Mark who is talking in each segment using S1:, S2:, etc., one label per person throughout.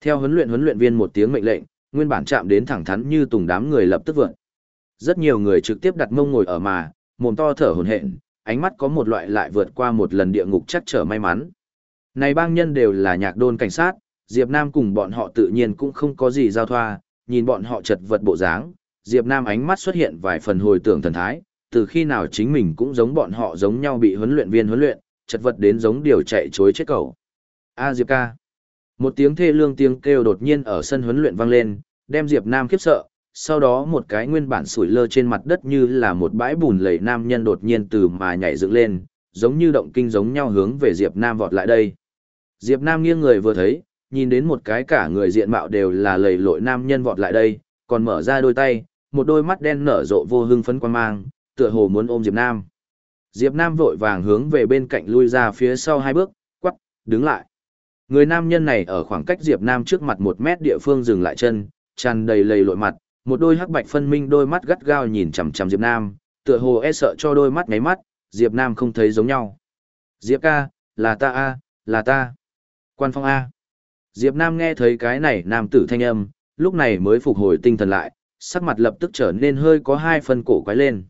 S1: Theo huấn luyện huấn luyện viên một tiếng mệnh lệnh, nguyên bản chạm đến thẳng thắn như tùng đám người lập tức vượt. Rất nhiều người trực tiếp đặt mông ngồi ở mà, mồm to thở hổn hển, ánh mắt có một loại lại vượt qua một lần địa ngục chắc trở may mắn. Này bang nhân đều là nhạc đôn cảnh sát, Diệp Nam cùng bọn họ tự nhiên cũng không có gì giao thoa, nhìn bọn họ chật vật bộ dáng, Diệp Nam ánh mắt xuất hiện vài phần hồi tưởng thần thái, từ khi nào chính mình cũng giống bọn họ giống nhau bị huấn luyện viên huấn luyện, chật vật đến giống điều chạy chối chết cầu. A Diệp ca. Một tiếng thê lương tiếng kêu đột nhiên ở sân huấn luyện vang lên, đem Diệp Nam khiếp sợ, sau đó một cái nguyên bản sủi lơ trên mặt đất như là một bãi bùn lầy nam nhân đột nhiên từ mà nhảy dựng lên, giống như động kinh giống nhau hướng về Diệp Nam vọt lại đây. Diệp Nam nghiêng người vừa thấy, nhìn đến một cái cả người diện mạo đều là lầy lội nam nhân vọt lại đây, còn mở ra đôi tay, một đôi mắt đen nở rộ vô hưng phấn quan mang, tựa hồ muốn ôm Diệp Nam. Diệp Nam vội vàng hướng về bên cạnh lui ra phía sau hai bước, quắc, đứng lại. Người nam nhân này ở khoảng cách Diệp Nam trước mặt một mét địa phương dừng lại chân, tràn đầy lầy lội mặt, một đôi hắc bạch phân minh đôi mắt gắt gao nhìn chằm chằm Diệp Nam, tựa hồ e sợ cho đôi mắt ngáy mắt, Diệp Nam không thấy giống nhau. Diệp ca, là ta a, là ta. Quan phong a. Diệp Nam nghe thấy cái này nam tử thanh âm, lúc này mới phục hồi tinh thần lại, sắc mặt lập tức trở nên hơi có hai phần cổ quái lên.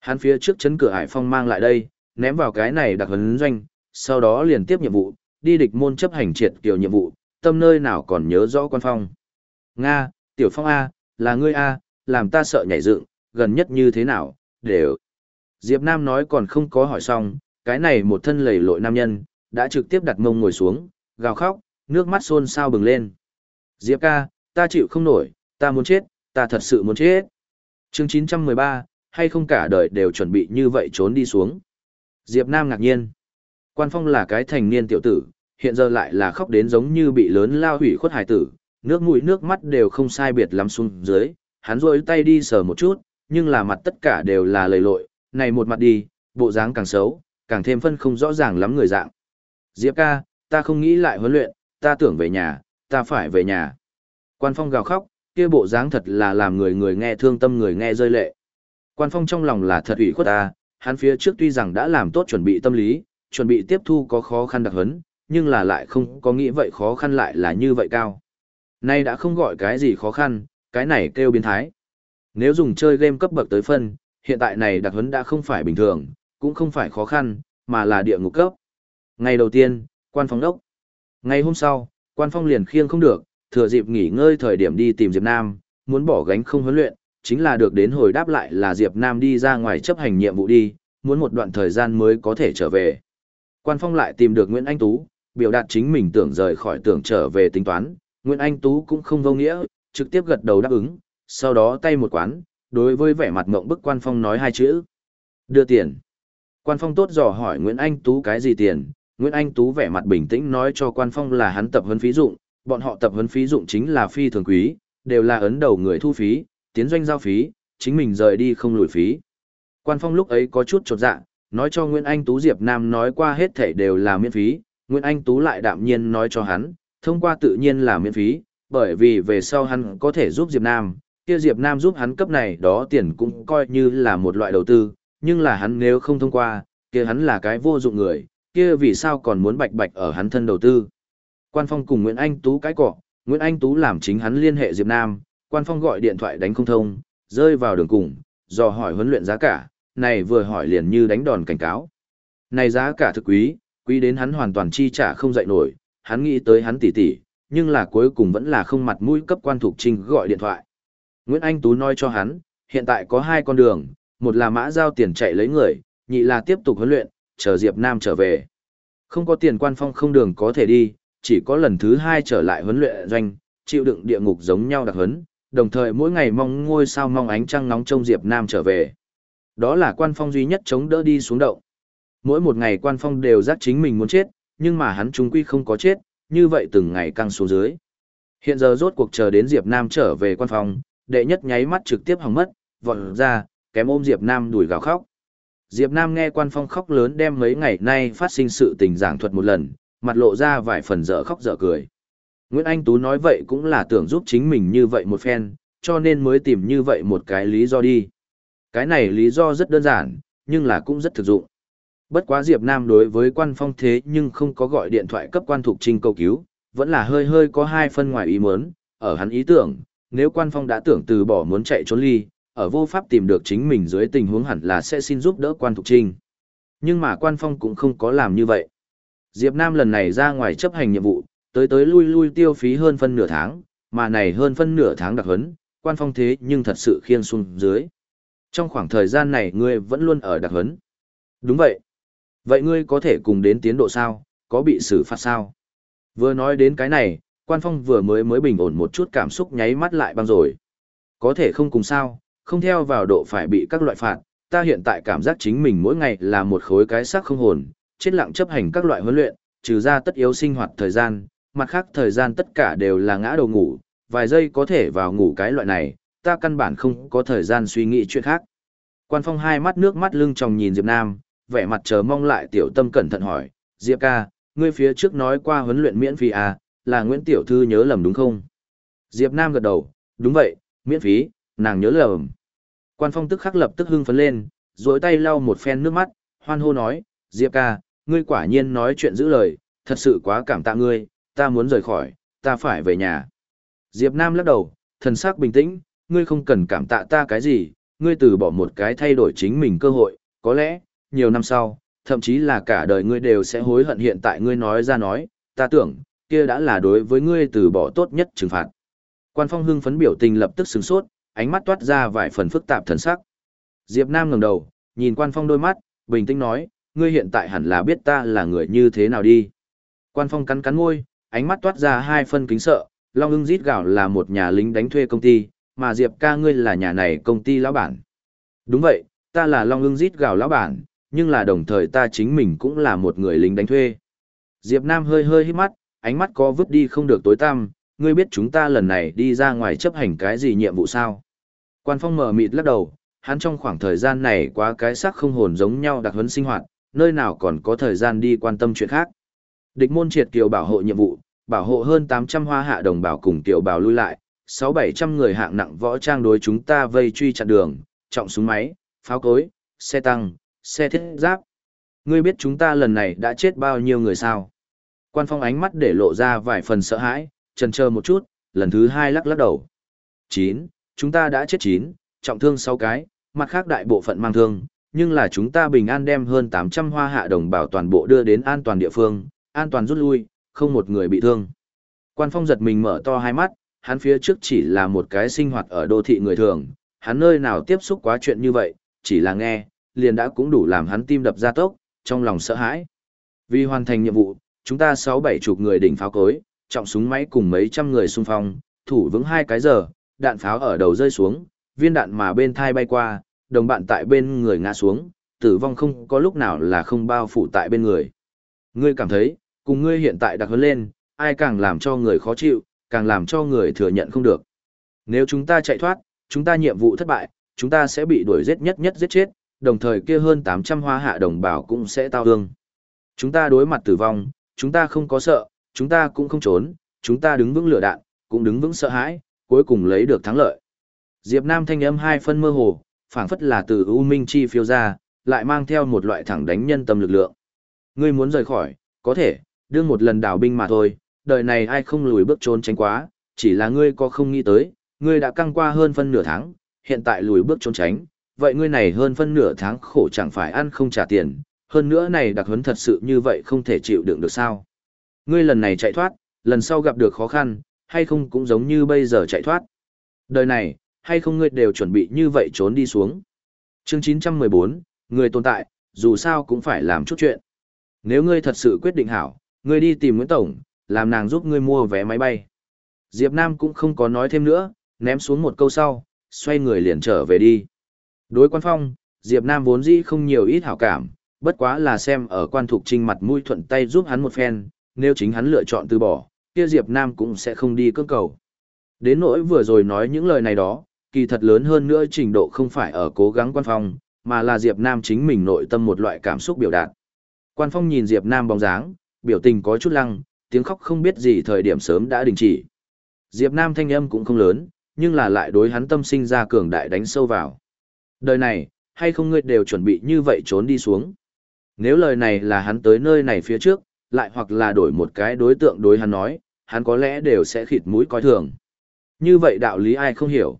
S1: Hắn phía trước chấn cửa hải phong mang lại đây, ném vào cái này đặc huấn doanh, sau đó liền tiếp nhiệm vụ, đi địch môn chấp hành triệt tiểu nhiệm vụ, tâm nơi nào còn nhớ rõ quan phong. Nga, tiểu phong A, là ngươi A, làm ta sợ nhảy dựng, gần nhất như thế nào, đều. Diệp Nam nói còn không có hỏi xong, cái này một thân lầy lội nam nhân, đã trực tiếp đặt mông ngồi xuống, gào khóc, nước mắt xôn xao bừng lên. Diệp ca, ta chịu không nổi, ta muốn chết, ta thật sự muốn chết. Chương 913, hay không cả đời đều chuẩn bị như vậy trốn đi xuống. Diệp Nam ngạc nhiên. Quan Phong là cái thành niên tiểu tử, hiện giờ lại là khóc đến giống như bị lớn lao hủy khuất hải tử, nước mũi nước mắt đều không sai biệt lắm xuống dưới, hắn rôi tay đi sờ một chút, nhưng là mặt tất cả đều là lầy lội, này một mặt đi, bộ dáng càng xấu, càng thêm phân không rõ ràng lắm người dạng. Diệp ca, ta không nghĩ lại huấn luyện, ta tưởng về nhà, ta phải về nhà. Quan Phong gào khóc, kia bộ dáng thật là làm người người nghe thương tâm người nghe rơi lệ. Quan Phong trong lòng là thật ủy khuất ta, hắn phía trước tuy rằng đã làm tốt chuẩn bị tâm lý, chuẩn bị tiếp thu có khó khăn đặc hấn, nhưng là lại không có nghĩ vậy khó khăn lại là như vậy cao. Nay đã không gọi cái gì khó khăn, cái này kêu biến thái. Nếu dùng chơi game cấp bậc tới phân, hiện tại này đặc hấn đã không phải bình thường, cũng không phải khó khăn, mà là địa ngục cấp. Ngày đầu tiên, quan phong đốc. Ngày hôm sau, quan phong liền khiêng không được, thừa dịp nghỉ ngơi thời điểm đi tìm Diệp Nam, muốn bỏ gánh không huấn luyện, chính là được đến hồi đáp lại là Diệp Nam đi ra ngoài chấp hành nhiệm vụ đi, muốn một đoạn thời gian mới có thể trở về. Quan Phong lại tìm được Nguyễn Anh Tú, biểu đạt chính mình tưởng rời khỏi tưởng trở về tính toán, Nguyễn Anh Tú cũng không vô nghĩa, trực tiếp gật đầu đáp ứng, sau đó tay một quán, đối với vẻ mặt ngộng bức Quan Phong nói hai chữ. Đưa tiền. Quan Phong tốt dò hỏi Nguyễn Anh Tú cái gì tiền, Nguyễn Anh Tú vẻ mặt bình tĩnh nói cho Quan Phong là hắn tập huấn phí dụng, bọn họ tập huấn phí dụng chính là phi thường quý, đều là ấn đầu người thu phí, tiến doanh giao phí, chính mình rời đi không lùi phí. Quan Phong lúc ấy có chút chột dạ, nói cho Nguyễn Anh Tú Diệp Nam nói qua hết thảy đều là miễn phí, Nguyễn Anh Tú lại đạm nhiên nói cho hắn, thông qua tự nhiên là miễn phí, bởi vì về sau hắn có thể giúp Diệp Nam, kia Diệp Nam giúp hắn cấp này đó tiền cũng coi như là một loại đầu tư, nhưng là hắn nếu không thông qua, kia hắn là cái vô dụng người, kia vì sao còn muốn bạch bạch ở hắn thân đầu tư. Quan Phong cùng Nguyễn Anh Tú cái cọ, Nguyễn Anh Tú làm chính hắn liên hệ Diệp Nam, Quan Phong gọi điện thoại đánh không thông, rơi vào đường cùng, dò hỏi huấn luyện giá cả, này vừa hỏi liền như đánh đòn cảnh cáo. Này giá cả thực quý, quý đến hắn hoàn toàn chi trả không dậy nổi, hắn nghĩ tới hắn tỉ tỉ, nhưng là cuối cùng vẫn là không mặt mũi cấp quan thục trinh gọi điện thoại. Nguyễn Anh Tú nói cho hắn, hiện tại có hai con đường, một là mã giao tiền chạy lấy người, nhị là tiếp tục huấn luyện, chờ Diệp Nam trở về. Không có tiền quan phong không đường có thể đi, chỉ có lần thứ hai trở lại huấn luyện doanh, chịu đựng địa ngục giống nhau đặc huấn, đồng thời mỗi ngày mong ngôi sao mong ánh trăng nóng trông Diệp Nam trở về. Đó là quan phong duy nhất chống đỡ đi xuống động. Mỗi một ngày quan phong đều giác chính mình muốn chết, nhưng mà hắn trung quy không có chết, như vậy từng ngày căng xuống dưới. Hiện giờ rốt cuộc chờ đến Diệp Nam trở về quan phong, đệ nhất nháy mắt trực tiếp hỏng mất, vọt ra, kém ôm Diệp Nam đuổi gào khóc. Diệp Nam nghe quan phong khóc lớn đem mấy ngày nay phát sinh sự tình giảng thuật một lần, mặt lộ ra vài phần dở khóc dở cười. Nguyễn Anh Tú nói vậy cũng là tưởng giúp chính mình như vậy một phen, cho nên mới tìm như vậy một cái lý do đi. Cái này lý do rất đơn giản, nhưng là cũng rất thực dụng. Bất quá Diệp Nam đối với quan phong thế nhưng không có gọi điện thoại cấp quan thục trinh cầu cứu, vẫn là hơi hơi có hai phân ngoài ý muốn, ở hắn ý tưởng, nếu quan phong đã tưởng từ bỏ muốn chạy trốn ly, ở vô pháp tìm được chính mình dưới tình huống hẳn là sẽ xin giúp đỡ quan thục trinh. Nhưng mà quan phong cũng không có làm như vậy. Diệp Nam lần này ra ngoài chấp hành nhiệm vụ, tới tới lui lui tiêu phí hơn phân nửa tháng, mà này hơn phân nửa tháng đặc huấn, quan phong thế nhưng thật sự khiên xuống dưới. Trong khoảng thời gian này ngươi vẫn luôn ở đặc huấn. Đúng vậy. Vậy ngươi có thể cùng đến tiến độ sao, có bị xử phạt sao? Vừa nói đến cái này, quan phong vừa mới mới bình ổn một chút cảm xúc nháy mắt lại băng rồi. Có thể không cùng sao, không theo vào độ phải bị các loại phạt, ta hiện tại cảm giác chính mình mỗi ngày là một khối cái xác không hồn, chết lặng chấp hành các loại huấn luyện, trừ ra tất yếu sinh hoạt thời gian, mặt khác thời gian tất cả đều là ngã đầu ngủ, vài giây có thể vào ngủ cái loại này, ta căn bản không có thời gian suy nghĩ chuyện khác. Quan Phong hai mắt nước mắt lưng tròng nhìn Diệp Nam, vẻ mặt chờ mong lại tiểu tâm cẩn thận hỏi, Diệp ca, ngươi phía trước nói qua huấn luyện miễn phí à, là Nguyễn Tiểu Thư nhớ lầm đúng không? Diệp Nam gật đầu, đúng vậy, miễn phí, nàng nhớ lầm. Quan Phong tức khắc lập tức hưng phấn lên, duỗi tay lau một phen nước mắt, hoan hô nói, Diệp ca, ngươi quả nhiên nói chuyện giữ lời, thật sự quá cảm tạ ngươi, ta muốn rời khỏi, ta phải về nhà. Diệp Nam lắc đầu, thần sắc bình tĩnh, ngươi không cần cảm tạ ta cái gì, ngươi từ bỏ một cái thay đổi chính mình cơ hội, có lẽ, nhiều năm sau, thậm chí là cả đời ngươi đều sẽ hối hận hiện tại ngươi nói ra nói, ta tưởng, kia đã là đối với ngươi từ bỏ tốt nhất trừng phạt. Quan Phong hưng phấn biểu tình lập tức sửng sốt, ánh mắt toát ra vài phần phức tạp thần sắc. Diệp Nam ngẩng đầu, nhìn Quan Phong đôi mắt, bình tĩnh nói, ngươi hiện tại hẳn là biết ta là người như thế nào đi. Quan Phong cắn cắn môi, ánh mắt toát ra hai phân kính sợ, Long ưng rít gạo là một nhà lính đánh thuê công ty, mà Diệp ca ngươi là nhà này công ty lão bản. Đúng vậy, ta là Long ưng rít gào lão bản, nhưng là đồng thời ta chính mình cũng là một người lính đánh thuê. Diệp Nam hơi hơi hít mắt, ánh mắt có vứt đi không được tối tăm, ngươi biết chúng ta lần này đi ra ngoài chấp hành cái gì nhiệm vụ sao? Quan Phong mở mịt lắc đầu, hắn trong khoảng thời gian này quá cái sắc không hồn giống nhau đặc huấn sinh hoạt, nơi nào còn có thời gian đi quan tâm chuyện khác. Địch môn triệt kiều bảo hộ nhiệm vụ, bảo hộ hơn 800 hoa hạ đồng bào cùng tiểu bào lui lại, 6-700 người hạng nặng võ trang đối chúng ta vây truy chặn đường, trọng súng máy, pháo cối, xe tăng, xe thiết giáp. Ngươi biết chúng ta lần này đã chết bao nhiêu người sao? Quan phong ánh mắt để lộ ra vài phần sợ hãi, chần chờ một chút, lần thứ hai lắc lắc đầu. Chín, Chúng ta đã chết chín, trọng thương sáu cái, mặt khác đại bộ phận mang thương, nhưng là chúng ta bình an đem hơn 800 hoa hạ đồng bào toàn bộ đưa đến an toàn địa phương, an toàn rút lui, không một người bị thương. Quan phong giật mình mở to hai mắt, hắn phía trước chỉ là một cái sinh hoạt ở đô thị người thường, hắn nơi nào tiếp xúc quá chuyện như vậy, chỉ là nghe, liền đã cũng đủ làm hắn tim đập ra tốc, trong lòng sợ hãi. Vì hoàn thành nhiệm vụ, chúng ta sáu bảy chục người đỉnh pháo cối, trọng súng máy cùng mấy trăm người xung phong, thủ vững hai cái giờ, đạn pháo ở đầu rơi xuống, viên đạn mà bên thai bay qua, đồng bạn tại bên người ngã xuống, tử vong không có lúc nào là không bao phủ tại bên người. Ngươi cảm thấy, cùng ngươi hiện tại đặc hơn lên, ai càng làm cho người khó chịu, càng làm cho người thừa nhận không được. Nếu chúng ta chạy thoát, chúng ta nhiệm vụ thất bại, chúng ta sẽ bị đuổi giết nhất nhất giết chết, đồng thời kia hơn 800 hoa hạ đồng bào cũng sẽ tao hương. Chúng ta đối mặt tử vong, chúng ta không có sợ, chúng ta cũng không trốn, chúng ta đứng vững lửa đạn, cũng đứng vững sợ hãi, cuối cùng lấy được thắng lợi. Diệp Nam thanh âm hai phân mơ hồ, phảng phất là từ U Minh Chi phiêu ra, lại mang theo một loại thẳng đánh nhân tâm lực lượng. Ngươi muốn rời khỏi, có thể, đương một lần đảo binh mà thôi, đời này ai không lùi bước trốn tránh quá, chỉ là ngươi có không nghĩ tới, ngươi đã căng qua hơn phân nửa tháng, hiện tại lùi bước trốn tránh, vậy ngươi này hơn phân nửa tháng khổ chẳng phải ăn không trả tiền, hơn nữa này đặc huấn thật sự như vậy không thể chịu đựng được sao. Ngươi lần này chạy thoát, lần sau gặp được khó khăn, hay không cũng giống như bây giờ chạy thoát. Đời này, hay không ngươi đều chuẩn bị như vậy trốn đi xuống. Chương 914, người tồn tại, dù sao cũng phải làm chút chuyện. Nếu ngươi thật sự quyết định hảo, ngươi đi tìm Nguyễn Tổng, làm nàng giúp ngươi mua vé máy bay. Diệp Nam cũng không có nói thêm nữa, ném xuống một câu sau, xoay người liền trở về đi. Đối quan phong, Diệp Nam vốn dĩ không nhiều ít hảo cảm, bất quá là xem ở quan thục trinh mặt mũi thuận tay giúp hắn một phen, nếu chính hắn lựa chọn từ bỏ, kia Diệp Nam cũng sẽ không đi cưỡng cầu. Đến nỗi vừa rồi nói những lời này đó, kỳ thật lớn hơn nữa trình độ không phải ở cố gắng quan phong, mà là Diệp Nam chính mình nội tâm một loại cảm xúc biểu đạt. Quan phong nhìn Diệp Nam bóng dáng, biểu tình có chút lăng, tiếng khóc không biết gì thời điểm sớm đã đình chỉ. Diệp Nam thanh âm cũng không lớn, nhưng là lại đối hắn tâm sinh ra cường đại đánh sâu vào. Đời này, hay không ngươi đều chuẩn bị như vậy trốn đi xuống. Nếu lời này là hắn tới nơi này phía trước, lại hoặc là đổi một cái đối tượng đối hắn nói, hắn có lẽ đều sẽ khịt mũi coi thường. Như vậy đạo lý ai không hiểu.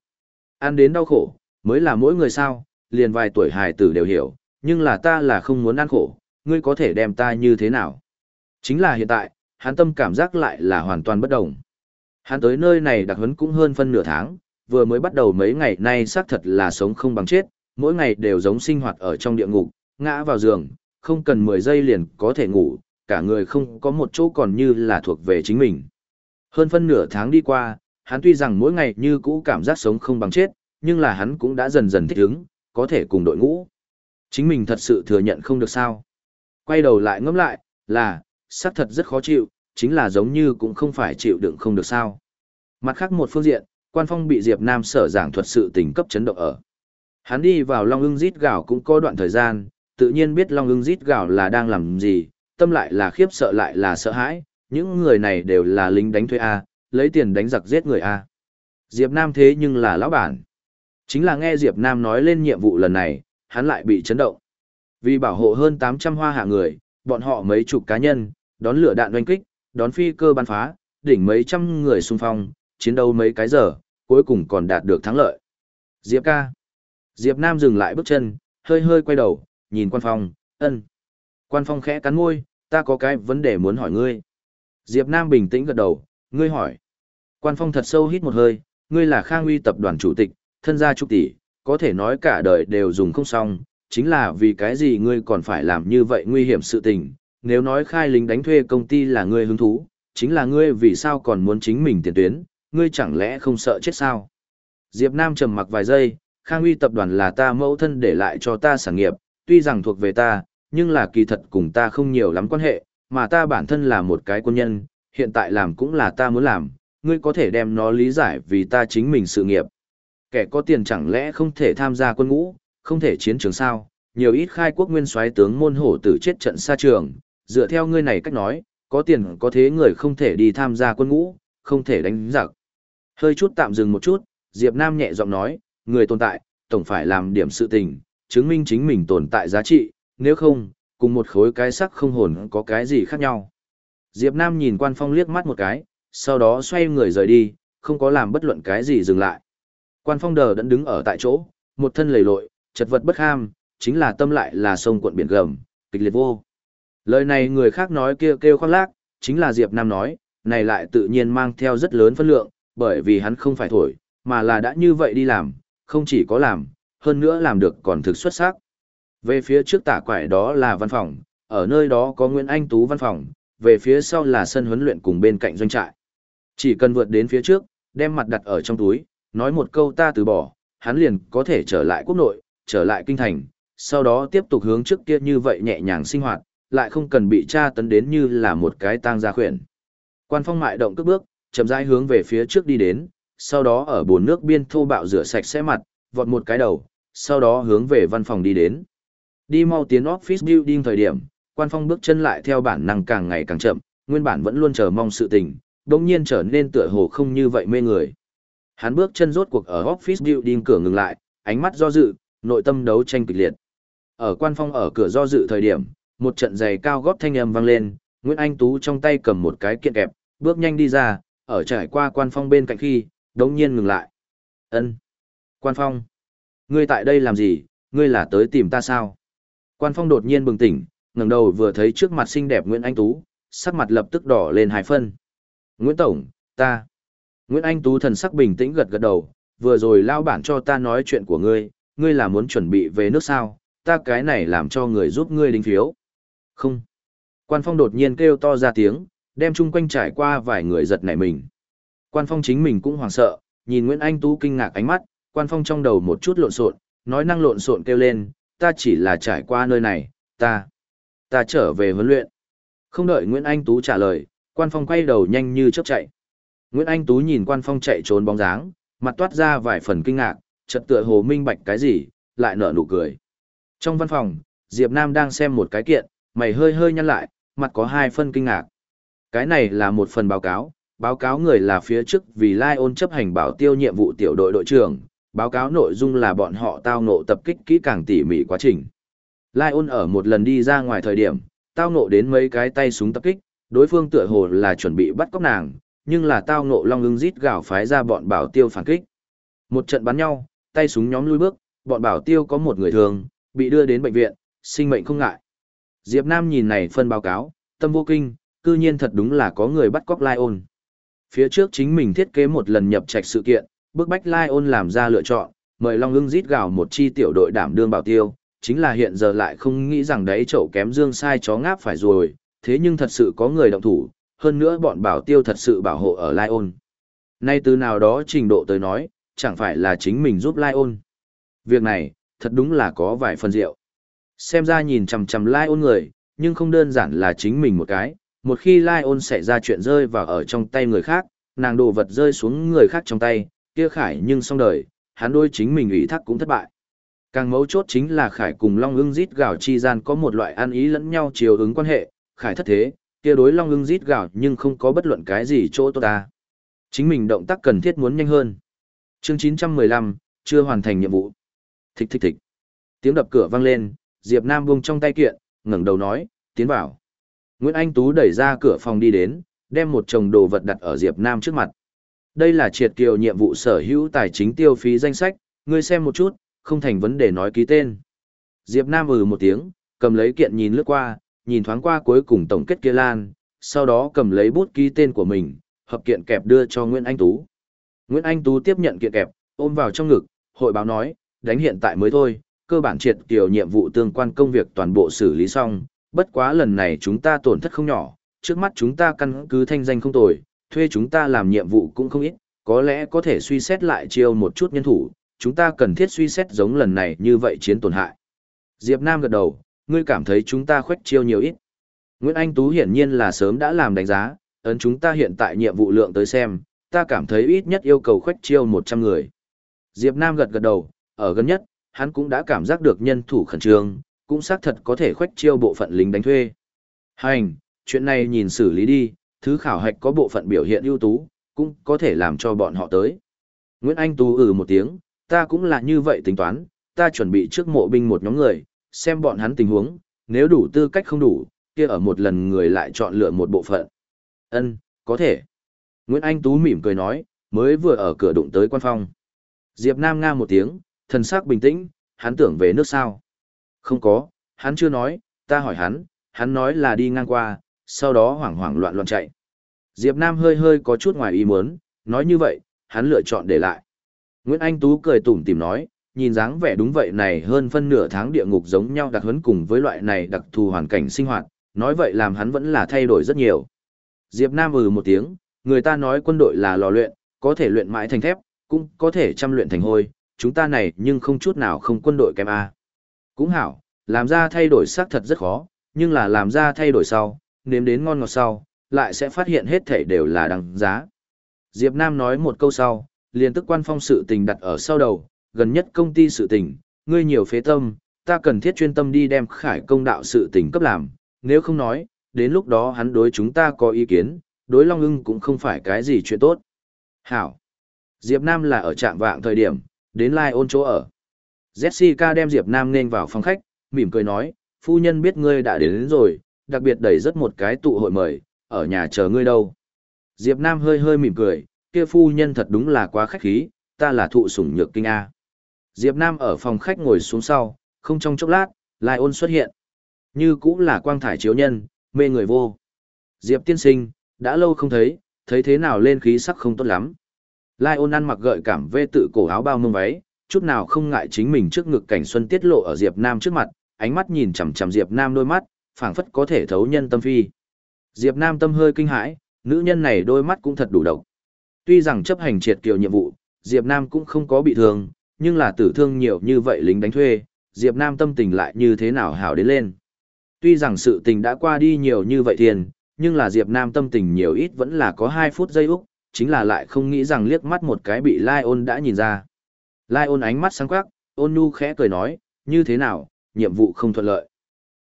S1: Ăn đến đau khổ, mới là mỗi người sao, liền vài tuổi hài tử đều hiểu, nhưng là ta là không muốn ăn khổ, ngươi có thể đem ta như thế nào. Chính là hiện tại, hắn tâm cảm giác lại là hoàn toàn bất đồng. Hắn tới nơi này đặc huấn cũng hơn phân nửa tháng, vừa mới bắt đầu mấy ngày nay xác thật là sống không bằng chết, mỗi ngày đều giống sinh hoạt ở trong địa ngục, ngã vào giường, không cần 10 giây liền có thể ngủ, cả người không có một chỗ còn như là thuộc về chính mình. Hơn phân nửa tháng đi qua, hắn tuy rằng mỗi ngày như cũ cảm giác sống không bằng chết, nhưng là hắn cũng đã dần dần thích ứng, có thể cùng đội ngũ. Chính mình thật sự thừa nhận không được sao. Quay đầu lại ngẫm lại, là, xác thật rất khó chịu, chính là giống như cũng không phải chịu đựng không được sao. Mặt khác một phương diện, quan phong bị Diệp Nam sở giảng thuật sự tình cấp chấn động ở. Hắn đi vào Long ưng rít gạo cũng có đoạn thời gian, tự nhiên biết Long ưng rít gạo là đang làm gì, tâm lại là khiếp sợ lại là sợ hãi, những người này đều là lính đánh thuê A, lấy tiền đánh giặc giết người A. Diệp Nam thế nhưng là lão bản. Chính là nghe Diệp Nam nói lên nhiệm vụ lần này, hắn lại bị chấn động. Vì bảo hộ hơn 800 hoa hạ người, bọn họ mấy chục cá nhân, đón lửa đạn oanh kích, đón phi cơ bắn phá, đỉnh mấy trăm người xung phong, chiến đấu mấy cái giờ, cuối cùng còn đạt được thắng lợi. Diệp ca. Diệp Nam dừng lại bước chân, hơi hơi quay đầu, nhìn quan phong, ân. Quan phong khẽ cắn môi, ta có cái vấn đề muốn hỏi ngươi. Diệp Nam bình tĩnh gật đầu, ngươi hỏi. Quan phong thật sâu hít một hơi, ngươi là Khang Uy tập đoàn chủ tịch, thân gia trúc tỷ, có thể nói cả đời đều dùng không xong, chính là vì cái gì ngươi còn phải làm như vậy nguy hiểm sự tình, nếu nói khai lính đánh thuê công ty là ngươi hứng thú, chính là ngươi vì sao còn muốn chính mình tiền tuyến, ngươi chẳng lẽ không sợ chết sao? Diệp Nam trầm mặc vài giây, Khang Uy tập đoàn là ta mẫu thân để lại cho ta sản nghiệp, tuy rằng thuộc về ta, nhưng là kỳ thật cùng ta không nhiều lắm quan hệ, mà ta bản thân là một cái quân nhân, hiện tại làm cũng là ta muốn làm, ngươi có thể đem nó lý giải vì ta chính mình sự nghiệp. Kẻ có tiền chẳng lẽ không thể tham gia quân ngũ, không thể chiến trường sao, nhiều ít khai quốc nguyên soái tướng môn hổ tử chết trận xa trường, dựa theo ngươi này cách nói, có tiền có thế người không thể đi tham gia quân ngũ, không thể đánh giặc. Hơi chút tạm dừng một chút, Diệp Nam nhẹ giọng nói, người tồn tại, tổng phải làm điểm sự tình, chứng minh chính mình tồn tại giá trị, nếu không, cùng một khối cái sắc không hồn có cái gì khác nhau. Diệp Nam nhìn quan phong liếc mắt một cái, sau đó xoay người rời đi, không có làm bất luận cái gì dừng lại. Quan phong đờ đẫn đứng ở tại chỗ, một thân lầy lội, chật vật bất ham, chính là tâm lại là sông cuộn biển gầm, kịch liệt vô. Lời này người khác nói kêu kêu khoác lác, chính là Diệp Nam nói, này lại tự nhiên mang theo rất lớn phân lượng, bởi vì hắn không phải thổi, mà là đã như vậy đi làm, không chỉ có làm, hơn nữa làm được còn thực xuất sắc. Về phía trước tả quải đó là văn phòng, ở nơi đó có Nguyễn Anh Tú văn phòng, về phía sau là sân huấn luyện cùng bên cạnh doanh trại. Chỉ cần vượt đến phía trước, đem mặt đặt ở trong túi, nói một câu ta từ bỏ, hắn liền có thể trở lại quốc nội, trở lại kinh thành, sau đó tiếp tục hướng trước kia như vậy nhẹ nhàng sinh hoạt, lại không cần bị tra tấn đến như là một cái tang gia khuyển. Quan phong mại động cước bước, chậm rãi hướng về phía trước đi đến, sau đó ở bồn nước biên thô bạo rửa sạch sẽ mặt, vọt một cái đầu, sau đó hướng về văn phòng đi đến. Đi mau tiến office building thời điểm, quan phong bước chân lại theo bản năng càng ngày càng chậm, nguyên bản vẫn luôn chờ mong sự tình, đột nhiên trở nên tựa hồ không như vậy mê người. Hắn bước chân rốt cuộc ở office building cửa ngừng lại, ánh mắt do dự, nội tâm đấu tranh kịch liệt. Ở quan phong ở cửa do dự thời điểm, một trận giày cao gót thanh âm vang lên, Nguyễn Anh Tú trong tay cầm một cái kiện kẹp, bước nhanh đi ra, ở trải qua quan phong bên cạnh khi, đống nhiên ngừng lại. Ân, Quan phong! Ngươi tại đây làm gì, ngươi là tới tìm ta sao? Quan phong đột nhiên bừng tỉnh, ngẩng đầu vừa thấy trước mặt xinh đẹp Nguyễn Anh Tú, sắc mặt lập tức đỏ lên hai phân. Nguyễn Tổng, ta. Nguyễn Anh Tú thần sắc bình tĩnh gật gật đầu, vừa rồi lao bản cho ta nói chuyện của ngươi, ngươi là muốn chuẩn bị về nước sao, ta cái này làm cho người giúp ngươi đính phiếu. Không. Quan phong đột nhiên kêu to ra tiếng, đem chung quanh trải qua vài người giật nảy mình. Quan phong chính mình cũng hoảng sợ, nhìn Nguyễn Anh Tú kinh ngạc ánh mắt, quan phong trong đầu một chút lộn xộn, nói năng lộn xộn kêu lên, ta chỉ là trải qua nơi này, ta, ta trở về huấn luyện. Không đợi Nguyễn Anh Tú trả lời, quan phong quay đầu nhanh như chớp chạy. Nguyễn Anh Tú nhìn quan phong chạy trốn bóng dáng, mặt toát ra vài phần kinh ngạc, chợt tựa hồ minh bạch cái gì, lại nở nụ cười. Trong văn phòng, Diệp Nam đang xem một cái kiện, mày hơi hơi nhăn lại, mặt có hai phân kinh ngạc. Cái này là một phần báo cáo, báo cáo người là phía trước vì Lai ôn chấp hành bảo tiêu nhiệm vụ tiểu đội đội trưởng, báo cáo nội dung là bọn họ tao ngộ tập kích kỹ càng tỉ mỉ quá trình. Lai ôn ở một lần đi ra ngoài thời điểm, tao ngộ đến mấy cái tay súng tập kích, đối phương tựa hồ là chuẩn bị bắt cóc nàng, nhưng là tao ngộ long ưng rít gào phái ra bọn bảo tiêu phản kích. Một trận bắn nhau, tay súng nhóm lui bước, bọn bảo tiêu có một người thường, bị đưa đến bệnh viện, sinh mệnh không ngại. Diệp Nam nhìn này phân báo cáo, tâm vô kinh, cư nhiên thật đúng là có người bắt cóc Lion. Phía trước chính mình thiết kế một lần nhập trạch sự kiện, bức bách Lion làm ra lựa chọn, mời Long ưng rít gào một chi tiểu đội đảm đương bảo tiêu, chính là hiện giờ lại không nghĩ rằng đấy chậu kém dương sai chó ngáp phải rồi, thế nhưng thật sự có người động thủ, hơn nữa bọn bảo tiêu thật sự bảo hộ ở Lion. Nay từ nào đó trình độ tới nói, chẳng phải là chính mình giúp Lion. Việc này, thật đúng là có vài phần rượu. Xem ra nhìn chằm chằm ôn người, nhưng không đơn giản là chính mình một cái, một khi lai ôn xảy ra chuyện rơi vào ở trong tay người khác, nàng đồ vật rơi xuống người khác trong tay, kia khải nhưng xong đời, hắn đôi chính mình ủy thác cũng thất bại. Càng mấu chốt chính là Khải cùng Long ưng rít gạo chi gian có một loại ăn ý lẫn nhau chiều ứng quan hệ, Khải thất thế, kia đối Long ưng rít gạo nhưng không có bất luận cái gì chỗ tốt ta. Chính mình động tác cần thiết muốn nhanh hơn. Chương 915, chưa hoàn thành nhiệm vụ. Thịch thịch thịch. Tiếng đập cửa vang lên, Diệp Nam buông trong tay kiện, ngẩng đầu nói, tiến vào. Nguyễn Anh Tú đẩy ra cửa phòng đi đến, đem một chồng đồ vật đặt ở Diệp Nam trước mặt. Đây là triệt kiều nhiệm vụ sở hữu tài chính tiêu phí danh sách, ngươi xem một chút, không thành vấn đề nói ký tên. Diệp Nam ừ một tiếng, cầm lấy kiện nhìn lướt qua, nhìn thoáng qua cuối cùng tổng kết kia lan, sau đó cầm lấy bút ký tên của mình, hợp kiện kẹp đưa cho Nguyễn Anh Tú. Nguyễn Anh Tú tiếp nhận kiện kẹp, ôm vào trong ngực, hội báo nói, đánh hiện tại mới thôi, cơ bản triệt tiểu nhiệm vụ tương quan công việc toàn bộ xử lý xong, bất quá lần này chúng ta tổn thất không nhỏ, trước mắt chúng ta căn cứ thanh danh không tồi, thuê chúng ta làm nhiệm vụ cũng không ít, có lẽ có thể suy xét lại chiêu một chút nhân thủ, chúng ta cần thiết suy xét giống lần này như vậy chiến tổn hại. Diệp Nam gật đầu, ngươi cảm thấy chúng ta khoét chiêu nhiều ít. Nguyễn Anh Tú hiển nhiên là sớm đã làm đánh giá, ấn chúng ta hiện tại nhiệm vụ lượng tới xem, ta cảm thấy ít nhất yêu cầu khoét chiêu 100 người. Diệp Nam gật gật đầu, ở gần nhất, hắn cũng đã cảm giác được nhân thủ khẩn trương, cũng xác thật có thể khoách chiêu bộ phận lính đánh thuê. Hành, chuyện này nhìn xử lý đi, thứ khảo hạch có bộ phận biểu hiện ưu tú, cũng có thể làm cho bọn họ tới. Nguyễn Anh Tú ừ một tiếng, ta cũng là như vậy tính toán, ta chuẩn bị trước mộ binh một nhóm người, xem bọn hắn tình huống, nếu đủ tư cách không đủ, kia ở một lần người lại chọn lựa một bộ phận. Ân, có thể. Nguyễn Anh Tú mỉm cười nói, mới vừa ở cửa đụng tới quan phong. Diệp Nam nga một tiếng, thần sắc bình tĩnh, hắn tưởng về nước sao. Không có, hắn chưa nói, ta hỏi hắn, hắn nói là đi ngang qua, sau đó hoảng hoảng loạn loạn chạy. Diệp Nam hơi hơi có chút ngoài ý muốn, nói như vậy, hắn lựa chọn để lại. Nguyễn Anh Tú cười tủm tỉm nói, nhìn dáng vẻ đúng vậy này hơn phân nửa tháng địa ngục giống nhau đặc huấn cùng với loại này đặc thù hoàn cảnh sinh hoạt, nói vậy làm hắn vẫn là thay đổi rất nhiều. Diệp Nam ừ một tiếng, người ta nói quân đội là lò luyện, có thể luyện mãi thành thép, cũng có thể chăm luyện thành hôi, chúng ta này nhưng không chút nào không quân đội kém A. Cũng hảo, làm ra thay đổi xác thật rất khó, nhưng là làm ra thay đổi sau, nếm đến ngon ngọt sau, lại sẽ phát hiện hết thể đều là đằng giá. Diệp Nam nói một câu sau, liền tức quan phong sự tình đặt ở sau đầu, gần nhất công ty sự tình, ngươi nhiều phế tâm, ta cần thiết chuyên tâm đi đem khải công đạo sự tình cấp làm, nếu không nói, đến lúc đó hắn đối chúng ta có ý kiến, đối Long ưng cũng không phải cái gì chuyện tốt. Hảo. Diệp Nam là ở trạm vạng thời điểm, đến lai ôn chỗ ở. Jessica đem Diệp Nam nên vào phòng khách, mỉm cười nói, phu nhân biết ngươi đã đến, đến rồi, đặc biệt đẩy rất một cái tụ hội mời, ở nhà chờ ngươi đâu. Diệp Nam hơi hơi mỉm cười, kia phu nhân thật đúng là quá khách khí, ta là thụ sủng nhược kinh A. Diệp Nam ở phòng khách ngồi xuống sau, không trong chốc lát, Lai ôn xuất hiện. Như cũng là quang thải chiếu nhân, mê người vô. Diệp tiên sinh, đã lâu không thấy, thấy thế nào lên khí sắc không tốt lắm. Lai ôn ăn mặc gợi cảm vê tự cổ áo bao mông váy, chút nào không ngại chính mình trước ngực cảnh xuân tiết lộ ở Diệp Nam trước mặt, ánh mắt nhìn chằm chằm Diệp Nam đôi mắt, phảng phất có thể thấu nhân tâm phi. Diệp Nam tâm hơi kinh hãi, nữ nhân này đôi mắt cũng thật đủ độc. Tuy rằng chấp hành triệt kiều nhiệm vụ, Diệp Nam cũng không có bị thương, nhưng là tử thương nhiều như vậy lính đánh thuê, Diệp Nam tâm tình lại như thế nào hảo đến lên. Tuy rằng sự tình đã qua đi nhiều như vậy thiền, nhưng là Diệp Nam tâm tình nhiều ít vẫn là có 2 phút giây úc, chính là lại không nghĩ rằng liếc mắt một cái bị Lai ôn đã nhìn ra. Lai ôn ánh mắt sáng quắc, ôn nhu khẽ cười nói, như thế nào, nhiệm vụ không thuận lợi.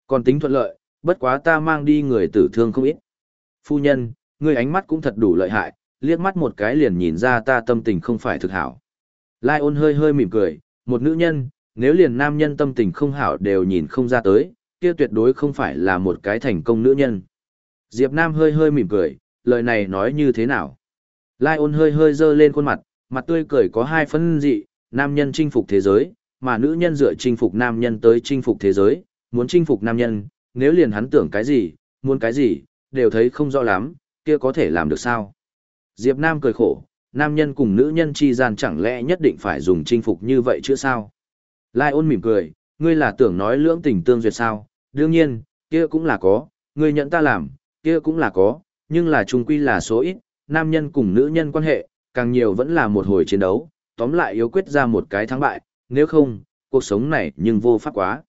S1: Còn tính thuận lợi, bất quá ta mang đi người tử thương không ít. Phu nhân, người ánh mắt cũng thật đủ lợi hại, liếc mắt một cái liền nhìn ra ta tâm tình không phải thực hảo. Lai ôn hơi hơi mỉm cười, một nữ nhân, nếu liền nam nhân tâm tình không hảo đều nhìn không ra tới, kia tuyệt đối không phải là một cái thành công nữ nhân. Diệp Nam hơi hơi mỉm cười, lời này nói như thế nào? Lai ôn hơi hơi dơ lên khuôn mặt, mặt tươi cười có hai phân dị, nam nhân chinh phục thế giới, mà nữ nhân dựa chinh phục nam nhân tới chinh phục thế giới, muốn chinh phục nam nhân, nếu liền hắn tưởng cái gì, muốn cái gì, đều thấy không rõ lắm, kia có thể làm được sao? Diệp Nam cười khổ, nam nhân cùng nữ nhân chi gian chẳng lẽ nhất định phải dùng chinh phục như vậy chứ sao? Lai ôn mỉm cười, ngươi là tưởng nói lưỡng tình tương duyệt sao? Đương nhiên, kia cũng là có, ngươi nhận ta làm, kia cũng là có, nhưng là trung quy là số ít, nam nhân cùng nữ nhân quan hệ, càng nhiều vẫn là một hồi chiến đấu, tóm lại yếu quyết ra một cái thắng bại, nếu không, cuộc sống này nhưng vô pháp quá.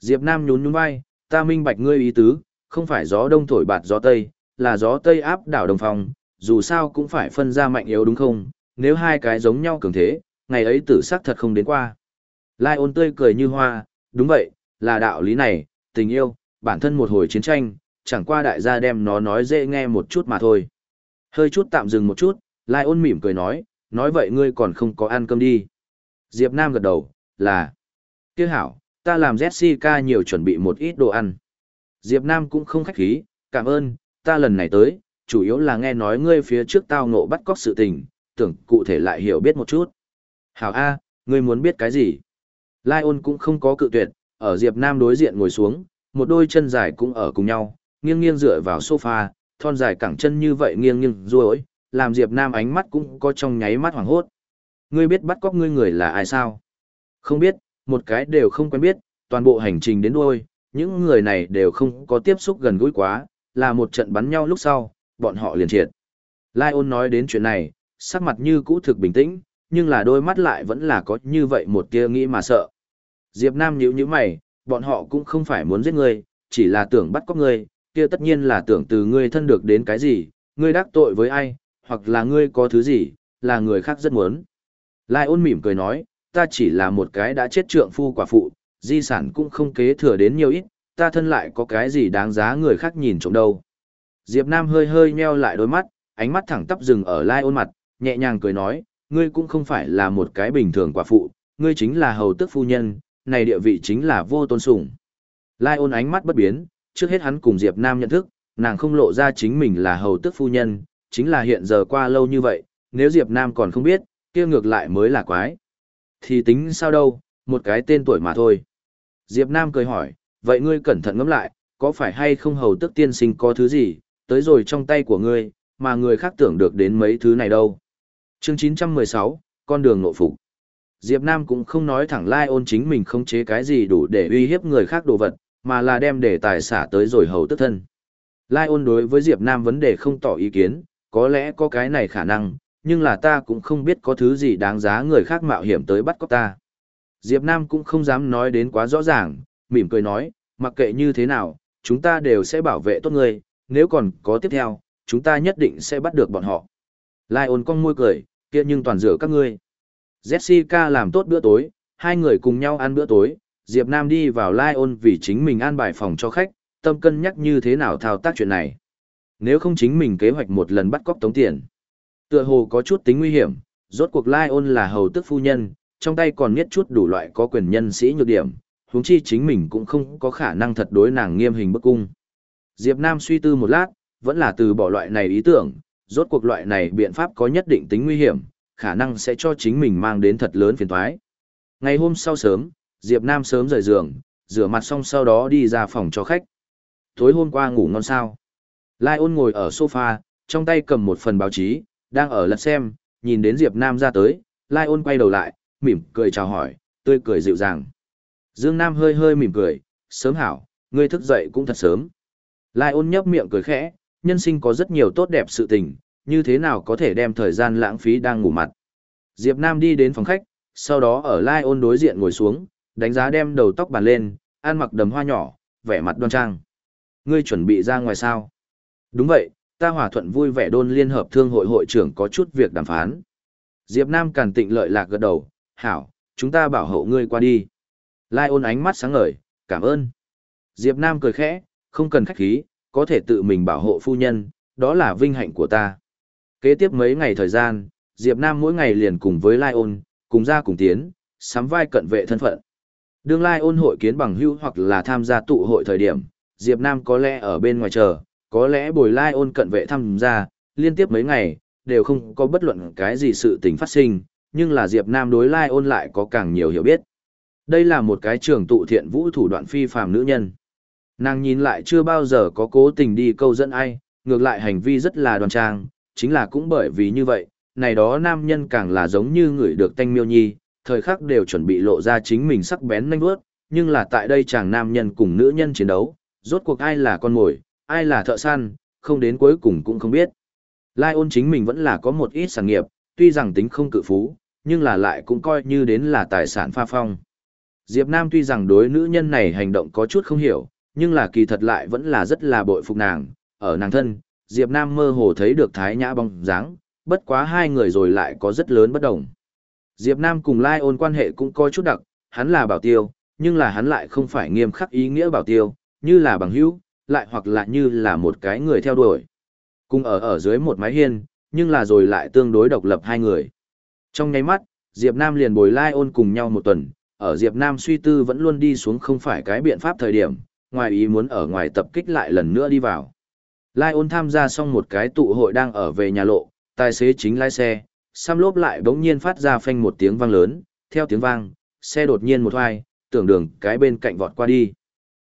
S1: Diệp Nam nhún nhún vai, ta minh bạch ngươi ý tứ, không phải gió đông thổi bạt gió tây, là gió tây áp đảo đồng phòng, dù sao cũng phải phân ra mạnh yếu đúng không, nếu hai cái giống nhau cường thế, ngày ấy tử sắc thật không đến qua. Lai ôn tươi cười như hoa, đúng vậy, là đạo lý này, tình yêu, bản thân một hồi chiến tranh, chẳng qua đại gia đem nó nói dễ nghe một chút mà thôi. Hơi chút tạm dừng một chút, Lai ôn mỉm cười nói, nói vậy ngươi còn không có ăn cơm đi. Diệp Nam gật đầu, là, kia hảo, ta làm Jessica nhiều chuẩn bị một ít đồ ăn. Diệp Nam cũng không khách khí, cảm ơn, ta lần này tới, chủ yếu là nghe nói ngươi phía trước tao ngộ bắt cóc sự tình, tưởng cụ thể lại hiểu biết một chút. Hảo A, ngươi muốn biết cái gì? Lai ôn cũng không có cự tuyệt, ở Diệp Nam đối diện ngồi xuống, một đôi chân dài cũng ở cùng nhau, nghiêng nghiêng dựa vào sofa, thon dài cẳng chân như vậy nghiêng nghiêng ruồi, làm Diệp Nam ánh mắt cũng có trong nháy mắt hoảng hốt. Ngươi biết bắt cóc ngươi người là ai sao? Không biết, một cái đều không quen biết, toàn bộ hành trình đến đuôi, những người này đều không có tiếp xúc gần gũi quá, là một trận bắn nhau lúc sau, bọn họ liền triệt. Lai ôn nói đến chuyện này, sắc mặt như cũ thực bình tĩnh, nhưng là đôi mắt lại vẫn là có như vậy một tia nghĩ mà sợ. Diệp Nam nhíu nhíu mày, bọn họ cũng không phải muốn giết ngươi, chỉ là tưởng bắt cóc ngươi, kia tất nhiên là tưởng từ ngươi thân được đến cái gì, ngươi đắc tội với ai, hoặc là ngươi có thứ gì, là người khác rất muốn. Lai ôn mỉm cười nói, ta chỉ là một cái đã chết trượng phu quả phụ, di sản cũng không kế thừa đến nhiều ít, ta thân lại có cái gì đáng giá người khác nhìn trộm đâu. Diệp Nam hơi hơi nheo lại đôi mắt, ánh mắt thẳng tắp dừng ở Lai ôn mặt, nhẹ nhàng cười nói, ngươi cũng không phải là một cái bình thường quả phụ, ngươi chính là hầu tước phu nhân, này địa vị chính là vô tôn sủng. Lai ôn ánh mắt bất biến, trước hết hắn cùng Diệp Nam nhận thức, nàng không lộ ra chính mình là hầu tước phu nhân, chính là hiện giờ qua lâu như vậy, nếu Diệp Nam còn không biết, kia ngược lại mới là quái. Thì tính sao đâu, một cái tên tuổi mà thôi. Diệp Nam cười hỏi, vậy ngươi cẩn thận ngẫm lại, có phải hay không hầu tước tiên sinh có thứ gì, tới rồi trong tay của ngươi, mà người khác tưởng được đến mấy thứ này đâu. Chương 916, con đường nội phục. Diệp Nam cũng không nói thẳng lai ôn chính mình không chế cái gì đủ để uy hiếp người khác đồ vật, mà là đem đề tài xả tới rồi hầu tức thân. Lai ôn đối với Diệp Nam vấn đề không tỏ ý kiến, có lẽ có cái này khả năng, nhưng là ta cũng không biết có thứ gì đáng giá người khác mạo hiểm tới bắt cóc ta. Diệp Nam cũng không dám nói đến quá rõ ràng, mỉm cười nói, mặc kệ như thế nào, chúng ta đều sẽ bảo vệ tốt ngươi, nếu còn có tiếp theo, chúng ta nhất định sẽ bắt được bọn họ. Lai ôn cong môi cười, kia nhưng toàn dựa các ngươi. Jessica làm tốt bữa tối, hai người cùng nhau ăn bữa tối, Diệp Nam đi vào Lai ôn vì chính mình an bài phòng cho khách, tâm cân nhắc như thế nào thao tác chuyện này. Nếu không chính mình kế hoạch một lần bắt cóc tống tiền. Tựa hồ có chút tính nguy hiểm, rốt cuộc Lai ôn là hầu tức phu nhân, trong tay còn niết chút đủ loại có quyền nhân sĩ nhược điểm, huống chi chính mình cũng không có khả năng thật đối nàng nghiêm hình bức cung. Diệp Nam suy tư một lát, vẫn là từ bỏ loại này ý tưởng, rốt cuộc loại này biện pháp có nhất định tính nguy hiểm, khả năng sẽ cho chính mình mang đến thật lớn phiền toái. Ngày hôm sau sớm, Diệp Nam sớm rời giường, rửa mặt xong sau đó đi ra phòng cho khách. Tối hôm qua ngủ ngon sao? Lai ôn ngồi ở sofa, trong tay cầm một phần báo chí, đang ở lật xem, nhìn đến Diệp Nam ra tới, Lai ôn quay đầu lại, mỉm cười chào hỏi, tươi cười dịu dàng. Dương Nam hơi hơi mỉm cười, sớm hảo, ngươi thức dậy cũng thật sớm. Lai ôn nhấp miệng cười khẽ, nhân sinh có rất nhiều tốt đẹp sự tình, như thế nào có thể đem thời gian lãng phí đang ngủ mặt. Diệp Nam đi đến phòng khách, sau đó ở Lai ôn đối diện ngồi xuống, đánh giá đem đầu tóc bàn lên, ăn mặc đầm hoa nhỏ, vẻ mặt đoan trang. Ngươi chuẩn bị ra ngoài sao? Đúng vậy, ta hòa thuận vui vẻ đôn liên hợp thương hội hội trưởng có chút việc đàm phán. Diệp Nam càn tịnh lợi lạc gật đầu, hảo, chúng ta bảo hộ ngươi qua đi. Lai ôn ánh mắt sáng ngời, cảm ơn. Diệp Nam cười khẽ, không cần khách khí, có thể tự mình bảo hộ phu nhân, đó là vinh hạnh của ta. Kế tiếp mấy ngày thời gian, Diệp Nam mỗi ngày liền cùng với Lai ôn, cùng ra cùng tiến, sắm vai cận vệ thân phận. Đương Lai ôn hội kiến bằng hữu hoặc là tham gia tụ hội thời điểm, Diệp Nam có lẽ ở bên ngoài chờ, có lẽ bồi Lai ôn cận vệ tham gia, liên tiếp mấy ngày, đều không có bất luận cái gì sự tình phát sinh, nhưng là Diệp Nam đối Lai ôn lại có càng nhiều hiểu biết. Đây là một cái trường tụ thiện vũ thủ đoạn phi phàm nữ nhân. Nàng nhìn lại chưa bao giờ có cố tình đi câu dẫn ai, ngược lại hành vi rất là đoan trang, chính là cũng bởi vì như vậy, này đó nam nhân càng là giống như người được tanh miêu nhi, thời khắc đều chuẩn bị lộ ra chính mình sắc bén nhanh vớt nhưng là tại đây chàng nam nhân cùng nữ nhân chiến đấu, rốt cuộc ai là con mồi, ai là thợ săn, không đến cuối cùng cũng không biết. Lai ôn chính mình vẫn là có một ít sản nghiệp, tuy rằng tính không cự phú, nhưng là lại cũng coi như đến là tài sản pha phong. Diệp Nam tuy rằng đối nữ nhân này hành động có chút không hiểu, nhưng là kỳ thật lại vẫn là rất là bội phục nàng, ở nàng thân, Diệp Nam mơ hồ thấy được thái nhã bóng dáng, bất quá hai người rồi lại có rất lớn bất đồng. Diệp Nam cùng Lai ôn quan hệ cũng có chút đặc, hắn là bảo tiêu, nhưng là hắn lại không phải nghiêm khắc ý nghĩa bảo tiêu, như là bằng hữu, lại hoặc là như là một cái người theo đuổi. Cùng ở ở dưới một mái hiên, nhưng là rồi lại tương đối độc lập hai người. Trong nháy mắt, Diệp Nam liền bồi Lai ôn cùng nhau một tuần, ở Diệp Nam suy tư vẫn luôn đi xuống không phải cái biện pháp thời điểm, ngoài ý muốn ở ngoài tập kích lại lần nữa đi vào. Lai ôn tham gia xong một cái tụ hội đang ở về nhà lộ, tài xế chính lái xe, xăm lốp lại bỗng nhiên phát ra phanh một tiếng vang lớn, theo tiếng vang, xe đột nhiên một hoai, tưởng đường cái bên cạnh vọt qua đi.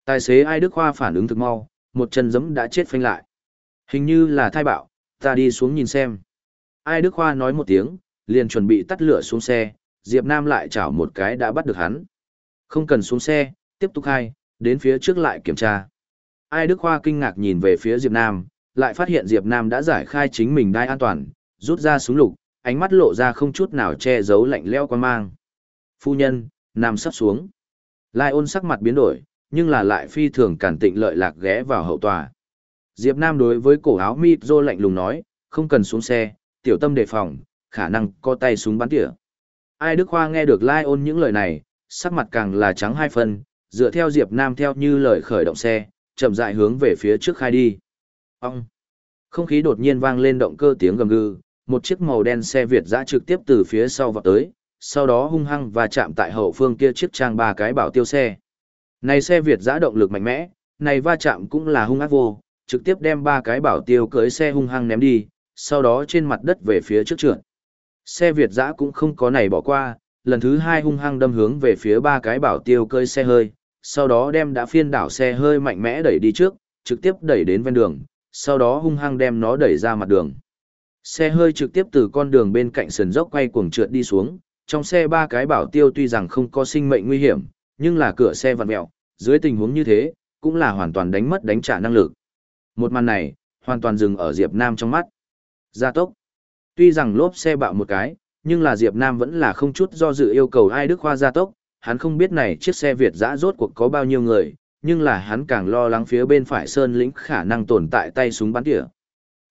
S1: Tài xế ai Đức Khoa phản ứng thực mau, một chân giẫm đã chết phanh lại. Hình như là thai bạo, ta đi xuống nhìn xem. Ai Đức Khoa nói một tiếng, liền chuẩn bị tắt lửa xuống xe, Diệp Nam lại chảo một cái đã bắt được hắn. Không cần xuống xe, tiếp tục hai, đến phía trước lại kiểm tra. Ai Đức Khoa kinh ngạc nhìn về phía Diệp Nam, lại phát hiện Diệp Nam đã giải khai chính mình đai an toàn, rút ra súng lục, ánh mắt lộ ra không chút nào che giấu lạnh lẽo quan mang. Phu nhân, nằm sắp xuống. Lai ôn sắc mặt biến đổi, nhưng là lại phi thường cản tịnh lợi lạc ghé vào hậu tòa. Diệp Nam đối với cổ áo mịt rô lạnh lùng nói, không cần xuống xe, tiểu tâm đề phòng, khả năng co tay súng bắn tỉa. Ai Đức Khoa nghe được Lai ôn những lời này, sắc mặt càng là trắng hai phần, dựa theo Diệp Nam theo như lời khởi động xe, chậm rãi hướng về phía trước khai đi. Ông! Không khí đột nhiên vang lên động cơ tiếng gầm gừ, một chiếc màu đen xe Việt dã trực tiếp từ phía sau vọt tới, sau đó hung hăng và chạm tại hậu phương kia chiếc trang ba cái bảo tiêu xe. Này xe Việt dã động lực mạnh mẽ, này va chạm cũng là hung ác vô, trực tiếp đem ba cái bảo tiêu cưới xe hung hăng ném đi, sau đó trên mặt đất về phía trước trượt. Xe Việt dã cũng không có này bỏ qua, lần thứ hai hung hăng đâm hướng về phía ba cái bảo tiêu cưới xe hơi, sau đó đem đã phiên đảo xe hơi mạnh mẽ đẩy đi trước, trực tiếp đẩy đến ven đường, sau đó hung hăng đem nó đẩy ra mặt đường. Xe hơi trực tiếp từ con đường bên cạnh sườn dốc quay cuồng trượt đi xuống, trong xe ba cái bảo tiêu tuy rằng không có sinh mệnh nguy hiểm, nhưng là cửa xe vặn mẹo, dưới tình huống như thế, cũng là hoàn toàn đánh mất đánh trả năng lực. Một màn này, hoàn toàn dừng ở Diệp Nam trong mắt. Gia tốc. Tuy rằng lốp xe bạo một cái, nhưng là Diệp Nam vẫn là không chút do dự yêu cầu ai Đức Khoa gia tốc, hắn không biết này chiếc xe Việt dã rốt cuộc có bao nhiêu người, nhưng là hắn càng lo lắng phía bên phải Sơn lĩnh khả năng tồn tại tay súng bắn tỉa.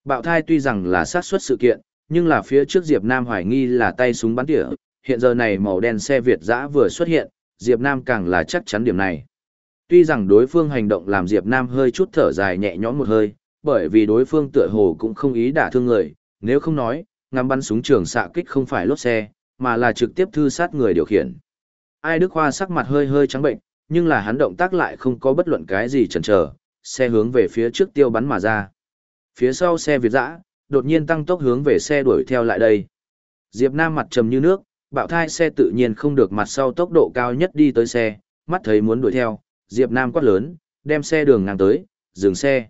S1: Bạo thai tuy rằng là sát xuất sự kiện, nhưng là phía trước Diệp Nam hoài nghi là tay súng bắn tỉa, hiện giờ này màu đen xe Việt dã vừa xuất hiện, Diệp Nam càng là chắc chắn điểm này. Tuy rằng đối phương hành động làm Diệp Nam hơi chút thở dài nhẹ nhõm một hơi, bởi vì đối phương tựa hồ cũng không ý đả thương người, nếu không nói, ngắm bắn súng trường xạ kích không phải lốt xe, mà là trực tiếp thư sát người điều khiển. Ai Đức Hoa sắc mặt hơi hơi trắng bệnh, nhưng là hắn động tác lại không có bất luận cái gì chần chờ, xe hướng về phía trước tiêu bắn mà ra. Phía sau xe Việt dã, đột nhiên tăng tốc hướng về xe đuổi theo lại đây. Diệp Nam mặt trầm như nước, bạo thai xe tự nhiên không được mặt sau tốc độ cao nhất đi tới xe, mắt thấy muốn đuổi theo, Diệp Nam quát lớn, đem xe đường ngang tới, dừng xe.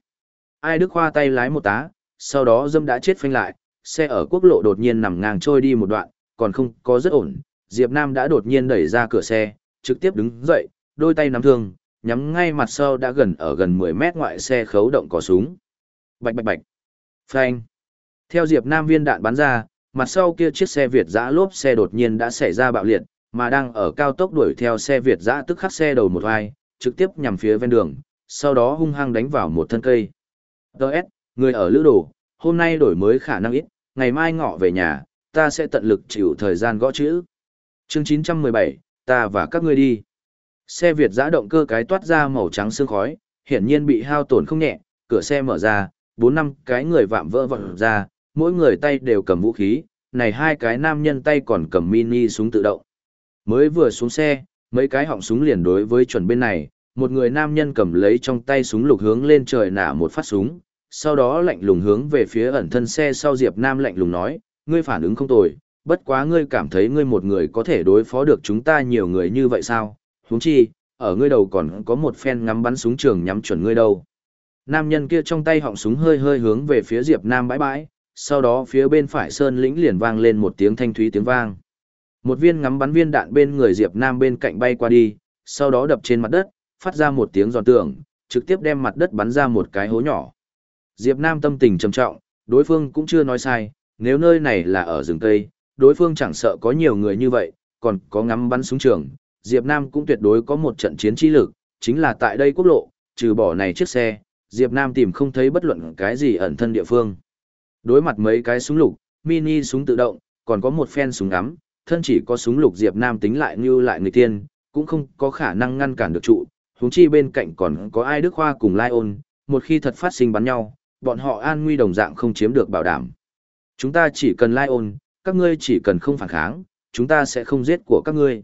S1: Ai Đức Khoa tay lái một tá, sau đó dâm đã chết phanh lại, xe ở quốc lộ đột nhiên nằm ngang trôi đi một đoạn, còn không có rất ổn, Diệp Nam đã đột nhiên đẩy ra cửa xe, trực tiếp đứng dậy, đôi tay nắm thương, nhắm ngay mặt sau đã gần ở gần 10 mét ngoại xe khấu động cò súng. Bạch bạch bạch. Phanh. Theo Diệp Nam viên đạn bắn ra, mặt sau kia chiếc xe Việt Giã lốp xe đột nhiên đã xảy ra bạo liệt, mà đang ở cao tốc đuổi theo xe Việt Giã tức khắc xe đầu một vai, trực tiếp nhằm phía ven đường, sau đó hung hăng đánh vào một thân cây. Đợt, người ở lữ đồ, hôm nay đổi mới khả năng ít, ngày mai ngọ về nhà, ta sẽ tận lực chịu thời gian gõ chữ. Chương 917, ta và các ngươi đi. Xe Việt giã động cơ cái toát ra màu trắng sương khói, hiển nhiên bị hao tổn không nhẹ, cửa xe mở ra, bốn năm cái người vạm vỡ vọt ra, mỗi người tay đều cầm vũ khí, này hai cái nam nhân tay còn cầm mini súng tự động. Mới vừa xuống xe, mấy cái họng súng liền đối với chuẩn bên này, một người nam nhân cầm lấy trong tay súng lục hướng lên trời nả một phát súng, sau đó lạnh lùng hướng về phía ẩn thân xe sau Diệp Nam lạnh lùng nói, ngươi phản ứng không tồi, bất quá ngươi cảm thấy ngươi một người có thể đối phó được chúng ta nhiều người như vậy sao? Huống chi, ở ngươi đầu còn có một phen ngắm bắn súng trường nhắm chuẩn ngươi đâu. Nam nhân kia trong tay họng súng hơi hơi hướng về phía Diệp Nam bãi bãi, sau đó phía bên phải sơn lĩnh liền vang lên một tiếng thanh thúy tiếng vang. Một viên ngắm bắn viên đạn bên người Diệp Nam bên cạnh bay qua đi, sau đó đập trên mặt đất, phát ra một tiếng giòn tưởng, trực tiếp đem mặt đất bắn ra một cái hố nhỏ. Diệp Nam tâm tình trầm trọng, đối phương cũng chưa nói sai, nếu nơi này là ở rừng tây, đối phương chẳng sợ có nhiều người như vậy, còn có ngắm bắn súng trường, Diệp Nam cũng tuyệt đối có một trận chiến trí lực, chính là tại đây quốc lộ, trừ bỏ này chiếc xe, Diệp Nam tìm không thấy bất luận cái gì ẩn thân địa phương. Đối mặt mấy cái súng lục, mini súng tự động, còn có một phen súng ngắm, thân chỉ có súng lục Diệp Nam tính lại như lại người tiên, cũng không có khả năng ngăn cản được trụ, huống chi bên cạnh còn có ai Đức Khoa cùng Lion, một khi thật phát sinh bắn nhau, bọn họ an nguy đồng dạng không chiếm được bảo đảm. Chúng ta chỉ cần Lion, các ngươi chỉ cần không phản kháng, chúng ta sẽ không giết của các ngươi.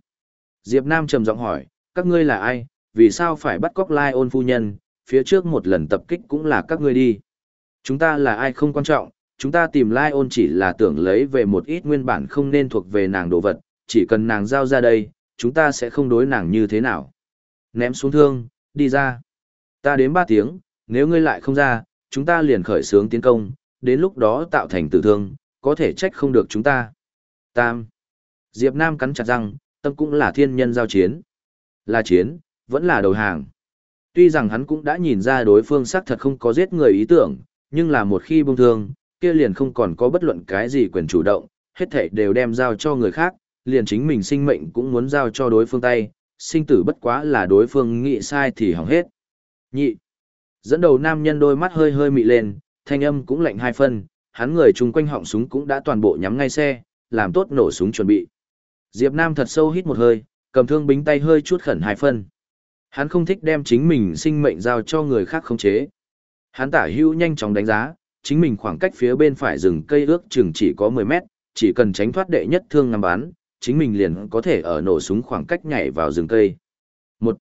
S1: Diệp Nam trầm giọng hỏi, các ngươi là ai, vì sao phải bắt cóc Lion phu nhân, phía trước một lần tập kích cũng là các ngươi đi. Chúng ta là ai không quan trọng, chúng ta tìm Lai ôn chỉ là tưởng lấy về một ít nguyên bản không nên thuộc về nàng đồ vật, chỉ cần nàng giao ra đây, chúng ta sẽ không đối nàng như thế nào. Ném xuống thương, đi ra. Ta đến ba tiếng, nếu ngươi lại không ra, chúng ta liền khởi xướng tiến công, đến lúc đó tạo thành tử thương, có thể trách không được chúng ta. Tam. Diệp Nam cắn chặt răng, tâm cũng là thiên nhân giao chiến. Là chiến, vẫn là đầu hàng. Tuy rằng hắn cũng đã nhìn ra đối phương xác thật không có giết người ý tưởng, nhưng là một khi bông thương, kia liền không còn có bất luận cái gì quyền chủ động, hết thảy đều đem giao cho người khác, liền chính mình sinh mệnh cũng muốn giao cho đối phương tay, sinh tử bất quá là đối phương nghĩ sai thì hỏng hết. Nhị. Dẫn đầu nam nhân đôi mắt hơi hơi mị lên, thanh âm cũng lạnh hai phân, hắn người chung quanh họng súng cũng đã toàn bộ nhắm ngay xe, làm tốt nổ súng chuẩn bị. Diệp Nam thật sâu hít một hơi, cầm thương bính tay hơi chút khẩn hai phân. Hắn không thích đem chính mình sinh mệnh giao cho người khác khống chế. Hắn tả hữu nhanh chóng đánh giá, chính mình khoảng cách phía bên phải rừng cây ước chừng chỉ có 10 mét, chỉ cần tránh thoát đệ nhất thương ngắm bắn, chính mình liền có thể ở nổ súng khoảng cách nhảy vào rừng cây. Một,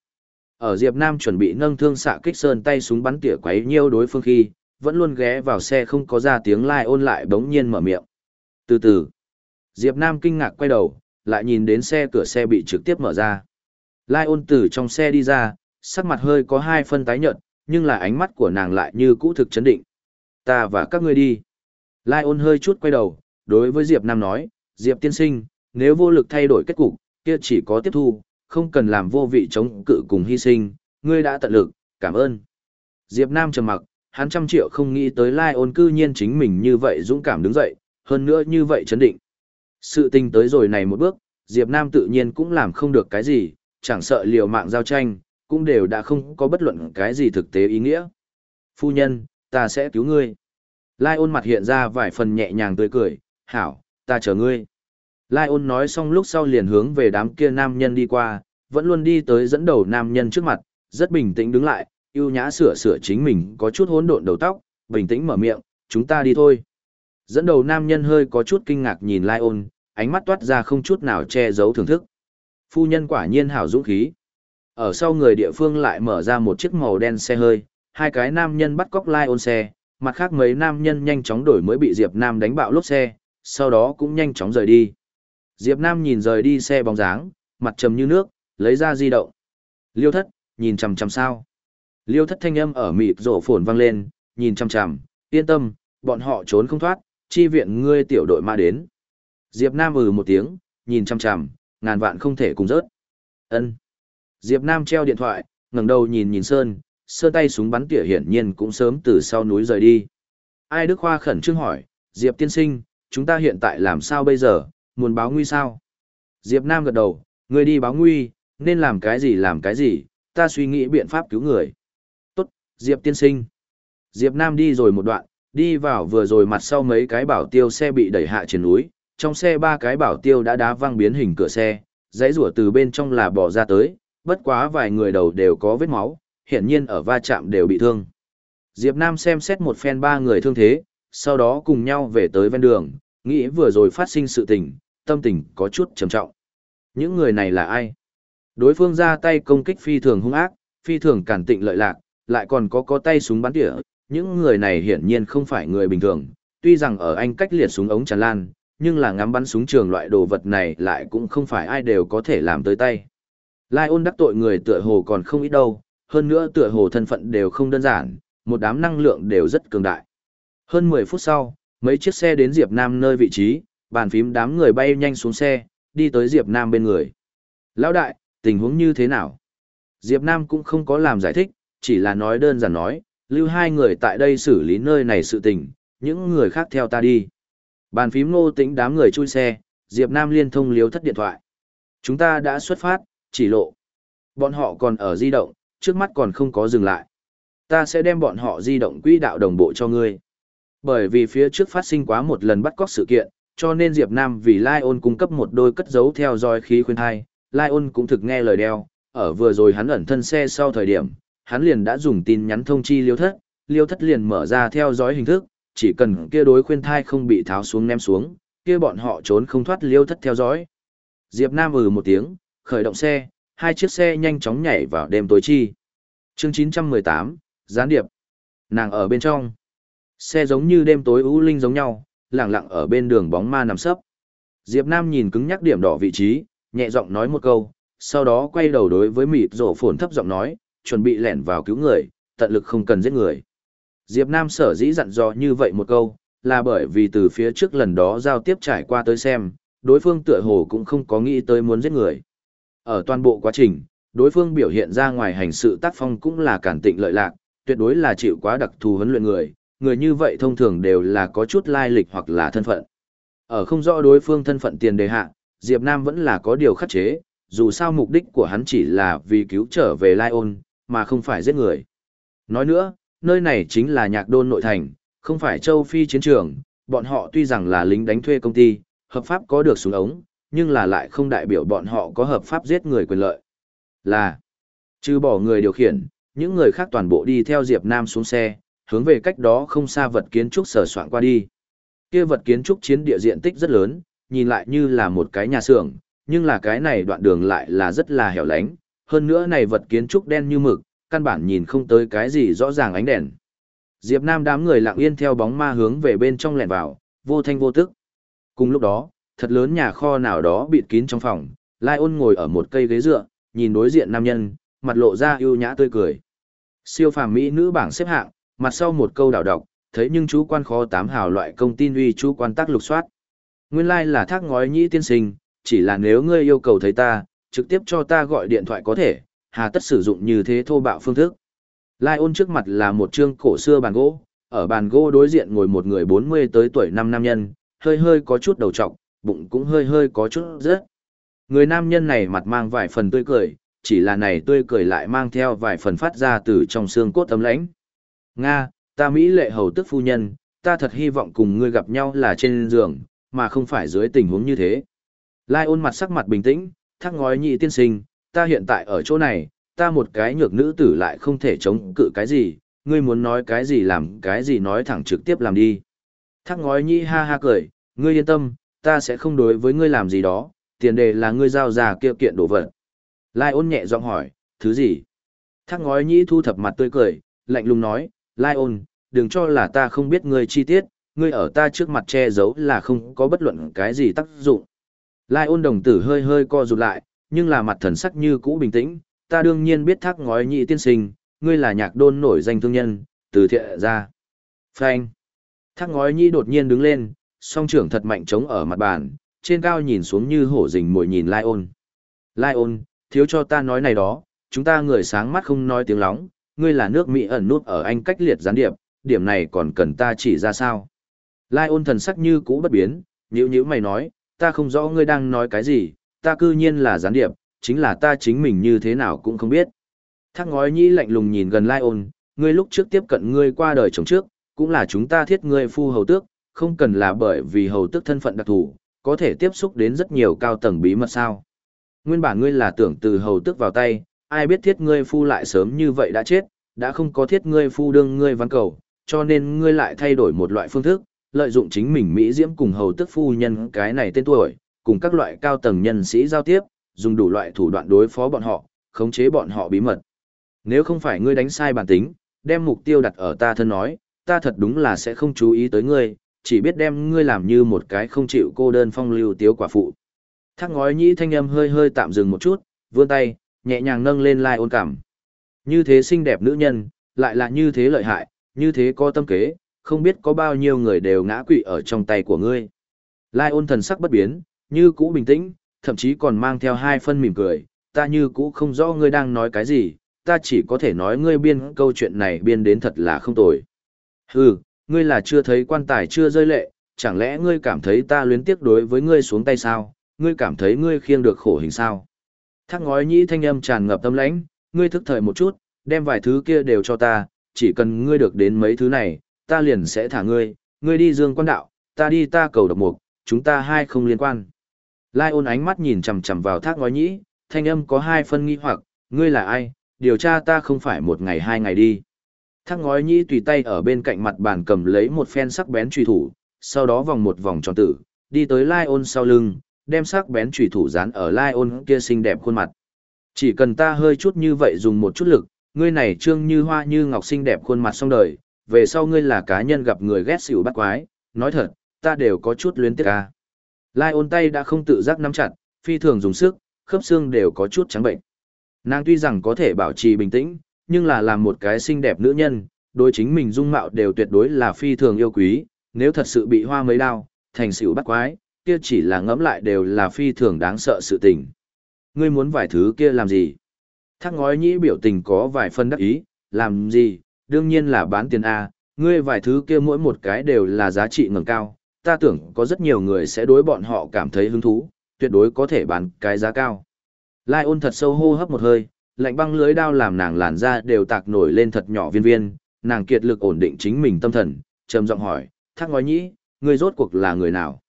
S1: Ở Diệp Nam chuẩn bị nâng thương xạ kích sơn tay súng bắn tỉa quấy nhiêu đối phương khi, vẫn luôn ghé vào xe không có ra tiếng lai ôn lại bỗng nhiên mở miệng. Từ từ, Diệp Nam kinh ngạc quay đầu, lại nhìn đến xe cửa xe bị trực tiếp mở ra. Lai ôn từ trong xe đi ra, sắc mặt hơi có hai phân tái nhợt, nhưng là ánh mắt của nàng lại như cũ thực chấn định. Ta và các ngươi đi. Lai ôn hơi chút quay đầu, đối với Diệp Nam nói, Diệp tiên sinh, nếu vô lực thay đổi kết cục, kia chỉ có tiếp thu, không cần làm vô vị chống cự cùng hy sinh, ngươi đã tận lực, cảm ơn. Diệp Nam trầm mặc, hắn trăm triệu không nghĩ tới Lai ôn cư nhiên chính mình như vậy dũng cảm đứng dậy, hơn nữa như vậy chấn định. Sự tình tới rồi này một bước, Diệp Nam tự nhiên cũng làm không được cái gì, chẳng sợ liều mạng giao tranh, cũng đều đã không có bất luận cái gì thực tế ý nghĩa. Phu nhân, ta sẽ cứu ngươi. Lai ôn mặt hiện ra vài phần nhẹ nhàng tươi cười, hảo, ta chờ ngươi. Lai ôn nói xong lúc sau liền hướng về đám kia nam nhân đi qua, vẫn luôn đi tới dẫn đầu nam nhân trước mặt, rất bình tĩnh đứng lại, yêu nhã sửa sửa chính mình có chút hỗn độn đầu tóc, bình tĩnh mở miệng, chúng ta đi thôi. Dẫn đầu nam nhân hơi có chút kinh ngạc nhìn Lai ôn, ánh mắt toát ra không chút nào che giấu thưởng thức. Phu nhân quả nhiên hảo dũng khí. Ở sau người địa phương lại mở ra một chiếc màu đen xe hơi, hai cái nam nhân bắt cóc Lai ôn xe, mặt khác mấy nam nhân nhanh chóng đổi mới bị Diệp Nam đánh bạo lốp xe, sau đó cũng nhanh chóng rời đi. Diệp Nam nhìn rời đi xe bóng dáng, mặt trầm như nước, lấy ra di động. Liêu thất, nhìn chằm chằm sao. Liêu thất thanh âm ở mịt rổ phồn vang lên, nhìn chằm chằm, yên tâm, bọn họ trốn không thoát, chi viện ngươi tiểu đội ma đến. Diệp Nam ừ một tiếng, nhìn chằm chằm, ngàn vạn không thể cùng rớt. Ân. Diệp Nam treo điện thoại, ngẩng đầu nhìn nhìn Sơn, Sơn tay súng bắn tỉa hiển nhiên cũng sớm từ sau núi rời đi. Ai Đức Khoa khẩn trương hỏi, Diệp tiên sinh, chúng ta hiện tại làm sao bây giờ, muốn báo nguy sao? Diệp Nam gật đầu, người đi báo nguy, nên làm cái gì làm cái gì, ta suy nghĩ biện pháp cứu người. Tốt, Diệp tiên sinh. Diệp Nam đi rồi một đoạn, đi vào vừa rồi mặt sau mấy cái bảo tiêu xe bị đẩy hạ trên núi, trong xe ba cái bảo tiêu đã đá văng biến hình cửa xe, giấy rủa từ bên trong là bỏ ra tới, bất quá vài người đầu đều có vết máu, hiển nhiên ở va chạm đều bị thương. Diệp Nam xem xét một phen ba người thương thế, sau đó cùng nhau về tới ven đường, nghĩ vừa rồi phát sinh sự tình, tâm tình có chút trầm trọng. Những người này là ai? Đối phương ra tay công kích phi thường hung ác, phi thường cản tịnh lợi lạc, lại còn có có tay súng bắn tỉa, những người này hiển nhiên không phải người bình thường, tuy rằng ở anh cách liệt súng ống tràn lan, nhưng là ngắm bắn súng trường loại đồ vật này lại cũng không phải ai đều có thể làm tới tay. Lai ôn đắc tội người tựa hồ còn không ít đâu, hơn nữa tựa hồ thân phận đều không đơn giản, một đám năng lượng đều rất cường đại. Hơn 10 phút sau, mấy chiếc xe đến Diệp Nam nơi vị trí, bàn phím đám người bay nhanh xuống xe, đi tới Diệp Nam bên người. Lão đại, tình huống như thế nào? Diệp Nam cũng không có làm giải thích, chỉ là nói đơn giản nói, lưu hai người tại đây xử lý nơi này sự tình, những người khác theo ta đi. Bàn phím ngô tĩnh đám người chui xe, Diệp Nam liên thông liếu thất điện thoại. Chúng ta đã xuất phát, chỉ lộ. Bọn họ còn ở di động, trước mắt còn không có dừng lại. Ta sẽ đem bọn họ di động quỹ đạo đồng bộ cho ngươi. Bởi vì phía trước phát sinh quá một lần bắt cóc sự kiện, cho nên Diệp Nam vì Lion cung cấp một đôi cất giấu theo dõi khí khuyên thai. Lion cũng thực nghe lời đeo, ở vừa rồi hắn ẩn thân xe sau thời điểm, hắn liền đã dùng tin nhắn thông chi liêu thất, liêu thất liền mở ra theo dõi hình thức, chỉ cần kia đối khuyên thai không bị tháo xuống ném xuống, kia bọn họ trốn không thoát liêu thất theo dõi. Diệp Nam ừ một tiếng, khởi động xe, hai chiếc xe nhanh chóng nhảy vào đêm tối chi. Chương 918, gián điệp. Nàng ở bên trong. Xe giống như đêm tối u linh giống nhau, lẳng lặng ở bên đường bóng ma nằm sấp. Diệp Nam nhìn cứng nhắc điểm đỏ vị trí, nhẹ giọng nói một câu, sau đó quay đầu đối với mịt rổ phồn thấp giọng nói, chuẩn bị lẻn vào cứu người, tận lực không cần giết người. Diệp Nam sở dĩ dặn dò như vậy một câu, là bởi vì từ phía trước lần đó giao tiếp trải qua tới xem, đối phương tựa hồ cũng không có nghĩ tới muốn giết người. Ở toàn bộ quá trình, đối phương biểu hiện ra ngoài hành sự tác phong cũng là cản tịnh lợi lạc, tuyệt đối là chịu quá đặc thù huấn luyện người, người như vậy thông thường đều là có chút lai lịch hoặc là thân phận. Ở không rõ đối phương thân phận tiền đề hạ, Diệp Nam vẫn là có điều khắc chế, dù sao mục đích của hắn chỉ là vì cứu trở về Lion, mà không phải giết người. Nói nữa, nơi này chính là nhạc đôn nội thành, không phải châu Phi chiến trường, bọn họ tuy rằng là lính đánh thuê công ty, hợp pháp có được súng ống, nhưng là lại không đại biểu bọn họ có hợp pháp giết người quyền lợi. Là, trừ bỏ người điều khiển, những người khác toàn bộ đi theo Diệp Nam xuống xe, hướng về cách đó không xa vật kiến trúc sở soạn qua đi. Kia vật kiến trúc chiến địa diện tích rất lớn, nhìn lại như là một cái nhà xưởng, nhưng là cái này đoạn đường lại là rất là hẻo lánh, hơn nữa này vật kiến trúc đen như mực, căn bản nhìn không tới cái gì rõ ràng ánh đèn. Diệp Nam đám người lặng yên theo bóng ma hướng về bên trong lẻn vào, vô thanh vô tức. Cùng lúc đó, thật lớn nhà kho nào đó bịt kín trong phòng, Lai ôn ngồi ở một cây ghế dựa, nhìn đối diện nam nhân, mặt lộ ra ưu nhã tươi cười. Siêu phàm mỹ nữ bảng xếp hạng, mặt sau một câu đảo đọc, thấy nhưng chú quan khó tám hào loại công tin uy chú quan tác lục soát. Nguyên lai like là thác ngói nhĩ tiên sinh, chỉ là nếu ngươi yêu cầu thấy ta, trực tiếp cho ta gọi điện thoại có thể, hà tất sử dụng như thế thô bạo phương thức. Lai ôn trước mặt là một chương cổ xưa bàn gỗ, ở bàn gỗ đối diện ngồi một người 40 tới tuổi năm nam nhân, hơi hơi có chút đầu trọc, bụng cũng hơi hơi có chút rớt. Người nam nhân này mặt mang vài phần tươi cười, chỉ là này tươi cười lại mang theo vài phần phát ra từ trong xương cốt tấm lãnh. Nga, ta Mỹ lệ hầu tức phu nhân, ta thật hy vọng cùng ngươi gặp nhau là trên giường, mà không phải dưới tình huống như thế. Lai ôn mặt sắc mặt bình tĩnh, thắc ngói nhị tiên sinh, ta hiện tại ở chỗ này, ta một cái nhược nữ tử lại không thể chống cự cái gì, ngươi muốn nói cái gì làm cái gì nói thẳng trực tiếp làm đi. Thác ngói nhĩ ha ha cười, ngươi yên tâm, ta sẽ không đối với ngươi làm gì đó, tiền đề là ngươi giao ra kia kiện đồ vật. Lai ôn nhẹ giọng hỏi, thứ gì? Thác ngói nhĩ thu thập mặt tươi cười, lạnh lùng nói, Lai ôn, đừng cho là ta không biết ngươi chi tiết, ngươi ở ta trước mặt che giấu là không có bất luận cái gì tác dụng. Lai ôn đồng tử hơi hơi co rụt lại, nhưng là mặt thần sắc như cũ bình tĩnh, ta đương nhiên biết thác ngói nhị tiên sinh, ngươi là nhạc đôn nổi danh thương nhân, từ thiện ra. Phanh. Thác ngói nhị đột nhiên đứng lên, song trưởng thật mạnh trống ở mặt bàn, trên cao nhìn xuống như hổ rình mồi nhìn Lai ôn. Lai ôn, thiếu cho ta nói này đó, chúng ta người sáng mắt không nói tiếng lóng, ngươi là nước Mỹ ẩn nút ở anh cách liệt gián điệp, điểm này còn cần ta chỉ ra sao. Lai ôn thần sắc như cũ bất biến, nhữ nhữ mày nói, ta không rõ ngươi đang nói cái gì, ta cư nhiên là gián điệp, chính là ta chính mình như thế nào cũng không biết. Thác ngói nhĩ lạnh lùng nhìn gần Lai ôn, ngươi lúc trước tiếp cận ngươi qua đời chồng trước, cũng là chúng ta thiết ngươi phu hầu tước, không cần là bởi vì hầu tước thân phận đặc thù, có thể tiếp xúc đến rất nhiều cao tầng bí mật sao. Nguyên bản ngươi là tưởng từ hầu tước vào tay, ai biết thiết ngươi phu lại sớm như vậy đã chết, đã không có thiết ngươi phu đương ngươi văn cầu, cho nên ngươi lại thay đổi một loại phương thức, lợi dụng chính mình Mỹ Diễm cùng hầu tước phu nhân cái này tên tuổi, cùng các loại cao tầng nhân sĩ giao tiếp, dùng đủ loại thủ đoạn đối phó bọn họ, khống chế bọn họ bí mật. Nếu không phải ngươi đánh sai bản tính, đem mục tiêu đặt ở ta thân nói, ta thật đúng là sẽ không chú ý tới ngươi, chỉ biết đem ngươi làm như một cái không chịu cô đơn phong lưu tiếu quả phụ. Thác ngói nhĩ thanh âm hơi hơi tạm dừng một chút, vươn tay, nhẹ nhàng nâng lên lai ôn cảm. Như thế xinh đẹp nữ nhân, lại là như thế lợi hại, như thế có tâm kế, không biết có bao nhiêu người đều ngã quỵ ở trong tay của ngươi. Lai ôn thần sắc bất biến, như cũ bình tĩnh, thậm chí còn mang theo hai phân mỉm cười, ta như cũ không rõ ngươi đang nói cái gì, ta chỉ có thể nói ngươi biên câu chuyện này biên đến thật là không tồi. Hừ, ngươi là chưa thấy quan tài chưa rơi lệ, chẳng lẽ ngươi cảm thấy ta luyến tiếc đối với ngươi xuống tay sao, ngươi cảm thấy ngươi khiêng được khổ hình sao. Thác ngói nhĩ thanh âm tràn ngập tâm lãnh, ngươi thức thời một chút, đem vài thứ kia đều cho ta, chỉ cần ngươi được đến mấy thứ này, ta liền sẽ thả ngươi, ngươi đi dương quan đạo, ta đi ta cầu độc mục, chúng ta hai không liên quan. Lai ôn ánh mắt nhìn chằm chằm vào thác ngói nhĩ, thanh âm có hai phân nghi hoặc, ngươi là ai, điều tra ta không phải một ngày hai ngày đi. Thác ngói nhĩ tùy tay ở bên cạnh mặt bàn cầm lấy một phen sắc bén truy thủ, sau đó vòng một vòng tròn tử, đi tới Lai ôn sau lưng, đem sắc bén truy thủ dán ở Lai ôn kia xinh đẹp khuôn mặt. Chỉ cần ta hơi chút như vậy dùng một chút lực, ngươi này trương như hoa như ngọc xinh đẹp khuôn mặt xong đời, về sau ngươi là cá nhân gặp người ghét xỉu bắt quái, nói thật, ta đều có chút luyến tiếc ca. Lai ôn tay đã không tự giác nắm chặt, phi thường dùng sức, khớp xương đều có chút trắng bệnh. Nàng tuy rằng có thể bảo trì bình tĩnh, nhưng là làm một cái xinh đẹp nữ nhân, đối chính mình dung mạo đều tuyệt đối là phi thường yêu quý, nếu thật sự bị hoa mấy đau, thành xỉu bắt quái, kia chỉ là ngẫm lại đều là phi thường đáng sợ sự tình. Ngươi muốn vài thứ kia làm gì? Thác ngói nhĩ biểu tình có vài phân đắc ý, làm gì, đương nhiên là bán tiền A, ngươi vài thứ kia mỗi một cái đều là giá trị ngầm cao, ta tưởng có rất nhiều người sẽ đối bọn họ cảm thấy hứng thú, tuyệt đối có thể bán cái giá cao. Lai ôn thật sâu hô hấp một hơi, lạnh băng lưới đao làm nàng làn da đều tạc nổi lên thật nhỏ viên viên, nàng kiệt lực ổn định chính mình tâm thần, trầm giọng hỏi, thác ngói nhĩ, ngươi rốt cuộc là người nào?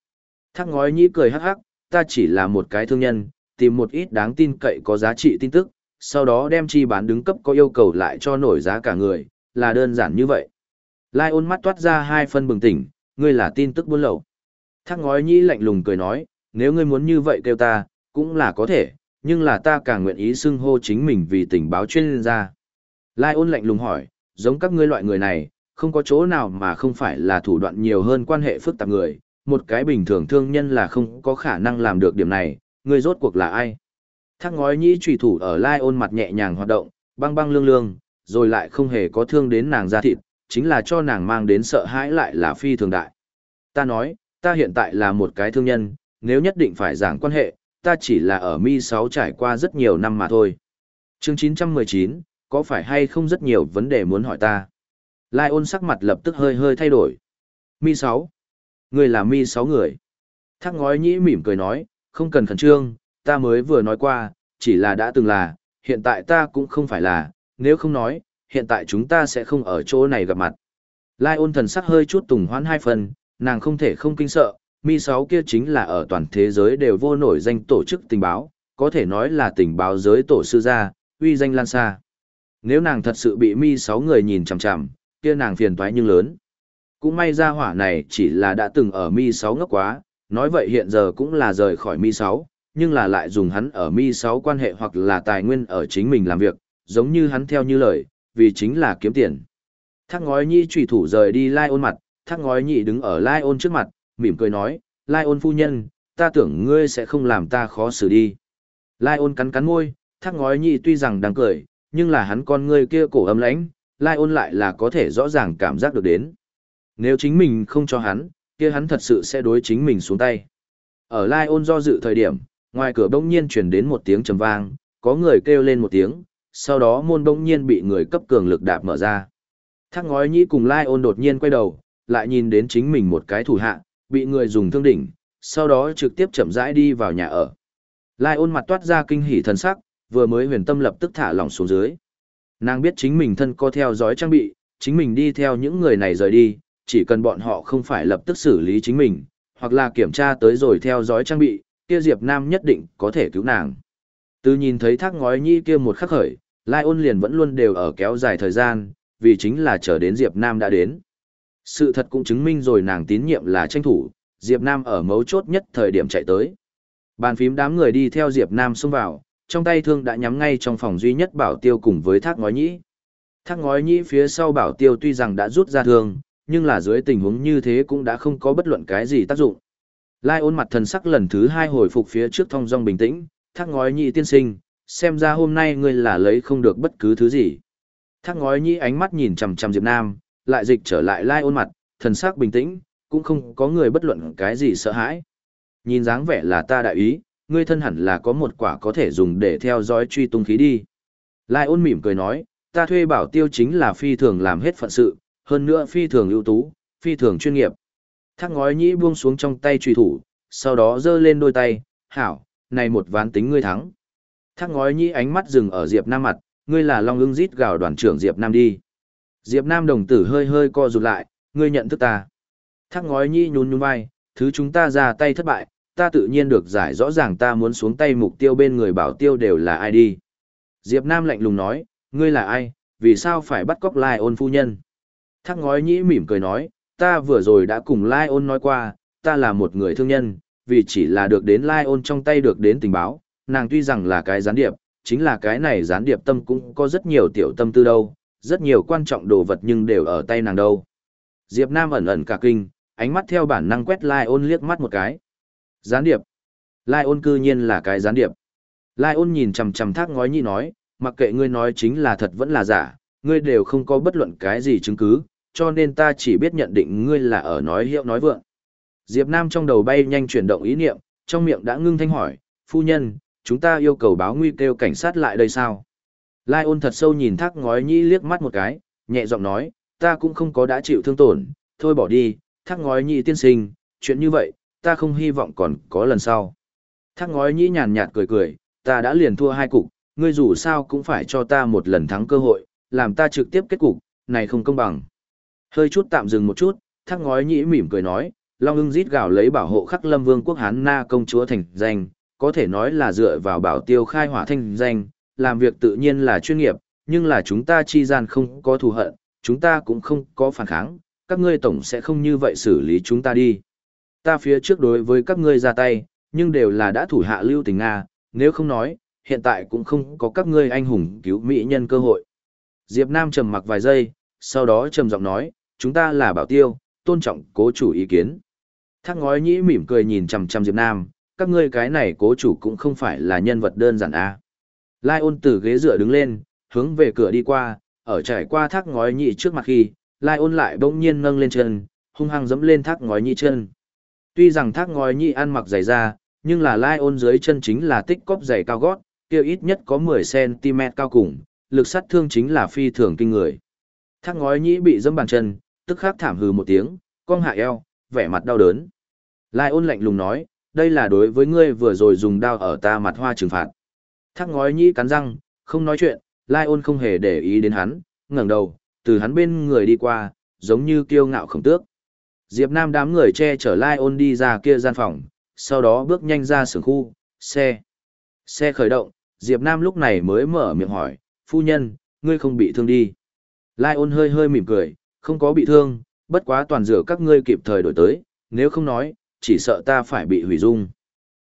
S1: Thác ngói nhĩ cười hắc hắc, ta chỉ là một cái thương nhân, tìm một ít đáng tin cậy có giá trị tin tức, sau đó đem chi bán đứng cấp có yêu cầu lại cho nổi giá cả người, là đơn giản như vậy. Lai ôn mắt toát ra hai phân bừng tỉnh, ngươi là tin tức buôn lậu. Thác ngói nhĩ lạnh lùng cười nói, nếu ngươi muốn như vậy kêu ta, cũng là có thể, nhưng là ta càng nguyện ý xưng hô chính mình vì tình báo chuyên gia. Lai ôn lạnh lùng hỏi, giống các ngươi loại người này, không có chỗ nào mà không phải là thủ đoạn nhiều hơn quan hệ phức tạp người, một cái bình thường thương nhân là không có khả năng làm được điểm này, ngươi rốt cuộc là ai? Thác ngói nhĩ trùy thủ ở Lai ôn mặt nhẹ nhàng hoạt động, băng băng lương lương, rồi lại không hề có thương đến nàng da thịt, chính là cho nàng mang đến sợ hãi lại là phi thường đại. Ta nói, ta hiện tại là một cái thương nhân, nếu nhất định phải giảng quan hệ, ta chỉ là ở mi 6 trải qua rất nhiều năm mà thôi. Chương 919, có phải hay không rất nhiều vấn đề muốn hỏi ta? Lai ôn sắc mặt lập tức hơi hơi thay đổi. Mi 6. Người là mi 6 người. Thác ngói nhĩ mỉm cười nói, không cần khẩn trương, ta mới vừa nói qua, chỉ là đã từng là, hiện tại ta cũng không phải là, nếu không nói, hiện tại chúng ta sẽ không ở chỗ này gặp mặt. Lai ôn thần sắc hơi chút tùng hoãn hai phần, nàng không thể không kinh sợ, mi sáu kia chính là ở toàn thế giới đều vô nổi danh tổ chức tình báo, có thể nói là tình báo giới tổ sư gia, uy danh lan xa. Nếu nàng thật sự bị mi sáu người nhìn chằm chằm, kia nàng phiền toái nhưng lớn. Cũng may ra hỏa này chỉ là đã từng ở mi sáu ngốc quá, nói vậy hiện giờ cũng là rời khỏi mi sáu, nhưng là lại dùng hắn ở mi sáu quan hệ hoặc là tài nguyên ở chính mình làm việc, giống như hắn theo như lời, vì chính là kiếm tiền. Thác ngói nhị trùy thủ rời đi lai ôn mặt, thác ngói nhị đứng ở lai ôn trước mặt, mỉm cười nói, lai ôn phu nhân, ta tưởng ngươi sẽ không làm ta khó xử đi. Lai ôn cắn cắn môi, thác ngói nhị tuy rằng đang cười, nhưng là hắn con ngươi kia cổ ấm lãnh, lai ôn lại là có thể rõ ràng cảm giác được đến. Nếu chính mình không cho hắn, kia hắn thật sự sẽ đối chính mình xuống tay. Ở lai ôn do dự thời điểm, ngoài cửa bỗng nhiên truyền đến một tiếng trầm vang, có người kêu lên một tiếng, sau đó môn bỗng nhiên bị người cấp cường lực đạp mở ra. Thác ngói nhĩ cùng lai ôn đột nhiên quay đầu, lại nhìn đến chính mình một cái thủ hạ, bị người dùng thương đỉnh, sau đó trực tiếp chậm rãi đi vào nhà ở. Lai ôn mặt toát ra kinh hỉ thần sắc, vừa mới huyền tâm lập tức thả lỏng xuống dưới. Nàng biết chính mình thân có theo dõi trang bị, chính mình đi theo những người này rời đi, chỉ cần bọn họ không phải lập tức xử lý chính mình, hoặc là kiểm tra tới rồi theo dõi trang bị, kia Diệp Nam nhất định có thể cứu nàng. Từ nhìn thấy thác ngói nhi kia một khắc khởi, Lai ôn liền vẫn luôn đều ở kéo dài thời gian, vì chính là chờ đến Diệp Nam đã đến. Sự thật cũng chứng minh rồi nàng tín nhiệm là tranh thủ, Diệp Nam ở mấu chốt nhất thời điểm chạy tới. Bàn phím đám người đi theo Diệp Nam xông vào, trong tay thương đã nhắm ngay trong phòng duy nhất bảo tiêu cùng với thác ngói nhĩ. Thác ngói nhĩ phía sau bảo tiêu tuy rằng đã rút ra thương, nhưng là dưới tình huống như thế cũng đã không có bất luận cái gì tác dụng. Lai ôn mặt thần sắc lần thứ hai hồi phục phía trước thong dong bình tĩnh, thác ngói nhĩ tiên sinh, xem ra hôm nay ngươi là lấy không được bất cứ thứ gì. Thác ngói nhĩ ánh mắt nhìn chằm chằm Diệp Nam, lại dịch trở lại Lai ôn mặt, thần sắc bình tĩnh, cũng không có người bất luận cái gì sợ hãi. Nhìn dáng vẻ là ta đại ý, ngươi thân hẳn là có một quả có thể dùng để theo dõi truy tung khí đi. Lai ôn mỉm cười nói, ta thuê bảo tiêu chính là phi thường làm hết phận sự, hơn nữa phi thường ưu tú, phi thường chuyên nghiệp. Thác ngói nhĩ buông xuống trong tay truy thủ, sau đó giơ lên đôi tay, hảo, này một ván tính ngươi thắng. Thác ngói nhĩ ánh mắt dừng ở Diệp Nam mặt, ngươi là Long ưng rít gào đoàn trưởng Diệp Nam đi. Diệp Nam đồng tử hơi hơi co rụt lại, ngươi nhận thức ta. Thác ngói nhĩ nhún nhún vai, thứ chúng ta ra tay thất bại, ta tự nhiên được giải rõ ràng ta muốn xuống tay mục tiêu bên người bảo tiêu đều là ai đi. Diệp Nam lạnh lùng nói, ngươi là ai, vì sao phải bắt cóc Lai ôn phu nhân? Thác ngói nhĩ mỉm cười nói, ta vừa rồi đã cùng Lai ôn nói qua, ta là một người thương nhân, vì chỉ là được đến Lai ôn trong tay được đến tình báo, nàng tuy rằng là cái gián điệp, chính là cái này gián điệp tâm cũng có rất nhiều tiểu tâm tư đâu, rất nhiều quan trọng đồ vật nhưng đều ở tay nàng đâu. Diệp Nam ẩn ẩn cả kinh, ánh mắt theo bản năng quét Lai ôn liếc mắt một cái. Gián điệp. Lai ôn cư nhiên là cái gián điệp. Lai ôn nhìn chằm chằm thác ngói nhi nói, mặc kệ ngươi nói chính là thật vẫn là giả, ngươi đều không có bất luận cái gì chứng cứ, cho nên ta chỉ biết nhận định ngươi là ở nói hiệu nói vượng. Diệp Nam trong đầu bay nhanh chuyển động ý niệm, trong miệng đã ngưng thanh hỏi, phu nhân, chúng ta yêu cầu báo nguy kêu cảnh sát lại đây sao? Lai ôn thật sâu nhìn thác ngói nhĩ liếc mắt một cái, nhẹ giọng nói, ta cũng không có đã chịu thương tổn, thôi bỏ đi, thác ngói nhĩ tiên sinh, chuyện như vậy, ta không hy vọng còn có lần sau. Thác ngói nhĩ nhàn nhạt cười cười, ta đã liền thua hai cục, ngươi dù sao cũng phải cho ta một lần thắng cơ hội, làm ta trực tiếp kết cục, này không công bằng. Hơi chút tạm dừng một chút, thác ngói nhĩ mỉm cười nói, Long ưng rít gào lấy bảo hộ khắc lâm vương quốc Hán Na công chúa thành danh, có thể nói là dựa vào bảo tiêu khai hỏa thanh danh, làm việc tự nhiên là chuyên nghiệp, nhưng là chúng ta chi gian không có thù hận, chúng ta cũng không có phản kháng, các ngươi tổng sẽ không như vậy xử lý chúng ta đi. Ta phía trước đối với các ngươi ra tay, nhưng đều là đã thủ hạ lưu tình Nga, nếu không nói, hiện tại cũng không có các ngươi anh hùng cứu mỹ nhân cơ hội. Diệp Nam trầm mặc vài giây, sau đó trầm giọng nói, chúng ta là bảo tiêu, tôn trọng cố chủ ý kiến. Thác ngói nhĩ mỉm cười nhìn chằm chằm Diệp Nam, các ngươi cái này cố chủ cũng không phải là nhân vật đơn giản a. À. Lai ôn từ ghế dựa đứng lên, hướng về cửa đi qua, ở trải qua thác ngói nhĩ trước mặt khi, Lai ôn lại bỗng nhiên nâng lên chân, hung hăng dẫm lên thác ngói nhĩ chân. Tuy rằng thác ngói nhĩ ăn mặc dày da, nhưng là Lai ôn dưới chân chính là tích cóp dày cao gót, kia ít nhất có 10cm cao cùng, lực sát thương chính là phi thường kinh người. Thác ngói nhĩ bị dẫm bàn chân, tức khắc thảm hừ một tiếng, cong hạ eo, vẻ mặt đau đớn. Lai ôn lạnh lùng nói, đây là đối với ngươi vừa rồi dùng đao ở ta mặt hoa trừng phạt. Thác ngói nhĩ cắn răng, không nói chuyện, Lai ôn không hề để ý đến hắn, ngẩng đầu, từ hắn bên người đi qua, giống như kiêu ngạo khổng tước. Diệp Nam đám người che chở Lai ôn đi ra kia gian phòng, sau đó bước nhanh ra sưởng khu, xe. Xe khởi động, Diệp Nam lúc này mới mở miệng hỏi, phu nhân, ngươi không bị thương đi. Lai ôn hơi hơi mỉm cười, không có bị thương, bất quá toàn dựa các ngươi kịp thời đổi tới, nếu không nói, chỉ sợ ta phải bị hủy dung.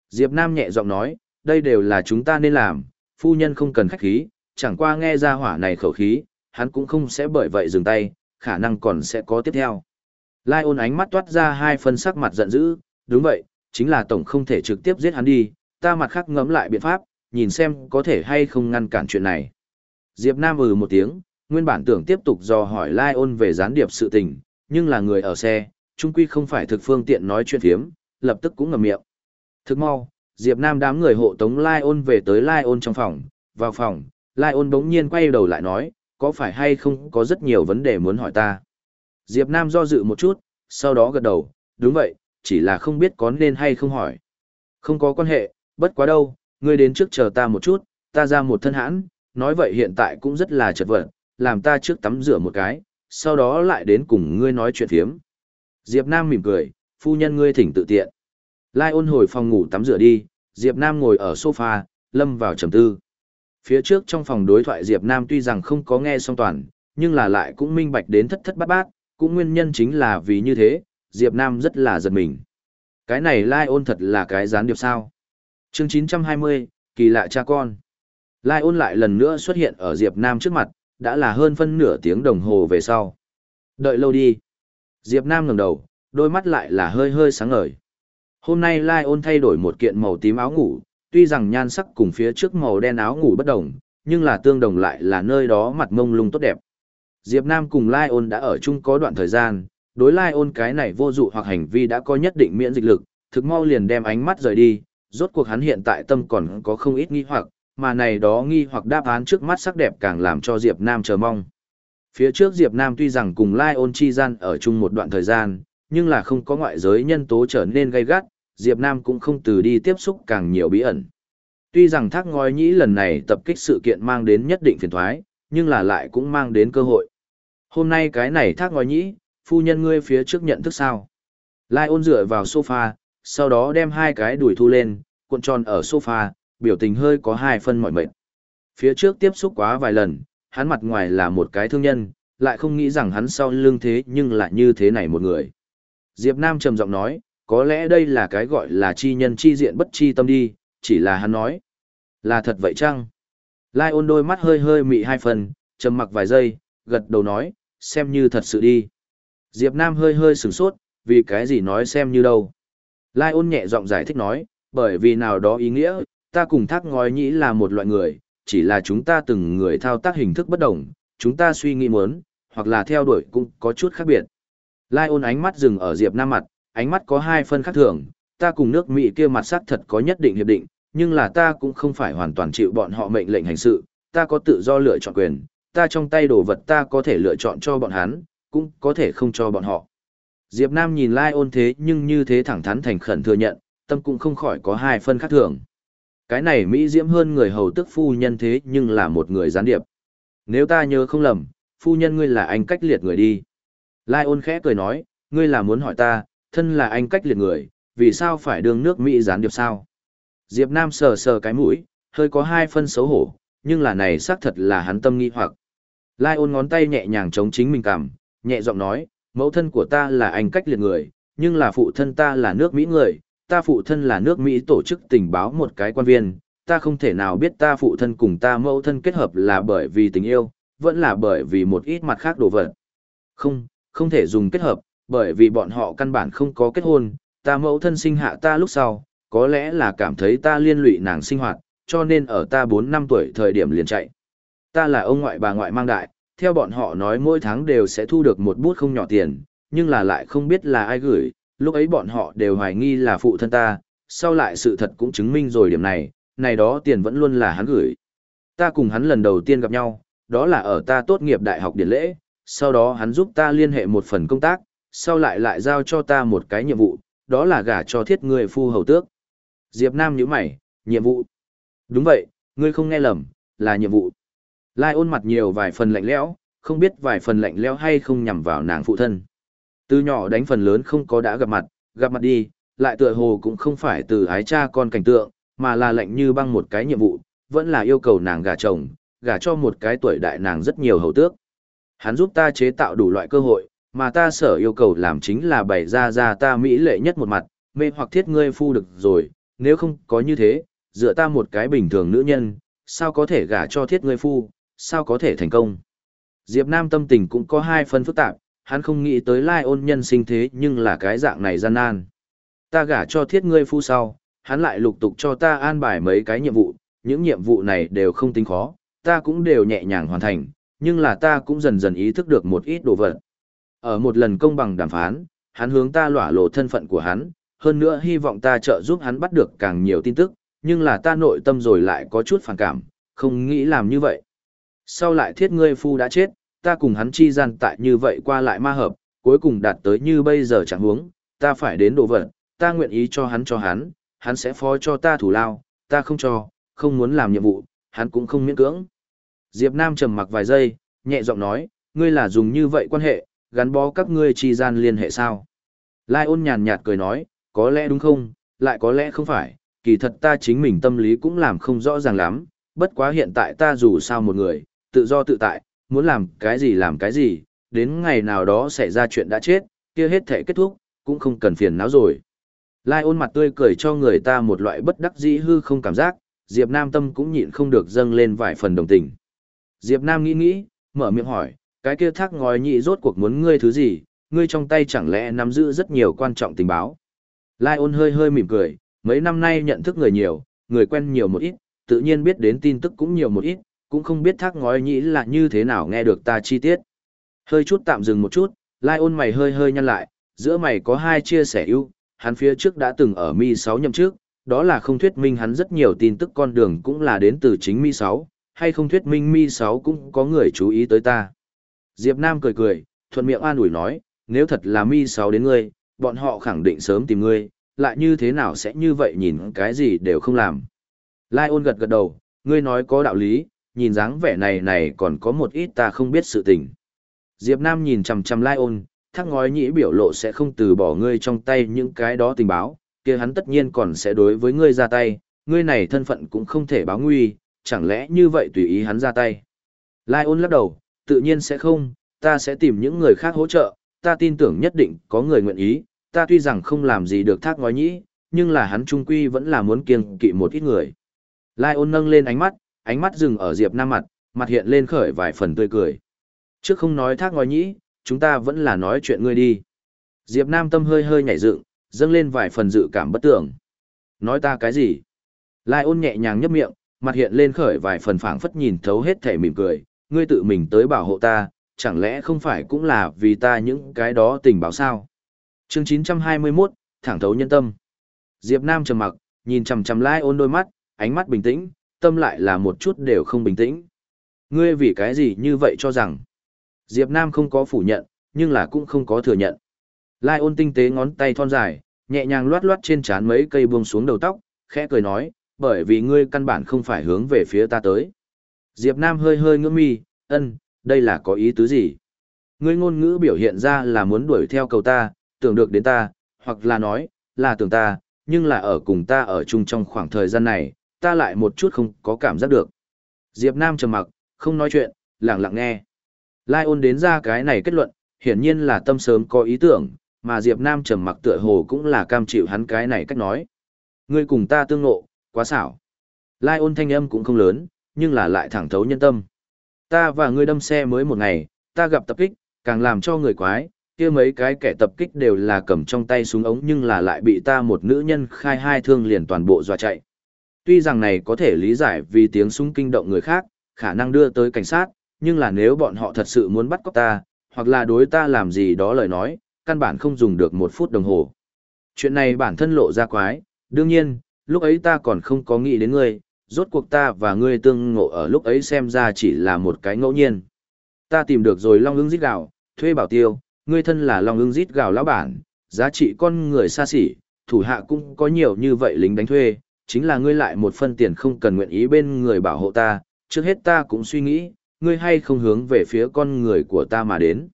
S1: Diệp Nam nhẹ giọng nói, đây đều là chúng ta nên làm, phu nhân không cần khách khí, chẳng qua nghe ra hỏa này khẩu khí, hắn cũng không sẽ bởi vậy dừng tay, khả năng còn sẽ có tiếp theo. Lai ôn ánh mắt toát ra hai phân sắc mặt giận dữ, đúng vậy, chính là tổng không thể trực tiếp giết hắn đi, ta mặt khác ngẫm lại biện pháp, nhìn xem có thể hay không ngăn cản chuyện này. Diệp Nam ừ một tiếng, nguyên bản tưởng tiếp tục dò hỏi Lai ôn về gián điệp sự tình, nhưng là người ở xe, Trung quy không phải thực phương tiện nói chuyện phiếm, lập tức cũng ngậm miệng. Thực mau, Diệp Nam đám người hộ tống Lai ôn về tới Lai ôn trong phòng, vào phòng, Lai ôn bỗng nhiên quay đầu lại nói, có phải hay không có rất nhiều vấn đề muốn hỏi ta. Diệp Nam do dự một chút, sau đó gật đầu, đúng vậy, chỉ là không biết có nên hay không hỏi. Không có quan hệ, bất quá đâu, ngươi đến trước chờ ta một chút, ta ra một thân hãn, nói vậy hiện tại cũng rất là chật vật, làm ta trước tắm rửa một cái, sau đó lại đến cùng ngươi nói chuyện phiếm. Diệp Nam mỉm cười, phu nhân ngươi thỉnh tự tiện. Lai ôn hồi phòng ngủ tắm rửa đi, Diệp Nam ngồi ở sofa, lâm vào trầm tư. Phía trước trong phòng đối thoại Diệp Nam tuy rằng không có nghe song toàn, nhưng là lại cũng minh bạch đến thất thất bát bát, cũng nguyên nhân chính là vì như thế, Diệp Nam rất là giật mình. Cái này Lai ôn thật là cái gián điệp sao? Chương 920, kỳ lạ cha con. Lai ôn lại lần nữa xuất hiện ở Diệp Nam trước mặt, đã là hơn phân nửa tiếng đồng hồ về sau. Đợi lâu đi. Diệp Nam ngẩng đầu, đôi mắt lại là hơi hơi sáng ngời. Hôm nay Lai ôn thay đổi một kiện màu tím áo ngủ, tuy rằng nhan sắc cùng phía trước màu đen áo ngủ bất đồng, nhưng là tương đồng lại là nơi đó mặt mông lung tốt đẹp. Diệp Nam cùng Lai ôn đã ở chung có đoạn thời gian, đối Lai ôn cái này vô dụ hoặc hành vi đã có nhất định miễn dịch lực, thực mau liền đem ánh mắt rời đi, rốt cuộc hắn hiện tại tâm còn có không ít nghi hoặc, mà này đó nghi hoặc đáp án trước mắt sắc đẹp càng làm cho Diệp Nam chờ mong. Phía trước Diệp Nam tuy rằng cùng Lai ôn chi gian ở chung một đoạn thời gian, nhưng là không có ngoại giới nhân tố trở nên gay gắt, Diệp Nam cũng không từ đi tiếp xúc càng nhiều bí ẩn. Tuy rằng thác ngói nhĩ lần này tập kích sự kiện mang đến nhất định phiền thoái, nhưng là lại cũng mang đến cơ hội. Hôm nay cái này thác ngói nhĩ, phu nhân ngươi phía trước nhận thức sao? Lai ôn dựa vào sofa, sau đó đem hai cái đùi thu lên, cuộn tròn ở sofa, biểu tình hơi có hai phân mỏi mệt. Phía trước tiếp xúc quá vài lần, hắn mặt ngoài là một cái thương nhân, lại không nghĩ rằng hắn sau lưng thế nhưng lại như thế này một người. Diệp Nam trầm giọng nói, có lẽ đây là cái gọi là chi nhân chi diện bất chi tâm đi, chỉ là hắn nói. Là thật vậy chăng? Lai ôn đôi mắt hơi hơi mị hai phần, trầm mặc vài giây, gật đầu nói, xem như thật sự đi. Diệp Nam hơi hơi sửng sốt, vì cái gì nói xem như đâu. Lai ôn nhẹ giọng giải thích nói, bởi vì nào đó ý nghĩa, ta cùng thác ngói nhĩ là một loại người, chỉ là chúng ta từng người thao tác hình thức bất đồng, chúng ta suy nghĩ muốn, hoặc là theo đuổi cũng có chút khác biệt. Lai ôn ánh mắt dừng ở Diệp Nam mặt, ánh mắt có hai phân khác thường, ta cùng nước Mỹ kia mặt sắc thật có nhất định hiệp định, nhưng là ta cũng không phải hoàn toàn chịu bọn họ mệnh lệnh hành sự, ta có tự do lựa chọn quyền, ta trong tay đồ vật ta có thể lựa chọn cho bọn hắn, cũng có thể không cho bọn họ. Diệp Nam nhìn Lai ôn thế nhưng như thế thẳng thắn thành khẩn thừa nhận, tâm cũng không khỏi có hai phân khác thường. Cái này Mỹ diễm hơn người hầu tức phu nhân thế nhưng là một người gián điệp. Nếu ta nhớ không lầm, phu nhân ngươi là anh cách liệt người đi. Lai ôn khẽ cười nói, ngươi là muốn hỏi ta, thân là anh cách liệt người, vì sao phải đương nước Mỹ gián điệp sao? Diệp Nam sờ sờ cái mũi, hơi có hai phân xấu hổ, nhưng là này xác thật là hắn tâm nghi hoặc. Lai ôn ngón tay nhẹ nhàng chống chính mình cằm, nhẹ giọng nói, mẫu thân của ta là anh cách liệt người, nhưng là phụ thân ta là nước Mỹ người, ta phụ thân là nước Mỹ tổ chức tình báo một cái quan viên, ta không thể nào biết ta phụ thân cùng ta mẫu thân kết hợp là bởi vì tình yêu, vẫn là bởi vì một ít mặt khác đồ vật. Không, không thể dùng kết hợp, bởi vì bọn họ căn bản không có kết hôn, ta mẫu thân sinh hạ ta lúc sau, có lẽ là cảm thấy ta liên lụy nàng sinh hoạt, cho nên ở ta 4 năm tuổi thời điểm liền chạy. Ta là ông ngoại bà ngoại mang đại, theo bọn họ nói mỗi tháng đều sẽ thu được một bút không nhỏ tiền, nhưng là lại không biết là ai gửi, lúc ấy bọn họ đều hoài nghi là phụ thân ta, sau lại sự thật cũng chứng minh rồi điểm này, này đó tiền vẫn luôn là hắn gửi. Ta cùng hắn lần đầu tiên gặp nhau, đó là ở ta tốt nghiệp đại học điển lễ, sau đó hắn giúp ta liên hệ một phần công tác, sau lại lại giao cho ta một cái nhiệm vụ, đó là gả cho thiết người phu hầu tước. Diệp Nam nhíu mày, nhiệm vụ. Đúng vậy, ngươi không nghe lầm, là nhiệm vụ. Lai ôn mặt nhiều vài phần lạnh lẽo, không biết vài phần lạnh lẽo hay không nhằm vào nàng phụ thân. Từ nhỏ đánh phần lớn không có đã gặp mặt, gặp mặt đi, lại tựa hồ cũng không phải từ ái cha con cảnh tượng, mà là lệnh như băng một cái nhiệm vụ, vẫn là yêu cầu nàng gả chồng, gả cho một cái tuổi đại nàng rất nhiều hầu tước. Hắn giúp ta chế tạo đủ loại cơ hội, mà ta sở yêu cầu làm chính là bày ra ra ta mỹ lệ nhất một mặt, mê hoặc thiết ngươi phu được rồi, nếu không có như thế, dựa ta một cái bình thường nữ nhân, sao có thể gả cho thiết ngươi phu, sao có thể thành công. Diệp Nam tâm tình cũng có hai phần phức tạp, hắn không nghĩ tới lai ôn nhân sinh thế nhưng là cái dạng này gian nan. Ta gả cho thiết ngươi phu sau, hắn lại lục tục cho ta an bài mấy cái nhiệm vụ, những nhiệm vụ này đều không tính khó, ta cũng đều nhẹ nhàng hoàn thành, nhưng là ta cũng dần dần ý thức được một ít đồ vật. Ở một lần công bằng đàm phán, hắn hướng ta lỏa lộ thân phận của hắn, hơn nữa hy vọng ta trợ giúp hắn bắt được càng nhiều tin tức, nhưng là ta nội tâm rồi lại có chút phản cảm, không nghĩ làm như vậy. Sau lại thiết ngươi phu đã chết, ta cùng hắn chi gian tại như vậy qua lại ma hợp, cuối cùng đạt tới như bây giờ chẳng huống, ta phải đến đồ vật, ta nguyện ý cho hắn cho hắn, hắn sẽ phó cho ta thủ lao, ta không cho, không muốn làm nhiệm vụ, hắn cũng không miễn cưỡng. Diệp Nam trầm mặc vài giây, nhẹ giọng nói, ngươi là dùng như vậy quan hệ, gắn bó các ngươi chi gian liên hệ sao? Lai ôn nhàn nhạt cười nói, có lẽ đúng không, lại có lẽ không phải, kỳ thật ta chính mình tâm lý cũng làm không rõ ràng lắm, bất quá hiện tại ta dù sao một người, tự do tự tại, muốn làm cái gì làm cái gì, đến ngày nào đó xảy ra chuyện đã chết, kia hết thể kết thúc, cũng không cần phiền não rồi. Lai ôn mặt tươi cười cho người ta một loại bất đắc dĩ hư không cảm giác, Diệp Nam tâm cũng nhịn không được dâng lên vài phần đồng tình. Diệp Nam nghĩ nghĩ, mở miệng hỏi, cái kia thác ngói nhị rốt cuộc muốn ngươi thứ gì, ngươi trong tay chẳng lẽ nắm giữ rất nhiều quan trọng tình báo. Lai ôn hơi hơi mỉm cười, mấy năm nay nhận thức người nhiều, người quen nhiều một ít, tự nhiên biết đến tin tức cũng nhiều một ít, cũng không biết thác ngói nhĩ là như thế nào nghe được ta chi tiết. Hơi chút tạm dừng một chút, Lai ôn mày hơi hơi nhăn lại, giữa mày có hai chia sẻ ưu, hắn phía trước đã từng ở mi 6 nhậm trước, đó là không thuyết minh hắn rất nhiều tin tức con đường cũng là đến từ chính mi 6, hay không thuyết minh mi 6 cũng có người chú ý tới ta. Diệp Nam cười cười, thuận miệng an ủi nói, nếu thật là mi 6 đến ngươi, bọn họ khẳng định sớm tìm ngươi, lại như thế nào sẽ như vậy nhìn cái gì đều không làm. Lai ôn gật gật đầu, ngươi nói có đạo lý, nhìn dáng vẻ này này còn có một ít ta không biết sự tình. Diệp Nam nhìn chằm chằm Lai ôn, thắc ngói nhĩ biểu lộ sẽ không từ bỏ ngươi trong tay những cái đó tình báo, kia hắn tất nhiên còn sẽ đối với ngươi ra tay, ngươi này thân phận cũng không thể báo nguy, chẳng lẽ như vậy tùy ý hắn ra tay. Lai ôn lắc đầu, tự nhiên sẽ không, ta sẽ tìm những người khác hỗ trợ, ta tin tưởng nhất định có người nguyện ý, ta tuy rằng không làm gì được thác ngói nhĩ, nhưng là hắn trung quy vẫn là muốn kiêng kỵ một ít người. Lai ôn nâng lên ánh mắt, ánh mắt dừng ở Diệp Nam mặt, mặt hiện lên khởi vài phần tươi cười. Trước không nói thác ngói nhĩ, chúng ta vẫn là nói chuyện ngươi đi. Diệp Nam tâm hơi hơi nhảy dựng, dâng lên vài phần dự cảm bất tưởng. Nói ta cái gì? Lai ôn nhẹ nhàng nhấp miệng, mặt hiện lên khởi vài phần phảng phất nhìn thấu hết thể mỉm cười, ngươi tự mình tới bảo hộ ta, chẳng lẽ không phải cũng là vì ta những cái đó tình báo sao? Chương 921, thẳng thấu nhân tâm. Diệp Nam trầm mặc, nhìn chằm chằm Lai ôn đôi mắt, ánh mắt bình tĩnh, tâm lại là một chút đều không bình tĩnh. Ngươi vì cái gì như vậy cho rằng? Diệp Nam không có phủ nhận, nhưng là cũng không có thừa nhận. Lai ôn tinh tế ngón tay thon dài, nhẹ nhàng loát loát trên trán mấy cây buông xuống đầu tóc, khẽ cười nói, bởi vì ngươi căn bản không phải hướng về phía ta tới. Diệp Nam hơi hơi ngưỡng mi, ân, đây là có ý tứ gì? Ngươi ngôn ngữ biểu hiện ra là muốn đuổi theo cầu ta, tưởng được đến ta, hoặc là nói, là tưởng ta, nhưng là ở cùng ta ở chung trong khoảng thời gian này, ta lại một chút không có cảm giác được. Diệp Nam trầm mặc, không nói chuyện, lặng lặng nghe. Lai ôn đến ra cái này kết luận, hiển nhiên là tâm sớm có ý tưởng, mà Diệp Nam trầm mặc tựa hồ cũng là cam chịu hắn cái này cách nói. Ngươi cùng ta tương ngộ, quá xảo. Lai ôn thanh âm cũng không lớn, nhưng là lại thẳng thấu nhân tâm. Ta và ngươi đâm xe mới một ngày, ta gặp tập kích, càng làm cho người quái, kia mấy cái kẻ tập kích đều là cầm trong tay súng ống nhưng là lại bị ta một nữ nhân khai hai thương liền toàn bộ dọa chạy. Tuy rằng này có thể lý giải vì tiếng súng kinh động người khác, khả năng đưa tới cảnh sát, nhưng là nếu bọn họ thật sự muốn bắt cóc ta, hoặc là đối ta làm gì đó lời nói, căn bản không dùng được một phút đồng hồ. Chuyện này bản thân lộ ra quái, đương nhiên, lúc ấy ta còn không có nghĩ đến ngươi, rốt cuộc ta và ngươi tương ngộ ở lúc ấy xem ra chỉ là một cái ngẫu nhiên. Ta tìm được rồi long ưng giết gạo, thuê bảo tiêu, ngươi thân là long ưng giết gạo lão bản, giá trị con người xa xỉ, thủ hạ cũng có nhiều như vậy lính đánh thuê, chính là ngươi lại một phân tiền không cần nguyện ý bên người bảo hộ ta, trước hết ta cũng suy nghĩ, ngươi hay không hướng về phía con người của ta mà đến.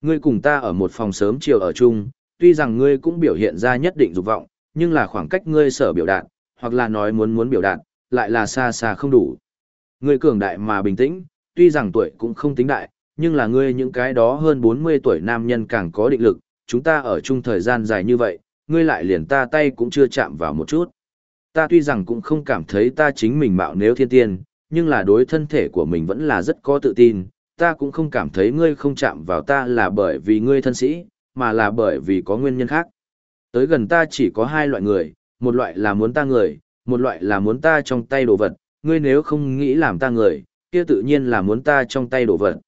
S1: Ngươi cùng ta ở một phòng sớm chiều ở chung, tuy rằng ngươi cũng biểu hiện ra nhất định dục vọng, nhưng là khoảng cách ngươi sở biểu đạt, hoặc là nói muốn muốn biểu đạt, lại là xa xa không đủ. Ngươi cường đại mà bình tĩnh, tuy rằng tuổi cũng không tính đại, nhưng là ngươi những cái đó hơn 40 tuổi nam nhân càng có định lực, chúng ta ở chung thời gian dài như vậy, ngươi lại liền ta tay cũng chưa chạm vào một chút. Ta tuy rằng cũng không cảm thấy ta chính mình mạo nếu thiên tiên, nhưng là đối thân thể của mình vẫn là rất có tự tin, ta cũng không cảm thấy ngươi không chạm vào ta là bởi vì ngươi thân sĩ, mà là bởi vì có nguyên nhân khác. Tới gần ta chỉ có hai loại người, một loại là muốn ta người, một loại là muốn ta trong tay đồ vật, ngươi nếu không nghĩ làm ta người, kia tự nhiên là muốn ta trong tay đồ vật.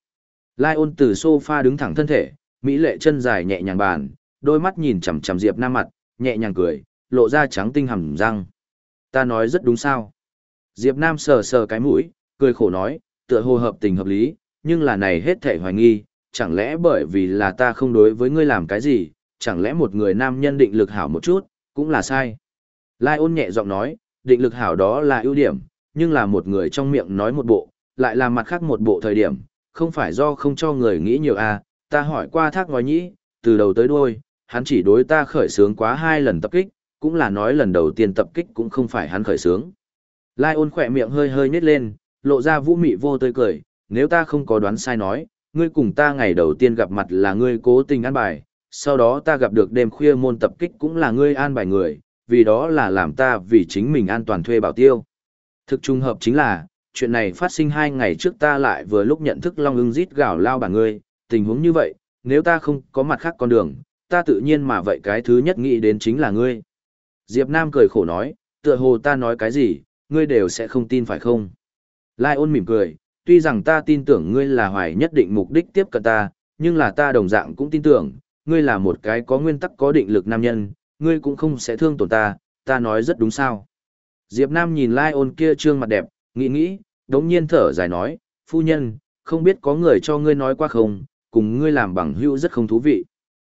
S1: Lai ôn từ sofa đứng thẳng thân thể, mỹ lệ chân dài nhẹ nhàng bàn, đôi mắt nhìn chằm chằm Diệp Nam mặt, nhẹ nhàng cười, lộ ra trắng tinh hầm răng. Ta nói rất đúng sao. Diệp Nam sờ sờ cái mũi, cười khổ nói, tựa hồ hợp tình hợp lý, nhưng là này hết thảy hoài nghi, chẳng lẽ bởi vì là ta không đối với ngươi làm cái gì, chẳng lẽ một người nam nhân định lực hảo một chút, cũng là sai. Lai ôn nhẹ giọng nói, định lực hảo đó là ưu điểm, nhưng là một người trong miệng nói một bộ, lại là mặt khác một bộ thời điểm, không phải do không cho người nghĩ nhiều à, ta hỏi qua thác ngói nhĩ, từ đầu tới đuôi, hắn chỉ đối ta khởi sướng quá hai lần tập kích, cũng là nói lần đầu tiên tập kích cũng không phải hắn khởi sướng. Lai ôn khỏe miệng hơi hơi nhếch lên, lộ ra vũ mị vô tươi cười, nếu ta không có đoán sai nói, ngươi cùng ta ngày đầu tiên gặp mặt là ngươi cố tình an bài, sau đó ta gặp được đêm khuya môn tập kích cũng là ngươi an bài người, vì đó là làm ta vì chính mình an toàn thuê bảo tiêu. Thực trung hợp chính là, chuyện này phát sinh hai ngày trước ta lại vừa lúc nhận thức long ưng rít gào lao bản ngươi, tình huống như vậy, nếu ta không có mặt khác con đường, ta tự nhiên mà vậy cái thứ nhất nghĩ đến chính là ngươi. Diệp Nam cười khổ nói, tựa hồ ta nói cái gì, ngươi đều sẽ không tin phải không? Lai ôn mỉm cười, tuy rằng ta tin tưởng ngươi là hoài nhất định mục đích tiếp cận ta, nhưng là ta đồng dạng cũng tin tưởng, ngươi là một cái có nguyên tắc có định lực nam nhân, ngươi cũng không sẽ thương tổn ta, ta nói rất đúng sao. Diệp Nam nhìn Lai ôn kia trương mặt đẹp, nghĩ nghĩ, đống nhiên thở dài nói, phu nhân, không biết có người cho ngươi nói qua không, cùng ngươi làm bằng hữu rất không thú vị.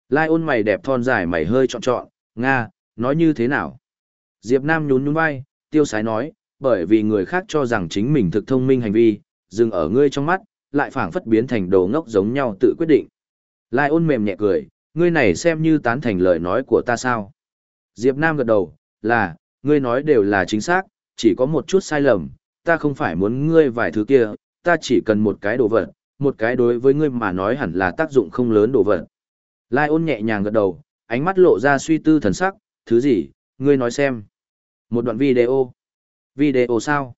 S1: Lai ôn mày đẹp thon dài mày hơi trọn trọn, Nga, nói như thế nào? Diệp Nam nhún nhún vai, tiêu sái nói, bởi vì người khác cho rằng chính mình thực thông minh hành vi, dừng ở ngươi trong mắt, lại phảng phất biến thành đồ ngốc giống nhau tự quyết định. Lai ôn mềm nhẹ cười, ngươi này xem như tán thành lời nói của ta sao? Diệp Nam gật đầu, là, ngươi nói đều là chính xác, chỉ có một chút sai lầm, ta không phải muốn ngươi vài thứ kia, ta chỉ cần một cái đồ vật, một cái đối với ngươi mà nói hẳn là tác dụng không lớn đồ vật. Lai ôn nhẹ nhàng gật đầu, ánh mắt lộ ra suy tư thần sắc, thứ gì, ngươi nói xem. Một đoạn video. Video sao?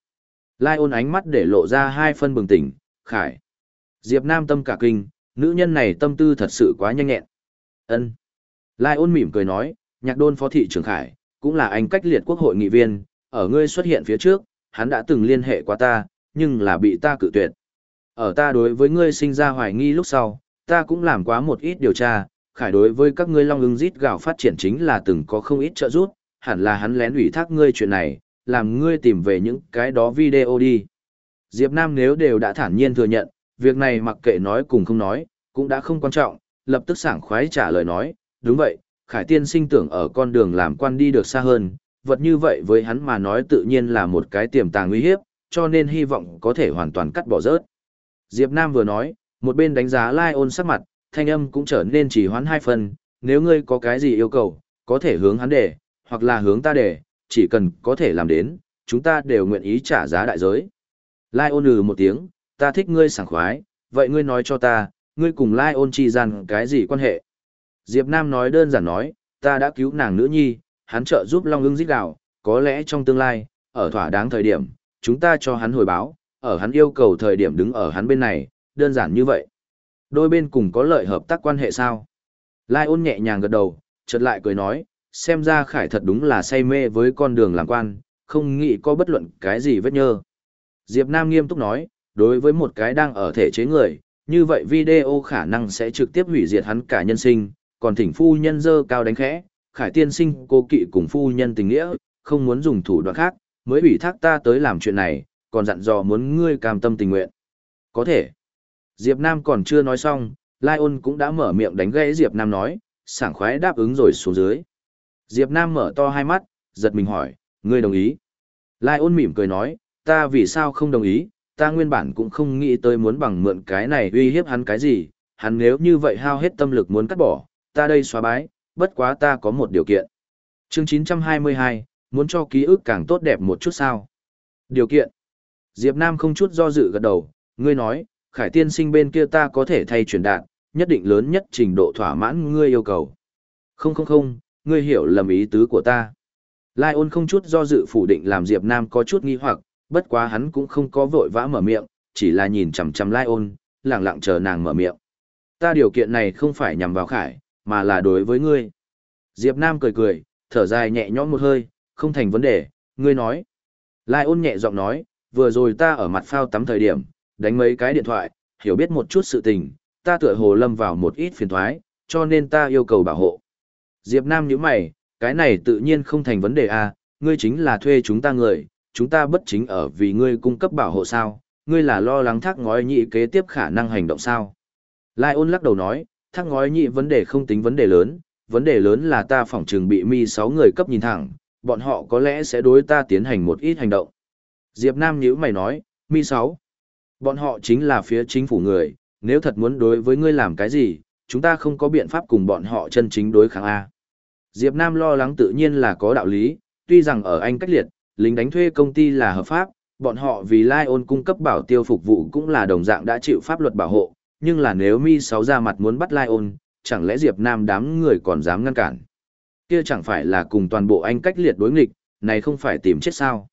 S1: Lai ôn ánh mắt để lộ ra hai phân bừng tỉnh, khải. Diệp Nam tâm cả kinh, nữ nhân này tâm tư thật sự quá nhanh nhẹn. Ân. Lai ôn mỉm cười nói, nhạc đôn phó thị trưởng khải, cũng là anh cách liệt quốc hội nghị viên, ở ngươi xuất hiện phía trước, hắn đã từng liên hệ qua ta, nhưng là bị ta cự tuyệt. Ở ta đối với ngươi sinh ra hoài nghi lúc sau, ta cũng làm quá một ít điều tra, khải đối với các ngươi long ưng rít gạo phát triển chính là từng có không ít trợ giúp, hẳn là hắn lén ủy thác ngươi chuyện này, làm ngươi tìm về những cái đó video đi. Diệp Nam nếu đều đã thản nhiên thừa nhận, việc này mặc kệ nói cùng không nói, cũng đã không quan trọng, lập tức sảng khoái trả lời nói, đúng vậy, Khải Tiên sinh tưởng ở con đường làm quan đi được xa hơn, vật như vậy với hắn mà nói tự nhiên là một cái tiềm tàng nguy hiếp, cho nên hy vọng có thể hoàn toàn cắt bỏ rớt. Diệp Nam vừa nói, một bên đánh giá Lai ôn sắc mặt, thanh âm cũng trở nên chỉ hoán hai phần, nếu ngươi có cái gì yêu cầu, có thể hướng hắn để, hoặc là hướng ta để, chỉ cần có thể làm đến, chúng ta đều nguyện ý trả giá đại giới. Lai ôn ừ một tiếng, ta thích ngươi sảng khoái, vậy ngươi nói cho ta, ngươi cùng Lai ôn chi gian cái gì quan hệ? Diệp Nam nói đơn giản nói, ta đã cứu nàng nữ nhi, hắn trợ giúp Long ưng giết gạo, có lẽ trong tương lai, ở thỏa đáng thời điểm, chúng ta cho hắn hồi báo, ở hắn yêu cầu thời điểm đứng ở hắn bên này, đơn giản như vậy. Đôi bên cùng có lợi hợp tác quan hệ sao? Lai ôn nhẹ nhàng gật đầu, chợt lại cười nói, xem ra khải thật đúng là say mê với con đường làm quan, không nghĩ có bất luận cái gì vết nhơ. Diệp Nam nghiêm túc nói, đối với một cái đang ở thể chế người, như vậy video khả năng sẽ trực tiếp hủy diệt hắn cả nhân sinh, còn thỉnh phu nhân dơ cao đánh khẽ, khải tiên sinh cô kỵ cùng phu nhân tình nghĩa, không muốn dùng thủ đoạn khác, mới ủy thác ta tới làm chuyện này, còn dặn dò muốn ngươi cam tâm tình nguyện. Có thể. Diệp Nam còn chưa nói xong, Lai ôn cũng đã mở miệng đánh gãy Diệp Nam nói, sảng khoái đáp ứng rồi xuống dưới. Diệp Nam mở to hai mắt, giật mình hỏi, ngươi đồng ý? Lai ôn mỉm cười nói, ta vì sao không đồng ý, ta nguyên bản cũng không nghĩ tới muốn bằng mượn cái này uy hiếp hắn cái gì, hắn nếu như vậy hao hết tâm lực muốn cắt bỏ, ta đây xóa bái, bất quá ta có một điều kiện. Chương 922, muốn cho ký ức càng tốt đẹp một chút sao? Điều kiện. Diệp Nam không chút do dự gật đầu, ngươi nói, khải tiên sinh bên kia ta có thể thay chuyển đạn, nhất định lớn nhất trình độ thỏa mãn ngươi yêu cầu. Không không không, ngươi hiểu lầm ý tứ của ta. Lai ôn không chút do dự phủ định làm Diệp Nam có chút nghi hoặc, bất quá hắn cũng không có vội vã mở miệng, chỉ là nhìn chằm chằm Lai ôn, lặng lặng chờ nàng mở miệng. Ta điều kiện này không phải nhằm vào khải, mà là đối với ngươi. Diệp Nam cười cười, thở dài nhẹ nhõm một hơi, không thành vấn đề, ngươi nói. Lai ôn nhẹ giọng nói, vừa rồi ta ở mặt phao tắm thời điểm, đánh mấy cái điện thoại, hiểu biết một chút sự tình, ta tựa hồ lâm vào một ít phiền thoái, cho nên ta yêu cầu bảo hộ. Diệp Nam nhíu mày, cái này tự nhiên không thành vấn đề a, à, ngươi chính là thuê chúng ta người, chúng ta bất chính ở vì ngươi cung cấp bảo hộ sao, ngươi là lo lắng thác ngói nhị kế tiếp khả năng hành động sao. Lai ôn lắc đầu nói, thác ngói nhị vấn đề không tính vấn đề lớn, vấn đề lớn là ta phỏng trừng bị mi 6 người cấp nhìn thẳng, bọn họ có lẽ sẽ đối ta tiến hành một ít hành động. Diệp Nam nhíu mày nói, mi 6. Bọn họ chính là phía chính phủ người, nếu thật muốn đối với ngươi làm cái gì, chúng ta không có biện pháp cùng bọn họ chân chính đối kháng A. Diệp Nam lo lắng tự nhiên là có đạo lý, tuy rằng ở Anh cách liệt, lính đánh thuê công ty là hợp pháp, bọn họ vì Lion cung cấp bảo tiêu phục vụ cũng là đồng dạng đã chịu pháp luật bảo hộ, nhưng là nếu Mi 6 ra mặt muốn bắt Lion, chẳng lẽ Diệp Nam đám người còn dám ngăn cản? Kia chẳng phải là cùng toàn bộ Anh cách liệt đối nghịch, này không phải tìm chết sao?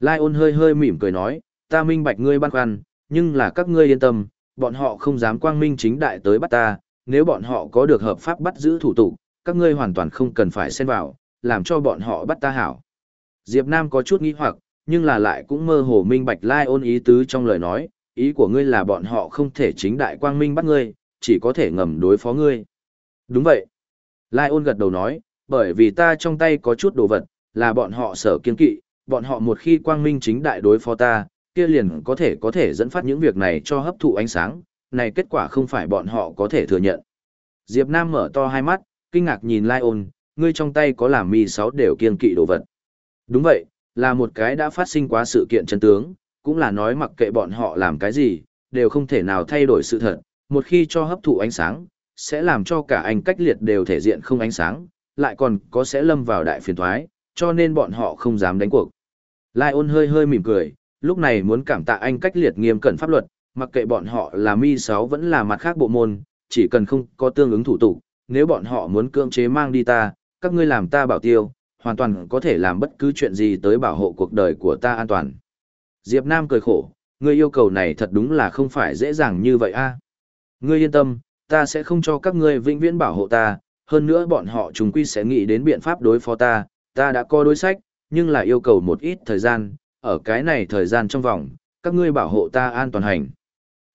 S1: Lion hơi hơi mỉm cười nói, ta minh bạch ngươi băn khoăn, nhưng là các ngươi yên tâm, bọn họ không dám quang minh chính đại tới bắt ta, nếu bọn họ có được hợp pháp bắt giữ thủ tục, các ngươi hoàn toàn không cần phải xen vào, làm cho bọn họ bắt ta hảo. Diệp Nam có chút nghi hoặc, nhưng là lại cũng mơ hồ minh bạch lai ôn ý tứ trong lời nói, ý của ngươi là bọn họ không thể chính đại quang minh bắt ngươi, chỉ có thể ngầm đối phó ngươi. Đúng vậy. Lai ôn gật đầu nói, bởi vì ta trong tay có chút đồ vật, là bọn họ sở kiên kỵ, bọn họ một khi quang minh chính đại đối phó ta, kia liền có thể có thể dẫn phát những việc này cho hấp thụ ánh sáng, này kết quả không phải bọn họ có thể thừa nhận. Diệp Nam mở to hai mắt, kinh ngạc nhìn Lai ôn, ngươi trong tay có làm mi sáu đều kiên kỵ đồ vật. Đúng vậy, là một cái đã phát sinh quá sự kiện chân tướng, cũng là nói mặc kệ bọn họ làm cái gì, đều không thể nào thay đổi sự thật, một khi cho hấp thụ ánh sáng, sẽ làm cho cả anh cách liệt đều thể diện không ánh sáng, lại còn có sẽ lâm vào đại phiền toái, cho nên bọn họ không dám đánh cuộc. Lai ôn hơi hơi mỉm cười, lúc này muốn cảm tạ anh cách liệt nghiêm cẩn pháp luật, mặc kệ bọn họ là mi 6 vẫn là mặt khác bộ môn, chỉ cần không có tương ứng thủ tục, nếu bọn họ muốn cưỡng chế mang đi ta, các ngươi làm ta bảo tiêu, hoàn toàn có thể làm bất cứ chuyện gì tới bảo hộ cuộc đời của ta an toàn. Diệp Nam cười khổ, ngươi yêu cầu này thật đúng là không phải dễ dàng như vậy a. Ngươi yên tâm, ta sẽ không cho các ngươi vĩnh viễn bảo hộ ta, hơn nữa bọn họ chúng quy sẽ nghĩ đến biện pháp đối phó ta, ta đã có đối sách, nhưng là yêu cầu một ít thời gian, ở cái này thời gian trong vòng, các ngươi bảo hộ ta an toàn hành.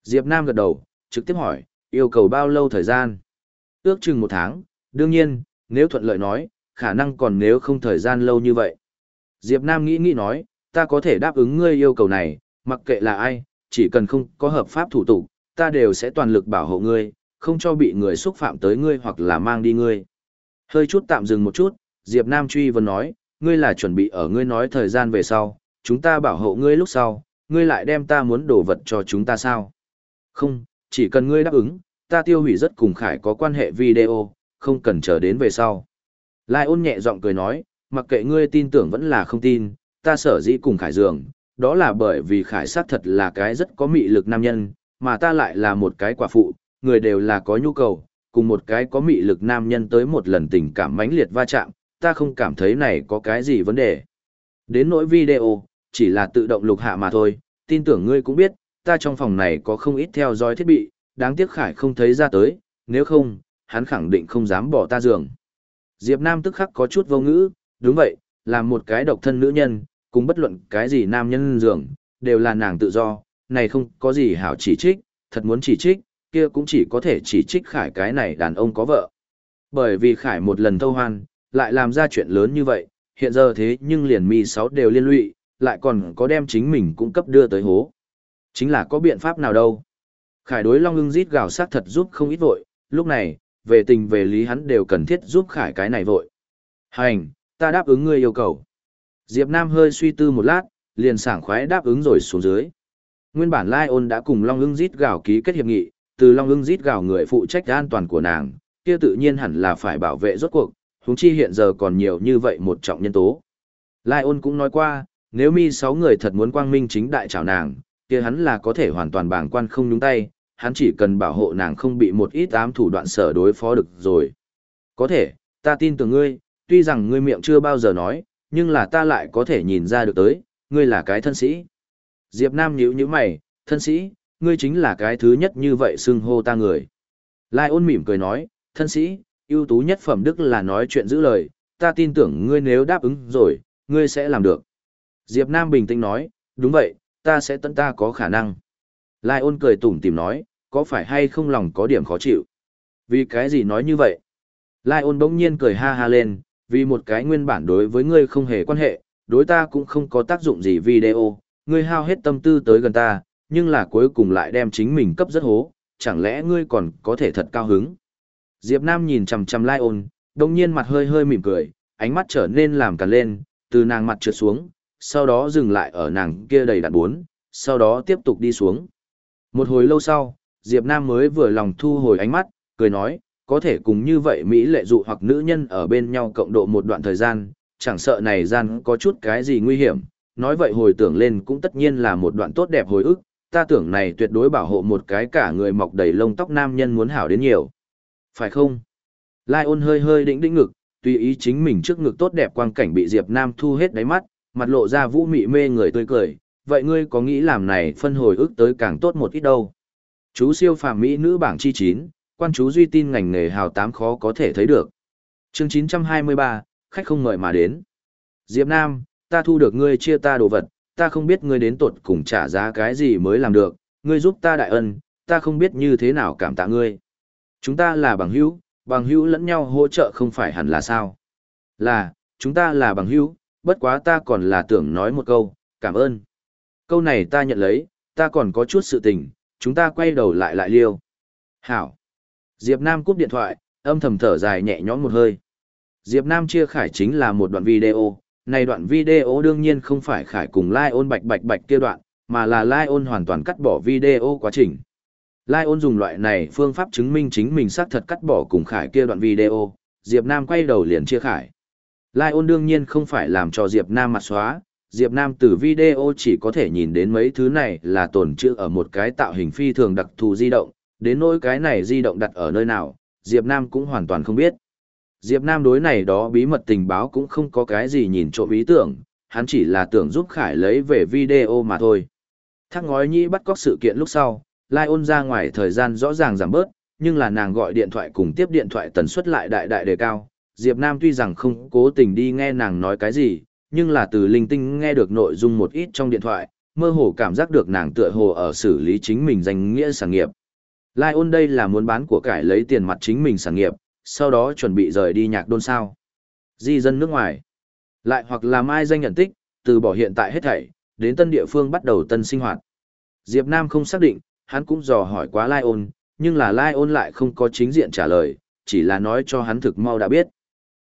S1: Diệp Nam gật đầu, trực tiếp hỏi, yêu cầu bao lâu thời gian? Ước chừng một tháng, đương nhiên, nếu thuận lợi nói, khả năng còn nếu không thời gian lâu như vậy. Diệp Nam nghĩ nghĩ nói, ta có thể đáp ứng ngươi yêu cầu này, mặc kệ là ai, chỉ cần không có hợp pháp thủ tục, ta đều sẽ toàn lực bảo hộ ngươi, không cho bị người xúc phạm tới ngươi hoặc là mang đi ngươi. Hơi chút tạm dừng một chút, Diệp Nam truy vấn nói, ngươi là chuẩn bị ở ngươi nói thời gian về sau, chúng ta bảo hộ ngươi lúc sau, ngươi lại đem ta muốn đổ vật cho chúng ta sao? Không, chỉ cần ngươi đáp ứng, ta tiêu hủy rất cùng Khải có quan hệ video, không cần chờ đến về sau. Lai ôn nhẹ giọng cười nói, mặc kệ ngươi tin tưởng vẫn là không tin, ta sở dĩ cùng Khải dường, đó là bởi vì Khải sát thật là cái rất có mị lực nam nhân, mà ta lại là một cái quả phụ, người đều là có nhu cầu, cùng một cái có mị lực nam nhân tới một lần tình cảm mãnh liệt va chạm, ta không cảm thấy này có cái gì vấn đề. Đến nỗi video, chỉ là tự động lục hạ mà thôi, tin tưởng ngươi cũng biết, ta trong phòng này có không ít theo dõi thiết bị, đáng tiếc Khải không thấy ra tới, nếu không, hắn khẳng định không dám bỏ ta giường. Diệp Nam tức khắc có chút vô ngữ, đúng vậy, làm một cái độc thân nữ nhân, cùng bất luận cái gì nam nhân giường, đều là nàng tự do, này không có gì hảo chỉ trích, thật muốn chỉ trích, kia cũng chỉ có thể chỉ trích Khải cái này đàn ông có vợ. Bởi vì Khải một lần thâu hoan, lại làm ra chuyện lớn như vậy, hiện giờ thế nhưng liền mi sáu đều liên lụy, lại còn có đem chính mình cung cấp đưa tới hố. Chính là có biện pháp nào đâu. Khải đối Long ưng rít gào sát thật giúp không ít vội, lúc này, về tình về lý hắn đều cần thiết giúp Khải cái này vội. Hành, ta đáp ứng ngươi yêu cầu. Diệp Nam hơi suy tư một lát, liền sảng khoái đáp ứng rồi xuống dưới. Nguyên bản Lai ôn đã cùng Long ưng rít gào ký kết hiệp nghị, từ Long ưng rít gào người phụ trách an toàn của nàng, kia tự nhiên hẳn là phải bảo vệ rốt cuộc, huống chi hiện giờ còn nhiều như vậy một trọng nhân tố. Lai ôn cũng nói qua, nếu mi sáu người thật muốn quang minh chính đại chào nàng, kia hắn là có thể hoàn toàn bảng quan không nhúng tay, hắn chỉ cần bảo hộ nàng không bị một ít ám thủ đoạn sở đối phó được rồi. Có thể, ta tin tưởng ngươi, tuy rằng ngươi miệng chưa bao giờ nói, nhưng là ta lại có thể nhìn ra được tới, ngươi là cái thân sĩ. Diệp Nam nhíu nhíu mày, thân sĩ, ngươi chính là cái thứ nhất như vậy xưng hô ta người. Lai ôn mỉm cười nói, thân sĩ, ưu tú nhất phẩm đức là nói chuyện giữ lời, ta tin tưởng ngươi nếu đáp ứng rồi, ngươi sẽ làm được. Diệp Nam bình tĩnh nói, đúng vậy, ta sẽ tận ta có khả năng. Lai ôn cười tủm tỉm nói, có phải hay không lòng có điểm khó chịu? Vì cái gì nói như vậy? Lai ôn bỗng nhiên cười ha ha lên, vì một cái nguyên bản đối với ngươi không hề quan hệ, đối ta cũng không có tác dụng gì video, ngươi hao hết tâm tư tới gần ta, nhưng là cuối cùng lại đem chính mình cấp rất hố, chẳng lẽ ngươi còn có thể thật cao hứng? Diệp Nam nhìn chằm chằm Lai ôn, đồng nhiên mặt hơi hơi mỉm cười, ánh mắt trở nên làm cằn lên, từ nàng mặt trượt xuống, sau đó dừng lại ở nàng kia đầy đặn bốn, sau đó tiếp tục đi xuống. Một hồi lâu sau, Diệp Nam mới vừa lòng thu hồi ánh mắt, cười nói, có thể cùng như vậy Mỹ lệ dụ hoặc nữ nhân ở bên nhau cộng độ một đoạn thời gian, chẳng sợ này gian có chút cái gì nguy hiểm, nói vậy hồi tưởng lên cũng tất nhiên là một đoạn tốt đẹp hồi ức, ta tưởng này tuyệt đối bảo hộ một cái cả người mọc đầy lông tóc nam nhân muốn hảo đến nhiều. Phải không? Lai ôn hơi hơi đĩnh đĩnh ngực, tùy ý chính mình trước ngực tốt đẹp quang cảnh bị Diệp Nam thu hết đáy mắt, mặt lộ ra vũ mị mê người tươi cười, vậy ngươi có nghĩ làm này phân hồi ức tới càng tốt một ít đâu. Chú siêu phàm mỹ nữ bảng chi 9, quan chú duy tin ngành nghề hào tám khó có thể thấy được. Chương 923, khách không mời mà đến. Diệp Nam, ta thu được ngươi chia ta đồ vật, ta không biết ngươi đến tột cùng trả giá cái gì mới làm được, ngươi giúp ta đại ân, ta không biết như thế nào cảm tạ ngươi. Chúng ta là bằng hữu, bằng hữu lẫn nhau hỗ trợ không phải hẳn là sao. Là, chúng ta là bằng hữu, bất quá ta còn là tưởng nói một câu, cảm ơn. Câu này ta nhận lấy, ta còn có chút sự tình, chúng ta quay đầu lại lại liêu. Hảo. Diệp Nam cúp điện thoại, âm thầm thở dài nhẹ nhõm một hơi. Diệp Nam chia khải chính là một đoạn video, này đoạn video đương nhiên không phải khải cùng Lai ôn bạch bạch bạch kia đoạn, mà là Lai ôn hoàn toàn cắt bỏ video quá trình. Lai ôn dùng loại này phương pháp chứng minh chính mình xác thật cắt bỏ cùng khải kia đoạn video, Diệp Nam quay đầu liền chia khải. Lai ôn đương nhiên không phải làm cho Diệp Nam mặt xóa, Diệp Nam từ video chỉ có thể nhìn đến mấy thứ này là tồn trữ ở một cái tạo hình phi thường đặc thù di động, đến nỗi cái này di động đặt ở nơi nào, Diệp Nam cũng hoàn toàn không biết. Diệp Nam đối này đó bí mật tình báo cũng không có cái gì nhìn trộm ý tưởng, hắn chỉ là tưởng giúp Khải lấy về video mà thôi. Thác ngói nhĩ bắt cóc sự kiện lúc sau, Lai ôn ra ngoài thời gian rõ ràng giảm bớt, nhưng là nàng gọi điện thoại cùng tiếp điện thoại tần suất lại đại đại đề cao. Diệp Nam tuy rằng không cố tình đi nghe nàng nói cái gì, nhưng là từ linh tinh nghe được nội dung một ít trong điện thoại, mơ hồ cảm giác được nàng tựa hồ ở xử lý chính mình danh nghĩa sản nghiệp. Lai ôn đây là muốn bán của cải lấy tiền mặt chính mình sản nghiệp, sau đó chuẩn bị rời đi nhạc đôn sao. Di dân nước ngoài. Lại hoặc là mai danh nhận tích, từ bỏ hiện tại hết thảy, đến tân địa phương bắt đầu tân sinh hoạt. Diệp Nam không xác định, hắn cũng dò hỏi quá Lai ôn, nhưng là Lai ôn lại không có chính diện trả lời, chỉ là nói cho hắn thực mau đã biết.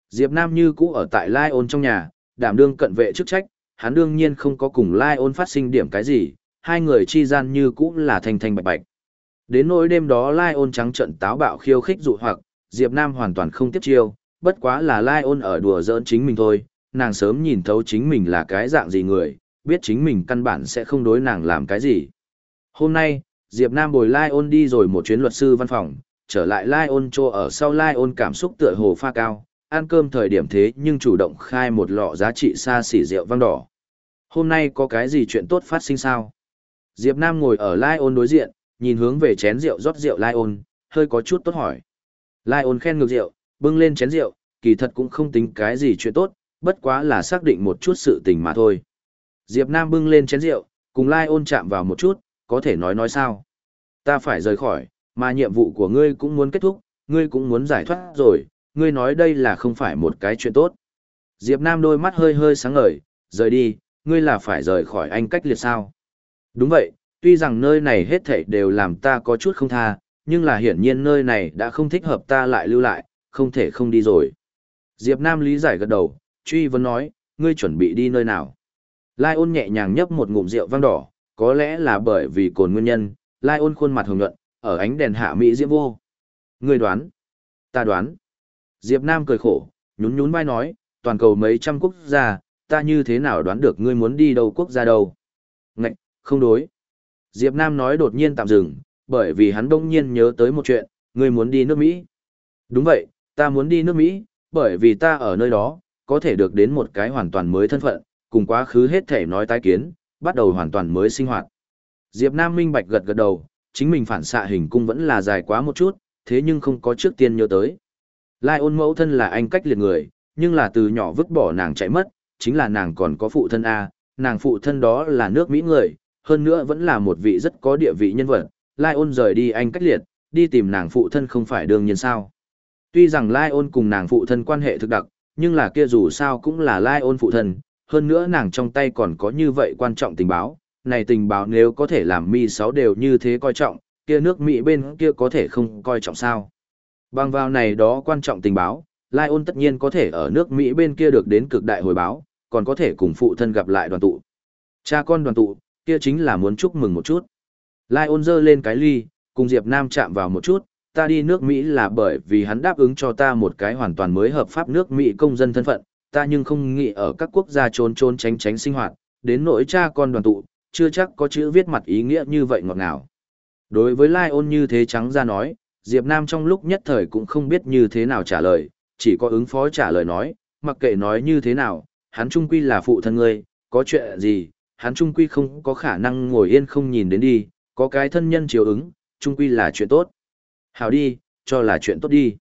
S1: Diệp Nam như cũ ở tại Lai ôn trong nhà, đảm đương cận vệ chức trách, hắn đương nhiên không có cùng Lai ôn phát sinh điểm cái gì, hai người chi gian như cũ là thanh thanh bạch bạch. Đến nỗi đêm đó Lai ôn trắng trận táo bạo khiêu khích dụ hoặc, Diệp Nam hoàn toàn không tiếp chiêu, bất quá là Lai ôn ở đùa giỡn chính mình thôi, nàng sớm nhìn thấu chính mình là cái dạng gì người, biết chính mình căn bản sẽ không đối nàng làm cái gì. Hôm nay, Diệp Nam bồi Lai ôn đi rồi một chuyến luật sư văn phòng, trở lại Lai ôn cho ở sau Lai ôn cảm xúc tựa hồ pha cao, ăn cơm thời điểm thế nhưng chủ động khai một lọ giá trị xa xỉ rượu vang đỏ. Hôm nay có cái gì chuyện tốt phát sinh sao? Diệp Nam ngồi ở Lai ôn đối diện, nhìn hướng về chén rượu rót rượu Lai ôn, hơi có chút tốt hỏi. Lai ôn khen ngược rượu, bưng lên chén rượu, kỳ thật cũng không tính cái gì chuyện tốt, bất quá là xác định một chút sự tình mà thôi. Diệp Nam bưng lên chén rượu, cùng Lai ôn chạm vào một chút, có thể nói nói sao. Ta phải rời khỏi, mà nhiệm vụ của ngươi cũng muốn kết thúc, ngươi cũng muốn giải thoát rồi, ngươi nói đây là không phải một cái chuyện tốt. Diệp Nam đôi mắt hơi hơi sáng ngời, rời đi, ngươi là phải rời khỏi anh cách liệt sao. Đúng vậy, tuy rằng nơi này hết thảy đều làm ta có chút không tha, nhưng là hiển nhiên nơi này đã không thích hợp ta lại lưu lại, không thể không đi rồi. Diệp Nam lý giải gật đầu, truy vấn nói, ngươi chuẩn bị đi nơi nào? Lai ôn nhẹ nhàng nhấp một ngụm rượu vang đỏ, có lẽ là bởi vì cồn nguyên nhân, Lai ôn khuôn mặt hồng nhuận, ở ánh đèn hạ mỹ diễm vô. Ngươi đoán? Ta đoán. Diệp Nam cười khổ, nhún nhún vai nói, toàn cầu mấy trăm quốc gia, ta như thế nào đoán được ngươi muốn đi đâu quốc gia đâu? Ngạch, không đối. Diệp Nam nói đột nhiên tạm dừng, bởi vì hắn đông nhiên nhớ tới một chuyện, ngươi muốn đi nước Mỹ. Đúng vậy, ta muốn đi nước Mỹ, bởi vì ta ở nơi đó, có thể được đến một cái hoàn toàn mới thân phận, cùng quá khứ hết thể nói tái kiến, bắt đầu hoàn toàn mới sinh hoạt. Diệp Nam minh bạch gật gật đầu, chính mình phản xạ hình cung vẫn là dài quá một chút, thế nhưng không có trước tiên nhớ tới. Lai ôn mẫu thân là anh cách liệt người, nhưng là từ nhỏ vứt bỏ nàng chạy mất, chính là nàng còn có phụ thân A, nàng phụ thân đó là nước Mỹ người, hơn nữa vẫn là một vị rất có địa vị nhân vật, Lai ôn rời đi anh cách liệt, đi tìm nàng phụ thân không phải đương nhiên sao. Tuy rằng Lai ôn cùng nàng phụ thân quan hệ thực đặc, nhưng là kia dù sao cũng là Lai ôn phụ thân, hơn nữa nàng trong tay còn có như vậy quan trọng tình báo, này tình báo nếu có thể làm mi sáu đều như thế coi trọng, kia nước Mỹ bên kia có thể không coi trọng sao. Bằng vào này đó quan trọng tình báo, Lai ôn tất nhiên có thể ở nước Mỹ bên kia được đến cực đại hồi báo, còn có thể cùng phụ thân gặp lại đoàn tụ. Cha con đoàn tụ, kia chính là muốn chúc mừng một chút. Lai ôn dơ lên cái ly, cùng Diệp Nam chạm vào một chút, ta đi nước Mỹ là bởi vì hắn đáp ứng cho ta một cái hoàn toàn mới hợp pháp nước Mỹ công dân thân phận, ta nhưng không nghĩ ở các quốc gia trốn trốn tránh tránh sinh hoạt, đến nỗi cha con đoàn tụ, chưa chắc có chữ viết mặt ý nghĩa như vậy ngọt ngào. Đối với Lai ôn như thế trắng ra nói, Diệp Nam trong lúc nhất thời cũng không biết như thế nào trả lời, chỉ có ứng phó trả lời nói, mặc kệ nói như thế nào, hắn trung quy là phụ thân ngươi, có chuyện gì, hắn trung quy không có khả năng ngồi yên không nhìn đến đi, có cái thân nhân chiều ứng, trung quy là chuyện tốt. Hảo đi, cho là chuyện tốt đi.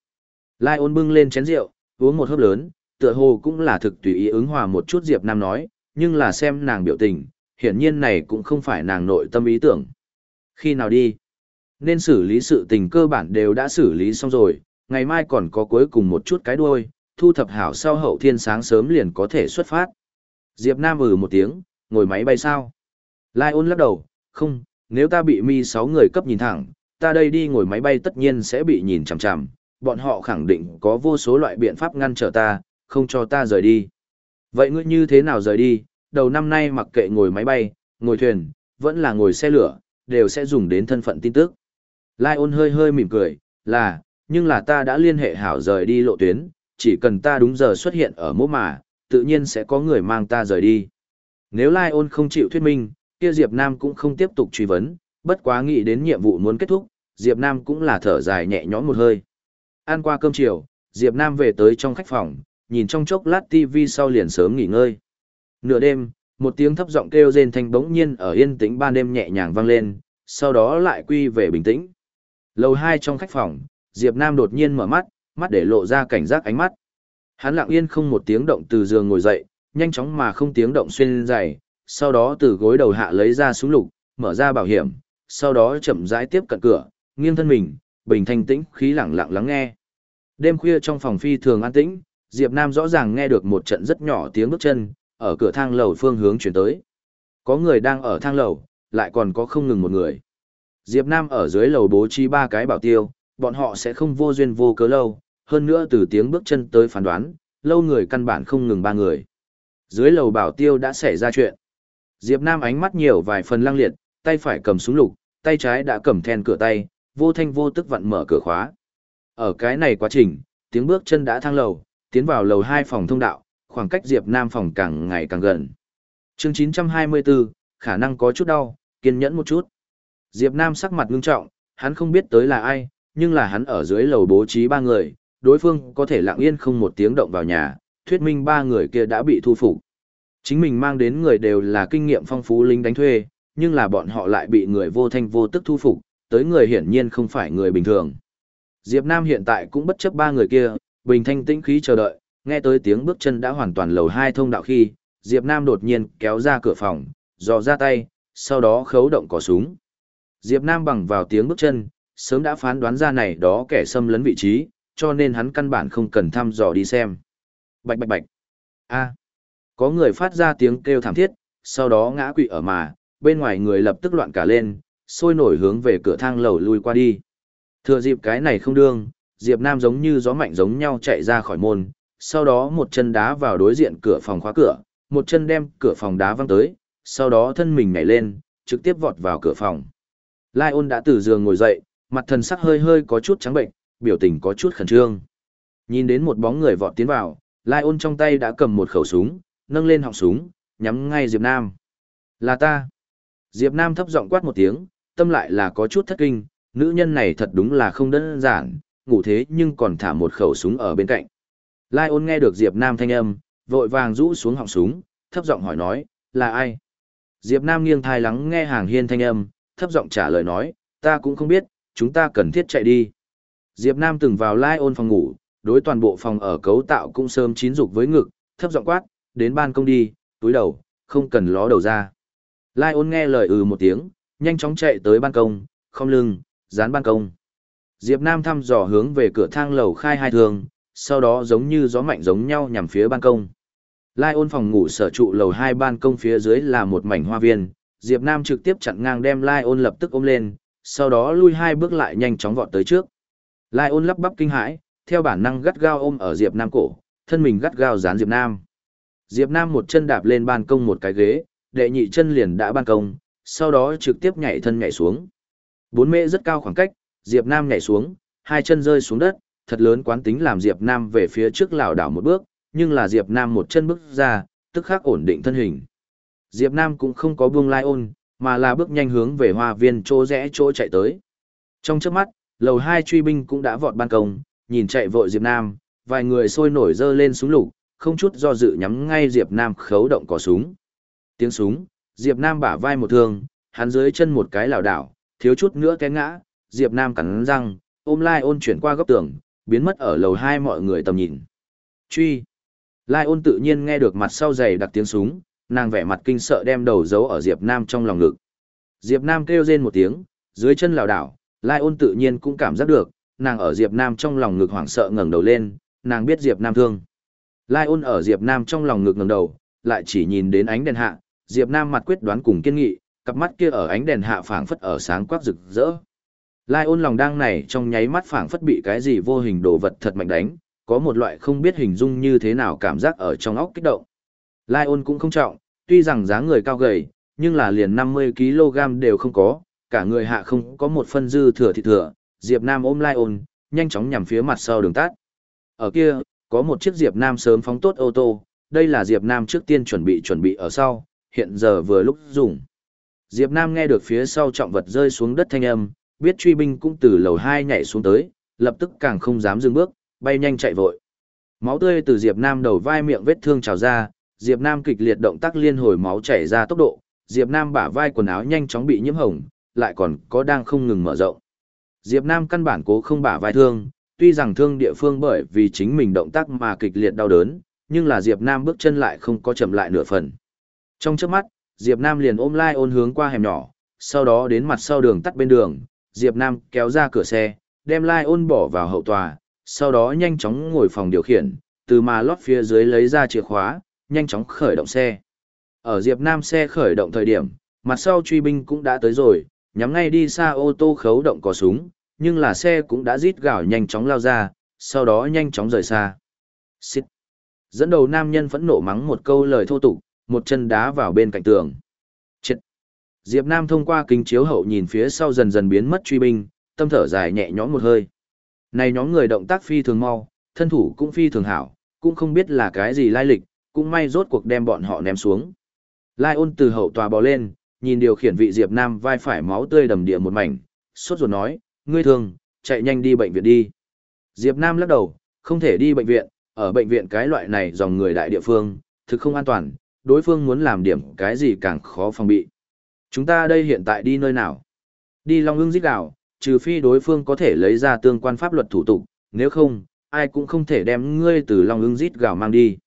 S1: Lai ôn bưng lên chén rượu, uống một hớp lớn, tựa hồ cũng là thực tùy ý ứng hòa một chút Diệp Nam nói, nhưng là xem nàng biểu tình, hiển nhiên này cũng không phải nàng nội tâm ý tưởng. Khi nào đi? Nên xử lý sự tình cơ bản đều đã xử lý xong rồi, ngày mai còn có cuối cùng một chút cái đuôi, thu thập hảo sau hậu thiên sáng sớm liền có thể xuất phát. Diệp Nam ừ một tiếng, ngồi máy bay sao? Lai ôn lắc đầu, không, nếu ta bị mi sáu người cấp nhìn thẳng, ta đây đi ngồi máy bay tất nhiên sẽ bị nhìn chằm chằm, bọn họ khẳng định có vô số loại biện pháp ngăn trở ta, không cho ta rời đi. Vậy ngươi như thế nào rời đi, đầu năm nay mặc kệ ngồi máy bay, ngồi thuyền, vẫn là ngồi xe lửa, đều sẽ dùng đến thân phận tin tức. Lai ôn hơi hơi mỉm cười, là, nhưng là ta đã liên hệ hảo rời đi lộ tuyến, chỉ cần ta đúng giờ xuất hiện ở mốt mà, tự nhiên sẽ có người mang ta rời đi. Nếu Lai ôn không chịu thuyết minh, kia Diệp Nam cũng không tiếp tục truy vấn, bất quá nghĩ đến nhiệm vụ muốn kết thúc, Diệp Nam cũng là thở dài nhẹ nhõm một hơi. Ăn qua cơm chiều, Diệp Nam về tới trong khách phòng, nhìn trong chốc lát TV sau liền sớm nghỉ ngơi. Nửa đêm, một tiếng thấp giọng kêu rên thanh bỗng nhiên ở yên tĩnh ban đêm nhẹ nhàng vang lên, sau đó lại quy về bình tĩnh. Lầu hai trong khách phòng, Diệp Nam đột nhiên mở mắt, mắt để lộ ra cảnh giác ánh mắt. Hắn lặng yên không một tiếng động từ giường ngồi dậy, nhanh chóng mà không tiếng động xuyên giày, sau đó từ gối đầu hạ lấy ra súng lục, mở ra bảo hiểm, sau đó chậm rãi tiếp cận cửa, nghiêng thân mình, bình thanh tĩnh khí lặng lặng lắng nghe. Đêm khuya trong phòng phi thường an tĩnh, Diệp Nam rõ ràng nghe được một trận rất nhỏ tiếng bước chân, ở cửa thang lầu phương hướng chuyển tới. Có người đang ở thang lầu, lại còn có không ngừng một người. Diệp Nam ở dưới lầu bố trí ba cái bảo tiêu, bọn họ sẽ không vô duyên vô cớ lâu, hơn nữa từ tiếng bước chân tới phán đoán, lâu người căn bản không ngừng ba người. Dưới lầu bảo tiêu đã xảy ra chuyện. Diệp Nam ánh mắt nhiều vài phần lăng liệt, tay phải cầm súng lục, tay trái đã cầm then cửa tay, vô thanh vô tức vặn mở cửa khóa. Ở cái này quá trình, tiếng bước chân đã thang lầu, tiến vào lầu hai phòng thông đạo, khoảng cách Diệp Nam phòng càng ngày càng gần. Chương 924, khả năng có chút đau, kiên nhẫn một chút. Diệp Nam sắc mặt ngưng trọng, hắn không biết tới là ai, nhưng là hắn ở dưới lầu bố trí ba người, đối phương có thể lặng yên không một tiếng động vào nhà, thuyết minh ba người kia đã bị thu phục. Chính mình mang đến người đều là kinh nghiệm phong phú lính đánh thuê, nhưng là bọn họ lại bị người vô thanh vô tức thu phục, tới người hiển nhiên không phải người bình thường. Diệp Nam hiện tại cũng bất chấp ba người kia, bình thanh tĩnh khí chờ đợi, nghe tới tiếng bước chân đã hoàn toàn lầu hai thông đạo khi, Diệp Nam đột nhiên kéo ra cửa phòng, dò ra tay, sau đó khấu động cò súng. Diệp Nam bằng vào tiếng bước chân, sớm đã phán đoán ra này đó kẻ xâm lấn vị trí, cho nên hắn căn bản không cần thăm dò đi xem. Bạch bạch bạch. A. Có người phát ra tiếng kêu thảm thiết, sau đó ngã quỵ ở mà, bên ngoài người lập tức loạn cả lên, sôi nổi hướng về cửa thang lầu lui qua đi. Thừa dịp cái này không đương, Diệp Nam giống như gió mạnh giống nhau chạy ra khỏi môn, sau đó một chân đá vào đối diện cửa phòng khóa cửa, một chân đem cửa phòng đá văng tới, sau đó thân mình nhảy lên, trực tiếp vọt vào cửa phòng. Lai ôn đã từ giường ngồi dậy, mặt thần sắc hơi hơi có chút trắng bệnh, biểu tình có chút khẩn trương. Nhìn đến một bóng người vọt tiến vào, Lai ôn trong tay đã cầm một khẩu súng, nâng lên họng súng, nhắm ngay Diệp Nam. Là ta. Diệp Nam thấp giọng quát một tiếng, tâm lại là có chút thất kinh, nữ nhân này thật đúng là không đơn giản, ngủ thế nhưng còn thả một khẩu súng ở bên cạnh. Lai ôn nghe được Diệp Nam thanh âm, vội vàng rũ xuống họng súng, thấp giọng hỏi nói, là ai? Diệp Nam nghiêng thai lắng nghe hàng hiên thanh âm, thấp giọng trả lời nói, ta cũng không biết, chúng ta cần thiết chạy đi. Diệp Nam từng vào Lai ôn phòng ngủ, đối toàn bộ phòng ở cấu tạo cũng sớm chín dục với ngực, thấp giọng quát, đến ban công đi, túi đầu, không cần ló đầu ra. Lai ôn nghe lời ừ một tiếng, nhanh chóng chạy tới ban công, không lưng, dán ban công. Diệp Nam thăm dò hướng về cửa thang lầu khai hai thường, sau đó giống như gió mạnh giống nhau nhằm phía ban công. Lai ôn phòng ngủ sở trụ lầu hai ban công phía dưới là một mảnh hoa viên, Diệp Nam trực tiếp chặn ngang đem Lai ôn lập tức ôm lên, sau đó lui hai bước lại nhanh chóng vọt tới trước. Lai ôn lắp bắp kinh hãi, theo bản năng gắt gao ôm ở Diệp Nam cổ, thân mình gắt gao dán Diệp Nam. Diệp Nam một chân đạp lên ban công một cái ghế, đệ nhị chân liền đã ban công, sau đó trực tiếp nhảy thân nhảy xuống. Bốn mễ rất cao khoảng cách, Diệp Nam nhảy xuống, hai chân rơi xuống đất, thật lớn quán tính làm Diệp Nam về phía trước lảo đảo một bước, nhưng là Diệp Nam một chân bước ra, tức khắc ổn định thân hình. Diệp Nam cũng không có buông lai ôn, mà là bước nhanh hướng về hoa viên chỗ rẽ chỗ chạy tới. Trong chớp mắt, lầu hai truy binh cũng đã vọt ban công, nhìn chạy vội Diệp Nam, vài người sôi nổi dơ lên súng lục, không chút do dự nhắm ngay Diệp Nam khấu động cò súng. Tiếng súng, Diệp Nam bả vai một thương, hắn dưới chân một cái lảo đảo, thiếu chút nữa té ngã, Diệp Nam cắn răng, ôm Lai ôn chuyển qua góc tường, biến mất ở lầu hai mọi người tầm nhìn. Truy. Lai ôn tự nhiên nghe được mặt sau giày đặc tiếng súng, nàng vẻ mặt kinh sợ đem đầu giấu ở Diệp Nam trong lòng ngực. Diệp Nam kêu rên một tiếng, dưới chân lảo đảo, Lai ôn tự nhiên cũng cảm giác được, nàng ở Diệp Nam trong lòng ngực hoảng sợ ngẩng đầu lên, nàng biết Diệp Nam thương. Lai ôn ở Diệp Nam trong lòng ngực ngẩng đầu, lại chỉ nhìn đến ánh đèn hạ, Diệp Nam mặt quyết đoán cùng kiên nghị, cặp mắt kia ở ánh đèn hạ phảng phất ở sáng quắc rực rỡ. Lai ôn lòng đang này trong nháy mắt phảng phất bị cái gì vô hình đồ vật thật mạnh đánh, có một loại không biết hình dung như thế nào cảm giác ở trong óc kích động. Lai ôn cũng không trọng, tuy rằng dáng người cao gầy, nhưng là liền 50kg đều không có, cả người hạ không có một phân dư thừa thịt thừa, Diệp Nam ôm Lai ôn, nhanh chóng nhằm phía mặt sau đường tắt. Ở kia, có một chiếc Diệp Nam sớm phóng tốt ô tô, đây là Diệp Nam trước tiên chuẩn bị chuẩn bị ở sau, hiện giờ vừa lúc dùng. Diệp Nam nghe được phía sau trọng vật rơi xuống đất thanh âm, biết truy binh cũng từ lầu hai nhảy xuống tới, lập tức càng không dám dừng bước, bay nhanh chạy vội. Máu tươi từ Diệp Nam đầu vai miệng vết thương trào ra, Diệp Nam kịch liệt động tác liên hồi máu chảy ra tốc độ, Diệp Nam bả vai quần áo nhanh chóng bị nhiễm hồng, lại còn có đang không ngừng mở rộng. Diệp Nam căn bản cố không bả vai thương, tuy rằng thương địa phương bởi vì chính mình động tác mà kịch liệt đau đớn, nhưng là Diệp Nam bước chân lại không có chậm lại nửa phần. Trong chớp mắt, Diệp Nam liền ôm lai ôn hướng qua hẻm nhỏ, sau đó đến mặt sau đường tắt bên đường, Diệp Nam kéo ra cửa xe, đem lai ôn bỏ vào hậu tòa, sau đó nhanh chóng ngồi phòng điều khiển, từ mà lót phía dưới lấy ra chìa khóa, nhanh chóng khởi động xe. Ở Diệp Nam xe khởi động thời điểm, mặt sau truy binh cũng đã tới rồi, nhắm ngay đi xa ô tô khấu động có súng, nhưng là xe cũng đã rít gào nhanh chóng lao ra, sau đó nhanh chóng rời xa. Xịt. Dẫn đầu nam nhân phẫn nộ mắng một câu lời thô tục, một chân đá vào bên cạnh tường. Diệp Nam thông qua kính chiếu hậu nhìn phía sau dần dần biến mất truy binh, tâm thở dài nhẹ nhõm một hơi. Này nhóm người động tác phi thường mau, thân thủ cũng phi thường hảo, cũng không biết là cái gì lai lịch, cũng may rốt cuộc đem bọn họ ném xuống. Lai ôn từ hậu tòa bò lên, nhìn điều khiển vị Diệp Nam vai phải máu tươi đầm địa một mảnh, sốt ruột nói, ngươi thường, chạy nhanh đi bệnh viện đi. Diệp Nam lắc đầu, không thể đi bệnh viện, ở bệnh viện cái loại này dòng người đại địa phương, thực không an toàn, đối phương muốn làm điểm cái gì càng khó phòng bị. Chúng ta đây hiện tại đi nơi nào? Đi Long ưng giết gạo, trừ phi đối phương có thể lấy ra tương quan pháp luật thủ tục, nếu không, ai cũng không thể đem ngươi từ Long ưng Dít gạo mang đi.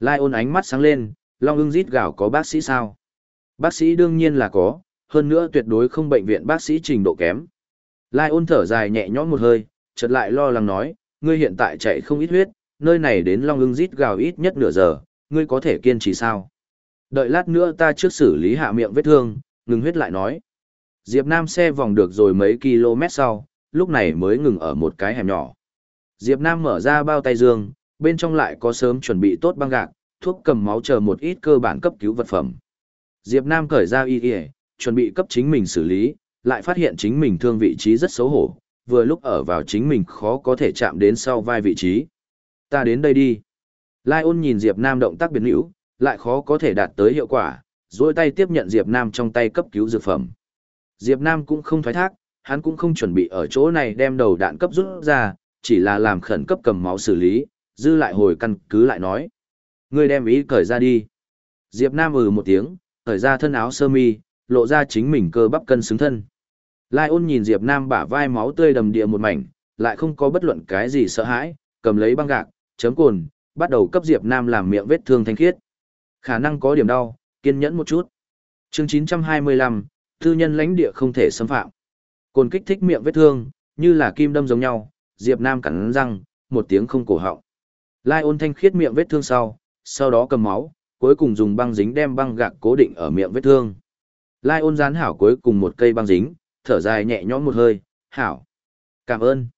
S1: Lai ôn ánh mắt sáng lên, Long ưng Dít gạo có bác sĩ sao? Bác sĩ đương nhiên là có, hơn nữa tuyệt đối không bệnh viện bác sĩ trình độ kém. Lai ôn thở dài nhẹ nhõm một hơi, chợt lại lo lắng nói, ngươi hiện tại chạy không ít huyết, nơi này đến Long ưng Dít gạo ít nhất nửa giờ, ngươi có thể kiên trì sao? Đợi lát nữa ta trước xử lý hạ miệng vết thương, ngừng huyết lại nói. Diệp Nam xe vòng được rồi mấy km sau, lúc này mới ngừng ở một cái hẻm nhỏ. Diệp Nam mở ra bao tay dương, bên trong lại có sớm chuẩn bị tốt băng gạc, thuốc cầm máu chờ một ít cơ bản cấp cứu vật phẩm. Diệp Nam cởi ra y y, chuẩn bị cấp chính mình xử lý, lại phát hiện chính mình thương vị trí rất xấu hổ, vừa lúc ở vào chính mình khó có thể chạm đến sau vai vị trí. Ta đến đây đi. Lai ôn nhìn Diệp Nam động tác biến hữu, lại khó có thể đạt tới hiệu quả, duỗi tay tiếp nhận Diệp Nam trong tay cấp cứu dược phẩm. Diệp Nam cũng không thoái thác, hắn cũng không chuẩn bị ở chỗ này đem đầu đạn cấp rút ra, chỉ là làm khẩn cấp cầm máu xử lý, dư lại hồi căn cứ lại nói. Ngươi đem ý cởi ra đi. Diệp Nam ừ một tiếng, cởi ra thân áo sơ mi, lộ ra chính mình cơ bắp cân xứng thân. Lai ôn nhìn Diệp Nam bả vai máu tươi đầm địa một mảnh, lại không có bất luận cái gì sợ hãi, cầm lấy băng gạc, chấm cồn, bắt đầu cấp Diệp Nam làm miệng vết thương thanh khiết. Khả năng có điểm đau, kiên nhẫn một chút. Chương 925, tư nhân lãnh địa không thể xâm phạm. Cồn kích thích miệng vết thương, như là kim đâm giống nhau, Diệp Nam cắn răng, một tiếng không cổ họng. Lai ôn thanh khiết miệng vết thương sau, sau đó cầm máu, cuối cùng dùng băng dính đem băng gạc cố định ở miệng vết thương. Lai ôn dán hảo cuối cùng một cây băng dính, thở dài nhẹ nhõm một hơi, hảo. Cảm ơn.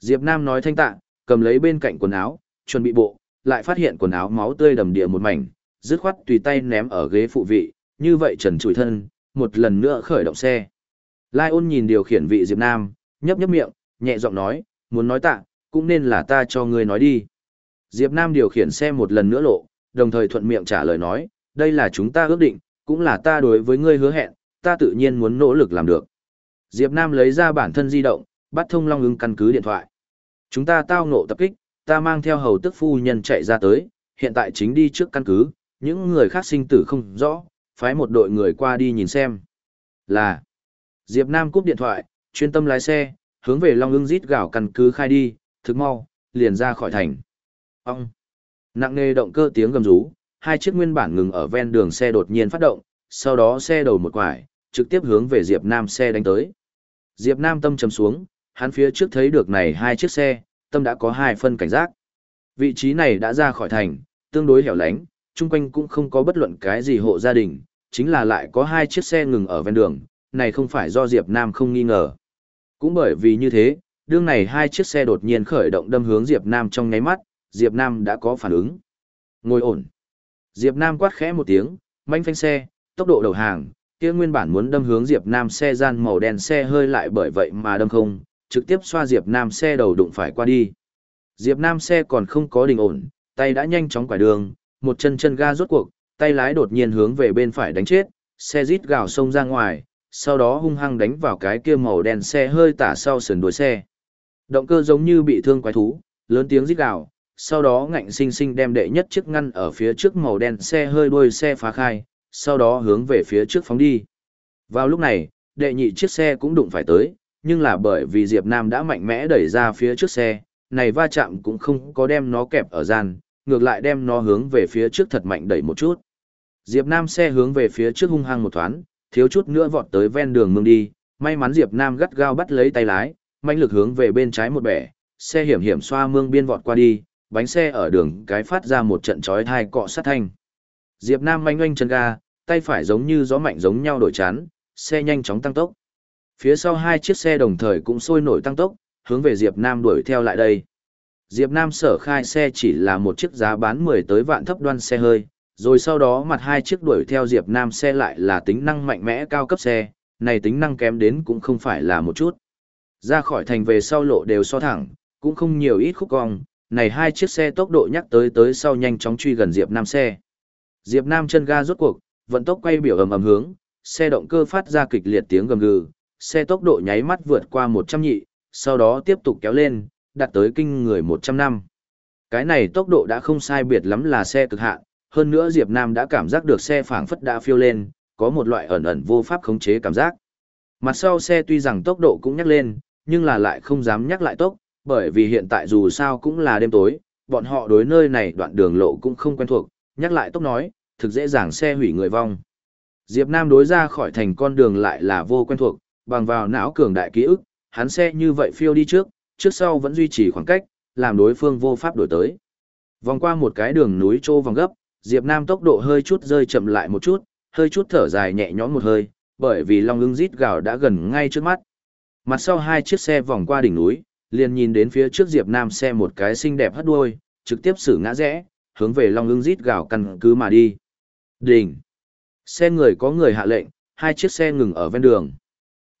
S1: Diệp Nam nói thanh tạ, cầm lấy bên cạnh quần áo, chuẩn bị bộ, lại phát hiện quần áo máu tươi đầm địa một mảnh, dứt khoát tùy tay ném ở ghế phụ vị, như vậy trần trụi thân, một lần nữa khởi động xe. Lai ôn nhìn điều khiển vị Diệp Nam, nhấp nhấp miệng, nhẹ giọng nói, muốn nói tạ, cũng nên là ta cho ngươi nói đi. Diệp Nam điều khiển xe một lần nữa lộ, đồng thời thuận miệng trả lời nói, đây là chúng ta ước định, cũng là ta đối với ngươi hứa hẹn, ta tự nhiên muốn nỗ lực làm được. Diệp Nam lấy ra bản thân di động, bắt thông long ứng căn cứ điện thoại. Chúng ta tao ngộ tập kích, ta mang theo hầu tức phu nhân chạy ra tới, hiện tại chính đi trước căn cứ, những người khác sinh tử không rõ, phái một đội người qua đi nhìn xem. Là, Diệp Nam cúp điện thoại, chuyên tâm lái xe, hướng về Long ưng rít gào căn cứ khai đi, thực mau, liền ra khỏi thành. Ông, nặng nề động cơ tiếng gầm rú, hai chiếc nguyên bản ngừng ở ven đường xe đột nhiên phát động, sau đó xe đầu một quải, trực tiếp hướng về Diệp Nam xe đánh tới. Diệp Nam tâm trầm xuống, hắn phía trước thấy được này hai chiếc xe, tâm đã có hai phân cảnh giác. Vị trí này đã ra khỏi thành, tương đối hẻo lánh, chung quanh cũng không có bất luận cái gì hộ gia đình, chính là lại có hai chiếc xe ngừng ở ven đường, này không phải do Diệp Nam không nghi ngờ. Cũng bởi vì như thế, đương này hai chiếc xe đột nhiên khởi động đâm hướng Diệp Nam trong nháy mắt, Diệp Nam đã có phản ứng. Ngồi ổn. Diệp Nam quát khẽ một tiếng, manh phanh xe, tốc độ đầu hàng, kia nguyên bản muốn đâm hướng Diệp Nam xe gian màu đen xe hơi lại bởi vậy mà đâm không, trực tiếp xoa Diệp Nam xe đầu đụng phải qua đi. Diệp Nam xe còn không có đình ổn, tay đã nhanh chóng quải đường, một chân chân ga rốt cuộc, tay lái đột nhiên hướng về bên phải đánh chết, xe rít gào sông ra ngoài, sau đó hung hăng đánh vào cái kia màu đen xe hơi tả sau sườn đuôi xe. Động cơ giống như bị thương quái thú, lớn tiếng rít gào, sau đó ngạnh sinh sinh đem đệ nhất chiếc ngăn ở phía trước màu đen xe hơi đuôi xe phá khai, sau đó hướng về phía trước phóng đi. Vào lúc này, đệ nhị chiếc xe cũng đụng phải tới, nhưng là bởi vì Diệp Nam đã mạnh mẽ đẩy ra phía trước xe, này va chạm cũng không có đem nó kẹp ở gian, ngược lại đem nó hướng về phía trước thật mạnh đẩy một chút. Diệp Nam xe hướng về phía trước hung hăng một thoáng, thiếu chút nữa vọt tới ven đường mương đi, may mắn Diệp Nam gắt gao bắt lấy tay lái, mạnh lực hướng về bên trái một bẻ, xe hiểm hiểm xoa mương biên vọt qua đi, bánh xe ở đường cái phát ra một trận chói tai cọ sát thanh. Diệp Nam manh oanh chân ga, tay phải giống như gió mạnh giống nhau đổi chán, xe nhanh chóng tăng tốc. Phía sau hai chiếc xe đồng thời cũng sôi nổi tăng tốc, hướng về Diệp Nam đuổi theo lại đây. Diệp Nam sở khai xe chỉ là một chiếc giá bán 10 tới vạn thấp đoan xe hơi, rồi sau đó mặt hai chiếc đuổi theo Diệp Nam xe lại là tính năng mạnh mẽ cao cấp xe, này tính năng kém đến cũng không phải là một chút. Ra khỏi thành về sau lộ đều so thẳng, cũng không nhiều ít khúc cong, này hai chiếc xe tốc độ nhắc tới tới sau nhanh chóng truy gần Diệp Nam xe. Diệp Nam chân ga rốt cuộc, vận tốc quay biểu ầm ầm hướng, xe động cơ phát ra kịch liệt tiếng gầm gừ, xe tốc độ nháy mắt vượt qua 100 nhị, sau đó tiếp tục kéo lên, đạt tới kinh người 100 năm. Cái này tốc độ đã không sai biệt lắm là xe cực hạn, hơn nữa Diệp Nam đã cảm giác được xe phảng phất đã phiêu lên, có một loại ẩn ẩn vô pháp khống chế cảm giác. Mặt sau xe tuy rằng tốc độ cũng nhắc lên, nhưng là lại không dám nhắc lại tốc, bởi vì hiện tại dù sao cũng là đêm tối, bọn họ đối nơi này đoạn đường lộ cũng không quen thuộc, nhắc lại tốc nói, thực dễ dàng xe hủy người vong. Diệp Nam đối ra khỏi thành con đường lại là vô quen thuộc, bằng vào não cường đại ký ức, hắn xe như vậy phiêu đi trước, trước sau vẫn duy trì khoảng cách, làm đối phương vô pháp đổi tới. Vòng qua một cái đường núi trô vòng gấp, Diệp Nam tốc độ hơi chút rơi chậm lại một chút, hơi chút thở dài nhẹ nhõm một hơi, bởi vì Long ưng rít gào đã gần ngay trước mắt. Mặt sau hai chiếc xe vòng qua đỉnh núi, liền nhìn đến phía trước Diệp Nam xe một cái xinh đẹp hất đuôi, trực tiếp xử ngã rẽ, hướng về Long ưng rít gào căn cứ mà đi. Đỉnh. Xe người có người hạ lệnh, hai chiếc xe ngừng ở ven đường.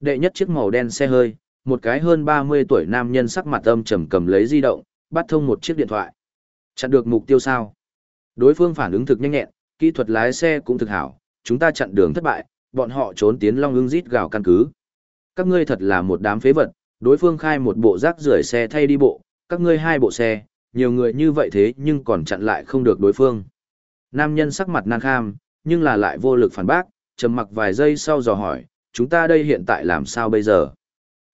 S1: Đệ nhất chiếc màu đen xe hơi, một cái hơn 30 tuổi nam nhân sắc mặt âm trầm cầm lấy di động, bắt thông một chiếc điện thoại. Chặn được mục tiêu sao? Đối phương phản ứng thực nhanh nhẹn, kỹ thuật lái xe cũng thực hảo, chúng ta chặn đường thất bại, bọn họ trốn tiến long ưng rít gào căn cứ. Các ngươi thật là một đám phế vật, đối phương khai một bộ rác rưởi xe thay đi bộ, các ngươi hai bộ xe, nhiều người như vậy thế nhưng còn chặn lại không được đối phương. Nam nhân sắc mặt nan kham, nhưng là lại vô lực phản bác, trầm mặc vài giây sau dò hỏi, chúng ta đây hiện tại làm sao bây giờ?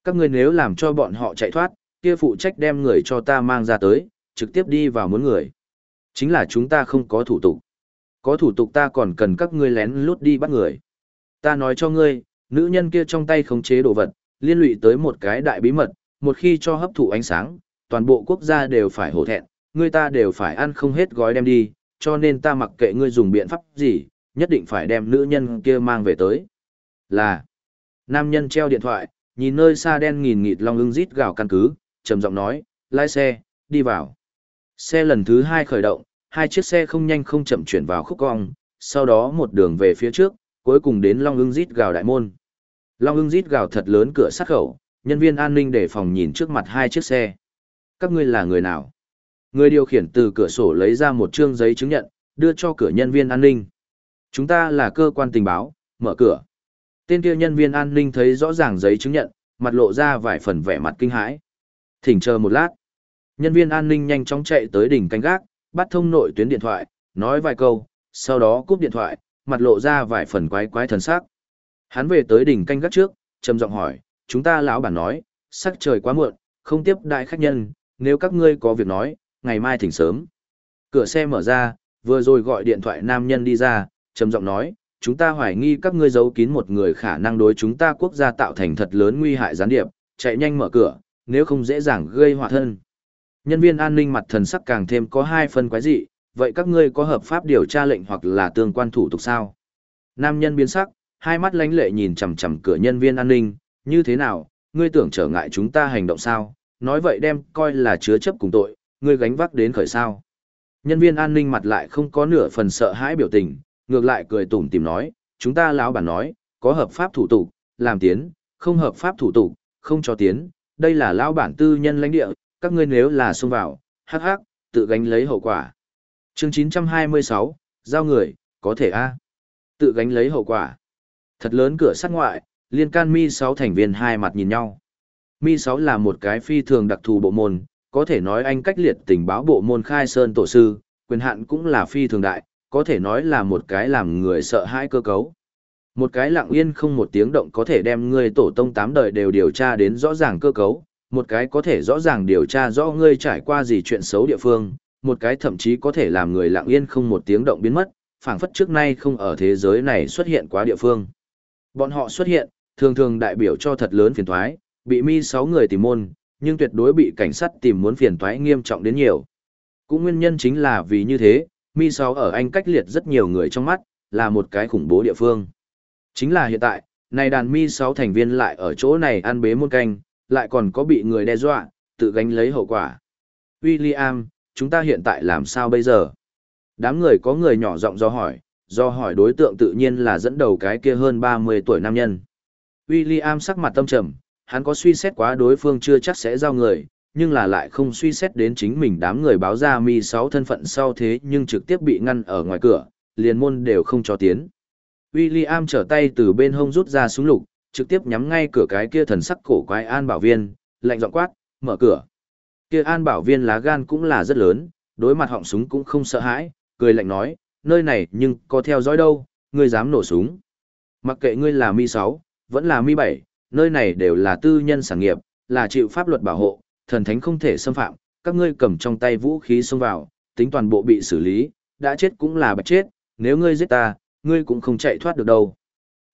S1: Các ngươi nếu làm cho bọn họ chạy thoát, kia phụ trách đem người cho ta mang ra tới, trực tiếp đi vào muốn người. Chính là chúng ta không có thủ tục. Có thủ tục ta còn cần các ngươi lén lút đi bắt người. Ta nói cho ngươi, nữ nhân kia trong tay khống chế đồ vật, liên lụy tới một cái đại bí mật, một khi cho hấp thụ ánh sáng, toàn bộ quốc gia đều phải hổ thẹn, người ta đều phải ăn không hết gói đem đi, cho nên ta mặc kệ ngươi dùng biện pháp gì, nhất định phải đem nữ nhân kia mang về tới. Là, nam nhân treo điện thoại, nhìn nơi xa đen nghìn nghịt long ưng rít gào căn cứ, trầm giọng nói, lái xe, đi vào. Xe lần thứ hai khởi động, hai chiếc xe không nhanh không chậm chuyển vào khúc cong, sau đó một đường về phía trước, cuối cùng đến long ưng rít gào đại môn. Long ưng rít gào thật lớn cửa sắt khẩu, nhân viên an ninh để phòng nhìn trước mặt hai chiếc xe. Các ngươi là người nào? Người điều khiển từ cửa sổ lấy ra một trương giấy chứng nhận, đưa cho cửa nhân viên an ninh. Chúng ta là cơ quan tình báo, mở cửa. Tên kia nhân viên an ninh thấy rõ ràng giấy chứng nhận, mặt lộ ra vài phần vẻ mặt kinh hãi. Thỉnh chờ một lát. Nhân viên an ninh nhanh chóng chạy tới đỉnh canh gác, bắt thông nội tuyến điện thoại, nói vài câu, sau đó cúp điện thoại, mặt lộ ra vài phần quái quái thần sắc. Hắn về tới đỉnh canh gác trước, trầm giọng hỏi, chúng ta lão bản nói, sắc trời quá muộn, không tiếp đại khách nhân, nếu các ngươi có việc nói, ngày mai thỉnh sớm. Cửa xe mở ra, vừa rồi gọi điện thoại nam nhân đi ra, trầm giọng nói, chúng ta hoài nghi các ngươi giấu kín một người khả năng đối chúng ta quốc gia tạo thành thật lớn nguy hại gián điệp, chạy nhanh mở cửa, nếu không dễ dàng gây họa thân. Nhân viên an ninh mặt thần sắc càng thêm có hai phần quái dị, vậy các ngươi có hợp pháp điều tra lệnh hoặc là tương quan thủ tục sao? Nam nhân biến sắc, hai mắt lánh lệ nhìn chằm chằm cửa nhân viên an ninh, như thế nào, ngươi tưởng trở ngại chúng ta hành động sao? Nói vậy đem coi là chứa chấp cùng tội, ngươi gánh vác đến khởi sao? Nhân viên an ninh mặt lại không có nửa phần sợ hãi biểu tình, ngược lại cười tủm tìm nói, chúng ta lão bản nói, có hợp pháp thủ tục, làm tiến, không hợp pháp thủ tục, không cho tiến, đây là lão bản tư nhân lãnh địa, các ngươi nếu là xông vào, hắc hắc, tự gánh lấy hậu quả. Chương 926, giao người, có thể a Tự gánh lấy hậu quả. Thật lớn cửa sắt ngoại, liên can mi 6 thành viên hai mặt nhìn nhau. Mi 6 là một cái phi thường đặc thù bộ môn, có thể nói anh cách liệt tình báo bộ môn khai sơn tổ sư, quyền hạn cũng là phi thường đại, có thể nói là một cái làm người sợ hãi cơ cấu. Một cái lặng yên không một tiếng động có thể đem ngươi tổ tông tám đời đều điều tra đến rõ ràng cơ cấu, một cái có thể rõ ràng điều tra rõ ngươi trải qua gì chuyện xấu địa phương, một cái thậm chí có thể làm người lặng yên không một tiếng động biến mất, phảng phất trước nay không ở thế giới này xuất hiện quá địa phương. Bọn họ xuất hiện, thường thường đại biểu cho thật lớn phiền toái, bị mi 6 người tìm môn, nhưng tuyệt đối bị cảnh sát tìm muốn phiền toái nghiêm trọng đến nhiều. Cũng nguyên nhân chính là vì như thế, mi 6 ở Anh cách liệt rất nhiều người trong mắt, là một cái khủng bố địa phương. Chính là hiện tại, này đàn mi 6 thành viên lại ở chỗ này ăn bế muôn canh, lại còn có bị người đe dọa, tự gánh lấy hậu quả. William, chúng ta hiện tại làm sao bây giờ? Đám người có người nhỏ giọng do hỏi, do hỏi đối tượng tự nhiên là dẫn đầu cái kia hơn 30 tuổi nam nhân. William sắc mặt tâm trầm, hắn có suy xét quá đối phương chưa chắc sẽ giao người, nhưng là lại không suy xét đến chính mình đám người báo ra mi 6 thân phận sau thế nhưng trực tiếp bị ngăn ở ngoài cửa, liền môn đều không cho tiến. William trở tay từ bên hông rút ra súng lục, trực tiếp nhắm ngay cửa cái kia thần sắc cổ quái an bảo viên, lạnh giọng quát, mở cửa. Kia an bảo viên lá gan cũng là rất lớn, đối mặt họng súng cũng không sợ hãi, cười lạnh nói, nơi này nhưng có theo dõi đâu, ngươi dám nổ súng. Mặc kệ ngươi là mi 6, vẫn là mi 7, nơi này đều là tư nhân sản nghiệp, là chịu pháp luật bảo hộ, thần thánh không thể xâm phạm, các ngươi cầm trong tay vũ khí xông vào, tính toàn bộ bị xử lý, đã chết cũng là bạch chết, nếu ngươi giết ta, ngươi cũng không chạy thoát được đâu.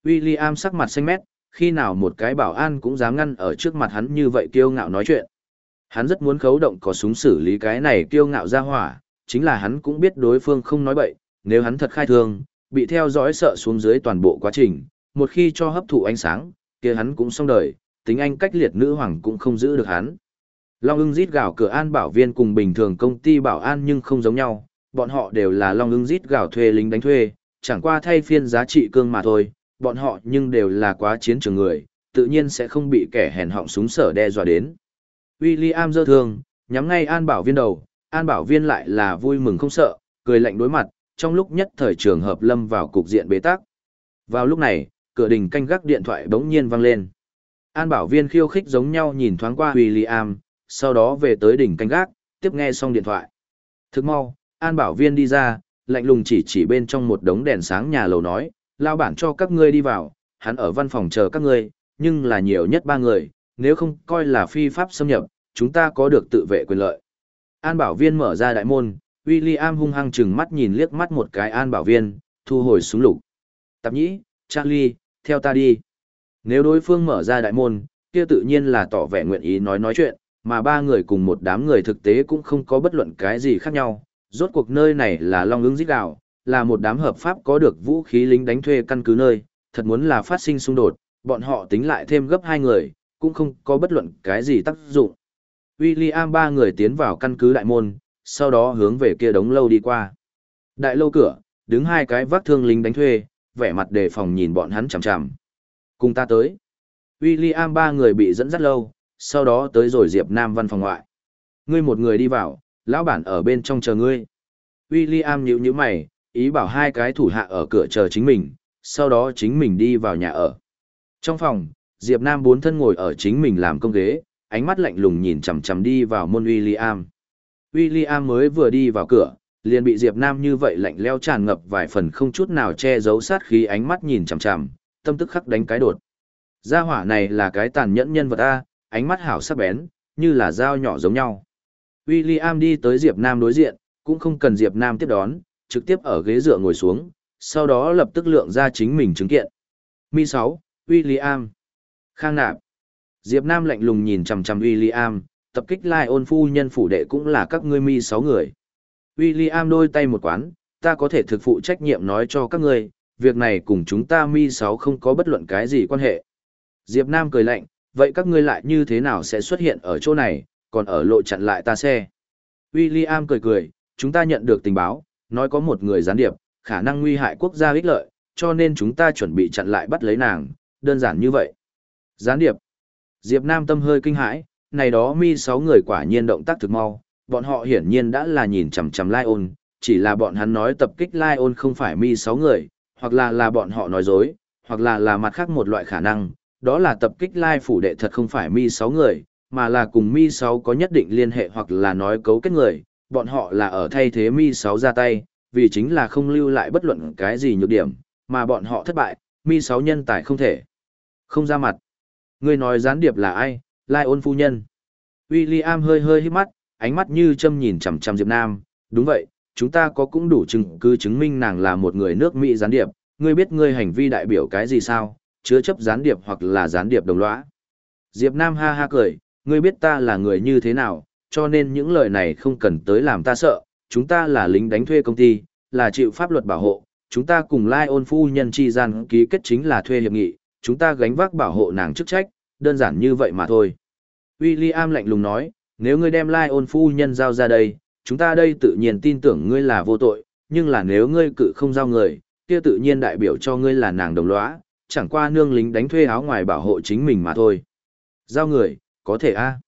S1: William sắc mặt xanh mét, khi nào một cái bảo an cũng dám ngăn ở trước mặt hắn như vậy kiêu ngạo nói chuyện. Hắn rất muốn khấu động có súng xử lý cái này kiêu ngạo ra hỏa, chính là hắn cũng biết đối phương không nói bậy, nếu hắn thật khai thương, bị theo dõi sợ xuống dưới toàn bộ quá trình, một khi cho hấp thụ ánh sáng, kia hắn cũng xong đời, tính anh cách liệt nữ hoàng cũng không giữ được hắn. Long ưng rít gào cửa an bảo viên cùng bình thường công ty bảo an nhưng không giống nhau, bọn họ đều là long ưng rít gào thuê lính đánh thuê, chẳng qua thay phiên giá trị cương mà thôi, bọn họ nhưng đều là quá chiến trường người, tự nhiên sẽ không bị kẻ hèn họng súng sở đe dọa đến. William dơ thương, nhắm ngay an bảo viên đầu, an bảo viên lại là vui mừng không sợ, cười lạnh đối mặt, trong lúc nhất thời trường hợp lâm vào cục diện bế tắc. Vào lúc này, cửa đình canh gác điện thoại bỗng nhiên vang lên. An bảo viên khiêu khích giống nhau nhìn thoáng qua William, sau đó về tới đỉnh canh gác, tiếp nghe xong điện thoại. Thức mau, an bảo viên đi ra, lạnh lùng chỉ chỉ bên trong một đống đèn sáng nhà lầu nói, lao bản cho các ngươi đi vào, hắn ở văn phòng chờ các ngươi, nhưng là nhiều nhất ba người, nếu không coi là phi pháp xâm nhập, chúng ta có được tự vệ quyền lợi. An bảo viên mở ra đại môn, William hung hăng chừng mắt nhìn liếc mắt một cái an bảo viên, thu hồi súng lục. Tạp nhĩ, Charlie, theo ta đi. Nếu đối phương mở ra đại môn, kia tự nhiên là tỏ vẻ nguyện ý nói nói chuyện, mà ba người cùng một đám người thực tế cũng không có bất luận cái gì khác nhau. Rốt cuộc nơi này là Long ứng giết gạo, là một đám hợp pháp có được vũ khí lính đánh thuê căn cứ nơi, thật muốn là phát sinh xung đột, bọn họ tính lại thêm gấp hai người, cũng không có bất luận cái gì tác dụng. William ba người tiến vào căn cứ đại môn, sau đó hướng về kia đống lâu đi qua. Đại lâu cửa, đứng hai cái vác thương lính đánh thuê, vẻ mặt đề phòng nhìn bọn hắn chằm chằm. Cùng ta tới. William ba người bị dẫn dắt lâu, sau đó tới rồi Diệp Nam văn phòng ngoại. Ngươi một người đi vào, lão bản ở bên trong chờ ngươi. William nhíu nhíu mày, ý bảo hai cái thủ hạ ở cửa chờ chính mình, sau đó chính mình đi vào nhà ở. Trong phòng, Diệp Nam bốn thân ngồi ở chính mình làm công ghế, ánh mắt lạnh lùng nhìn chằm chằm đi vào môn William. William mới vừa đi vào cửa, liền bị Diệp Nam như vậy lạnh leo tràn ngập vài phần không chút nào che giấu sát khí ánh mắt nhìn chằm chằm, tâm tức khắc đánh cái đột. Gia hỏa này là cái tàn nhẫn nhân vật a, ánh mắt hảo sắc bén, như là dao nhỏ giống nhau. William đi tới Diệp Nam đối diện, cũng không cần Diệp Nam tiếp đón, trực tiếp ở ghế dựa ngồi xuống, sau đó lập tức lượng ra chính mình chứng kiện. Mi 6, William. Khang nạp. Diệp Nam lạnh lùng nhìn chằm chằm William, tập kích lai ôn phu nhân phủ đệ cũng là các ngươi mi 6 người. William đôi tay một quán, ta có thể thực phụ trách nhiệm nói cho các ngươi, việc này cùng chúng ta mi 6 không có bất luận cái gì quan hệ. Diệp Nam cười lạnh, vậy các ngươi lại như thế nào sẽ xuất hiện ở chỗ này, còn ở lộ chặn lại ta xe. William cười cười, chúng ta nhận được tình báo, nói có một người gián điệp, khả năng nguy hại quốc gia ích lợi, cho nên chúng ta chuẩn bị chặn lại bắt lấy nàng, đơn giản như vậy. Gián điệp. Diệp Nam tâm hơi kinh hãi, này đó mi sáu người quả nhiên động tác thực mau, bọn họ hiển nhiên đã là nhìn chằm chằm Lion, chỉ là bọn hắn nói tập kích Lion không phải mi sáu người, hoặc là là bọn họ nói dối, hoặc là là mặt khác một loại khả năng, đó là tập kích Lai phủ đệ thật không phải mi sáu người, mà là cùng mi sáu có nhất định liên hệ hoặc là nói cấu kết người, bọn họ là ở thay thế mi sáu ra tay, vì chính là không lưu lại bất luận cái gì nhược điểm, mà bọn họ thất bại, mi sáu nhân tài không thể. Không ra mặt. Người nói gián điệp là ai, Lai ôn phu nhân. William hơi hơi hít mắt, ánh mắt như châm nhìn chằm chằm Diệp Nam, đúng vậy, chúng ta có cũng đủ chứng cứ chứng minh nàng là một người nước Mỹ gián điệp, ngươi biết ngươi hành vi đại biểu cái gì sao, chứa chấp gián điệp hoặc là gián điệp đồng lõa. Diệp Nam ha ha cười, ngươi biết ta là người như thế nào, cho nên những lời này không cần tới làm ta sợ, chúng ta là lính đánh thuê công ty, là chịu pháp luật bảo hộ, chúng ta cùng Lai ôn phu nhân chi gian ký kết chính là thuê hiệp nghị, chúng ta gánh vác bảo hộ nàng chức trách, đơn giản như vậy mà thôi. William lạnh lùng nói, nếu ngươi đem Lai ôn phu nhân giao ra đây, chúng ta đây tự nhiên tin tưởng ngươi là vô tội, nhưng là nếu ngươi cự không giao người, kia tự nhiên đại biểu cho ngươi là nàng đồng lõa, chẳng qua nương lính đánh thuê áo ngoài bảo hộ chính mình mà thôi. Giao người, có thể a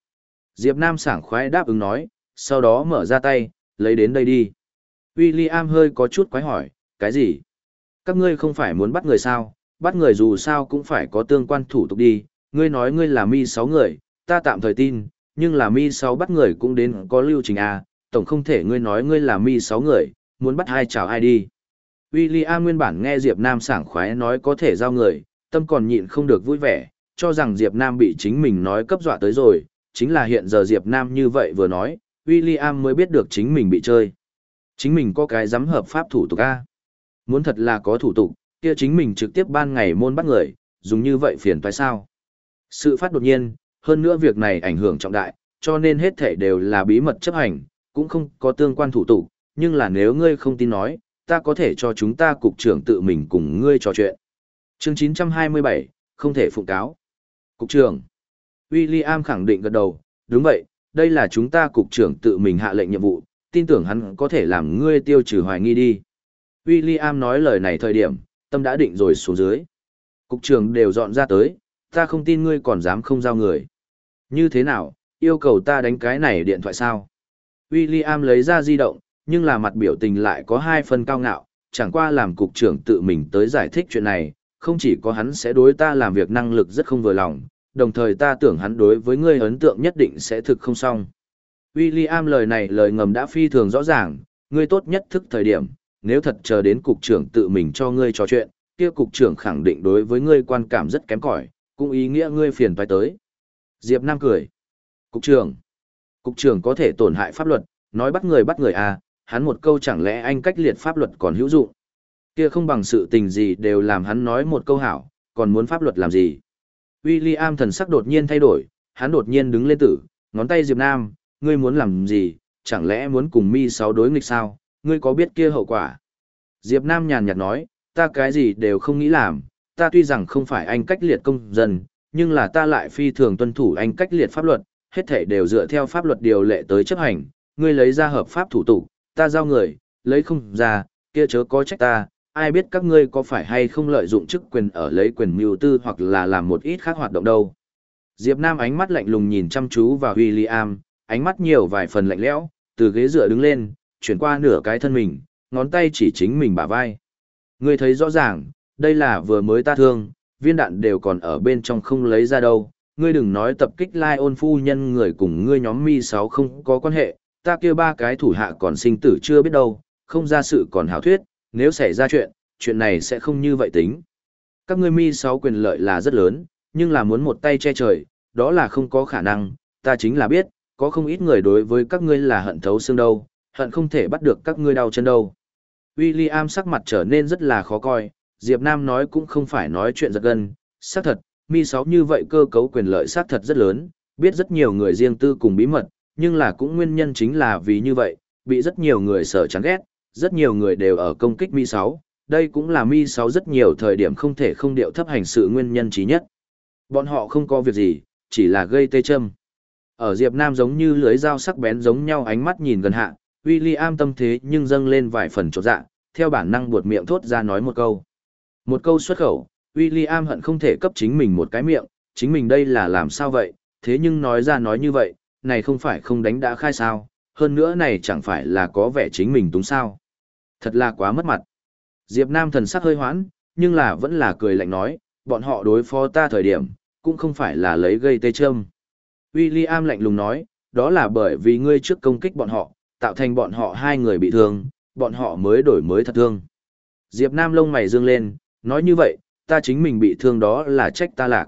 S1: Diệp Nam sảng khoái đáp ứng nói, sau đó mở ra tay, lấy đến đây đi. William hơi có chút quái hỏi, cái gì? Các ngươi không phải muốn bắt người sao, bắt người dù sao cũng phải có tương quan thủ tục đi, ngươi nói ngươi là mi 6 người, ta tạm thời tin, nhưng là mi 6 bắt người cũng đến có lưu trình A, tổng không thể ngươi nói ngươi là mi 6 người, muốn bắt ai chào ai đi. William nguyên bản nghe Diệp Nam sảng khoái nói có thể giao người, tâm còn nhịn không được vui vẻ, cho rằng Diệp Nam bị chính mình nói cấp dọa tới rồi, chính là hiện giờ Diệp Nam như vậy vừa nói, William mới biết được chính mình bị chơi. Chính mình có cái giám hợp pháp thủ tục A. Muốn thật là có thủ tục, kia chính mình trực tiếp ban ngày môn bắt người, dùng như vậy phiền phải sao? Sự phát đột nhiên, hơn nữa việc này ảnh hưởng trọng đại, cho nên hết thể đều là bí mật chấp hành, cũng không có tương quan thủ tục, nhưng là nếu ngươi không tin nói, ta có thể cho chúng ta cục trưởng tự mình cùng ngươi trò chuyện. Chương 927, không thể phụng cáo. Cục trưởng. William khẳng định gật đầu, đúng vậy, đây là chúng ta cục trưởng tự mình hạ lệnh nhiệm vụ, tin tưởng hắn có thể làm ngươi tiêu trừ hoài nghi đi. William nói lời này thời điểm, tâm đã định rồi xuống dưới. Cục trưởng đều dọn ra tới, ta không tin ngươi còn dám không giao người. Như thế nào, yêu cầu ta đánh cái này điện thoại sao? William lấy ra di động, nhưng là mặt biểu tình lại có hai phần cao ngạo, chẳng qua làm cục trưởng tự mình tới giải thích chuyện này, không chỉ có hắn sẽ đối ta làm việc năng lực rất không vừa lòng, đồng thời ta tưởng hắn đối với ngươi ấn tượng nhất định sẽ thực không xong. William lời này lời ngầm đã phi thường rõ ràng, ngươi tốt nhất thức thời điểm, nếu thật chờ đến cục trưởng tự mình cho ngươi trò chuyện, kia cục trưởng khẳng định đối với ngươi quan cảm rất kém cỏi, cũng ý nghĩa ngươi phiền phải tới. Diệp Nam cười. Cục trưởng. Cục trưởng có thể tổn hại pháp luật, nói bắt người bắt người à, hắn một câu chẳng lẽ anh cách liệt pháp luật còn hữu dụng. Kia không bằng sự tình gì đều làm hắn nói một câu hảo, còn muốn pháp luật làm gì. William thần sắc đột nhiên thay đổi, hắn đột nhiên đứng lên tử, ngón tay Diệp Nam, ngươi muốn làm gì, chẳng lẽ muốn cùng mi sáu đối nghịch sao, ngươi có biết kia hậu quả. Diệp Nam nhàn nhạt nói, ta cái gì đều không nghĩ làm, ta tuy rằng không phải anh cách liệt công dân, nhưng là ta lại phi thường tuân thủ anh cách liệt pháp luật, hết thể đều dựa theo pháp luật điều lệ tới chấp hành, ngươi lấy ra hợp pháp thủ tục, ta giao người, lấy không ra, kia chớ có trách ta, ai biết các ngươi có phải hay không lợi dụng chức quyền ở lấy quyền mưu tư hoặc là làm một ít khác hoạt động đâu. Diệp Nam ánh mắt lạnh lùng nhìn chăm chú vào William, ánh mắt nhiều vài phần lạnh lẽo, từ ghế dựa đứng lên, chuyển qua nửa cái thân mình, ngón tay chỉ chính mình bả vai. Ngươi thấy rõ ràng, đây là vừa mới ta thương, viên đạn đều còn ở bên trong không lấy ra đâu. Ngươi đừng nói tập kích lai ôn phu nhân người cùng ngươi nhóm mi 6 không có quan hệ, ta kia ba cái thủ hạ còn sinh tử chưa biết đâu, không ra sự còn hảo thuyết, nếu xảy ra chuyện, chuyện này sẽ không như vậy tính. Các ngươi mi sáu quyền lợi là rất lớn, nhưng là muốn một tay che trời, đó là không có khả năng, ta chính là biết, có không ít người đối với các ngươi là hận thấu xương đâu, hận không thể bắt được các ngươi đau chân đâu. William sắc mặt trở nên rất là khó coi, Diệp Nam nói cũng không phải nói chuyện giật gân, xác thật, mi sáu như vậy cơ cấu quyền lợi xác thật rất lớn, biết rất nhiều người riêng tư cùng bí mật, nhưng là cũng nguyên nhân chính là vì như vậy, bị rất nhiều người sợ chán ghét, rất nhiều người đều ở công kích Mi 6, đây cũng là Mi 6 rất nhiều thời điểm không thể không điệu thấp hành sự nguyên nhân chí nhất. Bọn họ không có việc gì, chỉ là gây tê châm. Ở Diệp Nam giống như lưới dao sắc bén giống nhau ánh mắt nhìn gần hạ, William tâm thế nhưng dâng lên vài phần chột dạ, theo bản năng buột miệng thốt ra nói một câu. Một câu xuất khẩu, William hận không thể cấp chính mình một cái miệng, chính mình đây là làm sao vậy, thế nhưng nói ra nói như vậy, này không phải không đánh đã khai sao, hơn nữa này chẳng phải là có vẻ chính mình túng sao. Thật là quá mất mặt. Diệp Nam thần sắc hơi hoãn, nhưng là vẫn là cười lạnh nói, bọn họ đối phó ta thời điểm, cũng không phải là lấy gây tê châm. William lạnh lùng nói, đó là bởi vì ngươi trước công kích bọn họ, tạo thành bọn họ hai người bị thương, bọn họ mới đổi mới thật thương. Diệp Nam lông mày dương lên, nói như vậy, ta chính mình bị thương đó là trách ta lạc.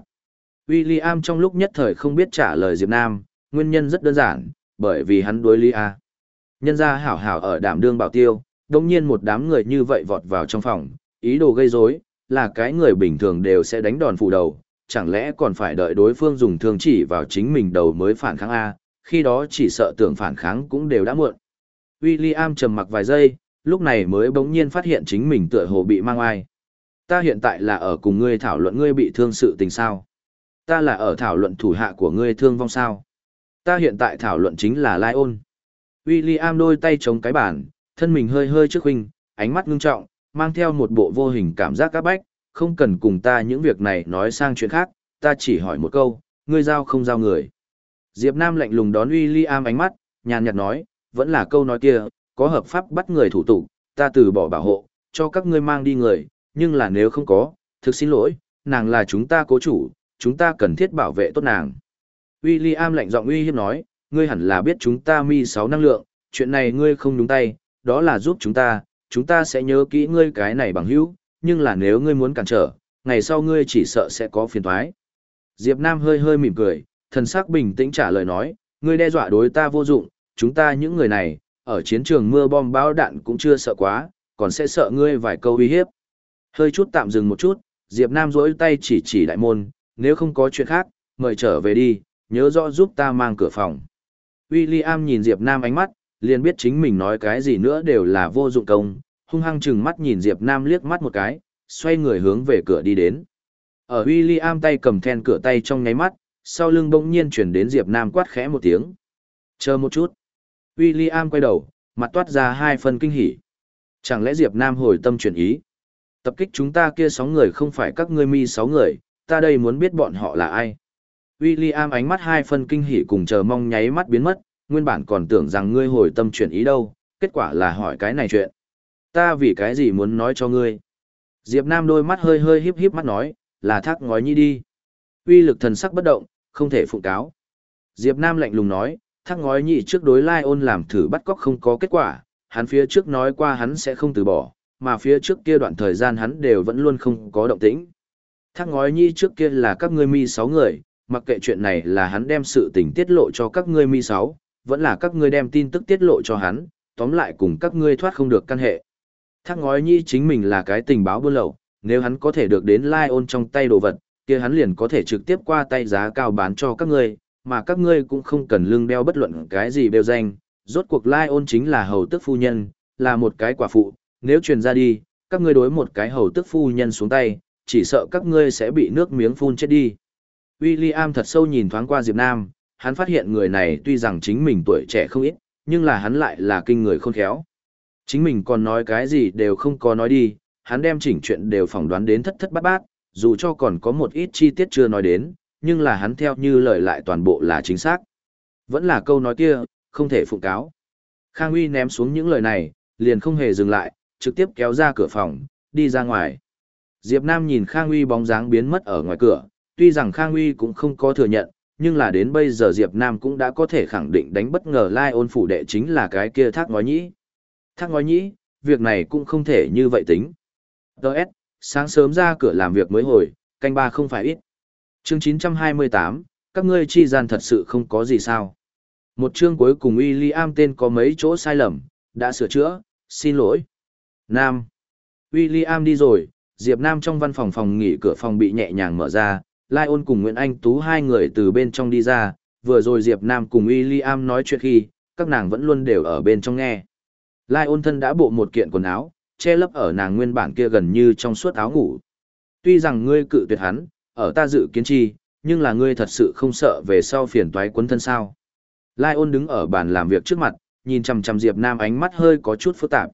S1: William trong lúc nhất thời không biết trả lời Diệp Nam, nguyên nhân rất đơn giản, bởi vì hắn đối lý A. Nhân ra hảo hảo ở đảm đương bảo tiêu, đồng nhiên một đám người như vậy vọt vào trong phòng, ý đồ gây rối, là cái người bình thường đều sẽ đánh đòn phủ đầu, chẳng lẽ còn phải đợi đối phương dùng thương chỉ vào chính mình đầu mới phản kháng A, khi đó chỉ sợ tưởng phản kháng cũng đều đã muộn. William trầm mặc vài giây, lúc này mới bỗng nhiên phát hiện chính mình tựa hồ bị mang ai. Ta hiện tại là ở cùng ngươi thảo luận ngươi bị thương sự tình sao. Ta là ở thảo luận thủ hạ của ngươi thương vong sao. Ta hiện tại thảo luận chính là Lai ôn. William đôi tay chống cái bàn, thân mình hơi hơi trước huynh, ánh mắt ngưng trọng, mang theo một bộ vô hình cảm giác các bách, không cần cùng ta những việc này nói sang chuyện khác, ta chỉ hỏi một câu, ngươi giao không giao người. Diệp Nam lạnh lùng đón William ánh mắt, nhàn nhạt nói, vẫn là câu nói kia, có hợp pháp bắt người thủ tục, ta từ bỏ bảo hộ, cho các ngươi mang đi người, nhưng là nếu không có, thực xin lỗi, nàng là chúng ta cố chủ, chúng ta cần thiết bảo vệ tốt nàng. William lạnh giọng uy hiếp nói, ngươi hẳn là biết chúng ta mi sáu năng lượng, chuyện này ngươi không đúng tay, đó là giúp chúng ta, chúng ta sẽ nhớ kỹ ngươi cái này bằng hữu, nhưng là nếu ngươi muốn cản trở, ngày sau ngươi chỉ sợ sẽ có phiền toái. Diệp Nam hơi hơi mỉm cười, thần sắc bình tĩnh trả lời nói, ngươi đe dọa đối ta vô dụng, chúng ta những người này, ở chiến trường mưa bom bão đạn cũng chưa sợ quá, còn sẽ sợ ngươi vài câu uy hiếp. Hơi chút tạm dừng một chút, Diệp Nam duỗi tay chỉ chỉ đại môn, nếu không có chuyện khác, mời trở về đi, nhớ rõ giúp ta mang cửa phòng. William nhìn Diệp Nam ánh mắt, liền biết chính mình nói cái gì nữa đều là vô dụng công, hung hăng chừng mắt nhìn Diệp Nam liếc mắt một cái, xoay người hướng về cửa đi đến. Ở William tay cầm then cửa tay trong nháy mắt, sau lưng bỗng nhiên chuyển đến Diệp Nam quát khẽ một tiếng. Chờ một chút. William quay đầu, mặt toát ra hai phần kinh hỉ. Chẳng lẽ Diệp Nam hồi tâm chuyển ý? Tập kích chúng ta kia sáu người không phải các ngươi mi sáu người, ta đây muốn biết bọn họ là ai. William ánh mắt hai phần kinh hỉ cùng chờ mong nháy mắt biến mất, nguyên bản còn tưởng rằng ngươi hồi tâm chuyển ý đâu, kết quả là hỏi cái này chuyện. Ta vì cái gì muốn nói cho ngươi? Diệp Nam đôi mắt hơi hơi híp híp mắt nói, là thác ngói nhi đi. Uy lực thần sắc bất động, không thể phụ cáo. Diệp Nam lạnh lùng nói, thác ngói nhị trước đối lai ôn làm thử bắt cóc không có kết quả, hắn phía trước nói qua hắn sẽ không từ bỏ, mà phía trước kia đoạn thời gian hắn đều vẫn luôn không có động tĩnh. Thác ngói nhi trước kia là các ngươi mi sáu người, mặc kệ chuyện này là hắn đem sự tình tiết lộ cho các ngươi mi sáu, vẫn là các ngươi đem tin tức tiết lộ cho hắn, tóm lại cùng các ngươi thoát không được căn hệ. Thác ngói nhi chính mình là cái tình báo buôn lậu, nếu hắn có thể được đến lai ôn trong tay đồ vật, kia hắn liền có thể trực tiếp qua tay giá cao bán cho các ngươi, mà các ngươi cũng không cần lương đeo bất luận cái gì đều danh. Rốt cuộc lai ôn chính là hầu tức phu nhân, là một cái quả phụ, nếu truyền ra đi, các ngươi đối một cái hầu tức phu nhân xuống tay, chỉ sợ các ngươi sẽ bị nước miếng phun chết đi. William thật sâu nhìn thoáng qua Diệp Nam, hắn phát hiện người này tuy rằng chính mình tuổi trẻ không ít, nhưng là hắn lại là kinh người khôn khéo. Chính mình còn nói cái gì đều không có nói đi, hắn đem chỉnh chuyện đều phỏng đoán đến thất thất bát bát, dù cho còn có một ít chi tiết chưa nói đến, nhưng là hắn theo như lời lại toàn bộ là chính xác. Vẫn là câu nói kia, không thể phụng cáo. Khang Uy ném xuống những lời này, liền không hề dừng lại, trực tiếp kéo ra cửa phòng, đi ra ngoài. Diệp Nam nhìn Khang Uy bóng dáng biến mất ở ngoài cửa, tuy rằng Khang Uy cũng không có thừa nhận, nhưng là đến bây giờ Diệp Nam cũng đã có thể khẳng định đánh bất ngờ Lai ôn phủ đệ chính là cái kia thác ngói nhĩ. Thác ngói nhĩ, việc này cũng không thể như vậy tính. Đợt, sáng sớm ra cửa làm việc mới hồi, canh ba không phải ít. Chương 928, các ngươi chi gian thật sự không có gì sao. Một chương cuối cùng William tên có mấy chỗ sai lầm, đã sửa chữa, xin lỗi. Nam. William đi rồi, Diệp Nam trong văn phòng phòng nghỉ cửa phòng bị nhẹ nhàng mở ra, Lai ôn cùng Nguyễn Anh Tú hai người từ bên trong đi ra, vừa rồi Diệp Nam cùng William nói chuyện khi, các nàng vẫn luôn đều ở bên trong nghe. Lai ôn thân đã bộ một kiện quần áo, che lấp ở nàng nguyên bản kia gần như trong suốt áo ngủ. Tuy rằng ngươi cự tuyệt hắn, ở ta dự kiến chi, nhưng là ngươi thật sự không sợ về sau phiền toái quấn thân sao. Lai ôn đứng ở bàn làm việc trước mặt, nhìn chằm chằm Diệp Nam ánh mắt hơi có chút phức tạp.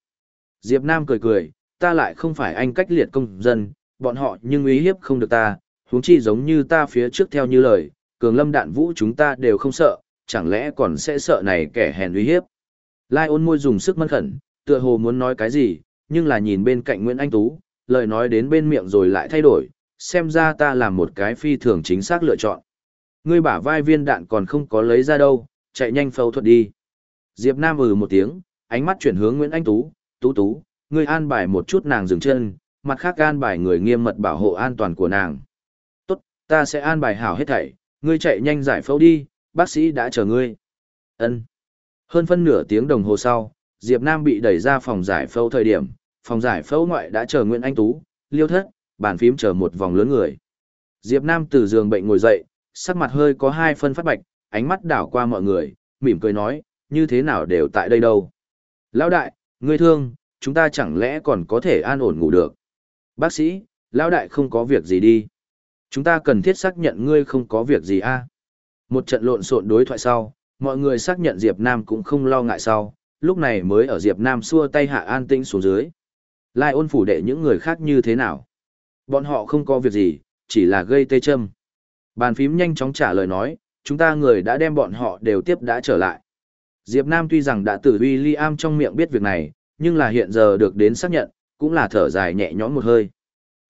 S1: Diệp Nam cười cười, ta lại không phải anh cách liệt công dân, bọn họ nhưng uy hiếp không được ta, huống chi giống như ta phía trước theo như lời, cường lâm đạn vũ chúng ta đều không sợ, chẳng lẽ còn sẽ sợ này kẻ hèn uy hiếp. Lai ôn môi dùng sức mân khẩn, tựa hồ muốn nói cái gì, nhưng là nhìn bên cạnh Nguyễn Anh Tú, lời nói đến bên miệng rồi lại thay đổi, xem ra ta làm một cái phi thường chính xác lựa chọn. Ngươi bả vai viên đạn còn không có lấy ra đâu, chạy nhanh phẫu thuật đi. Diệp Nam ừ một tiếng, ánh mắt chuyển hướng Nguyễn Anh Tú, Tú Tú, ngươi an bài một chút nàng dừng chân, mặt khác an bài người nghiêm mật bảo hộ an toàn của nàng. Ta sẽ an bài hảo hết thảy, ngươi chạy nhanh giải phẫu đi, bác sĩ đã chờ ngươi. Ân. Hơn phân nửa tiếng đồng hồ sau, Diệp Nam bị đẩy ra phòng giải phẫu thời điểm, phòng giải phẫu ngoại đã chờ Nguyễn Anh Tú, Liêu Thất, bàn phím chờ một vòng lớn người. Diệp Nam từ giường bệnh ngồi dậy, sắc mặt hơi có hai phân phát bạch, ánh mắt đảo qua mọi người, mỉm cười nói, như thế nào đều tại đây đâu. Lão đại, ngươi thương, chúng ta chẳng lẽ còn có thể an ổn ngủ được. Bác sĩ, lão đại không có việc gì đi. Chúng ta cần thiết xác nhận ngươi không có việc gì a. Một trận lộn xộn đối thoại sau, mọi người xác nhận Diệp Nam cũng không lo ngại sau, lúc này mới ở Diệp Nam xua tay hạ an tĩnh xuống dưới. Lai ôn phủ đệ những người khác như thế nào? Bọn họ không có việc gì, chỉ là gây tê châm. Bàn phím nhanh chóng trả lời nói, chúng ta người đã đem bọn họ đều tiếp đã trở lại. Diệp Nam tuy rằng đã từ William trong miệng biết việc này, nhưng là hiện giờ được đến xác nhận, cũng là thở dài nhẹ nhõm một hơi.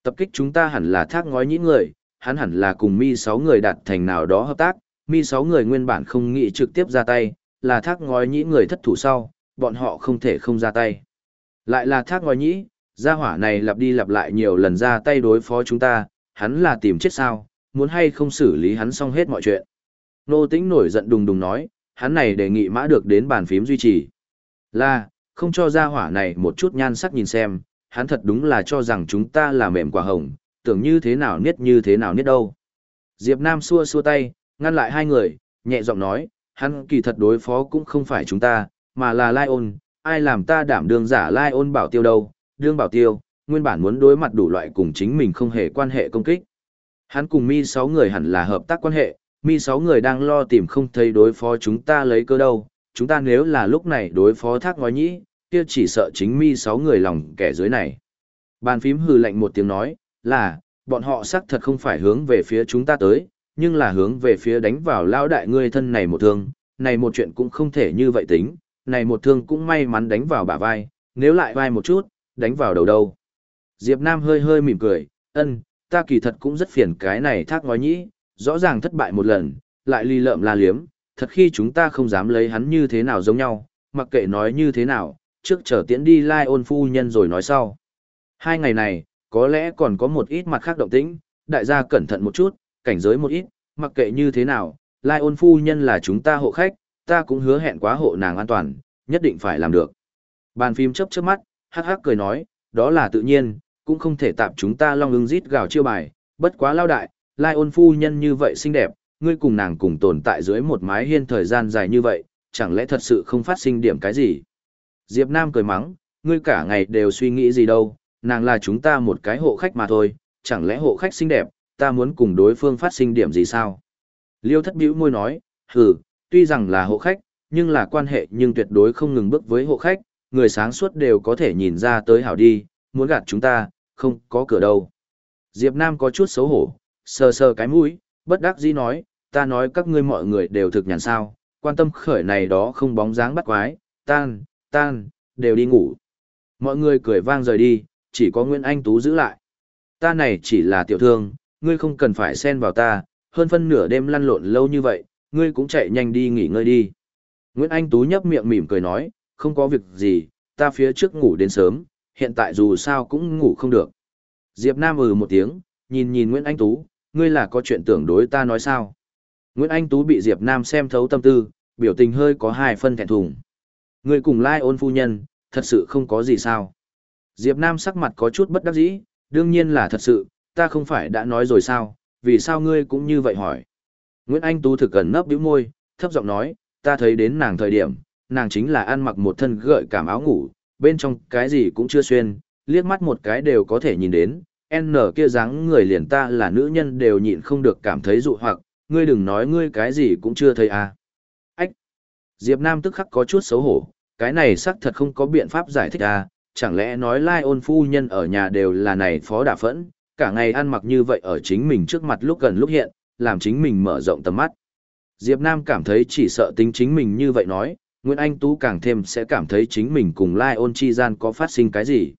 S1: Tập kích chúng ta hẳn là thác ngói nhĩ người, hắn hẳn là cùng mi sáu người đạt thành nào đó hợp tác, mi sáu người nguyên bản không nghĩ trực tiếp ra tay, là thác ngói nhĩ người thất thủ sau, bọn họ không thể không ra tay. Lại là thác ngói nhĩ, gia hỏa này lặp đi lặp lại nhiều lần ra tay đối phó chúng ta, hắn là tìm chết sao, muốn hay không xử lý hắn xong hết mọi chuyện. Nô tĩnh nổi giận đùng đùng nói, hắn này đề nghị mã được đến bàn phím duy trì. Là, không cho gia hỏa này một chút nhan sắc nhìn xem, hắn thật đúng là cho rằng chúng ta là mềm quả hồng, tưởng như thế nào niết như thế nào niết đâu. Diệp Nam xua xua tay, ngăn lại hai người, nhẹ giọng nói, hắn kỳ thật đối phó cũng không phải chúng ta, mà là Lai ôn, ai làm ta đảm đương giả Lai ôn bảo tiêu đâu, đương bảo tiêu, nguyên bản muốn đối mặt đủ loại cùng chính mình không hề quan hệ công kích. Hắn cùng mi sáu người hẳn là hợp tác quan hệ, mi sáu người đang lo tìm không thấy đối phó chúng ta lấy cơ đâu, chúng ta nếu là lúc này đối phó thác ngói nhĩ, kia chỉ sợ chính mi sáu người lòng kẻ dưới này. Bàn phím hừ lạnh một tiếng nói, là, bọn họ xác thật không phải hướng về phía chúng ta tới, nhưng là hướng về phía đánh vào lao đại ngươi thân này một thương, này một chuyện cũng không thể như vậy tính, này một thương cũng may mắn đánh vào bả vai, nếu lại vai một chút, đánh vào đầu đâu. Diệp Nam hơi hơi mỉm cười, ân, ta kỳ thật cũng rất phiền cái này thác ngói nhĩ, rõ ràng thất bại một lần, lại ly lợm la liếm, thật khi chúng ta không dám lấy hắn như thế nào giống nhau, mặc kệ nói như thế nào, trước chờ tiễn đi lai ôn phu nhân rồi nói sau. Hai ngày này, có lẽ còn có một ít mặt khác động tĩnh, đại gia cẩn thận một chút, cảnh giới một ít, mặc kệ như thế nào, lai ôn phu nhân là chúng ta hộ khách, ta cũng hứa hẹn quá hộ nàng an toàn, nhất định phải làm được. Bàn phim chấp chớp mắt, hắc hắc cười nói, đó là tự nhiên, cũng không thể tạm chúng ta long ưng rít gào chiêu bài, bất quá lao đại, lai ôn phu nhân như vậy xinh đẹp, ngươi cùng nàng cùng tồn tại dưới một mái hiên thời gian dài như vậy, chẳng lẽ thật sự không phát sinh điểm cái gì? Diệp Nam cười mắng, ngươi cả ngày đều suy nghĩ gì đâu, nàng là chúng ta một cái hộ khách mà thôi, chẳng lẽ hộ khách xinh đẹp, ta muốn cùng đối phương phát sinh điểm gì sao? Liêu thất bĩu môi nói, hừ, tuy rằng là hộ khách, nhưng là quan hệ nhưng tuyệt đối không ngừng bước với hộ khách, người sáng suốt đều có thể nhìn ra tới hảo đi, muốn gạt chúng ta, không có cửa đâu. Diệp Nam có chút xấu hổ, sờ sờ cái mũi, bất đắc dĩ nói, ta nói các ngươi mọi người đều thực nhàn sao, quan tâm khởi này đó không bóng dáng bắt quái, tan, tan, đều đi ngủ. Mọi người cười vang rời đi, chỉ có Nguyễn Anh Tú giữ lại. Ta này chỉ là tiểu thương, ngươi không cần phải xen vào ta, hơn phân nửa đêm lăn lộn lâu như vậy, ngươi cũng chạy nhanh đi nghỉ ngơi đi. Nguyễn Anh Tú nhấp miệng mỉm cười nói, không có việc gì, ta phía trước ngủ đến sớm, hiện tại dù sao cũng ngủ không được. Diệp Nam ừ một tiếng, nhìn nhìn Nguyễn Anh Tú, ngươi là có chuyện tưởng đối ta nói sao? Nguyễn Anh Tú bị Diệp Nam xem thấu tâm tư, biểu tình hơi có hai phân thẹn thùng. Ngươi cùng lai ôn phu nhân, thật sự không có gì sao? Diệp Nam sắc mặt có chút bất đắc dĩ, đương nhiên là thật sự, ta không phải đã nói rồi sao, vì sao ngươi cũng như vậy hỏi? Nguyễn Anh Tú thực gần nấp bĩu môi, thấp giọng nói, ta thấy đến nàng thời điểm, nàng chính là ăn mặc một thân gợi cảm áo ngủ, bên trong cái gì cũng chưa xuyên, liếc mắt một cái đều có thể nhìn đến, N kia dáng người liền ta là nữ nhân đều nhịn không được cảm thấy dụ hoặc, ngươi đừng nói ngươi cái gì cũng chưa thấy à. Ách! Diệp Nam tức khắc có chút xấu hổ, cái này xác thật không có biện pháp giải thích à, chẳng lẽ nói lai ôn phu nhân ở nhà đều là này phó đả phẫn, cả ngày ăn mặc như vậy ở chính mình trước mặt lúc gần lúc hiện, làm chính mình mở rộng tầm mắt. Diệp Nam cảm thấy chỉ sợ tính chính mình như vậy nói, Nguyễn Anh Tú càng thêm sẽ cảm thấy chính mình cùng Lai ôn chi gian có phát sinh cái gì.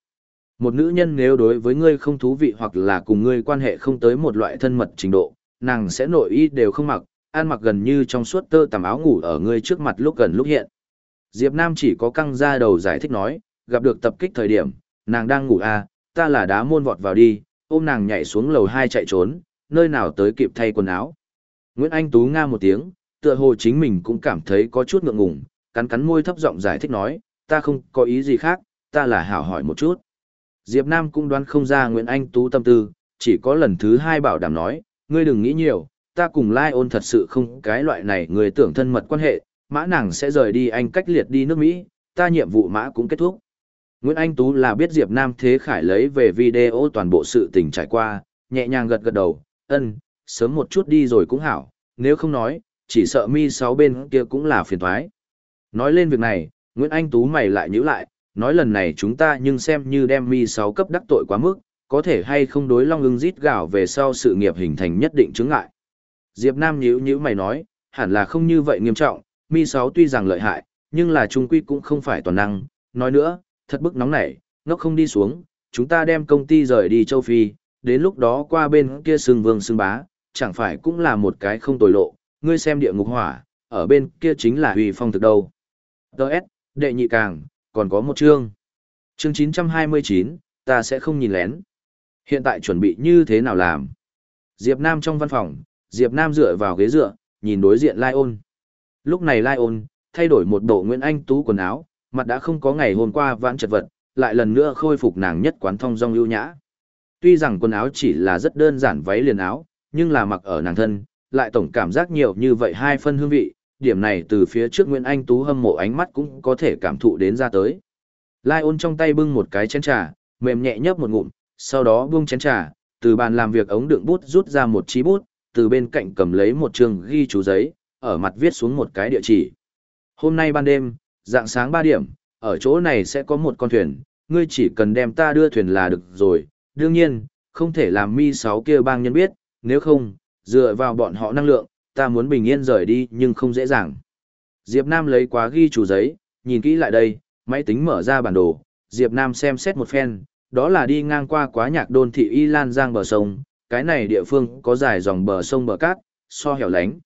S1: Một nữ nhân nếu đối với ngươi không thú vị hoặc là cùng ngươi quan hệ không tới một loại thân mật trình độ, nàng sẽ nội y đều không mặc, ăn mặc gần như trong suốt tơ tằm áo ngủ ở ngươi trước mặt lúc gần lúc hiện. Diệp Nam chỉ có căng ra đầu giải thích nói, gặp được tập kích thời điểm, nàng đang ngủ à, ta là đá môn vọt vào đi, ôm nàng nhảy xuống lầu hai chạy trốn, nơi nào tới kịp thay quần áo. Nguyễn Anh Tú nga một tiếng, tựa hồ chính mình cũng cảm thấy có chút ngượng ngùng, cắn cắn môi thấp giọng giải thích nói, ta không có ý gì khác, ta là hảo hỏi một chút. Diệp Nam cũng đoán không ra Nguyễn Anh Tú tâm tư, chỉ có lần thứ hai bảo đảm nói, ngươi đừng nghĩ nhiều, ta cùng Lai ôn thật sự không cái loại này người tưởng thân mật quan hệ, mã nàng sẽ rời đi anh cách liệt đi nước Mỹ, ta nhiệm vụ mã cũng kết thúc. Nguyễn Anh Tú là biết Diệp Nam Thế Khải lấy về video toàn bộ sự tình trải qua, nhẹ nhàng gật gật đầu, ân, sớm một chút đi rồi cũng hảo, nếu không nói, chỉ sợ mi sáu bên kia cũng là phiền toái. Nói lên việc này, Nguyễn Anh Tú mày lại nhíu lại, nói lần này chúng ta nhưng xem như đem mi Sáu cấp đắc tội quá mức, có thể hay không đối long ưng rít gạo về sau sự nghiệp hình thành nhất định chứng ngại. Diệp Nam nhíu nhíu mày nói, hẳn là không như vậy nghiêm trọng, mi Sáu tuy rằng lợi hại, nhưng là trung quy cũng không phải toàn năng, nói nữa, thật bức nóng nảy, nó không đi xuống, chúng ta đem công ty rời đi châu Phi, đến lúc đó qua bên kia sừng vương sừng bá, chẳng phải cũng là một cái không tồi lộ, ngươi xem địa ngục hỏa, ở bên kia chính là huy phong thực đâu. Đợt, đệ nhị càng, còn có một chương. Chương 929, ta sẽ không nhìn lén. Hiện tại chuẩn bị như thế nào làm? Diệp Nam trong văn phòng, Diệp Nam dựa vào ghế dựa, nhìn đối diện Lai Ôn. Lúc này Lai Ôn, thay đổi một bộ Nguyễn Anh Tú quần áo, mặt đã không có ngày hôm qua vãn chật vật, lại lần nữa khôi phục nàng nhất quán thông dong ưu nhã. Tuy rằng quần áo chỉ là rất đơn giản váy liền áo, nhưng là mặc ở nàng thân, lại tổng cảm giác nhiều như vậy hai phân hương vị, điểm này từ phía trước Nguyễn Anh Tú hâm mộ ánh mắt cũng có thể cảm thụ đến ra tới. Lai ôn trong tay bưng một cái chén trà, mềm nhẹ nhấp một ngụm, sau đó buông chén trà, từ bàn làm việc ống đựng bút rút ra một chi bút, từ bên cạnh cầm lấy một trường ghi chú giấy, ở mặt viết xuống một cái địa chỉ. Hôm nay ban đêm, dạng sáng 3 điểm, ở chỗ này sẽ có một con thuyền, ngươi chỉ cần đem ta đưa thuyền là được rồi, đương nhiên, không thể làm mi sáu kia bang nhân biết, nếu không, dựa vào bọn họ năng lượng, ta muốn bình yên rời đi nhưng không dễ dàng. Diệp Nam lấy quá ghi chủ giấy, nhìn kỹ lại đây, máy tính mở ra bản đồ, Diệp Nam xem xét một phen, đó là đi ngang qua quá nhạc đôn thị Y Lan Giang bờ sông, cái này địa phương có dài dòng bờ sông bờ cát, so hẻo lánh.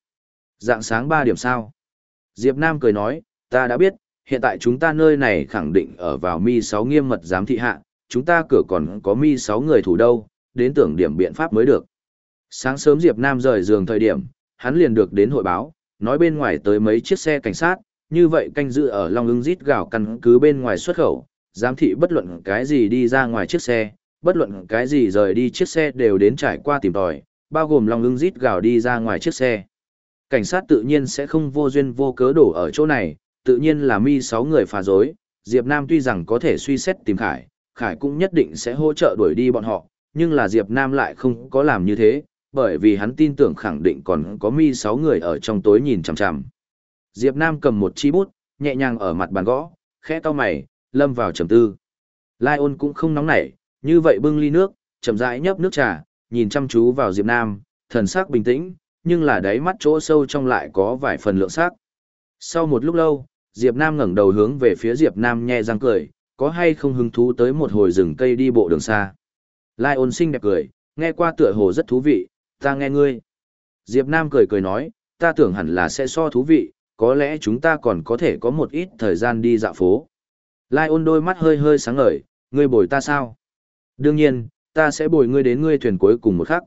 S1: Dạng sáng 3 điểm sao. Diệp Nam cười nói, ta đã biết, hiện tại chúng ta nơi này khẳng định ở vào mi 6 nghiêm mật giám thị hạ, chúng ta cửa còn có mi 6 người thủ đâu, đến tưởng điểm biện pháp mới được. Sáng sớm Diệp Nam rời giường thời điểm, hắn liền được đến hội báo, nói bên ngoài tới mấy chiếc xe cảnh sát, như vậy canh giữ ở Long ưng rít gào căn cứ bên ngoài xuất khẩu, giám thị bất luận cái gì đi ra ngoài chiếc xe, bất luận cái gì rời đi chiếc xe đều đến trải qua tìm tòi, bao gồm Long ưng rít gào đi ra ngoài chiếc xe. Cảnh sát tự nhiên sẽ không vô duyên vô cớ đổ ở chỗ này, tự nhiên là mi 6 người phá rối, Diệp Nam tuy rằng có thể suy xét tìm Khải, Khải cũng nhất định sẽ hỗ trợ đuổi đi bọn họ, nhưng là Diệp Nam lại không có làm như thế, bởi vì hắn tin tưởng khẳng định còn có mi sáu người ở trong tối nhìn chằm chằm. Diệp Nam cầm một chi bút, nhẹ nhàng ở mặt bàn gõ, khẽ cau mày, lâm vào trầm tư. Lai ôn cũng không nóng nảy, như vậy bưng ly nước, chậm rãi nhấp nước trà, nhìn chăm chú vào Diệp Nam, thần sắc bình tĩnh, nhưng là đáy mắt chỗ sâu trong lại có vài phần lượng sắc. Sau một lúc lâu, Diệp Nam ngẩng đầu hướng về phía Diệp Nam nhe răng cười, có hay không hứng thú tới một hồi rừng cây đi bộ đường xa. Lai ôn xinh đẹp cười, nghe qua tựa hồ rất thú vị, ta nghe ngươi. Diệp Nam cười cười nói, ta tưởng hẳn là sẽ so thú vị, có lẽ chúng ta còn có thể có một ít thời gian đi dạo phố. Lai ôn đôi mắt hơi hơi sáng ngời, ngươi bồi ta sao? Đương nhiên, ta sẽ bồi ngươi đến ngươi thuyền cuối cùng một khắc.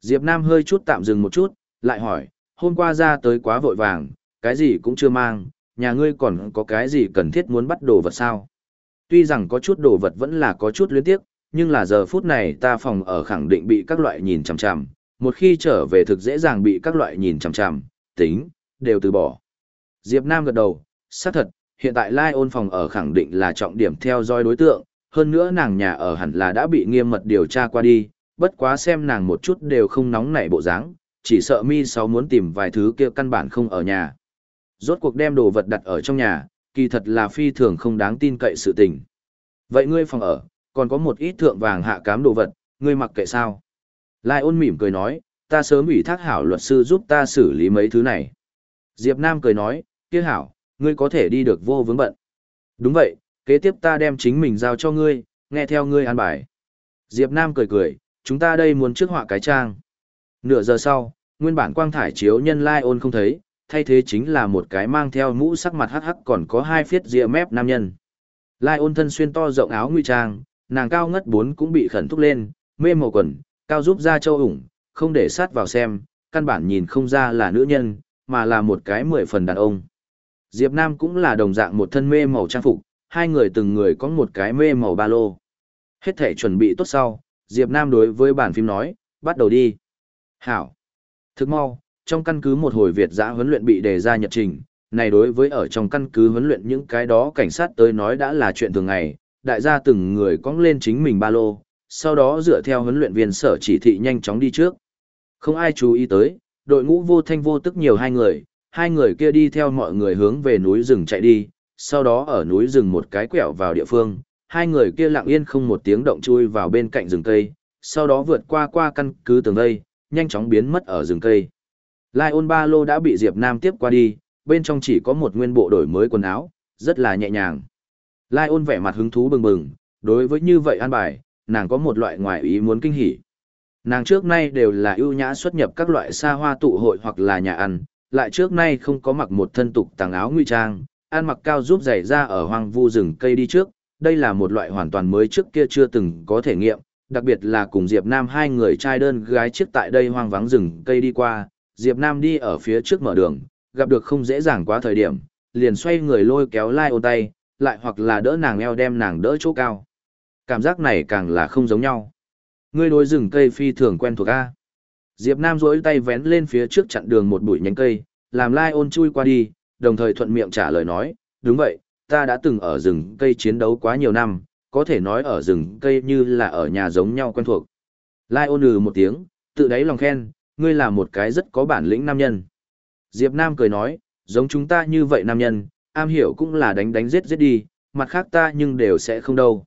S1: Diệp Nam hơi chút tạm dừng một chút, lại hỏi, hôm qua ra tới quá vội vàng, cái gì cũng chưa mang, nhà ngươi còn có cái gì cần thiết muốn bắt đồ vật sao? Tuy rằng có chút đồ vật vẫn là có chút luyến tiếc, nhưng là giờ phút này ta phòng ở khẳng định bị các loại nhìn chằm chằm, một khi trở về thực dễ dàng bị các loại nhìn chằm chằm, tính, đều từ bỏ. Diệp Nam gật đầu, xác thật, hiện tại Lai ôn phòng ở khẳng định là trọng điểm theo dõi đối tượng, hơn nữa nàng nhà ở hẳn là đã bị nghiêm mật điều tra qua đi, bất quá xem nàng một chút đều không nóng nảy bộ dáng, chỉ sợ mi sáu muốn tìm vài thứ kia căn bản không ở nhà. Rốt cuộc đem đồ vật đặt ở trong nhà, kỳ thật là phi thường không đáng tin cậy sự tình. Vậy ngươi phòng ở, còn có một ít thượng vàng hạ cám đồ vật, ngươi mặc kệ sao? Lai ôn mỉm cười nói, ta sớm ủy thác hảo luật sư giúp ta xử lý mấy thứ này. Diệp Nam cười nói, kia hảo, ngươi có thể đi được vô vướng bận. Đúng vậy, kế tiếp ta đem chính mình giao cho ngươi, nghe theo ngươi an bài. Diệp Nam cười cười, chúng ta đây muốn trước họa cái trang. Nửa giờ sau, nguyên bản quang thải chiếu nhân lai ôn không thấy, thay thế chính là một cái mang theo mũ sắc mặt hắc hắc còn có hai phiết rìa mép nam nhân. Lai ôn thân xuyên to rộng áo nguy trang, nàng cao ngất bốn cũng bị khẩn thúc lên, mê màu quần, cao giúp ra châu ủng, không để sát vào xem, căn bản nhìn không ra là nữ nhân, mà là một cái mười phần đàn ông. Diệp Nam cũng là đồng dạng một thân mê màu trang phục, hai người từng người có một cái mê màu ba lô. Hết thể chuẩn bị tốt sau, Diệp Nam đối với bản phim nói, bắt đầu đi. Hảo. Thức mau, trong căn cứ một hồi Việt giã huấn luyện bị đề ra nhật trình, này đối với ở trong căn cứ huấn luyện những cái đó cảnh sát tới nói đã là chuyện thường ngày, đại gia từng người cong lên chính mình ba lô, sau đó dựa theo huấn luyện viên sở chỉ thị nhanh chóng đi trước. Không ai chú ý tới, đội ngũ vô thanh vô tức nhiều hai người, hai người kia đi theo mọi người hướng về núi rừng chạy đi, sau đó ở núi rừng một cái quẹo vào địa phương, hai người kia lặng yên không một tiếng động chui vào bên cạnh rừng cây, sau đó vượt qua qua căn cứ tường cây, nhanh chóng biến mất ở rừng cây. Lai ôn ba lô đã bị Diệp Nam tiếp qua đi, bên trong chỉ có một nguyên bộ đổi mới quần áo, rất là nhẹ nhàng. Lai ôn vẻ mặt hứng thú bừng bừng, đối với như vậy an bài, nàng có một loại ngoài ý muốn kinh hỉ. Nàng trước nay đều là ưu nhã xuất nhập các loại xa hoa tụ hội hoặc là nhà ăn, lại trước nay không có mặc một thân tục tàng áo nguy trang, ăn mặc cao giúp giày ra ở hoang vu rừng cây đi trước, đây là một loại hoàn toàn mới trước kia chưa từng có thể nghiệm, đặc biệt là cùng Diệp Nam hai người trai đơn gái trước tại đây hoang vắng rừng cây đi qua, Diệp Nam đi ở phía trước mở đường, gặp được không dễ dàng quá thời điểm, liền xoay người lôi kéo lai ôn tay, lại hoặc là đỡ nàng eo đem nàng đỡ chỗ cao. Cảm giác này càng là không giống nhau. Ngươi đối rừng cây phi thường quen thuộc A. Diệp Nam duỗi tay vén lên phía trước chặn đường một bụi nhánh cây, làm lai ôn chui qua đi, đồng thời thuận miệng trả lời nói, đúng vậy, ta đã từng ở rừng cây chiến đấu quá nhiều năm, có thể nói ở rừng cây như là ở nhà giống nhau quen thuộc. Lai ôn ừ một tiếng, tự đáy lòng khen, ngươi là một cái rất có bản lĩnh nam nhân. Diệp Nam cười nói, giống chúng ta như vậy nam nhân, am hiểu cũng là đánh đánh giết giết đi, mặt khác ta nhưng đều sẽ không đâu.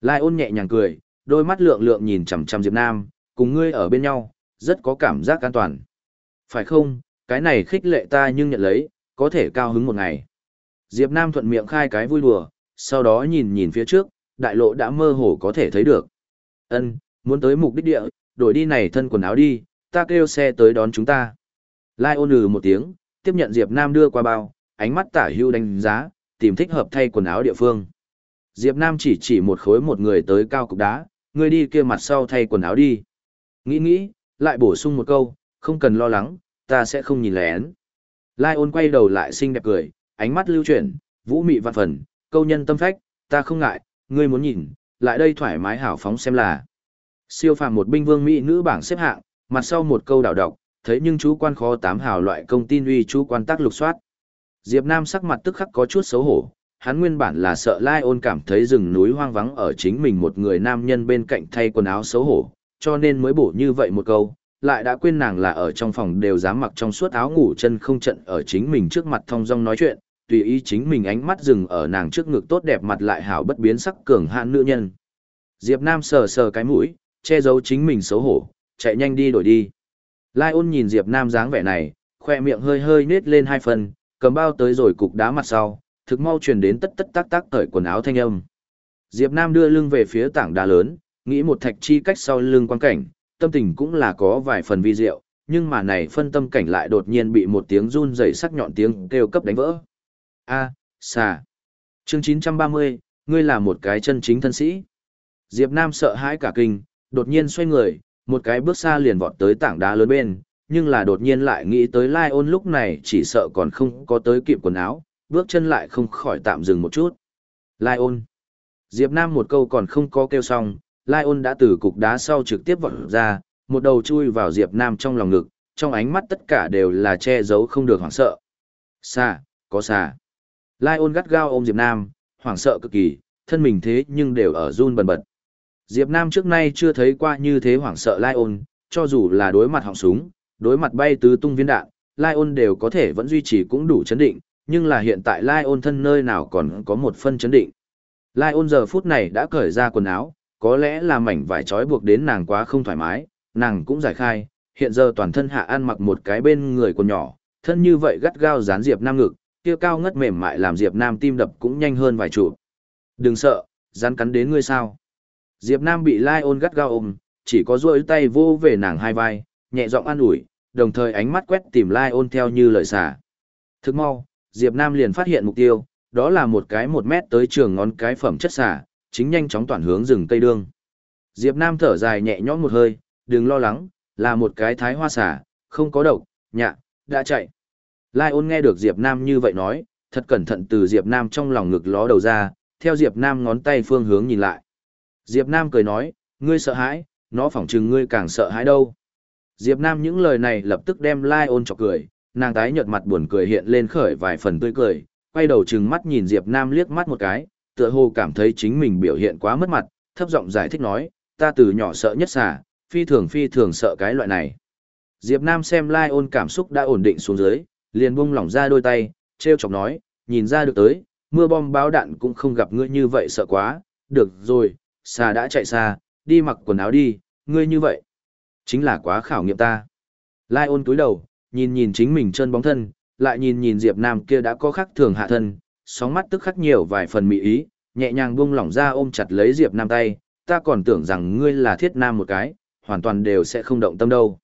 S1: Lai ôn nhẹ nhàng cười, đôi mắt lượng lượng nhìn chằm chằm Diệp Nam, cùng ngươi ở bên nhau, rất có cảm giác an toàn. Phải không, cái này khích lệ ta nhưng nhận lấy, có thể cao hứng một ngày. Diệp Nam thuận miệng khai cái vui đùa, sau đó nhìn nhìn phía trước, đại lộ đã mơ hồ có thể thấy được. Ân, muốn tới mục đích địa, đổi đi này thân quần áo đi, ta kêu xe tới đón chúng ta. Lai ôn ừ một tiếng, tiếp nhận Diệp Nam đưa qua bao, ánh mắt tả hưu đánh giá, tìm thích hợp thay quần áo địa phương. Diệp Nam chỉ chỉ một khối một người tới cao cục đá, người đi kia mặt sau thay quần áo đi. Nghĩ nghĩ, lại bổ sung một câu, không cần lo lắng, ta sẽ không nhìn lén. Lai ôn quay đầu lại xinh đẹp cười, ánh mắt lưu chuyển, vũ mị vạn phần, câu nhân tâm phách, ta không ngại, ngươi muốn nhìn, lại đây thoải mái hảo phóng xem là. Siêu phàm một binh vương mỹ nữ bảng xếp hạng, mặt sau một câu đảo đọc, thấy nhưng chú quan khó tám hào loại công tin uy chú quan tác lục soát. Diệp Nam sắc mặt tức khắc có chút xấu hổ, hắn nguyên bản là sợ Lai ôn cảm thấy rừng núi hoang vắng ở chính mình một người nam nhân bên cạnh thay quần áo xấu hổ, cho nên mới bổ như vậy một câu, lại đã quên nàng là ở trong phòng đều dám mặc trong suốt áo ngủ chân không trận ở chính mình trước mặt thong dong nói chuyện, tùy ý chính mình ánh mắt dừng ở nàng trước ngực tốt đẹp mặt lại hảo bất biến sắc cường hạn nữ nhân. Diệp Nam sờ sờ cái mũi, che giấu chính mình xấu hổ, chạy nhanh đi đổi đi. Lai ôn nhìn Diệp Nam dáng vẻ này, khoe miệng hơi hơi nết lên hai phần, cầm bao tới rồi cục đá mặt sau, thực mau truyền đến tất tất tác tác cởi quần áo thanh âm. Diệp Nam đưa lưng về phía tảng đá lớn, nghĩ một thạch chi cách sau lưng quan cảnh, tâm tình cũng là có vài phần vi diệu, nhưng mà này phân tâm cảnh lại đột nhiên bị một tiếng run rẩy sắc nhọn tiếng kêu cấp đánh vỡ. A, xà. Chương 930, ngươi là một cái chân chính thân sĩ. Diệp Nam sợ hãi cả kinh, đột nhiên xoay người, một cái bước xa liền vọt tới tảng đá lớn bên, nhưng là đột nhiên lại nghĩ tới Lai ôn lúc này chỉ sợ còn không có tới kịp quần áo, bước chân lại không khỏi tạm dừng một chút. Lai ôn. Diệp Nam một câu còn không có kêu xong, Lai ôn đã từ cục đá sau trực tiếp vọt ra, một đầu chui vào Diệp Nam trong lòng ngực, trong ánh mắt tất cả đều là che giấu không được hoảng sợ. Xà, có xà. Lai ôn gắt gao ôm Diệp Nam, hoảng sợ cực kỳ, thân mình thế nhưng đều ở run bần bật. Diệp Nam trước nay chưa thấy qua như thế hoảng sợ Lai ôn, cho dù là đối mặt họng súng, đối mặt bay tứ tung viên đạn, Lai ôn đều có thể vẫn duy trì cũng đủ chấn định, nhưng là hiện tại Lai ôn thân nơi nào còn có một phân chấn định. Lai ôn giờ phút này đã cởi ra quần áo, có lẽ là mảnh vải trói buộc đến nàng quá không thoải mái, nàng cũng giải khai, hiện giờ toàn thân hạ An mặc một cái bên người quần nhỏ, thân như vậy gắt gao dán Diệp Nam ngực, kia cao ngất mềm mại làm Diệp Nam tim đập cũng nhanh hơn vài chục. Đừng sợ, rắn cắn đến ngươi sao. Diệp Nam bị Lai ôn gắt gao ôm, chỉ có duỗi tay vô về nàng hai vai, nhẹ giọng an ủi, đồng thời ánh mắt quét tìm Lai ôn theo như lời xả. Thức mau, Diệp Nam liền phát hiện mục tiêu, đó là một cái một mét tới trường ngón cái phẩm chất xả, chính nhanh chóng toàn hướng rừng cây đương. Diệp Nam thở dài nhẹ nhõm một hơi, đừng lo lắng, là một cái thái hoa xả, không có độc, nhạ, đã chạy. Lai ôn nghe được Diệp Nam như vậy nói, thật cẩn thận từ Diệp Nam trong lòng ngực ló đầu ra, theo Diệp Nam ngón tay phương hướng nhìn lại. Diệp Nam cười nói, ngươi sợ hãi, nó phỏng chừng ngươi càng sợ hãi đâu. Diệp Nam những lời này lập tức đem Lai ôn chọc cười, nàng tái nhợt mặt buồn cười hiện lên khởi vài phần tươi cười, quay đầu trừng mắt nhìn Diệp Nam liếc mắt một cái, tựa hồ cảm thấy chính mình biểu hiện quá mất mặt, thấp giọng giải thích nói, ta từ nhỏ sợ nhất xà, phi thường phi thường sợ cái loại này. Diệp Nam xem Lai ôn cảm xúc đã ổn định xuống dưới, liền buông lỏng ra đôi tay, treo chọc nói, nhìn ra được tới, mưa bom báo đạn cũng không gặp ngươi như vậy sợ quá, được rồi, xa đã chạy xa, đi mặc quần áo đi, ngươi như vậy. Chính là quá khảo nghiệm ta. Lai ôn túi đầu, nhìn nhìn chính mình chân bóng thân, lại nhìn nhìn Diệp Nam kia đã có khắc thường hạ thân, sóng mắt tức khắc nhiều vài phần mị ý, nhẹ nhàng buông lỏng ra ôm chặt lấy Diệp Nam tay, ta còn tưởng rằng ngươi là thiết nam một cái, hoàn toàn đều sẽ không động tâm đâu.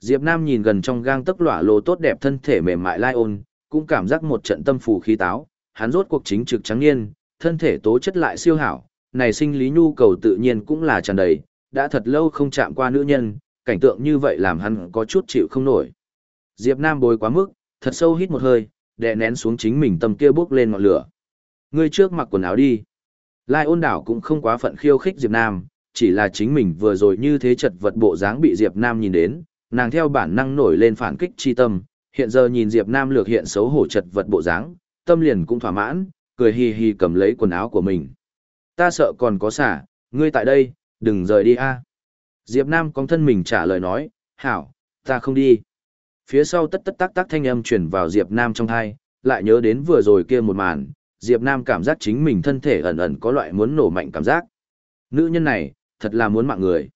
S1: Diệp Nam nhìn gần trong gang tấc lỏa lồ tốt đẹp thân thể mềm mại lai ôn, cũng cảm giác một trận tâm phù khí táo, hắn rốt cuộc chính trực trắng niên, thân thể tố chất lại siêu hảo, này sinh lý nhu cầu tự nhiên cũng là tràn đầy, đã thật lâu không chạm qua nữ nhân, cảnh tượng như vậy làm hắn có chút chịu không nổi. Diệp Nam bồi quá mức, thật sâu hít một hơi, đè nén xuống chính mình tâm kia bốc lên ngọn lửa. Ngươi trước mặc quần áo đi. Lai ôn đảo cũng không quá phận khiêu khích Diệp Nam, chỉ là chính mình vừa rồi như thế chật vật bộ dáng bị Diệp Nam nhìn đến, nàng theo bản năng nổi lên phản kích chi tâm, hiện giờ nhìn Diệp Nam lược hiện xấu hổ chật vật bộ dáng, tâm liền cũng thỏa mãn, cười hì hì cầm lấy quần áo của mình. Ta sợ còn có xả, ngươi tại đây, đừng rời đi a. Diệp Nam cong thân mình trả lời nói, hảo, ta không đi. Phía sau tất tất tác tác thanh âm truyền vào Diệp Nam trong tai, lại nhớ đến vừa rồi kia một màn, Diệp Nam cảm giác chính mình thân thể ẩn ẩn có loại muốn nổ mạnh cảm giác. Nữ nhân này, thật là muốn mạng người.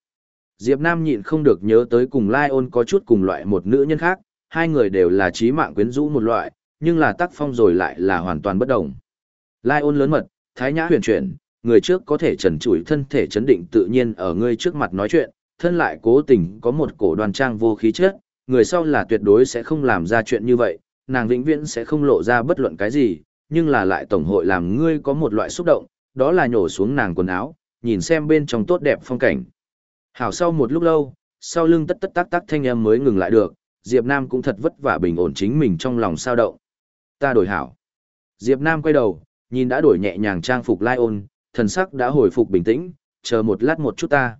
S1: Diệp Nam nhịn không được nhớ tới cùng Lai ôn có chút cùng loại một nữ nhân khác, hai người đều là trí mạng quyến rũ một loại, nhưng là tác phong rồi lại là hoàn toàn bất đồng. Lai ôn lớn mật, thái nhã huyền chuyển, người trước có thể trần trụi thân thể chấn định tự nhiên ở ngươi trước mặt nói chuyện, thân lại cố tình có một cổ đoàn trang vô khí chất, người sau là tuyệt đối sẽ không làm ra chuyện như vậy, nàng vĩnh viễn sẽ không lộ ra bất luận cái gì, nhưng là lại tổng hội làm ngươi có một loại xúc động, đó là nhổ xuống nàng quần áo, nhìn xem bên trong tốt đẹp phong cảnh. Hảo sau một lúc lâu, sau lưng tất tất tác tác thanh âm mới ngừng lại được, Diệp Nam cũng thật vất vả bình ổn chính mình trong lòng sao động. Ta đổi hảo. Diệp Nam quay đầu, nhìn đã đổi nhẹ nhàng trang phục lai ôn, thần sắc đã hồi phục bình tĩnh, chờ một lát một chút ta.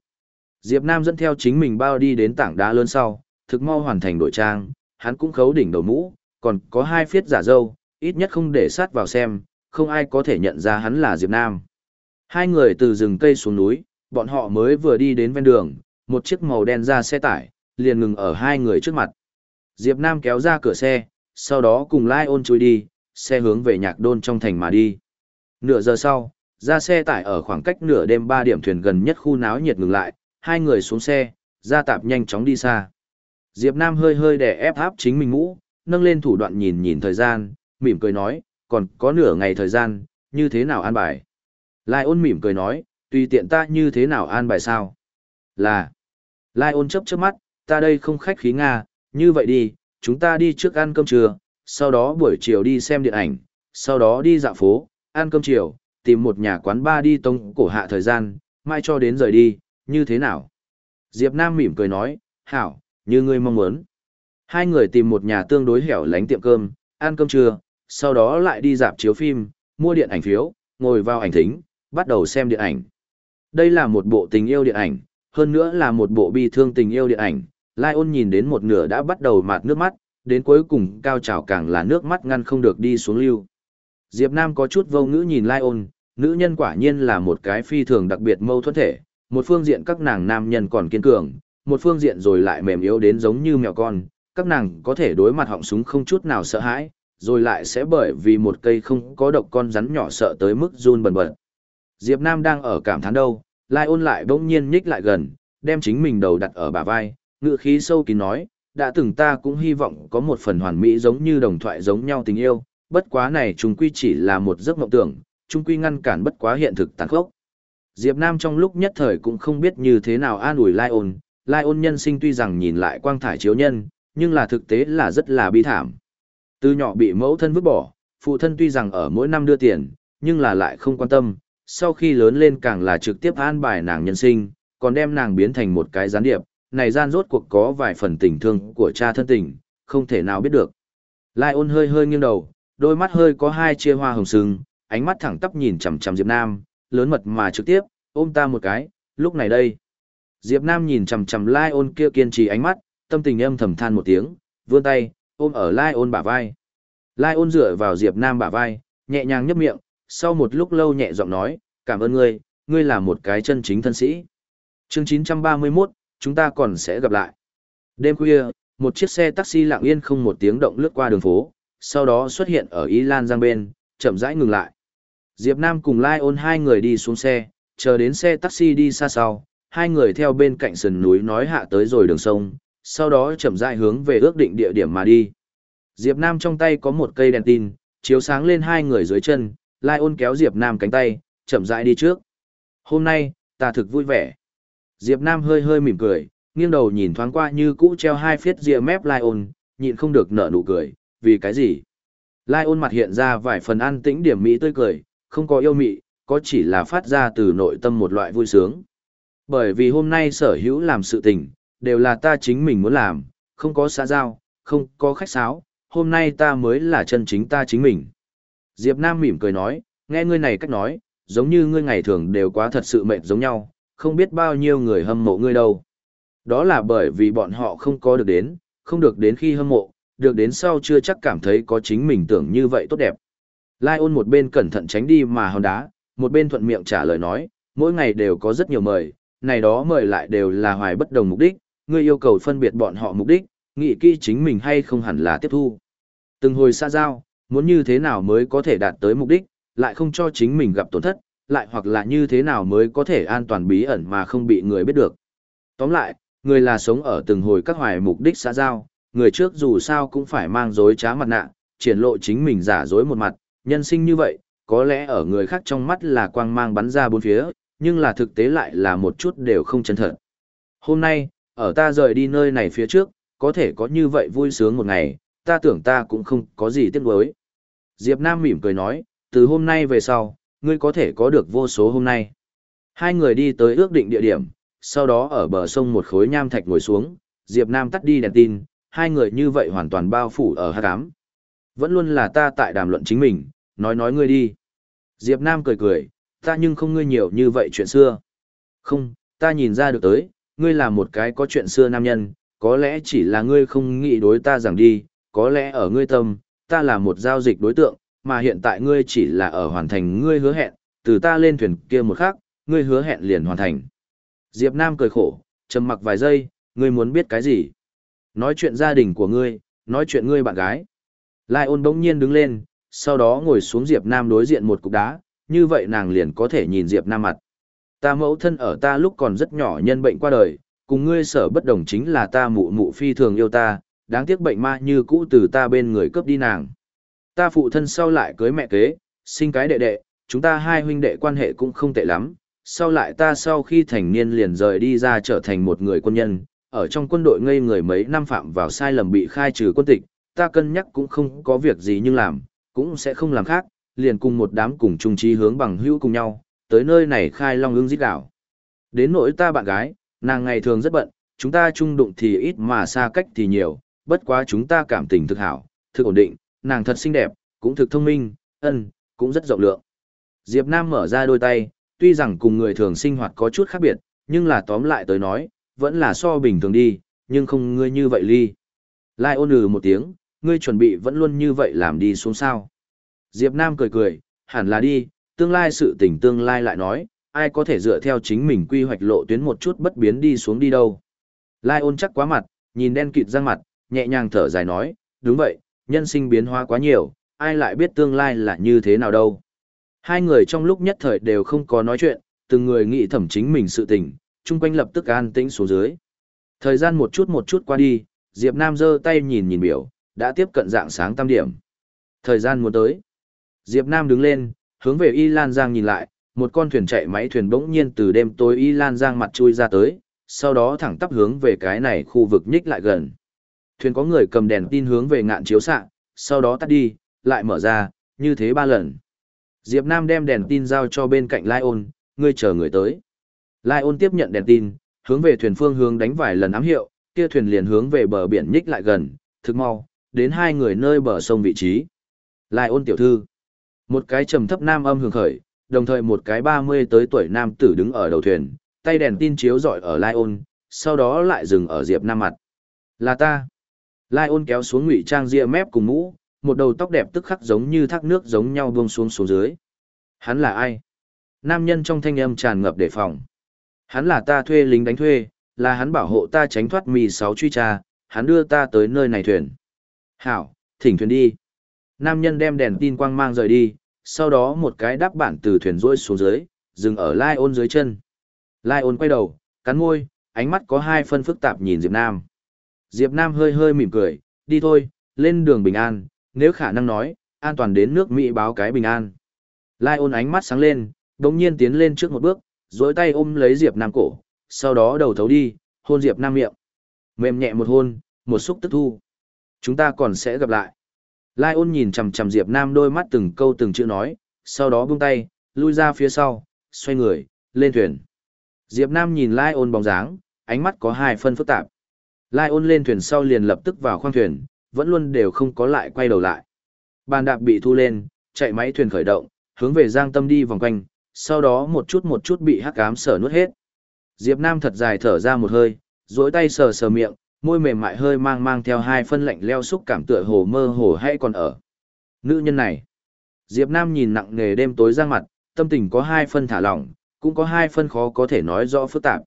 S1: Diệp Nam dẫn theo chính mình bao đi đến tảng đá lớn sau, thực mau hoàn thành đổi trang, hắn cũng khấu đỉnh đầu mũ, còn có hai phiết giả dâu, ít nhất không để sát vào xem, không ai có thể nhận ra hắn là Diệp Nam. Hai người từ rừng cây xuống núi, bọn họ mới vừa đi đến ven đường, một chiếc màu đen ra xe tải, liền ngừng ở hai người trước mặt. Diệp Nam kéo ra cửa xe, sau đó cùng Lai ôn chui đi, xe hướng về nhạc đôn trong thành mà đi. Nửa giờ sau, ra xe tải ở khoảng cách nửa đêm ba điểm thuyền gần nhất khu náo nhiệt ngừng lại, hai người xuống xe, ra tạp nhanh chóng đi xa. Diệp Nam hơi hơi đè ép áp chính mình mũ, nâng lên thủ đoạn nhìn nhìn thời gian, mỉm cười nói, còn có nửa ngày thời gian, như thế nào an bài. Lai ôn mỉm cười nói, tùy tiện ta như thế nào an bài sao. Là, Lai ôn chấp chớp mắt, ta đây không khách khí Nga, như vậy đi, chúng ta đi trước ăn cơm trưa, sau đó buổi chiều đi xem điện ảnh, sau đó đi dạo phố, ăn cơm chiều, tìm một nhà quán ba đi tông cổ hạ thời gian, mai cho đến rời đi, như thế nào? Diệp Nam mỉm cười nói, hảo, như ngươi mong muốn. Hai người tìm một nhà tương đối hẻo lánh tiệm cơm, ăn cơm trưa, sau đó lại đi dạp chiếu phim, mua điện ảnh phiếu, ngồi vào ảnh thính, bắt đầu xem điện ảnh. Đây là một bộ tình yêu điện ảnh, hơn nữa là một bộ bi thương tình yêu điện ảnh. Lai ôn nhìn đến một nửa đã bắt đầu mạt nước mắt, đến cuối cùng cao trào càng là nước mắt ngăn không được đi xuống lưu. Diệp Nam có chút vô ngữ nhìn Lai ôn, nữ nhân quả nhiên là một cái phi thường đặc biệt mâu thuẫn thể, một phương diện các nàng nam nhân còn kiên cường, một phương diện rồi lại mềm yếu đến giống như mèo con, các nàng có thể đối mặt họng súng không chút nào sợ hãi, rồi lại sẽ bởi vì một cây không có độc con rắn nhỏ sợ tới mức run bần bật. Diệp Nam đang ở cảm thán đâu, Lai ôn lại bỗng nhiên nhích lại gần, đem chính mình đầu đặt ở bả vai, ngựa khí sâu kín nói, đã từng ta cũng hy vọng có một phần hoàn mỹ giống như đồng thoại giống nhau tình yêu, bất quá này chúng quy chỉ là một giấc mộng tưởng, chúng quy ngăn cản bất quá hiện thực tàn khốc. Diệp Nam trong lúc nhất thời cũng không biết như thế nào an ủi Lai ôn, Lai ôn nhân sinh tuy rằng nhìn lại quang thải chiếu nhân, nhưng là thực tế là rất là bi thảm. Từ nhỏ bị mẫu thân vứt bỏ, phụ thân tuy rằng ở mỗi năm đưa tiền, nhưng là lại không quan tâm, sau khi lớn lên càng là trực tiếp an bài nàng nhân sinh, còn đem nàng biến thành một cái gián điệp, này gian rốt cuộc có vài phần tình thương của cha thân tình, không thể nào biết được. Lai ôn hơi hơi nghiêng đầu, đôi mắt hơi có hai chia hoa hồng sừng, ánh mắt thẳng tắp nhìn chằm chằm Diệp Nam, lớn mật mà trực tiếp, ôm ta một cái, lúc này đây. Diệp Nam nhìn chằm chằm Lai ôn kia kiên trì ánh mắt, tâm tình âm thầm than một tiếng, vươn tay, ôm ở Lai ôn bả vai. Lai ôn dựa vào Diệp Nam bả vai, nhẹ nhàng nhấp miệng, sau một lúc lâu nhẹ giọng nói, cảm ơn ngươi, ngươi là một cái chân chính thân sĩ. Chương 931, chúng ta còn sẽ gặp lại. Đêm khuya, một chiếc xe taxi lặng yên không một tiếng động lướt qua đường phố, sau đó xuất hiện ở Y Lan Giang bên, chậm rãi ngừng lại. Diệp Nam cùng Lai ôn hai người đi xuống xe, chờ đến xe taxi đi xa sau, hai người theo bên cạnh sườn núi nói hạ tới rồi đường sông, sau đó chậm rãi hướng về ước định địa điểm mà đi. Diệp Nam trong tay có một cây đèn tin, chiếu sáng lên hai người dưới chân, Lai ôn kéo Diệp Nam cánh tay, chậm rãi đi trước. Hôm nay, ta thực vui vẻ. Diệp Nam hơi hơi mỉm cười, nghiêng đầu nhìn thoáng qua như cũ treo hai phiết rìa mép Lai ôn, nhịn không được nở nụ cười, vì cái gì? Lai ôn mặt hiện ra vài phần an tĩnh điểm mỹ tươi cười, không có yêu mị, có chỉ là phát ra từ nội tâm một loại vui sướng. Bởi vì hôm nay sở hữu làm sự tình, đều là ta chính mình muốn làm, không có xã giao, không có khách sáo, hôm nay ta mới là chân chính ta chính mình. Diệp Nam mỉm cười nói, nghe ngươi này cách nói, giống như ngươi ngày thường đều quá thật sự mệt giống nhau, không biết bao nhiêu người hâm mộ ngươi đâu. Đó là bởi vì bọn họ không có được đến, không được đến khi hâm mộ, được đến sau chưa chắc cảm thấy có chính mình tưởng như vậy tốt đẹp. Lai ôn một bên cẩn thận tránh đi mà hòn đá, một bên thuận miệng trả lời nói, mỗi ngày đều có rất nhiều mời, này đó mời lại đều là hoài bất đồng mục đích, ngươi yêu cầu phân biệt bọn họ mục đích, nghĩ kỹ chính mình hay không hẳn là tiếp thu. Từng hồi xa giao, muốn như thế nào mới có thể đạt tới mục đích, lại không cho chính mình gặp tổn thất, lại hoặc là như thế nào mới có thể an toàn bí ẩn mà không bị người biết được. Tóm lại, người là sống ở từng hồi các hoài mục đích xã giao, người trước dù sao cũng phải mang dối trá mặt nạ, triển lộ chính mình giả dối một mặt, nhân sinh như vậy, có lẽ ở người khác trong mắt là quang mang bắn ra bốn phía, nhưng là thực tế lại là một chút đều không chân thật. Hôm nay, ở ta rời đi nơi này phía trước, có thể có như vậy vui sướng một ngày, ta tưởng ta cũng không có gì tiếc nuối. Diệp Nam mỉm cười nói, từ hôm nay về sau, ngươi có thể có được vô số hôm nay. Hai người đi tới ước định địa điểm, sau đó ở bờ sông một khối nham thạch ngồi xuống, Diệp Nam tắt đi đèn tin, hai người như vậy hoàn toàn bao phủ ở hát cám. Vẫn luôn là ta tại đàm luận chính mình, nói nói ngươi đi. Diệp Nam cười cười, ta nhưng không ngươi nhiều như vậy chuyện xưa. Không, ta nhìn ra được tới, ngươi là một cái có chuyện xưa nam nhân, có lẽ chỉ là ngươi không nghĩ đối ta rằng đi, có lẽ ở ngươi tâm, ta là một giao dịch đối tượng, mà hiện tại ngươi chỉ là ở hoàn thành ngươi hứa hẹn, từ ta lên thuyền kia một khắc, ngươi hứa hẹn liền hoàn thành. Diệp Nam cười khổ, trầm mặc vài giây, ngươi muốn biết cái gì? Nói chuyện gia đình của ngươi, nói chuyện ngươi bạn gái. Lai ôn bỗng nhiên đứng lên, sau đó ngồi xuống Diệp Nam đối diện một cục đá, như vậy nàng liền có thể nhìn Diệp Nam mặt. Ta mẫu thân ở ta lúc còn rất nhỏ nhân bệnh qua đời, cùng ngươi sở bất đồng chính là ta mụ mụ phi thường yêu ta, đáng tiếc bệnh ma như cũ từ ta bên người cướp đi nàng. Ta phụ thân sau lại cưới mẹ kế, sinh cái đệ đệ, chúng ta hai huynh đệ quan hệ cũng không tệ lắm, sau lại ta sau khi thành niên liền rời đi ra trở thành một người quân nhân, ở trong quân đội ngây người mấy năm phạm vào sai lầm bị khai trừ quân tịch, ta cân nhắc cũng không có việc gì nhưng làm, cũng sẽ không làm khác, liền cùng một đám cùng chung trí hướng bằng hữu cùng nhau, tới nơi này khai long ương giết đảo. Đến nỗi ta bạn gái, nàng ngày thường rất bận, chúng ta chung đụng thì ít mà xa cách thì nhiều, bất quá chúng ta cảm tình thực hảo, thực ổn định, nàng thật xinh đẹp, cũng thực thông minh, ân, cũng rất rộng lượng. Diệp Nam mở ra đôi tay, tuy rằng cùng người thường sinh hoạt có chút khác biệt, nhưng là tóm lại tới nói, vẫn là so bình thường đi, nhưng không ngươi như vậy ly. Lai ôn ừ một tiếng, ngươi chuẩn bị vẫn luôn như vậy làm đi xuống sao. Diệp Nam cười cười, hẳn là đi, tương lai sự tình tương lai lại nói, ai có thể dựa theo chính mình quy hoạch lộ tuyến một chút bất biến đi xuống đi đâu. Lai ôn chắc quá mặt, nhìn đen kịt răng mặt, nhẹ nhàng thở dài nói, đúng vậy, nhân sinh biến hóa quá nhiều, ai lại biết tương lai là như thế nào đâu. Hai người trong lúc nhất thời đều không có nói chuyện, từng người nghĩ thẩm chính mình sự tình, chung quanh lập tức an tĩnh xuống dưới. Thời gian một chút một chút qua đi, Diệp Nam giơ tay nhìn nhìn biểu, đã tiếp cận dạng sáng tam điểm. Thời gian muốn tới. Diệp Nam đứng lên, hướng về Y Lan Giang nhìn lại, một con thuyền chạy máy thuyền bỗng nhiên từ đêm tối Y Lan Giang mặt chui ra tới, sau đó thẳng tắp hướng về cái này khu vực nhích lại gần. Thuyền có người cầm đèn tin hướng về ngạn chiếu xạ, sau đó tắt đi, lại mở ra, như thế ba lần. Diệp Nam đem đèn tin giao cho bên cạnh Lai ôn, ngươi chờ người tới. Lai ôn tiếp nhận đèn tin, hướng về thuyền phương hướng đánh vài lần ám hiệu, kia thuyền liền hướng về bờ biển nhích lại gần, thực mau, đến hai người nơi bờ sông vị trí. Lai ôn tiểu thư. Một cái trầm thấp nam âm hưởng khởi, đồng thời một cái 30 tới tuổi nam tử đứng ở đầu thuyền, tay đèn tin chiếu rọi ở Lai ôn, sau đó lại dừng ở Diệp Nam mặt. Là ta. Lai ôn kéo xuống ngụy trang ria mép cùng mũ, một đầu tóc đẹp tức khắc giống như thác nước giống nhau buông xuống xuống dưới. Hắn là ai? Nam nhân trong thanh âm tràn ngập đề phòng. Hắn là ta thuê lính đánh thuê, là hắn bảo hộ ta tránh thoát mì sáu truy tra, hắn đưa ta tới nơi này thuyền. Hảo, thỉnh thuyền đi. Nam nhân đem đèn tin quang mang rời đi, sau đó một cái đắp bản từ thuyền rôi xuống dưới, dừng ở Lai ôn dưới chân. Lai ôn quay đầu, cắn môi, ánh mắt có hai phân phức tạp nhìn Diệp Nam. Diệp Nam hơi hơi mỉm cười, đi thôi, lên đường bình an, nếu khả năng nói, an toàn đến nước Mỹ báo cái bình an. Lai ôn ánh mắt sáng lên, đồng nhiên tiến lên trước một bước, dối tay ôm lấy Diệp Nam cổ, sau đó đầu thấu đi, hôn Diệp Nam miệng. Mềm nhẹ một hôn, một xúc tức thu. Chúng ta còn sẽ gặp lại. Lai ôn nhìn chằm chằm Diệp Nam đôi mắt từng câu từng chữ nói, sau đó buông tay, lui ra phía sau, xoay người, lên thuyền. Diệp Nam nhìn Lai ôn bóng dáng, ánh mắt có hai phân phức tạp. Lai ôn lên thuyền sau liền lập tức vào khoang thuyền, vẫn luôn đều không có lại quay đầu lại. Bàn đạp bị thu lên, chạy máy thuyền khởi động, hướng về Giang Tâm đi vòng quanh, sau đó một chút một chút bị hắc ám sở nuốt hết. Diệp Nam thật dài thở ra một hơi, duỗi tay sờ sờ miệng, môi mềm mại hơi mang mang theo hai phân lạnh leo xúc cảm tựa hồ mơ hồ hay còn ở. Nữ nhân này. Diệp Nam nhìn nặng nề đêm tối ra mặt, tâm tình có hai phân thả lỏng, cũng có hai phân khó có thể nói rõ phức tạp.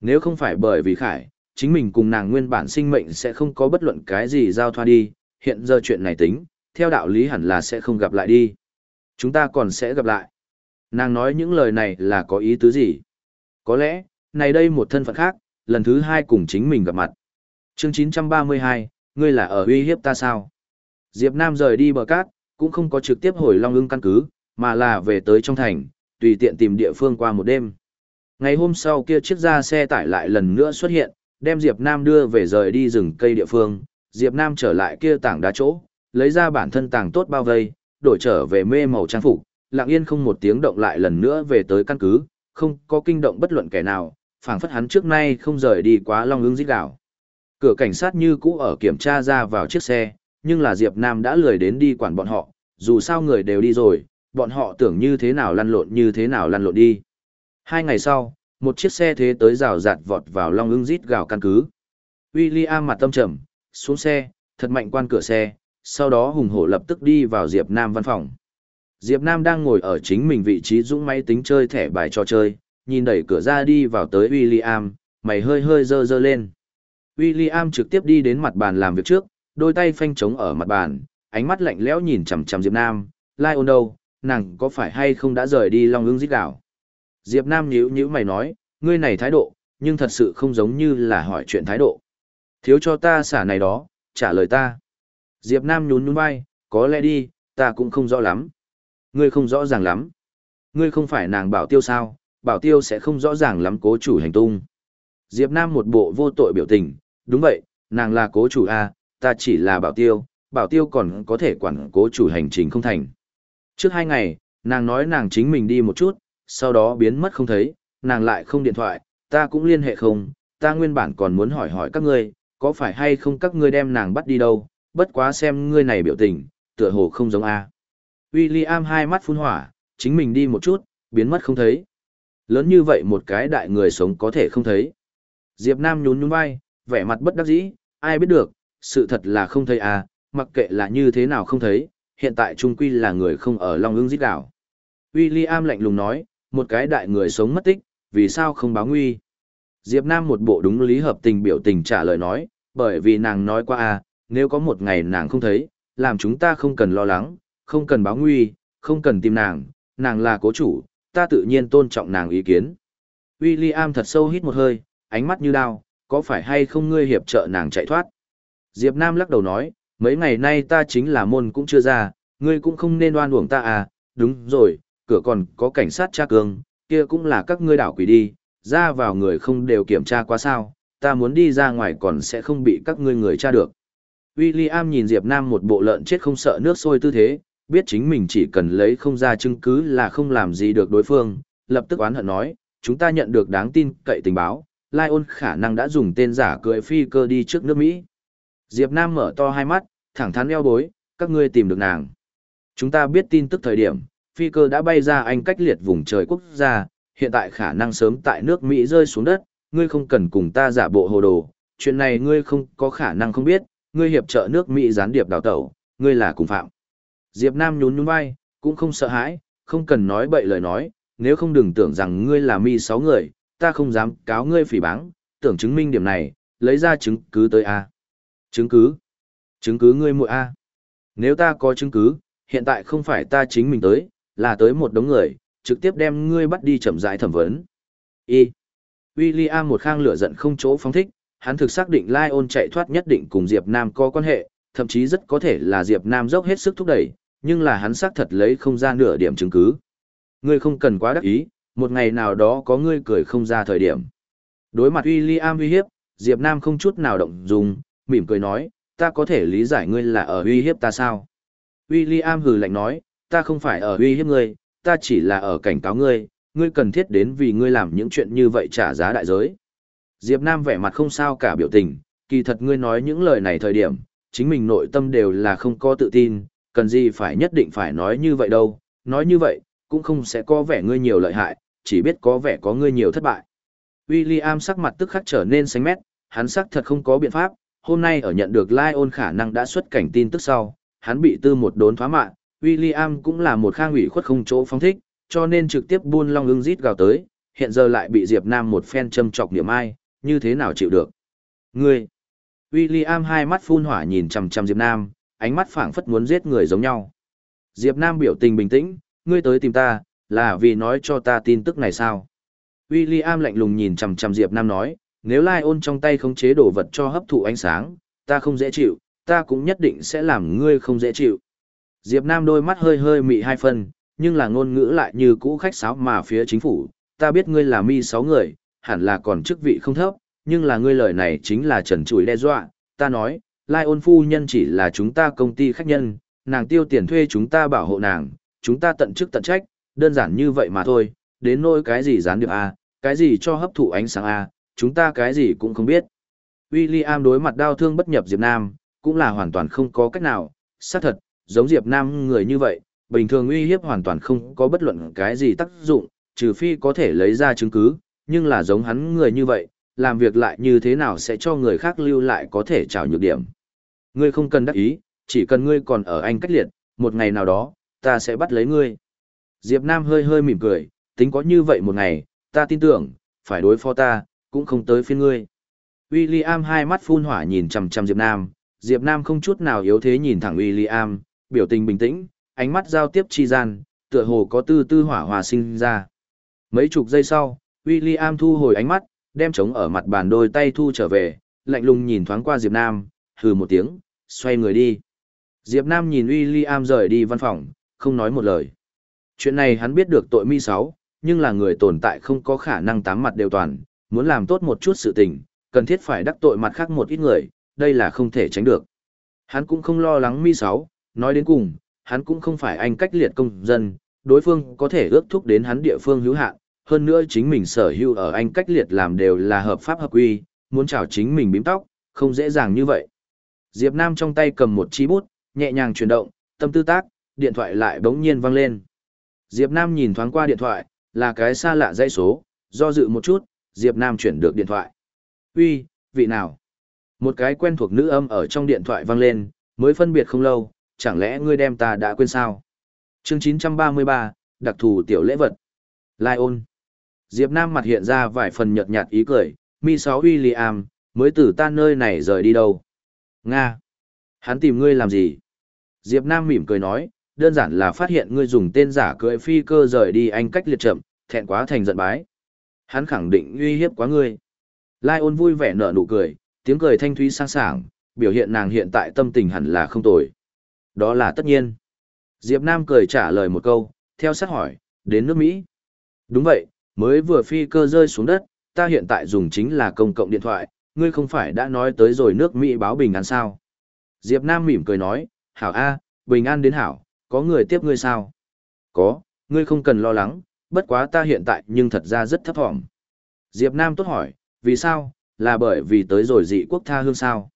S1: Nếu không phải bởi vì Khải, chính mình cùng nàng nguyên bản sinh mệnh sẽ không có bất luận cái gì giao thoa đi, hiện giờ chuyện này tính, theo đạo lý hẳn là sẽ không gặp lại đi. Chúng ta còn sẽ gặp lại. Nàng nói những lời này là có ý tứ gì? Có lẽ, này đây một thân phận khác, lần thứ hai cùng chính mình gặp mặt. Chương 932, ngươi là ở uy hiếp ta sao? Diệp Nam rời đi bờ cát, cũng không có trực tiếp hồi Long ưng căn cứ, mà là về tới trong thành, tùy tiện tìm địa phương qua một đêm. Ngày hôm sau kia chiếc ra xe tải lại lần nữa xuất hiện, đem Diệp Nam đưa về rời đi rừng cây địa phương, Diệp Nam trở lại kia tảng đá chỗ, lấy ra bản thân tảng tốt bao vây, đổi trở về mê màu trang phục, lặng yên không một tiếng động lại lần nữa về tới căn cứ, không có kinh động bất luận kẻ nào, phảng phất hắn trước nay không rời đi quá long ứng Dít đảo. Cửa cảnh sát như cũ ở kiểm tra ra vào chiếc xe, nhưng là Diệp Nam đã lười đến đi quản bọn họ, dù sao người đều đi rồi, bọn họ tưởng như thế nào lăn lộn như thế nào lăn lộn đi. Hai ngày sau, một chiếc xe thế tới rào rạt vọt vào long ứng rít gào căn cứ. William mặt tâm trầm, xuống xe, thật mạnh quan cửa xe, sau đó hùng hổ lập tức đi vào Diệp Nam văn phòng. Diệp Nam đang ngồi ở chính mình vị trí dũng máy tính chơi thẻ bài trò chơi, nhìn đẩy cửa ra đi vào tới William, mày hơi hơi dơ dơ lên. William trực tiếp đi đến mặt bàn làm việc trước, đôi tay phanh trống ở mặt bàn, ánh mắt lạnh lẽo nhìn chằm chằm Diệp Nam, Lai ôn đâu, nàng có phải hay không đã rời đi Long ưng giết đảo. Diệp Nam nhíu nhíu mày nói, ngươi này thái độ, nhưng thật sự không giống như là hỏi chuyện thái độ. Thiếu cho ta xả này đó, trả lời ta. Diệp Nam nhún nhún vai, có lẽ đi, ta cũng không rõ lắm. Ngươi không rõ ràng lắm. Ngươi không phải nàng bảo tiêu sao, bảo tiêu sẽ không rõ ràng lắm cố chủ hành tung. Diệp Nam một bộ vô tội biểu tình, đúng vậy, nàng là cố chủ A, ta chỉ là bảo tiêu, bảo tiêu còn có thể quản cố chủ hành trình không thành. Trước hai ngày, nàng nói nàng chính mình đi một chút, sau đó biến mất không thấy, nàng lại không điện thoại, ta cũng liên hệ không, ta nguyên bản còn muốn hỏi hỏi các ngươi, có phải hay không các ngươi đem nàng bắt đi đâu, bất quá xem ngươi này biểu tình, tựa hồ không giống A. William hai mắt phun hỏa, chính mình đi một chút, biến mất không thấy. Lớn như vậy một cái đại người sống có thể không thấy. Diệp Nam nhún nhún vai, vẻ mặt bất đắc dĩ, ai biết được, sự thật là không thấy à, mặc kệ là như thế nào không thấy, hiện tại trung quy là người không ở Long ưng giết đảo. William lạnh lùng nói, một cái đại người sống mất tích, vì sao không báo nguy? Diệp Nam một bộ đúng lý hợp tình biểu tình trả lời nói, bởi vì nàng nói qua à, nếu có một ngày nàng không thấy, làm chúng ta không cần lo lắng, không cần báo nguy, không cần tìm nàng, nàng là cố chủ, ta tự nhiên tôn trọng nàng ý kiến. William thật sâu hít một hơi, ánh mắt như đao, có phải hay không ngươi hiệp trợ nàng chạy thoát? Diệp Nam lắc đầu nói, mấy ngày nay ta chính là môn cũng chưa ra, ngươi cũng không nên oan uổng ta à, đúng rồi, cửa còn có cảnh sát tra cương, kia cũng là các ngươi đảo quỷ đi, ra vào người không đều kiểm tra quá sao, ta muốn đi ra ngoài còn sẽ không bị các ngươi người tra được. William nhìn Diệp Nam một bộ lợn chết không sợ nước sôi tư thế, biết chính mình chỉ cần lấy không ra chứng cứ là không làm gì được đối phương, lập tức oán hận nói, chúng ta nhận được đáng tin cậy tình báo, Lai ôn khả năng đã dùng tên giả cưỡi phi cơ đi trước nước Mỹ. Diệp Nam mở to hai mắt, thẳng thắn eo bối, các ngươi tìm được nàng. Chúng ta biết tin tức thời điểm, phi cơ đã bay ra anh cách liệt vùng trời quốc gia, hiện tại khả năng sớm tại nước Mỹ rơi xuống đất, ngươi không cần cùng ta giả bộ hồ đồ, chuyện này ngươi không có khả năng không biết, ngươi hiệp trợ nước Mỹ gián điệp đào tẩu, ngươi là cùng phạm. Diệp Nam nhún nhún vai, cũng không sợ hãi, không cần nói bậy lời nói, nếu không đừng tưởng rằng ngươi là mi sáu người, ta không dám cáo ngươi phỉ báng, tưởng chứng minh điểm này, lấy ra chứng cứ tới a. Chứng cứ? Chứng cứ ngươi muội a? Nếu ta có chứng cứ, hiện tại không phải ta chính mình tới, là tới một đống người, trực tiếp đem ngươi bắt đi chậm rãi thẩm vấn. Y. William một khang lửa giận không chỗ phóng thích, hắn thực xác định Lion chạy thoát nhất định cùng Diệp Nam có quan hệ, thậm chí rất có thể là Diệp Nam dốc hết sức thúc đẩy, nhưng là hắn xác thật lấy không ra nửa điểm chứng cứ. Ngươi không cần quá đắc ý, một ngày nào đó có ngươi cười không ra thời điểm. Đối mặt William uy hiếp, Diệp Nam không chút nào động dung, mỉm cười nói, ta có thể lý giải ngươi là ở uy hiếp ta sao? William hừ lạnh nói, ta không phải ở uy hiếp ngươi, ta chỉ là ở cảnh cáo ngươi, ngươi cần thiết đến vì ngươi làm những chuyện như vậy trả giá đại giới. Diệp Nam vẻ mặt không sao cả biểu tình, kỳ thật ngươi nói những lời này thời điểm, chính mình nội tâm đều là không có tự tin, cần gì phải nhất định phải nói như vậy đâu, nói như vậy, cũng không sẽ có vẻ ngươi nhiều lợi hại, chỉ biết có vẻ có ngươi nhiều thất bại. William sắc mặt tức khắc trở nên xanh mét, hắn sắc thật không có biện pháp, hôm nay ở nhận được Lion khả năng đã xuất cảnh tin tức sau, hắn bị tư một đốn phá mạng, William cũng là một khang ủy khuất không chỗ phóng thích, cho nên trực tiếp buôn long ưng rít gào tới, hiện giờ lại bị Diệp Nam một phen châm chọc niệm ai, như thế nào chịu được. Ngươi! William hai mắt phun hỏa nhìn chằm chằm Diệp Nam, ánh mắt phảng phất muốn giết người giống nhau. Diệp Nam biểu tình bình tĩnh, ngươi tới tìm ta, là vì nói cho ta tin tức này sao? William lạnh lùng nhìn chằm chằm Diệp Nam nói, nếu Lai ôn trong tay không chế đồ vật cho hấp thụ ánh sáng, ta không dễ chịu, ta cũng nhất định sẽ làm ngươi không dễ chịu. Diệp Nam đôi mắt hơi hơi mị hai phần, nhưng là ngôn ngữ lại như cũ khách sáo mà phía chính phủ, ta biết ngươi là mi sáu người, hẳn là còn chức vị không thấp, nhưng là ngươi lời này chính là trần trụi đe dọa, ta nói, Lai ôn phu nhân chỉ là chúng ta công ty khách nhân, nàng tiêu tiền thuê chúng ta bảo hộ nàng, chúng ta tận chức tận trách, đơn giản như vậy mà thôi, đến nỗi cái gì gián điệp A, cái gì cho hấp thụ ánh sáng A, chúng ta cái gì cũng không biết. William đối mặt đau thương bất nhập Diệp Nam, cũng là hoàn toàn không có cách nào, xác thật, giống Diệp Nam người như vậy, bình thường uy hiếp hoàn toàn không có bất luận cái gì tác dụng, trừ phi có thể lấy ra chứng cứ, nhưng là giống hắn người như vậy, làm việc lại như thế nào sẽ cho người khác lưu lại có thể trào nhược điểm. Ngươi không cần đắc ý, chỉ cần ngươi còn ở anh cách liệt, một ngày nào đó, ta sẽ bắt lấy ngươi. Diệp Nam hơi hơi mỉm cười, tính có như vậy một ngày, ta tin tưởng, phải đối phó ta, cũng không tới phiên ngươi. William hai mắt phun hỏa nhìn chằm chằm Diệp Nam, Diệp Nam không chút nào yếu thế nhìn thẳng William, biểu tình bình tĩnh, ánh mắt giao tiếp chi gian, tựa hồ có tư tư hỏa hòa sinh ra. Mấy chục giây sau, William thu hồi ánh mắt, đem trống ở mặt bàn đôi tay thu trở về, lạnh lùng nhìn thoáng qua Diệp Nam, hừ một tiếng, xoay người đi. Diệp Nam nhìn William rời đi văn phòng, không nói một lời. Chuyện này hắn biết được tội mi sáu, nhưng là người tồn tại không có khả năng tám mặt đều toàn, muốn làm tốt một chút sự tình, cần thiết phải đắc tội mặt khác một ít người, đây là không thể tránh được. Hắn cũng không lo lắng mi sáu, nói đến cùng, hắn cũng không phải anh cách liệt công dân, đối phương có thể ước thúc đến hắn địa phương hữu hạn, hơn nữa chính mình sở hữu ở anh cách liệt làm đều là hợp pháp hợp quy, muốn chào chính mình bím tóc, không dễ dàng như vậy. Diệp Nam trong tay cầm một chi bút, nhẹ nhàng chuyển động, tâm tư tác, điện thoại lại bỗng nhiên vang lên. Diệp Nam nhìn thoáng qua điện thoại, là cái xa lạ dây số, do dự một chút, Diệp Nam chuyển được điện thoại. Uy, vị nào? Một cái quen thuộc nữ âm ở trong điện thoại vang lên, mới phân biệt không lâu, chẳng lẽ ngươi đem ta đã quên sao? Chương 933, đặc thù tiểu lễ vật. Lion. Diệp Nam mặt hiện ra vài phần nhợt nhạt ý cười, mi sáu William, mới từ ta nơi này rời đi đâu? Nga. Hắn tìm ngươi làm gì? Diệp Nam mỉm cười nói, đơn giản là phát hiện ngươi dùng tên giả cưỡi phi cơ rời đi anh cách liệt chậm, thẹn quá thành giận bái. Hắn khẳng định uy hiếp quá ngươi. Lai ôn vui vẻ nở nụ cười, tiếng cười thanh thúy sang sảng, biểu hiện nàng hiện tại tâm tình hẳn là không tồi. Đó là tất nhiên. Diệp Nam cười trả lời một câu, theo sát hỏi, đến nước Mỹ. Đúng vậy, mới vừa phi cơ rơi xuống đất, ta hiện tại dùng chính là công cộng điện thoại, ngươi không phải đã nói tới rồi nước Mỹ báo bình an sao. Diệp Nam mỉm cười nói, hảo A, bình an đến hảo, có người tiếp ngươi sao? Có, ngươi không cần lo lắng, bất quá ta hiện tại nhưng thật ra rất thấp thỏm. Diệp Nam tốt hỏi, vì sao, là bởi vì tới rồi dị quốc tha hương sao?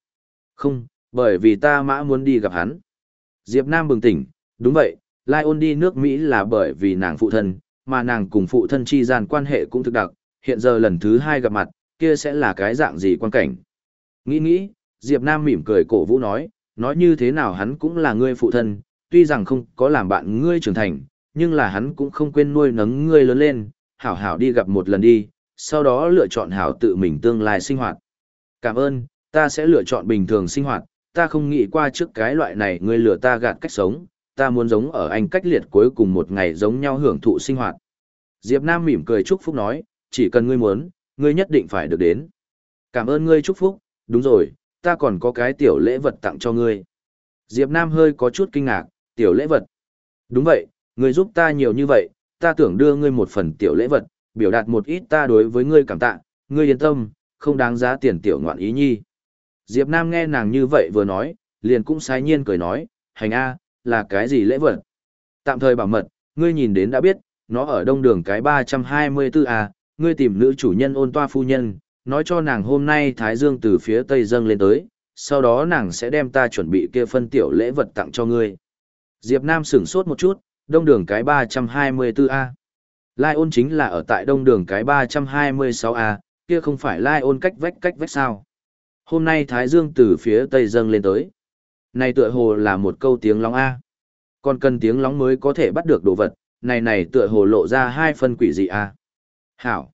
S1: Không, bởi vì ta mã muốn đi gặp hắn. Diệp Nam bừng tỉnh, đúng vậy, Lai ôn đi nước Mỹ là bởi vì nàng phụ thân, mà nàng cùng phụ thân chi gian quan hệ cũng thực đặc, hiện giờ lần thứ hai gặp mặt, kia sẽ là cái dạng gì quan cảnh. Nghĩ nghĩ, Diệp Nam mỉm cười cổ vũ nói, nói như thế nào hắn cũng là ngươi phụ thân, tuy rằng không có làm bạn ngươi trưởng thành, nhưng là hắn cũng không quên nuôi nấng ngươi lớn lên, hảo hảo đi gặp một lần đi, sau đó lựa chọn hảo tự mình tương lai sinh hoạt. Cảm ơn, ta sẽ lựa chọn bình thường sinh hoạt, ta không nghĩ qua trước cái loại này ngươi lừa ta gạt cách sống, ta muốn giống ở anh cách liệt cuối cùng một ngày giống nhau hưởng thụ sinh hoạt. Diệp Nam mỉm cười chúc phúc nói, chỉ cần ngươi muốn, ngươi nhất định phải được đến. Cảm ơn ngươi chúc phúc, đúng rồi, ta còn có cái tiểu lễ vật tặng cho ngươi. Diệp Nam hơi có chút kinh ngạc, tiểu lễ vật. Đúng vậy, ngươi giúp ta nhiều như vậy, ta tưởng đưa ngươi một phần tiểu lễ vật, biểu đạt một ít ta đối với ngươi cảm tạ, ngươi yên tâm, không đáng giá tiền tiểu ngoạn ý nhi. Diệp Nam nghe nàng như vậy vừa nói, liền cũng sai nhiên cười nói, hành a, là cái gì lễ vật? Tạm thời bảo mật, ngươi nhìn đến đã biết, nó ở đông đường cái 324A, ngươi tìm nữ chủ nhân ôn toa phu nhân, nói cho nàng hôm nay Thái Dương từ phía tây dâng lên tới, sau đó nàng sẽ đem ta chuẩn bị kia phân tiểu lễ vật tặng cho ngươi. Diệp Nam sửng sốt một chút, đông đường cái 324A. Lai ôn chính là ở tại đông đường cái 326A, kia không phải Lai ôn cách vách cách vách sao. Hôm nay Thái Dương từ phía tây dâng lên tới. Này tựa hồ là một câu tiếng lóng A. Còn cần tiếng lóng mới có thể bắt được đồ vật, này này tựa hồ lộ ra hai phân quỷ dị A. Hảo.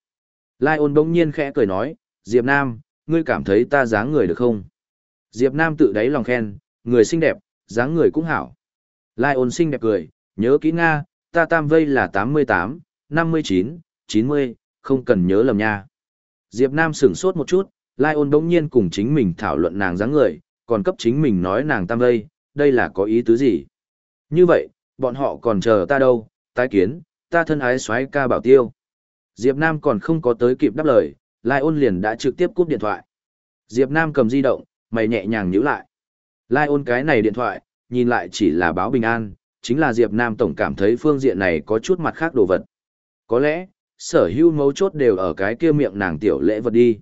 S1: Lai ôn bỗng nhiên khẽ cười nói, Diệp Nam, ngươi cảm thấy ta dáng người được không? Diệp Nam tự đáy lòng khen, người xinh đẹp, dáng người cũng hảo. Lai ôn xinh đẹp cười, nhớ kỹ Nga, ta tam vây là 88, 59, 90, không cần nhớ lầm nha. Diệp Nam sửng sốt một chút, Lai ôn bỗng nhiên cùng chính mình thảo luận nàng dáng người, còn cấp chính mình nói nàng tam vây, đây là có ý tứ gì? Như vậy, bọn họ còn chờ ta đâu, tái kiến, ta thân ái xoáy ca bảo tiêu. Diệp Nam còn không có tới kịp đáp lời, Lai ôn liền đã trực tiếp cúp điện thoại. Diệp Nam cầm di động, mày nhẹ nhàng nhíu lại. Lai ôn cái này điện thoại, nhìn lại chỉ là báo bình an, chính là Diệp Nam tổng cảm thấy phương diện này có chút mặt khác đồ vật. Có lẽ, sở hữu mấu chốt đều ở cái kia miệng nàng tiểu lễ vật đi.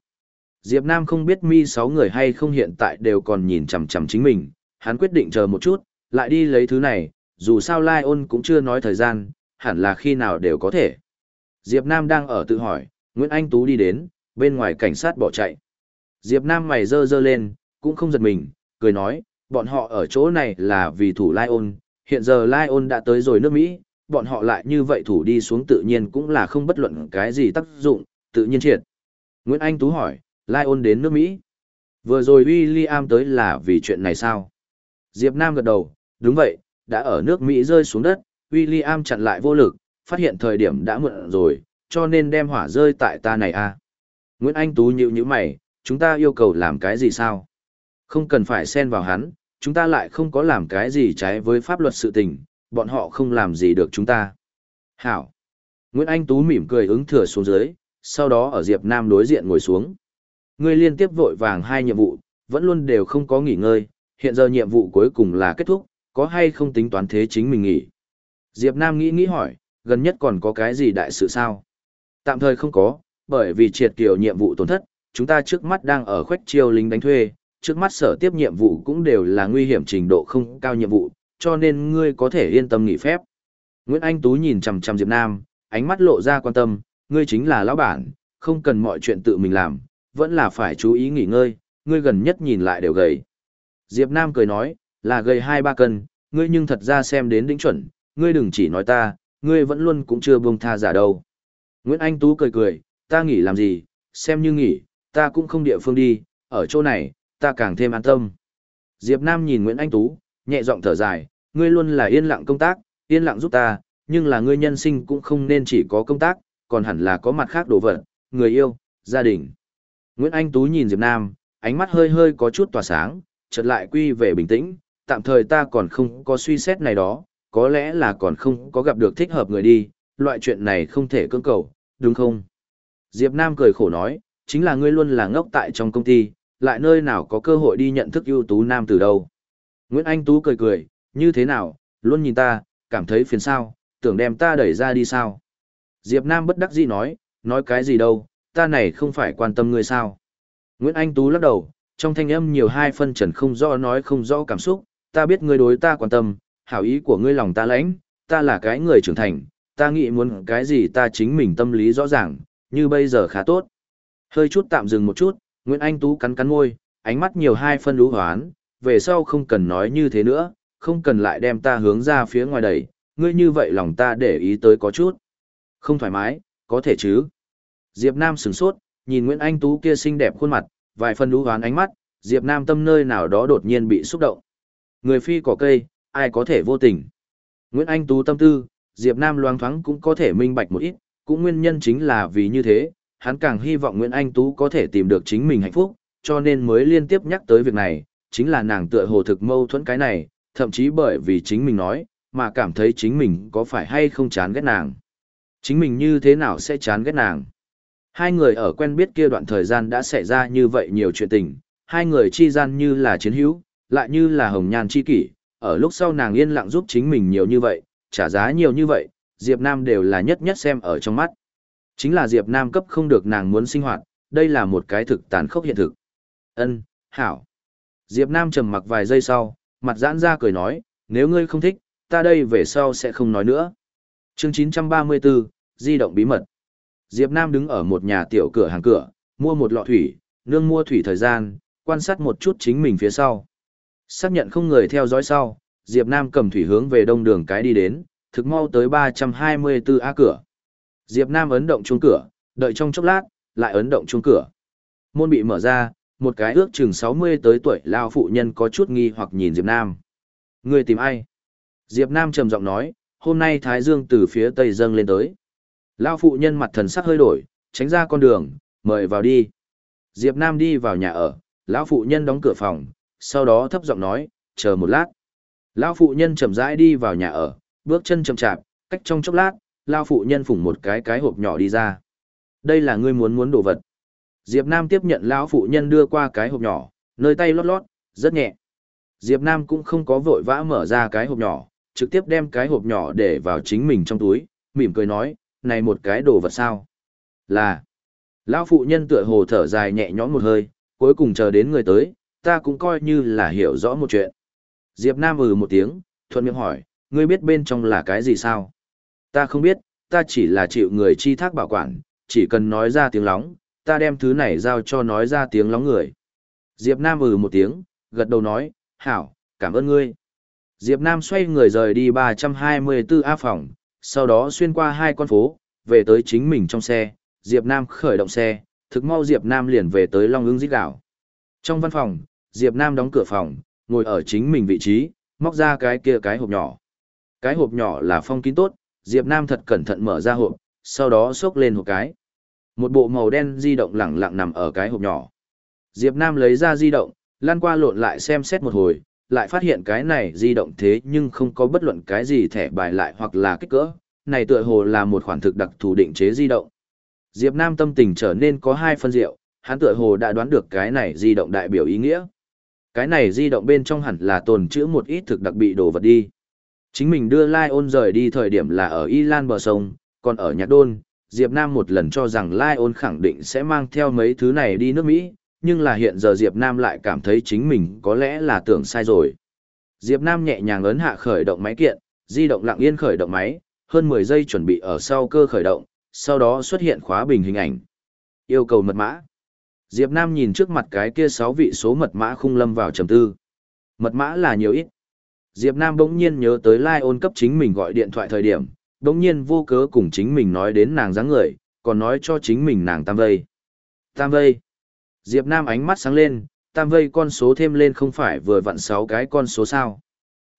S1: Diệp Nam không biết mi sáu người hay không hiện tại đều còn nhìn chằm chằm chính mình, hắn quyết định chờ một chút, lại đi lấy thứ này, dù sao Lai ôn cũng chưa nói thời gian, hẳn là khi nào đều có thể. Diệp Nam đang ở tự hỏi, Nguyễn Anh Tú đi đến, bên ngoài cảnh sát bỏ chạy. Diệp Nam mày dơ dơ lên, cũng không giật mình, cười nói, bọn họ ở chỗ này là vì thủ Lai ôn, hiện giờ Lai ôn đã tới rồi nước Mỹ, bọn họ lại như vậy thủ đi xuống tự nhiên cũng là không bất luận cái gì tác dụng, tự nhiên triệt. Nguyễn Anh Tú hỏi, Lai ôn đến nước Mỹ. Vừa rồi William tới là vì chuyện này sao? Diệp Nam gật đầu, đúng vậy, đã ở nước Mỹ rơi xuống đất, William chặn lại vô lực, phát hiện thời điểm đã muộn rồi, cho nên đem hỏa rơi tại ta này a. À. Nguyễn Anh Tú nhíu nhíu mày, chúng ta yêu cầu làm cái gì sao? Không cần phải xen vào hắn, chúng ta lại không có làm cái gì trái với pháp luật sự tình, bọn họ không làm gì được chúng ta. Hảo. Nguyễn Anh Tú mỉm cười ứng thừa xuống dưới, sau đó ở Diệp Nam đối diện ngồi xuống. Ngươi liên tiếp vội vàng hai nhiệm vụ, vẫn luôn đều không có nghỉ ngơi, hiện giờ nhiệm vụ cuối cùng là kết thúc, có hay không tính toán thế chính mình nghỉ. Diệp Nam nghĩ nghĩ hỏi, gần nhất còn có cái gì đại sự sao? Tạm thời không có, bởi vì triệt kiều nhiệm vụ tổn thất, chúng ta trước mắt đang ở khoách chiêu lính đánh thuê, trước mắt sở tiếp nhiệm vụ cũng đều là nguy hiểm trình độ không cao nhiệm vụ, cho nên ngươi có thể yên tâm nghỉ phép. Nguyễn Anh Tú nhìn chằm chằm Diệp Nam, ánh mắt lộ ra quan tâm, ngươi chính là lão bản, không cần mọi chuyện tự mình làm, vẫn là phải chú ý nghỉ ngơi, ngươi gần nhất nhìn lại đều gầy. Diệp Nam cười nói, là gầy 2-3 cân, ngươi nhưng thật ra xem đến đỉnh chuẩn, ngươi đừng chỉ nói ta, ngươi vẫn luôn cũng chưa buông tha giả đâu. Nguyễn Anh Tú cười cười, ta nghỉ làm gì, xem như nghỉ, ta cũng không địa phương đi, ở chỗ này, ta càng thêm an tâm. Diệp Nam nhìn Nguyễn Anh Tú, nhẹ giọng thở dài, ngươi luôn là yên lặng công tác, yên lặng giúp ta, nhưng là ngươi nhân sinh cũng không nên chỉ có công tác, còn hẳn là có mặt khác đồ vật, người yêu, gia đình. Nguyễn Anh Tú nhìn Diệp Nam, ánh mắt hơi hơi có chút tỏa sáng, chợt lại quy về bình tĩnh, tạm thời ta còn không có suy xét này đó, có lẽ là còn không có gặp được thích hợp người đi, loại chuyện này không thể cưỡng cầu, đúng không? Diệp Nam cười khổ nói, chính là ngươi luôn là ngốc tại trong công ty, lại nơi nào có cơ hội đi nhận thức ưu tú nam từ đâu. Nguyễn Anh Tú cười cười, như thế nào, luôn nhìn ta, cảm thấy phiền sao, tưởng đem ta đẩy ra đi sao. Diệp Nam bất đắc dĩ nói, nói cái gì đâu, ta này không phải quan tâm ngươi sao. Nguyễn Anh Tú lắc đầu, trong thanh âm nhiều hai phân trần không rõ nói không rõ cảm xúc, ta biết ngươi đối ta quan tâm, hảo ý của ngươi lòng ta lãnh, ta là cái người trưởng thành, ta nghĩ muốn cái gì ta chính mình tâm lý rõ ràng, như bây giờ khá tốt. Hơi chút tạm dừng một chút, Nguyễn Anh Tú cắn cắn môi, ánh mắt nhiều hai phân lũ hoán, về sau không cần nói như thế nữa, không cần lại đem ta hướng ra phía ngoài đẩy, ngươi như vậy lòng ta để ý tới có chút. Không thoải mái, có thể chứ. Diệp Nam sửng sốt, nhìn Nguyễn Anh Tú kia xinh đẹp khuôn mặt, vài phân lũ hoán ánh mắt, Diệp Nam tâm nơi nào đó đột nhiên bị xúc động. Người phi cỏ cây, ai có thể vô tình. Nguyễn Anh Tú tâm tư, Diệp Nam loáng thoáng cũng có thể minh bạch một ít, cũng nguyên nhân chính là vì như thế, hắn càng hy vọng Nguyễn Anh Tú có thể tìm được chính mình hạnh phúc, cho nên mới liên tiếp nhắc tới việc này, chính là nàng tựa hồ thực mâu thuẫn cái này, thậm chí bởi vì chính mình nói, mà cảm thấy chính mình có phải hay không chán ghét nàng. Chính mình như thế nào sẽ chán ghét nàng. Hai người ở quen biết kia đoạn thời gian đã xảy ra như vậy nhiều chuyện tình, hai người chi gian như là chiến hữu, lại như là hồng nhan chi kỷ, ở lúc sau nàng yên lặng giúp chính mình nhiều như vậy, trả giá nhiều như vậy, Diệp Nam đều là nhất nhất xem ở trong mắt. Chính là Diệp Nam cấp không được nàng muốn sinh hoạt, đây là một cái thực tàn khốc hiện thực. Ân, hảo. Diệp Nam trầm mặc vài giây sau, mặt giãn ra cười nói, nếu ngươi không thích, ta đây về sau sẽ không nói nữa. Chương 934, di động bí mật. Diệp Nam đứng ở một nhà tiểu cửa hàng cửa, mua một lọ thủy, nương mua thủy thời gian, quan sát một chút chính mình phía sau. Xác nhận không người theo dõi sau, Diệp Nam cầm thủy hướng về đông đường cái đi đến, thực mau tới 324 A cửa. Diệp Nam ấn động chuông cửa, đợi trong chốc lát, lại ấn động chuông cửa. Môn bị mở ra, một cái ước chừng 60 tới tuổi lao phụ nhân có chút nghi hoặc nhìn Diệp Nam. Người tìm ai? Diệp Nam trầm giọng nói, hôm nay Thái Dương từ phía tây dâng lên tới. Lao phụ nhân mặt thần sắc hơi đổi, tránh ra con đường, mời vào đi. Diệp Nam đi vào nhà ở, lão phụ nhân đóng cửa phòng, sau đó thấp giọng nói, chờ một lát. Lão phụ nhân chậm rãi đi vào nhà ở, bước chân chậm chạp, cách trong chốc lát, lao phụ nhân phủng một cái cái hộp nhỏ đi ra. Đây là ngươi muốn muốn đồ vật. Diệp Nam tiếp nhận lão phụ nhân đưa qua cái hộp nhỏ, nơi tay lót lót, rất nhẹ. Diệp Nam cũng không có vội vã mở ra cái hộp nhỏ, trực tiếp đem cái hộp nhỏ để vào chính mình trong túi, mỉm cười nói, này một cái đồ vật sao? Là. Lão phụ nhân tựa hồ thở dài nhẹ nhõm một hơi, cuối cùng chờ đến người tới, ta cũng coi như là hiểu rõ một chuyện. Diệp Nam ừ một tiếng, thuận miệng hỏi, ngươi biết bên trong là cái gì sao? Ta không biết, ta chỉ là chịu người chi thác bảo quản, chỉ cần nói ra tiếng lóng, ta đem thứ này giao cho nói ra tiếng lóng người. Diệp Nam ừ một tiếng, gật đầu nói, hảo, cảm ơn ngươi. Diệp Nam xoay người rời đi 324 A phòng, sau đó xuyên qua hai con phố, về tới chính mình trong xe, Diệp Nam khởi động xe, thực mau Diệp Nam liền về tới Long ưng dít Gạo. Trong văn phòng, Diệp Nam đóng cửa phòng, ngồi ở chính mình vị trí, móc ra cái kia cái hộp nhỏ. Cái hộp nhỏ là phong kín tốt, Diệp Nam thật cẩn thận mở ra hộp, sau đó xốc lên hộp cái. Một bộ màu đen di động lẳng lặng nằm ở cái hộp nhỏ. Diệp Nam lấy ra di động, lan qua lộn lại xem xét một hồi, lại phát hiện cái này di động thế nhưng không có bất luận cái gì thẻ bài lại hoặc là kích cỡ. Này tựa hồ là một khoản thực đặc thù định chế di động. Diệp Nam tâm tình trở nên có hai phân diệu, hắn tựa hồ đã đoán được cái này di động đại biểu ý nghĩa. Cái này di động bên trong hẳn là tồn trữ một ít thực đặc bị đồ vật đi. Chính mình đưa Lai ôn rời đi thời điểm là ở Y Lan bờ sông, còn ở Nhạc Đôn, Diệp Nam một lần cho rằng Lai ôn khẳng định sẽ mang theo mấy thứ này đi nước Mỹ, nhưng là hiện giờ Diệp Nam lại cảm thấy chính mình có lẽ là tưởng sai rồi. Diệp Nam nhẹ nhàng ấn hạ khởi động máy kiện, di động lặng yên khởi động máy, hơn 10 giây chuẩn bị ở sau cơ khởi động, sau đó xuất hiện khóa bình hình ảnh. Yêu cầu mật mã. Diệp Nam nhìn trước mặt cái kia 6 vị số mật mã khung lâm vào trầm tư. Mật mã là nhiều ít. Diệp Nam bỗng nhiên nhớ tới Lai ôn cấp chính mình gọi điện thoại thời điểm, bỗng nhiên vô cớ cùng chính mình nói đến nàng dáng người, còn nói cho chính mình nàng tam vây. Tam vây. Diệp Nam ánh mắt sáng lên, tam vây con số thêm lên không phải vừa vặn 6 cái con số sao.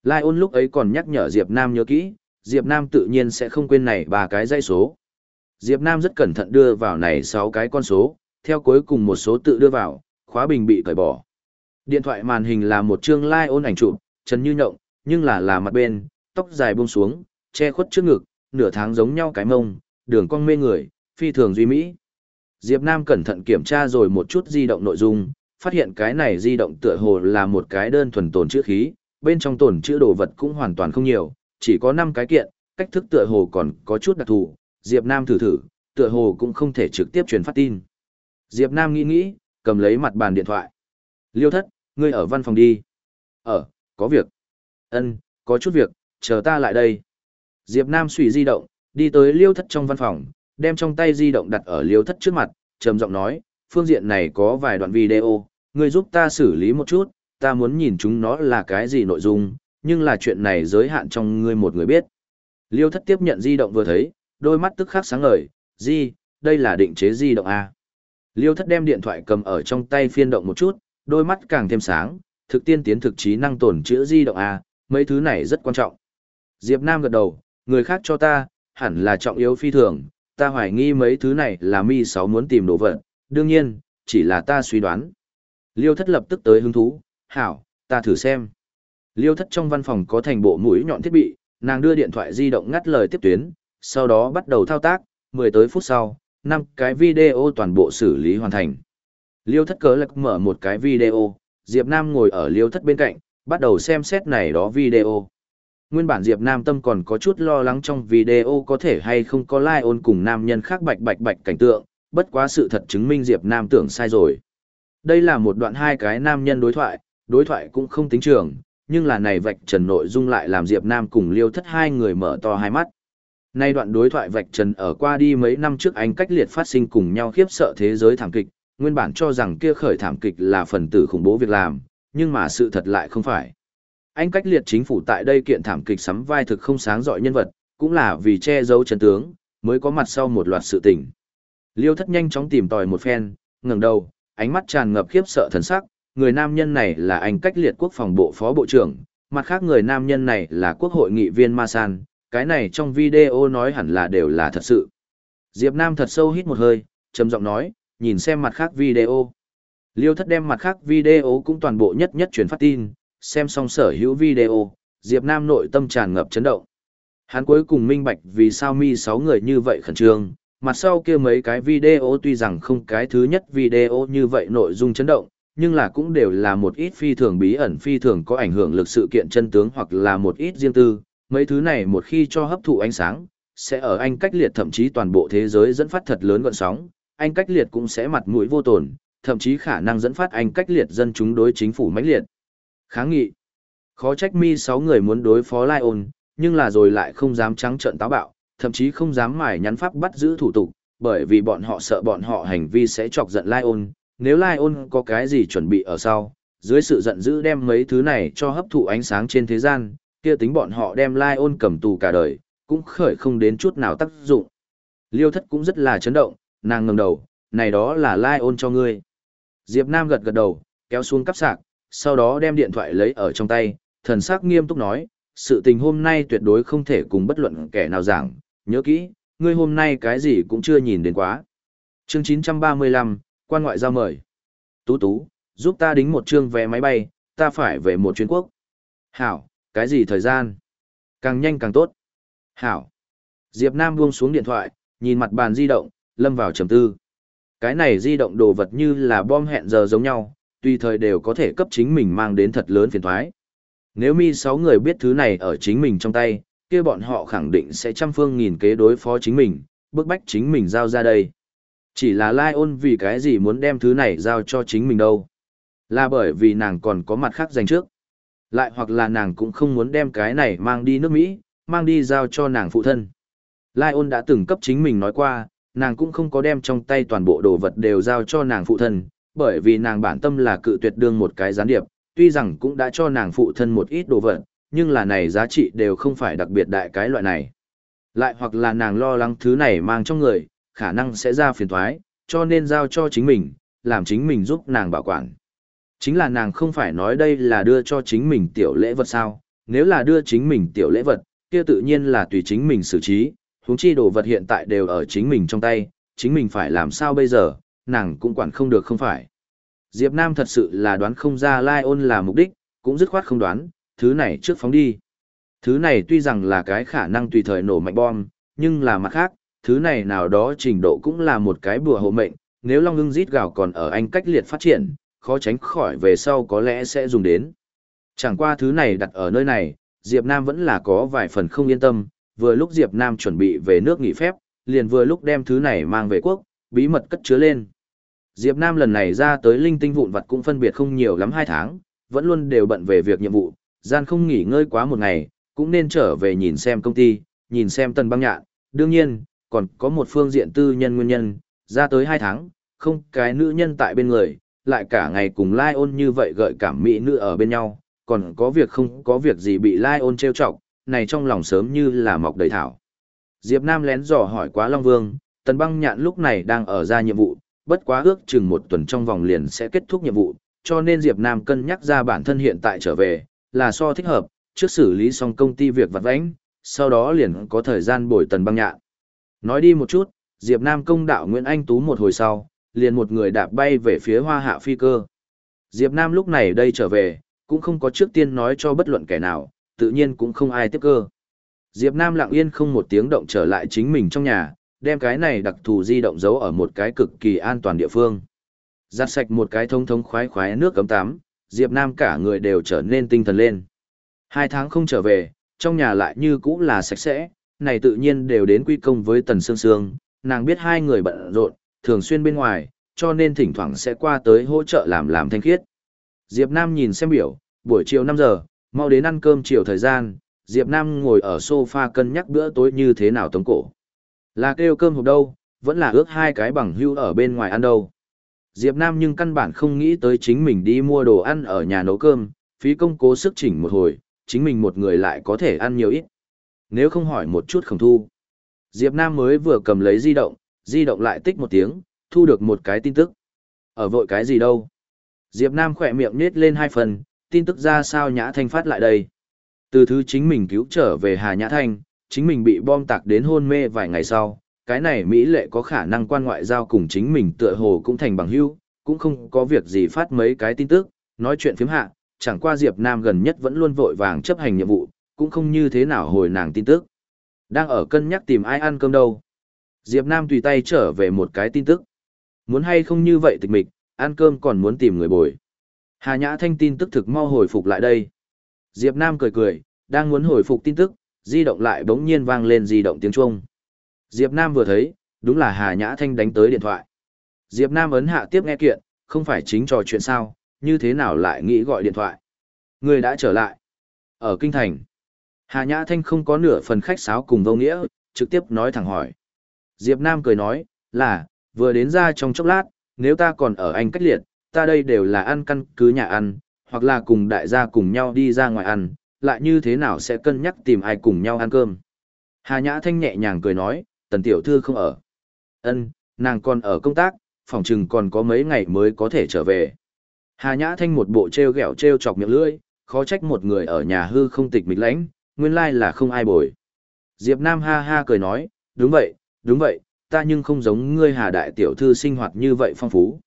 S1: Lai ôn lúc ấy còn nhắc nhở Diệp Nam nhớ kỹ, Diệp Nam tự nhiên sẽ không quên này ba cái dây số. Diệp Nam rất cẩn thận đưa vào này 6 cái con số, theo cuối cùng một số tự đưa vào, khóa bình bị cởi bỏ. Điện thoại màn hình là một chương lai ôn ảnh chụp, trần như nhộng, nhưng là là mặt bên, tóc dài buông xuống, che khuất trước ngực, nửa tháng giống nhau cái mông, đường cong mê người, phi thường duy mỹ. Diệp Nam cẩn thận kiểm tra rồi một chút di động nội dung, phát hiện cái này di động tựa hồ là một cái đơn thuần tồn chữ khí, bên trong tồn chữ đồ vật cũng hoàn toàn không nhiều, chỉ có 5 cái kiện, cách thức tựa hồ còn có chút đặc thù, Diệp Nam thử thử, tựa hồ cũng không thể trực tiếp truyền phát tin. Diệp Nam nghĩ nghĩ, cầm lấy mặt bàn điện thoại. Liêu thất, ngươi ở văn phòng đi. Ở, có việc. Ân, có chút việc, chờ ta lại đây. Diệp Nam suy di động, đi tới liêu thất trong văn phòng, đem trong tay di động đặt ở liêu thất trước mặt, trầm giọng nói, phương diện này có vài đoạn video, ngươi giúp ta xử lý một chút, ta muốn nhìn chúng nó là cái gì nội dung, nhưng là chuyện này giới hạn trong ngươi một người biết. Liêu thất tiếp nhận di động vừa thấy, đôi mắt tức khắc sáng ngời, di, đây là định chế di động A. Liêu thất đem điện thoại cầm ở trong tay phiên động một chút, đôi mắt càng thêm sáng, thực tiên tiến thực trí năng tổn chữa di động A, mấy thứ này rất quan trọng. Diệp Nam gật đầu, người khác cho ta, hẳn là trọng yếu phi thường, ta hoài nghi mấy thứ này là mi sáu muốn tìm đồ vật, đương nhiên, chỉ là ta suy đoán. Liêu thất lập tức tới hứng thú, hảo, ta thử xem. Liêu thất trong văn phòng có thành bộ mũi nhọn thiết bị, nàng đưa điện thoại di động ngắt lời tiếp tuyến, sau đó bắt đầu thao tác, 10 tới phút sau, năm cái video toàn bộ xử lý hoàn thành. Liêu thất cớ lạc mở một cái video, Diệp Nam ngồi ở liêu thất bên cạnh, bắt đầu xem xét này đó video. Nguyên bản Diệp Nam tâm còn có chút lo lắng trong video có thể hay không có lai ôn cùng nam nhân khác bạch bạch bạch cảnh tượng, bất quá sự thật chứng minh Diệp Nam tưởng sai rồi. Đây là một đoạn hai cái nam nhân đối thoại, đối thoại cũng không tính trường, nhưng là này vạch trần nội dung lại làm Diệp Nam cùng liêu thất hai người mở to hai mắt. Nay đoạn đối thoại vạch trần ở qua đi mấy năm trước anh cách liệt phát sinh cùng nhau khiếp sợ thế giới thảm kịch, nguyên bản cho rằng kia khởi thảm kịch là phần tử khủng bố việc làm, nhưng mà sự thật lại không phải. Anh cách liệt chính phủ tại đây kiện thảm kịch sắm vai thực không sáng dọi nhân vật, cũng là vì che giấu chân tướng, mới có mặt sau một loạt sự tình. Liêu thất nhanh chóng tìm tòi một phen, ngẩng đầu, ánh mắt tràn ngập khiếp sợ thần sắc, người nam nhân này là anh cách liệt quốc phòng bộ phó bộ trưởng, mặt khác người nam nhân này là quốc hội nghị viên Ma San, cái này trong video nói hẳn là đều là thật sự. Diệp Nam thật sâu hít một hơi, trầm giọng nói, nhìn xem mặt khác video. Liêu thất đem mặt khác video cũng toàn bộ nhất nhất truyền phát tin, xem xong sở hữu video, Diệp Nam nội tâm tràn ngập chấn động. Hắn cuối cùng minh bạch vì sao mi 6 người như vậy khẩn trương, mặt sau kia mấy cái video tuy rằng không cái thứ nhất video như vậy nội dung chấn động, nhưng là cũng đều là một ít phi thường bí ẩn phi thường có ảnh hưởng lực sự kiện chân tướng hoặc là một ít riêng tư, mấy thứ này một khi cho hấp thụ ánh sáng, sẽ ở anh cách liệt thậm chí toàn bộ thế giới dẫn phát thật lớn gọn sóng, anh cách liệt cũng sẽ mặt mũi vô tổn, thậm chí khả năng dẫn phát anh cách liệt dân chúng đối chính phủ mãnh liệt. Kháng nghị. Khó trách mi 6 người muốn đối phó Lion, nhưng là rồi lại không dám trắng trợn táo bạo, thậm chí không dám mải nhắn pháp bắt giữ thủ tục, bởi vì bọn họ sợ bọn họ hành vi sẽ chọc giận Lion, nếu Lion có cái gì chuẩn bị ở sau, dưới sự giận dữ đem mấy thứ này cho hấp thụ ánh sáng trên thế gian, kia tính bọn họ đem Lion cầm tù cả đời, cũng khởi không đến chút nào tác dụng. Liêu thất cũng rất là chấn động, nàng ngẩng đầu, này đó là Lion cho ngươi. Diệp Nam gật gật đầu, kéo xuống cắp sạc, sau đó đem điện thoại lấy ở trong tay, thần sắc nghiêm túc nói, sự tình hôm nay tuyệt đối không thể cùng bất luận kẻ nào giảng, nhớ kỹ, ngươi hôm nay cái gì cũng chưa nhìn đến quá. Chương 935, quan ngoại giao mời. Tú tú, giúp ta đính một chương vé máy bay, ta phải về một chuyến quốc. Hảo, cái gì thời gian? Càng nhanh càng tốt. Hảo. Diệp Nam buông xuống điện thoại, nhìn mặt bàn di động, lâm vào trầm tư. Cái này di động đồ vật như là bom hẹn giờ giống nhau, tùy thời đều có thể cấp chính mình mang đến thật lớn phiền thoái. Nếu mi sáu người biết thứ này ở chính mình trong tay, kia bọn họ khẳng định sẽ trăm phương nghìn kế đối phó chính mình, bức bách chính mình giao ra đây. Chỉ là Lai ôn vì cái gì muốn đem thứ này giao cho chính mình đâu. Là bởi vì nàng còn có mặt khác dành trước. Lại hoặc là nàng cũng không muốn đem cái này mang đi nước Mỹ, mang đi giao cho nàng phụ thân. Lai ôn đã từng cấp chính mình nói qua, nàng cũng không có đem trong tay toàn bộ đồ vật đều giao cho nàng phụ thân, bởi vì nàng bản tâm là cự tuyệt đương một cái gián điệp, tuy rằng cũng đã cho nàng phụ thân một ít đồ vật, nhưng là này giá trị đều không phải đặc biệt đại cái loại này. Lại hoặc là nàng lo lắng thứ này mang trong người, khả năng sẽ ra phiền thoái, cho nên giao cho chính mình, làm chính mình giúp nàng bảo quản. Chính là nàng không phải nói đây là đưa cho chính mình tiểu lễ vật sao, nếu là đưa chính mình tiểu lễ vật, kia tự nhiên là tùy chính mình xử trí, huống chi đồ vật hiện tại đều ở chính mình trong tay, chính mình phải làm sao bây giờ, nàng cũng quản không được không phải. Diệp Nam thật sự là đoán không ra Lai ôn là mục đích, cũng dứt khoát không đoán, thứ này trước phóng đi. Thứ này tuy rằng là cái khả năng tùy thời nổ mạnh bom, nhưng là mặt khác, thứ này nào đó trình độ cũng là một cái bùa hộ mệnh, nếu Long Hưng rít gào còn ở anh cách liệt phát triển, khó tránh khỏi về sau có lẽ sẽ dùng đến. Chẳng qua thứ này đặt ở nơi này, Diệp Nam vẫn là có vài phần không yên tâm, vừa lúc Diệp Nam chuẩn bị về nước nghỉ phép, liền vừa lúc đem thứ này mang về quốc, bí mật cất chứa lên. Diệp Nam lần này ra tới linh tinh vụn vặt cũng phân biệt không nhiều lắm hai tháng, vẫn luôn đều bận về việc nhiệm vụ, gian không nghỉ ngơi quá một ngày, cũng nên trở về nhìn xem công ty, nhìn xem tần băng nhạn, đương nhiên, còn có một phương diện tư nhân nguyên nhân, ra tới hai tháng, không cái nữ nhân tại bên người, lại cả ngày cùng Lai ôn như vậy gợi cảm mỹ nữ ở bên nhau, còn có việc không có việc gì bị Lai ôn trêu chọc, này trong lòng sớm như là mọc đầy thảo. Diệp Nam lén dò hỏi quá Long Vương, tần băng nhạn lúc này đang ở ra nhiệm vụ, bất quá ước chừng một tuần trong vòng liền sẽ kết thúc nhiệm vụ, cho nên Diệp Nam cân nhắc ra bản thân hiện tại trở về, là so thích hợp, trước xử lý xong công ty việc vặt vãnh, sau đó liền có thời gian bồi tần băng nhạn. Nói đi một chút, Diệp Nam công đạo Nguyễn Anh Tú một hồi sau, liền một người đạp bay về phía hoa hạ phi cơ. Diệp Nam lúc này đây trở về, cũng không có trước tiên nói cho bất luận kẻ nào, tự nhiên cũng không ai tiếp cơ. Diệp Nam lặng yên không một tiếng động trở lại chính mình trong nhà, đem cái này đặc thù di động giấu ở một cái cực kỳ an toàn địa phương. Giặt sạch một cái thông thống khoái khoái nước cấm tắm, Diệp Nam cả người đều trở nên tinh thần lên. Hai tháng không trở về, trong nhà lại như cũ là sạch sẽ, này tự nhiên đều đến quy công với Tần Sương Sương, nàng biết hai người bận rộn, thường xuyên bên ngoài, cho nên thỉnh thoảng sẽ qua tới hỗ trợ làm làm thanh khiết. Diệp Nam nhìn xem biểu, buổi chiều 5 giờ, mau đến ăn cơm chiều thời gian, Diệp Nam ngồi ở sofa cân nhắc bữa tối như thế nào tống cổ. Là kêu cơm hộp đâu, vẫn là ước hai cái bằng hưu ở bên ngoài ăn đâu. Diệp Nam nhưng căn bản không nghĩ tới chính mình đi mua đồ ăn ở nhà nấu cơm, phí công cố sức chỉnh một hồi, chính mình một người lại có thể ăn nhiều ít. Nếu không hỏi một chút không thu. Diệp Nam mới vừa cầm lấy di động, di động lại tích một tiếng, thu được một cái tin tức. Ở vội cái gì đâu? Diệp Nam khỏe miệng nết lên hai phần, tin tức ra sao Nhã Thanh phát lại đây. Từ thứ chính mình cứu trở về Hà Nhã Thanh, chính mình bị bom tạc đến hôn mê vài ngày sau, cái này Mỹ lệ có khả năng quan ngoại giao cùng chính mình tựa hồ cũng thành bằng hữu, cũng không có việc gì phát mấy cái tin tức, nói chuyện phiếm hạ, chẳng qua Diệp Nam gần nhất vẫn luôn vội vàng chấp hành nhiệm vụ, cũng không như thế nào hồi nàng tin tức. Đang ở cân nhắc tìm ai ăn cơm đâu. Diệp Nam tùy tay trở về một cái tin tức. Muốn hay không như vậy tịch mịch, ăn cơm còn muốn tìm người bồi. Hà Nhã Thanh tin tức thực mau hồi phục lại đây. Diệp Nam cười cười, đang muốn hồi phục tin tức, di động lại bỗng nhiên vang lên di động tiếng chuông. Diệp Nam vừa thấy, đúng là Hà Nhã Thanh đánh tới điện thoại. Diệp Nam ấn hạ tiếp nghe kiện, không phải chính trò chuyện sao, như thế nào lại nghĩ gọi điện thoại. Người đã trở lại. Ở Kinh Thành. Hà Nhã Thanh không có nửa phần khách sáo cùng vô nghĩa, trực tiếp nói thẳng hỏi. Diệp Nam cười nói, là, vừa đến ra trong chốc lát, nếu ta còn ở Anh cách liệt, ta đây đều là ăn căn cứ nhà ăn, hoặc là cùng đại gia cùng nhau đi ra ngoài ăn, lại như thế nào sẽ cân nhắc tìm ai cùng nhau ăn cơm. Hà Nhã Thanh nhẹ nhàng cười nói, tần tiểu thư không ở. Ân, nàng còn ở công tác, phòng chừng còn có mấy ngày mới có thể trở về. Hà Nhã Thanh một bộ treo gẹo treo chọc miệng lưỡi, khó trách một người ở nhà hư không tịch mịch lãnh, nguyên lai là không ai bồi. Diệp Nam ha ha cười nói, đúng vậy, đúng vậy, ta nhưng không giống ngươi Hà Đại Tiểu Thư sinh hoạt như vậy phong phú.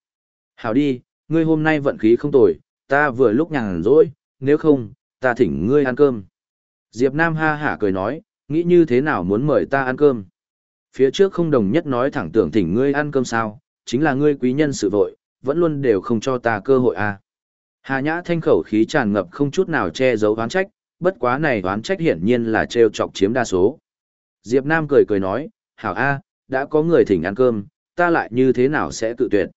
S1: Hảo đi, ngươi hôm nay vận khí không tồi, ta vừa lúc nhàn rỗi, nếu không, ta thỉnh ngươi ăn cơm. Diệp Nam ha hả cười nói, nghĩ như thế nào muốn mời ta ăn cơm. Phía trước không đồng nhất nói thẳng tưởng thỉnh ngươi ăn cơm sao, chính là ngươi quý nhân sự vội, vẫn luôn đều không cho ta cơ hội à. Hà Nhã Thanh khẩu khí tràn ngập không chút nào che giấu oán trách, bất quá này oán trách hiển nhiên là treo chọc chiếm đa số. Diệp Nam cười cười nói, hảo A, đã có người thỉnh ăn cơm, ta lại như thế nào sẽ tự tuyệt.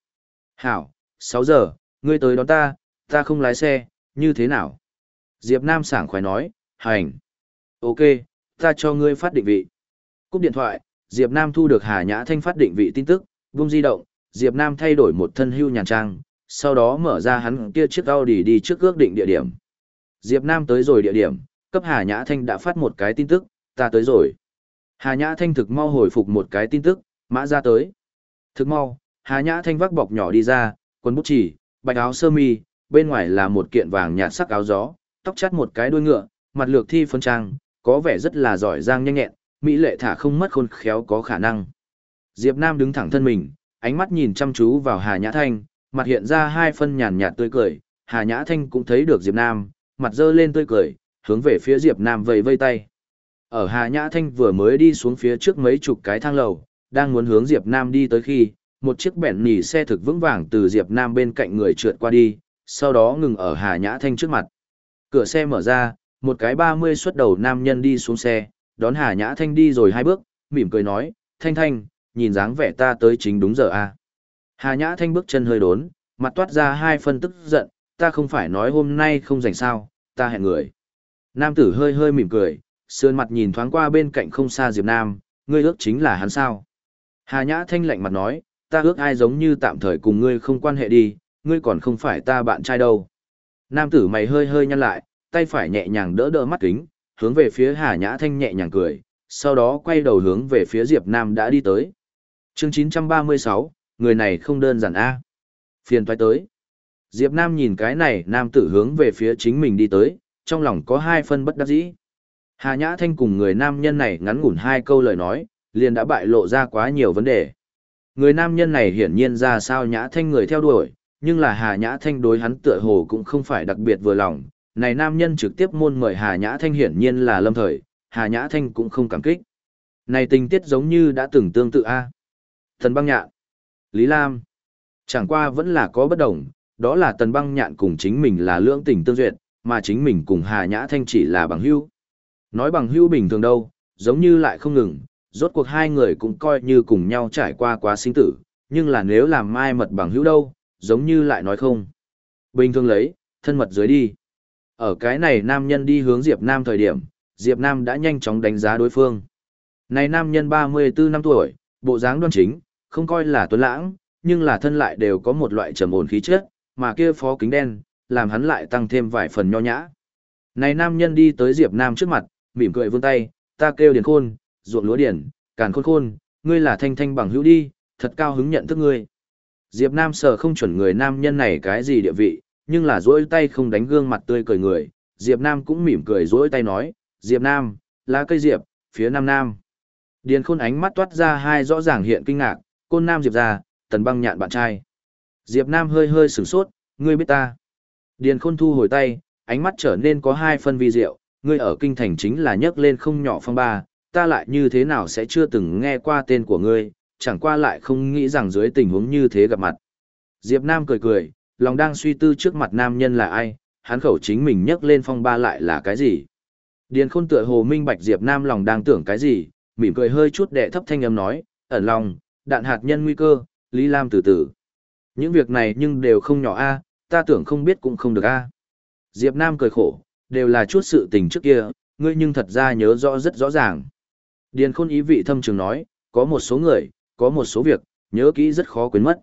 S1: Hảo, 6 giờ, ngươi tới đón ta, ta không lái xe, như thế nào? Diệp Nam sảng khoái nói, hành. Ok, ta cho ngươi phát định vị. Cúp điện thoại, Diệp Nam thu được Hà Nhã Thanh phát định vị tin tức, vung di động, Diệp Nam thay đổi một thân hưu nhàn trang, sau đó mở ra hắn kia chiếc Audi đi trước ước định địa điểm. Diệp Nam tới rồi địa điểm, cấp Hà Nhã Thanh đã phát một cái tin tức, ta tới rồi. Hà Nhã Thanh thực mau hồi phục một cái tin tức, mã ra tới. Thực mau, Hà Nhã Thanh vác bọc nhỏ đi ra, quần bút chỉ, bạch áo sơ mi, bên ngoài là một kiện vàng nhạt sắc áo gió, tóc chắt một cái đuôi ngựa, mặt lược thi phân trang, có vẻ rất là giỏi giang nhanh nhẹn, mỹ lệ thả không mất khôn khéo có khả năng. Diệp Nam đứng thẳng thân mình, ánh mắt nhìn chăm chú vào Hà Nhã Thanh, mặt hiện ra hai phân nhàn nhạt tươi cười, Hà Nhã Thanh cũng thấy được Diệp Nam, mặt dơ lên tươi cười, hướng về phía Diệp Nam vẫy vây tay. Ở Hà Nhã Thanh vừa mới đi xuống phía trước mấy chục cái thang lầu, đang muốn hướng Diệp Nam đi tới khi, một chiếc bẹn nỉ xe thực vững vàng từ Diệp Nam bên cạnh người trượt qua đi, sau đó ngừng ở Hà Nhã Thanh trước mặt. Cửa xe mở ra, một cái 30 xuất đầu nam nhân đi xuống xe, đón Hà Nhã Thanh đi rồi hai bước, mỉm cười nói, Thanh Thanh, nhìn dáng vẻ ta tới chính đúng giờ. À. Hà Nhã Thanh bước chân hơi đốn, mặt toát ra hai phân tức giận, ta không phải nói hôm nay không rảnh sao, ta hẹn người. Nam tử hơi hơi mỉm cười, sườn mặt nhìn thoáng qua bên cạnh không xa Diệp Nam, ngươi ước chính là hắn sao. Hà Nhã Thanh lạnh mặt nói, ta ước ai giống như tạm thời cùng ngươi không quan hệ đi, ngươi còn không phải ta bạn trai đâu. Nam tử mày hơi hơi nhăn lại, tay phải nhẹ nhàng đỡ đỡ mắt kính, hướng về phía Hà Nhã Thanh nhẹ nhàng cười, sau đó quay đầu hướng về phía Diệp Nam đã đi tới. Chương 936, người này không đơn giản a. Phiền toái tới. Diệp Nam nhìn cái này, nam tử hướng về phía chính mình đi tới, trong lòng có hai phân bất đắc dĩ. Hà Nhã Thanh cùng người nam nhân này ngắn ngủn hai câu lời nói, liền đã bại lộ ra quá nhiều vấn đề. Người nam nhân này hiển nhiên ra sao Nhã Thanh người theo đuổi, nhưng là Hà Nhã Thanh đối hắn tựa hồ cũng không phải đặc biệt vừa lòng. Này nam nhân trực tiếp môn mời Hà Nhã Thanh hiển nhiên là lâm thời, Hà Nhã Thanh cũng không cảm kích. Này tình tiết giống như đã từng tương tự A. Thần băng nhạn. Lý Lam. Chẳng qua vẫn là có bất đồng, đó là tần băng nhạn cùng chính mình là lưỡng tình tương duyệt, mà chính mình cùng Hà Nhã Thanh chỉ là bằng hữu. Nói bằng hữu bình thường đâu, giống như lại không ngừng, rốt cuộc hai người cũng coi như cùng nhau trải qua quá sinh tử, nhưng là nếu làm mai mật bằng hữu đâu, giống như lại nói không. Bình thường lấy, thân mật dưới đi. Ở cái này nam nhân đi hướng Diệp Nam thời điểm, Diệp Nam đã nhanh chóng đánh giá đối phương. Này nam nhân 34 năm tuổi, bộ dáng đoan chính, không coi là tuấn lãng, nhưng là thân lại đều có một loại trầm ổn khí chất, mà kia phó kính đen, làm hắn lại tăng thêm vài phần nho nhã. Này nam nhân đi tới Diệp Nam trước mặt, mỉm cười vươn tay, ta kêu điền khôn, ruộng lúa điền, càn khôn khôn, ngươi là thanh thanh bằng hữu đi, thật cao hứng nhận thức ngươi. Diệp Nam sợ không chuẩn người nam nhân này cái gì địa vị, nhưng là duỗi tay không đánh gương mặt tươi cười người, Diệp Nam cũng mỉm cười duỗi tay nói, Diệp Nam, lá cây Diệp, phía Nam Nam. Điền khôn ánh mắt toát ra hai rõ ràng hiện kinh ngạc, côn Nam Diệp ra, tần băng nhạn bạn trai. Diệp Nam hơi hơi sửng sốt, ngươi biết ta. Điền khôn thu hồi tay, ánh mắt trở nên có hai phân vi diệu, ngươi ở kinh thành chính là nhấc lên không nhỏ phong ba, ta lại như thế nào sẽ chưa từng nghe qua tên của ngươi, chẳng qua lại không nghĩ rằng dưới tình huống như thế gặp mặt. Diệp Nam cười cười, lòng đang suy tư trước mặt nam nhân là ai, hắn khẩu chính mình nhấc lên phong ba lại là cái gì. Điền khôn tựa hồ minh bạch Diệp Nam lòng đang tưởng cái gì, mỉm cười hơi chút đệ thấp thanh âm nói, ẩn lòng, đạn hạt nhân nguy cơ, Lý Lam từ từ. Những việc này nhưng đều không nhỏ a, ta tưởng không biết cũng không được a. Diệp Nam cười khổ, đều là chút sự tình trước kia, ngươi nhưng thật ra nhớ rõ rất rõ ràng. Điền khôn ý vị thâm trường nói, có một số người, có một số việc, nhớ kỹ rất khó quên mất.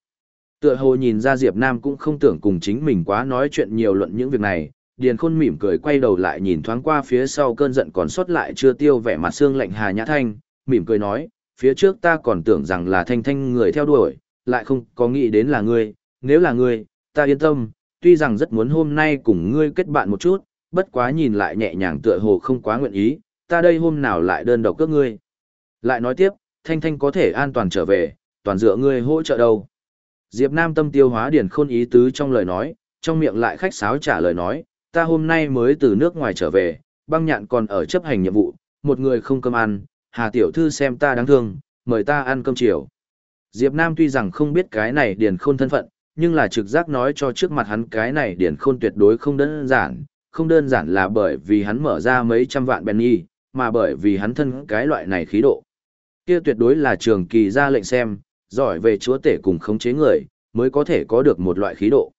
S1: Tựa hồ nhìn ra Diệp Nam cũng không tưởng cùng chính mình quá nói chuyện nhiều luận những việc này, Điền khôn mỉm cười quay đầu lại nhìn thoáng qua phía sau cơn giận còn sót lại chưa tiêu vẻ mặt xương lạnh Hà Nhã Thanh, mỉm cười nói, phía trước ta còn tưởng rằng là thanh thanh người theo đuổi, lại không có nghĩ đến là ngươi, nếu là ngươi, ta yên tâm, tuy rằng rất muốn hôm nay cùng ngươi kết bạn một chút, bất quá nhìn lại nhẹ nhàng tựa hồ không quá nguyện ý, ta đây hôm nào lại đơn độc cướp ngươi. Lại nói tiếp, Thanh Thanh có thể an toàn trở về, toàn dựa ngươi hỗ trợ đâu. Diệp Nam tâm tiêu hóa điển khôn ý tứ trong lời nói, trong miệng lại khách sáo trả lời nói, ta hôm nay mới từ nước ngoài trở về, băng nhạn còn ở chấp hành nhiệm vụ, một người không cơm ăn, Hà Tiểu Thư xem ta đáng thương, mời ta ăn cơm chiều. Diệp Nam tuy rằng không biết cái này điển khôn thân phận, nhưng là trực giác nói cho trước mặt hắn cái này điển khôn tuyệt đối không đơn giản, không đơn giản là bởi vì hắn mở ra mấy trăm vạn Benny, mà bởi vì hắn thân cái loại này khí độ. Kia tuyệt đối là trường kỳ ra lệnh xem, giỏi về chúa tể cùng khống chế người, mới có thể có được một loại khí độ.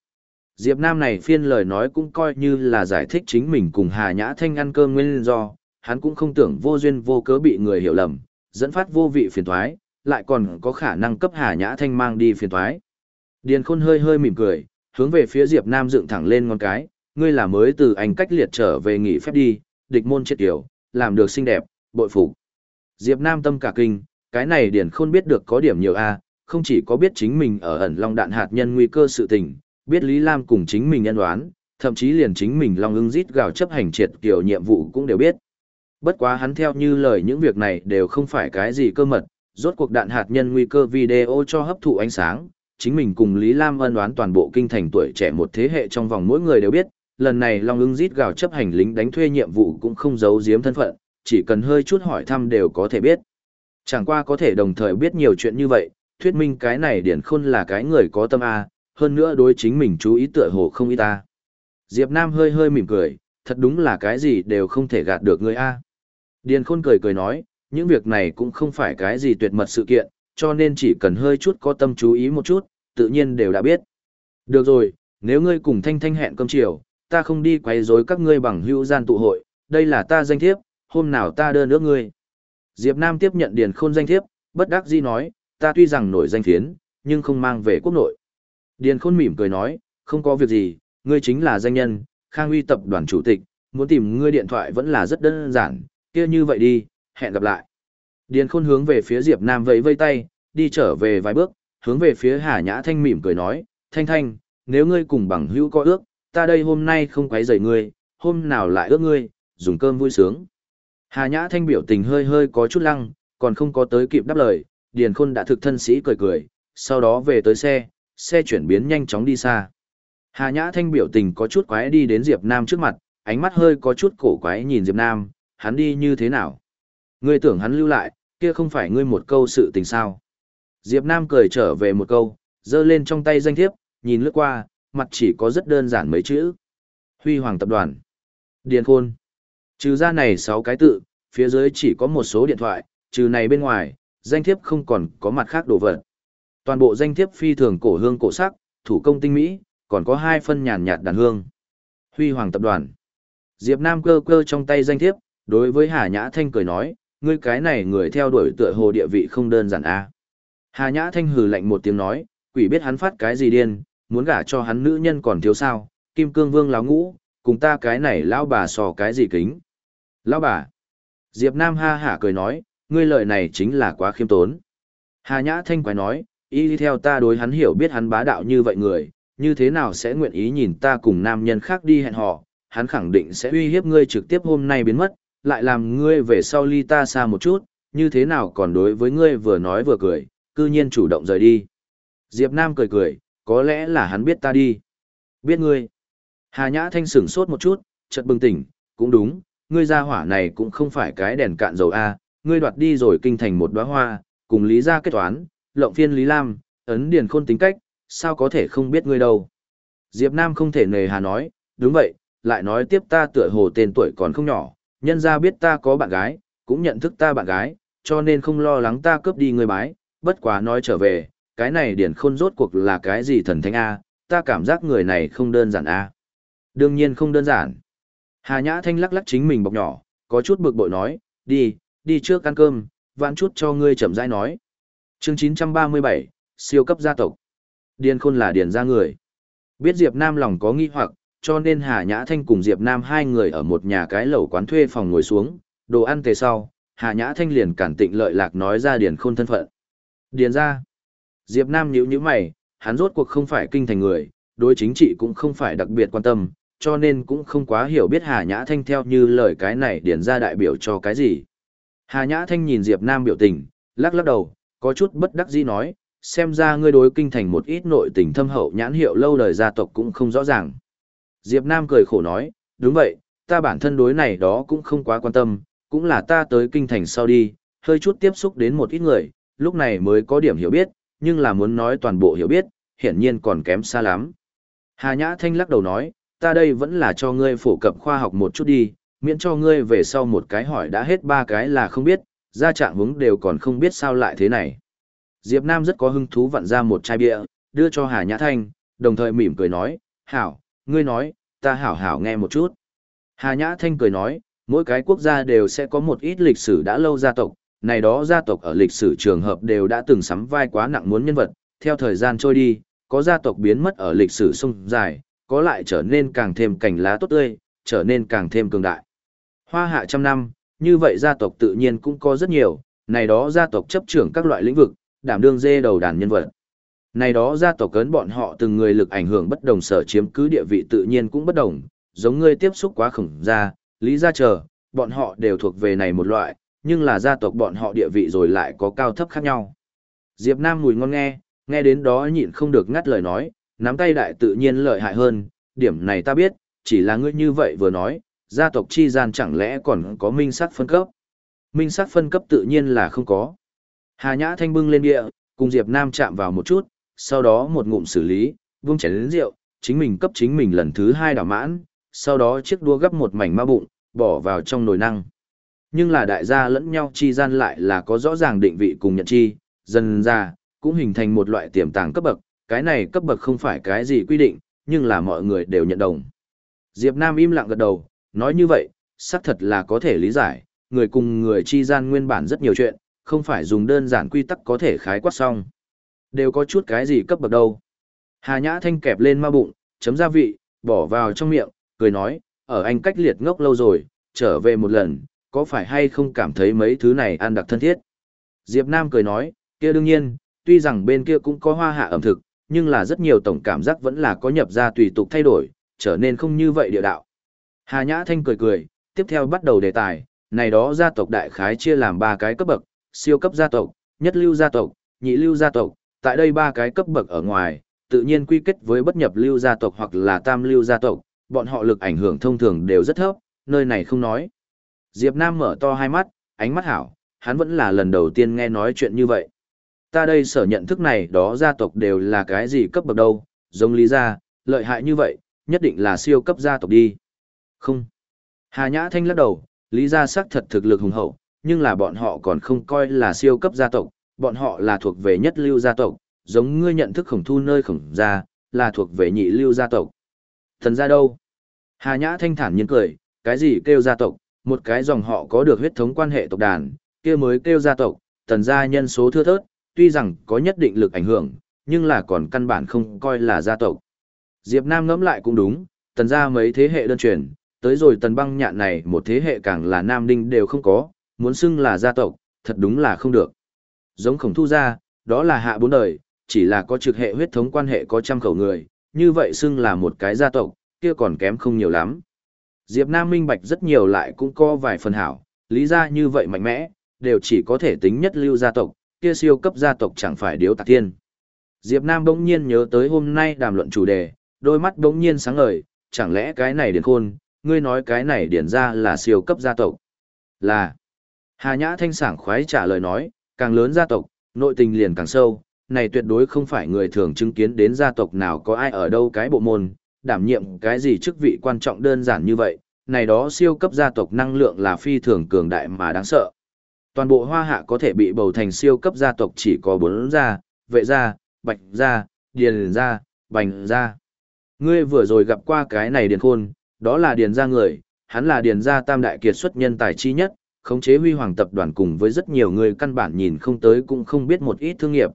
S1: Diệp Nam này phiên lời nói cũng coi như là giải thích chính mình cùng Hà Nhã Thanh ăn cơm nguyên do, hắn cũng không tưởng vô duyên vô cớ bị người hiểu lầm, dẫn phát vô vị phiền toái, lại còn có khả năng cấp Hà Nhã Thanh mang đi phiền toái. Điền Khôn hơi hơi mỉm cười, hướng về phía Diệp Nam dựng thẳng lên ngón cái, ngươi là mới từ anh cách liệt trở về nghỉ phép đi, địch môn chết tiểu, làm được xinh đẹp, bội phục. Diệp Nam tâm cả kinh, cái này điển Khôn biết được có điểm nhiều a, không chỉ có biết chính mình ở ẩn long đạn hạt nhân nguy cơ sự tình, biết Lý Lam cùng chính mình nhân đoán, thậm chí liền chính mình long ưng rít gào chấp hành triệt kiểu nhiệm vụ cũng đều biết. Bất quá hắn theo như lời những việc này đều không phải cái gì cơ mật, rốt cuộc đạn hạt nhân nguy cơ video cho hấp thụ ánh sáng, chính mình cùng Lý Lam ân đoán toàn bộ kinh thành tuổi trẻ một thế hệ trong vòng mỗi người đều biết, lần này Long ưng rít gào chấp hành lính đánh thuê nhiệm vụ cũng không giấu giếm thân phận, chỉ cần hơi chút hỏi thăm đều có thể biết. Chẳng qua có thể đồng thời biết nhiều chuyện như vậy, thuyết minh cái này điển khôn là cái người có tâm A, hơn nữa đối chính mình chú ý tựa hồ không ý ta. Diệp Nam hơi hơi mỉm cười, thật đúng là cái gì đều không thể gạt được người A. Điền khôn cười cười nói, những việc này cũng không phải cái gì tuyệt mật sự kiện, cho nên chỉ cần hơi chút có tâm chú ý một chút, tự nhiên đều đã biết. Được rồi, nếu ngươi cùng Thanh Thanh hẹn cơm chiều, ta không đi quấy rối các ngươi bằng hữu gian tụ hội, đây là ta danh thiếp, hôm nào ta đưa nước ngươi. Diệp Nam tiếp nhận Điền Khôn danh thiếp, bất đắc dĩ nói, ta tuy rằng nổi danh thiến, nhưng không mang về quốc nội. Điền Khôn mỉm cười nói, không có việc gì, ngươi chính là danh nhân, Khang Uy tập đoàn chủ tịch, muốn tìm ngươi điện thoại vẫn là rất đơn giản, kia như vậy đi, hẹn gặp lại. Điền Khôn hướng về phía Diệp Nam vẫy vây tay, đi trở về vài bước, hướng về phía Hà Nhã Thanh mỉm cười nói, Thanh Thanh, nếu ngươi cùng bằng hữu có ước, ta đây hôm nay không quấy rầy ngươi, hôm nào lại ước ngươi, dùng cơm vui sướng. Hà Nhã Thanh biểu tình hơi hơi có chút lăng, còn không có tới kịp đáp lời, Điền Khôn đã thực thân sĩ cười cười, sau đó về tới xe, xe chuyển biến nhanh chóng đi xa. Hà Nhã Thanh biểu tình có chút quái đi đến Diệp Nam trước mặt, ánh mắt hơi có chút cổ quái nhìn Diệp Nam, hắn đi như thế nào? Ngươi tưởng hắn lưu lại, kia không phải ngươi một câu sự tình sao? Diệp Nam cười trở về một câu, giơ lên trong tay danh thiếp, nhìn lướt qua, mặt chỉ có rất đơn giản mấy chữ. Huy Hoàng Tập đoàn. Điền Khôn. Trừ ra này 6 cái tự, phía dưới chỉ có một số điện thoại, trừ này bên ngoài, danh thiếp không còn có mặt khác đồ vật. Toàn bộ danh thiếp phi thường cổ hương cổ sắc, thủ công tinh mỹ, còn có hai phân nhàn nhạt đàn hương. Huy Hoàng Tập đoàn. Diệp Nam cơ cơ trong tay danh thiếp, đối với Hà Nhã Thanh cười nói, ngươi cái này người theo đuổi tựa hồ địa vị không đơn giản a. Hà Nhã Thanh hừ lạnh một tiếng nói, quỷ biết hắn phát cái gì điên, muốn gả cho hắn nữ nhân còn thiếu sao, Kim Cương Vương lão ngũ, cùng ta cái này lão bà sò cái gì kính. Lão bà. Diệp Nam ha hả cười nói, ngươi lời này chính là quá khiêm tốn. Hà Nhã Thanh quái nói, y theo ta đối hắn hiểu biết hắn bá đạo như vậy người, như thế nào sẽ nguyện ý nhìn ta cùng nam nhân khác đi hẹn hò, hắn khẳng định sẽ uy hiếp ngươi trực tiếp hôm nay biến mất, lại làm ngươi về sau ly ta xa một chút, như thế nào còn đối với ngươi vừa nói vừa cười, cư nhiên chủ động rời đi. Diệp Nam cười cười, có lẽ là hắn biết ta đi. Biết ngươi. Hà Nhã Thanh sửng sốt một chút, chợt bừng tỉnh, cũng đúng, ngươi ra hỏa này cũng không phải cái đèn cạn dầu A, ngươi đoạt đi rồi kinh thành một đóa hoa, cùng Lý gia kết toán, lộng phiên Lý Lam, ấn điền khôn tính cách, sao có thể không biết ngươi đâu. Diệp Nam không thể nề hà nói, đúng vậy, lại nói tiếp ta tựa hồ tên tuổi còn không nhỏ, nhân gia biết ta có bạn gái, cũng nhận thức ta bạn gái, cho nên không lo lắng ta cướp đi người bái, bất quá nói trở về, cái này điển khôn rốt cuộc là cái gì thần thánh A, ta cảm giác người này không đơn giản A. Đương nhiên không đơn giản. Hà Nhã Thanh lắc lắc chính mình bọc nhỏ, có chút bực bội nói, đi, đi trước ăn cơm, vãn chút cho ngươi chậm rãi nói. Chương 937, siêu cấp gia tộc. Điền khôn là điền gia người. Biết Diệp Nam lòng có nghi hoặc, cho nên Hà Nhã Thanh cùng Diệp Nam hai người ở một nhà cái lẩu quán thuê phòng ngồi xuống, đồ ăn tề sau, Hà Nhã Thanh liền cản tịnh lợi lạc nói ra điền khôn thân phận. Điền ra. Diệp Nam nhíu nhíu mày, hắn rốt cuộc không phải kinh thành người, đối chính trị cũng không phải đặc biệt quan tâm, cho nên cũng không quá hiểu biết Hà Nhã Thanh theo như lời cái này điền ra đại biểu cho cái gì. Hà Nhã Thanh nhìn Diệp Nam biểu tình, lắc lắc đầu, có chút bất đắc dĩ nói, xem ra ngươi đối kinh thành một ít nội tình thâm hậu nhãn hiệu lâu đời gia tộc cũng không rõ ràng. Diệp Nam cười khổ nói, đúng vậy, ta bản thân đối này đó cũng không quá quan tâm, cũng là ta tới kinh thành sau đi, hơi chút tiếp xúc đến một ít người, lúc này mới có điểm hiểu biết, nhưng là muốn nói toàn bộ hiểu biết, hiển nhiên còn kém xa lắm. Hà Nhã Thanh lắc đầu nói, ta đây vẫn là cho ngươi phổ cập khoa học một chút đi, miễn cho ngươi về sau một cái hỏi đã hết ba cái là không biết, ra trạng hướng đều còn không biết sao lại thế này. Diệp Nam rất có hứng thú vặn ra một chai bia, đưa cho Hà Nhã Thanh, đồng thời mỉm cười nói, hảo, ngươi nói, ta hảo hảo nghe một chút. Hà Nhã Thanh cười nói, mỗi cái quốc gia đều sẽ có một ít lịch sử đã lâu gia tộc, này đó gia tộc ở lịch sử trường hợp đều đã từng sắm vai quá nặng muốn nhân vật, theo thời gian trôi đi, có gia tộc biến mất ở lịch sử sông dài, có lại trở nên càng thêm cảnh lá tốt tươi, trở nên càng thêm cường đại. Hoa hạ trăm năm, như vậy gia tộc tự nhiên cũng có rất nhiều, này đó gia tộc chấp trưởng các loại lĩnh vực, đảm đương dê đầu đàn nhân vật. Này đó gia tộc cấn bọn họ từng người lực ảnh hưởng bất đồng sở chiếm cứ địa vị tự nhiên cũng bất đồng, giống ngươi tiếp xúc quá khổng gia, lý gia chờ, bọn họ đều thuộc về này một loại, nhưng là gia tộc bọn họ địa vị rồi lại có cao thấp khác nhau. Diệp Nam mùi ngon nghe, nghe đến đó nhịn không được ngắt lời nói, nắm tay đại tự nhiên lợi hại hơn, điểm này ta biết, chỉ là ngươi như vậy vừa nói, gia tộc chi gian chẳng lẽ còn có minh sắc phân cấp. Minh sắc phân cấp tự nhiên là không có. Hà Nhã Thanh bưng lên địa, cùng Diệp Nam chạm vào một chút, sau đó một ngụm xử lý, vung chén đến rượu, chính mình cấp chính mình lần thứ hai đảo mãn, sau đó chiếc đua gấp một mảnh ma bụng, bỏ vào trong nồi năng. Nhưng là đại gia lẫn nhau chi gian lại là có rõ ràng định vị cùng nhận chi, dần ra, cũng hình thành một loại tiềm tàng cấp bậc, cái này cấp bậc không phải cái gì quy định, nhưng là mọi người đều nhận đồng. Diệp Nam im lặng gật đầu, nói như vậy, xác thật là có thể lý giải, người cùng người chi gian nguyên bản rất nhiều chuyện, không phải dùng đơn giản quy tắc có thể khái quát xong. Đều có chút cái gì cấp bậc đâu. Hà Nhã Thanh kẹp lên ma bụng, chấm gia vị, bỏ vào trong miệng, cười nói, ở anh cách liệt ngốc lâu rồi, trở về một lần, có phải hay không cảm thấy mấy thứ này ăn đặc thân thiết? Diệp Nam cười nói, kia đương nhiên, tuy rằng bên kia cũng có hoa hạ ẩm thực, nhưng là rất nhiều tổng cảm giác vẫn là có nhập ra tùy tục thay đổi, trở nên không như vậy địa đạo. Hà Nhã Thanh cười cười, tiếp theo bắt đầu đề tài, này đó gia tộc đại khái chia làm ba cái cấp bậc, siêu cấp gia tộc, nhất lưu gia tộc, nhị lưu gia tộc, tại đây ba cái cấp bậc ở ngoài, tự nhiên quy kết với bất nhập lưu gia tộc hoặc là tam lưu gia tộc, bọn họ lực ảnh hưởng thông thường đều rất thấp, nơi này không nói. Diệp Nam mở to hai mắt, ánh mắt hảo, hắn vẫn là lần đầu tiên nghe nói chuyện như vậy. Ta đây sở nhận thức này đó gia tộc đều là cái gì cấp bậc đâu, giống lý gia, lợi hại như vậy, nhất định là siêu cấp gia tộc đi. Không. Hà Nhã Thanh lắc đầu, lý gia xác thật thực lực hùng hậu, nhưng là bọn họ còn không coi là siêu cấp gia tộc, bọn họ là thuộc về nhất lưu gia tộc, giống ngươi nhận thức khổng thu nơi khổng gia, là thuộc về nhị lưu gia tộc. Thần gia đâu? Hà Nhã Thanh thản nhiên cười, cái gì kêu gia tộc, một cái dòng họ có được huyết thống quan hệ tộc đàn, kia mới kêu gia tộc, tần gia nhân số thưa thớt, tuy rằng có nhất định lực ảnh hưởng, nhưng là còn căn bản không coi là gia tộc. Diệp Nam ngẫm lại cũng đúng, tần gia mấy thế hệ đơn truyền, tới rồi tần băng nhạn này một thế hệ càng là nam đinh đều không có, muốn xưng là gia tộc, thật đúng là không được. Giống khổng thu gia, đó là hạ bốn đời, chỉ là có trực hệ huyết thống quan hệ có trăm khẩu người, như vậy xưng là một cái gia tộc, kia còn kém không nhiều lắm. Diệp Nam minh bạch rất nhiều lại cũng có vài phần hảo, lý ra như vậy mạnh mẽ, đều chỉ có thể tính nhất lưu gia tộc, kia siêu cấp gia tộc chẳng phải điếu tạc tiên. Diệp Nam bỗng nhiên nhớ tới hôm nay đàm luận chủ đề, đôi mắt bỗng nhiên sáng ngời, chẳng lẽ cái này điển khôn, ngươi nói cái này điển ra là siêu cấp gia tộc? Là. Hà Nhã thanh sảng khoái trả lời nói, càng lớn gia tộc, nội tình liền càng sâu, này tuyệt đối không phải người thường chứng kiến đến gia tộc nào có ai ở đâu cái bộ môn, đảm nhiệm cái gì chức vị quan trọng đơn giản như vậy, này đó siêu cấp gia tộc năng lượng là phi thường cường đại mà đáng sợ. Toàn bộ hoa hạ có thể bị bầu thành siêu cấp gia tộc chỉ có bốn gia, vệ gia, bạch gia, điền gia, bành gia. Ngươi vừa rồi gặp qua cái này điền khôn, đó là điền gia người, hắn là điền gia tam đại kiệt xuất nhân tài chi nhất, khống chế huy hoàng tập đoàn cùng với rất nhiều người căn bản nhìn không tới cũng không biết một ít thương nghiệp.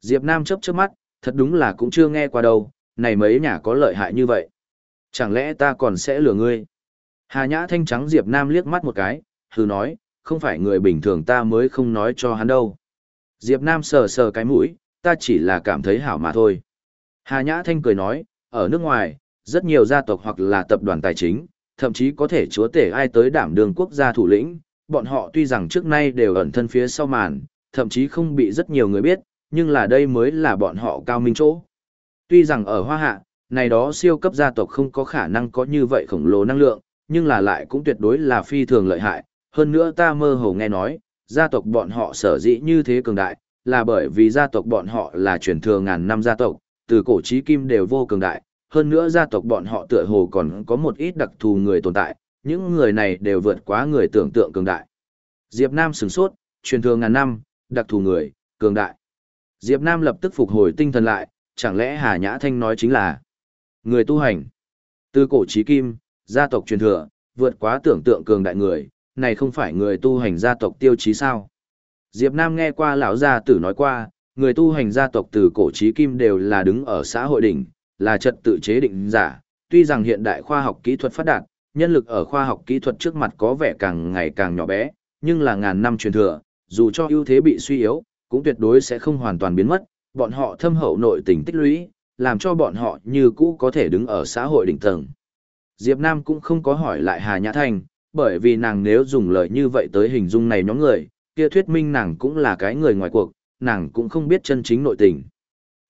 S1: Diệp Nam chớp chớp mắt, thật đúng là cũng chưa nghe qua đâu, này mấy nhà có lợi hại như vậy. Chẳng lẽ ta còn sẽ lừa ngươi? Hà Nhã Thanh trắng Diệp Nam liếc mắt một cái, hừ nói, không phải người bình thường ta mới không nói cho hắn đâu. Diệp Nam sờ sờ cái mũi, ta chỉ là cảm thấy hảo mà thôi. Hà Nhã Thanh cười nói, ở nước ngoài, rất nhiều gia tộc hoặc là tập đoàn tài chính, thậm chí có thể chúa tể ai tới đảm đường quốc gia thủ lĩnh, bọn họ tuy rằng trước nay đều ẩn thân phía sau màn, thậm chí không bị rất nhiều người biết, nhưng là đây mới là bọn họ cao minh chỗ. Tuy rằng ở Hoa Hạ, này đó siêu cấp gia tộc không có khả năng có như vậy khổng lồ năng lượng, nhưng là lại cũng tuyệt đối là phi thường lợi hại. Hơn nữa ta mơ hồ nghe nói, gia tộc bọn họ sở dĩ như thế cường đại, là bởi vì gia tộc bọn họ là truyền thừa ngàn năm gia tộc, từ cổ chí kim đều vô cường đại, hơn nữa gia tộc bọn họ tựa hồ còn có một ít đặc thù người tồn tại, những người này đều vượt quá người tưởng tượng cường đại. Diệp Nam sửng sốt, truyền thừa ngàn năm, đặc thù người, cường đại. Diệp Nam lập tức phục hồi tinh thần lại, chẳng lẽ Hà Nhã Thanh nói chính là người tu hành. Từ cổ chí kim, gia tộc truyền thừa, vượt quá tưởng tượng cường đại người, này không phải người tu hành gia tộc tiêu chí sao. Diệp Nam nghe qua lão gia tử nói qua, người tu hành gia tộc từ cổ chí kim đều là đứng ở xã hội đỉnh, là trật tự chế định giả, tuy rằng hiện đại khoa học kỹ thuật phát đạt, nhân lực ở khoa học kỹ thuật trước mặt có vẻ càng ngày càng nhỏ bé, nhưng là ngàn năm truyền thừa, dù cho ưu thế bị suy yếu, cũng tuyệt đối sẽ không hoàn toàn biến mất, bọn họ thâm hậu nội tình tích lũy, làm cho bọn họ như cũ có thể đứng ở xã hội đỉnh tầng. Diệp Nam cũng không có hỏi lại Hà Nhã Thanh, bởi vì nàng nếu dùng lời như vậy tới hình dung này nhóm người, kia thuyết minh nàng cũng là cái người ngoài cuộc, nàng cũng không biết chân chính nội tình.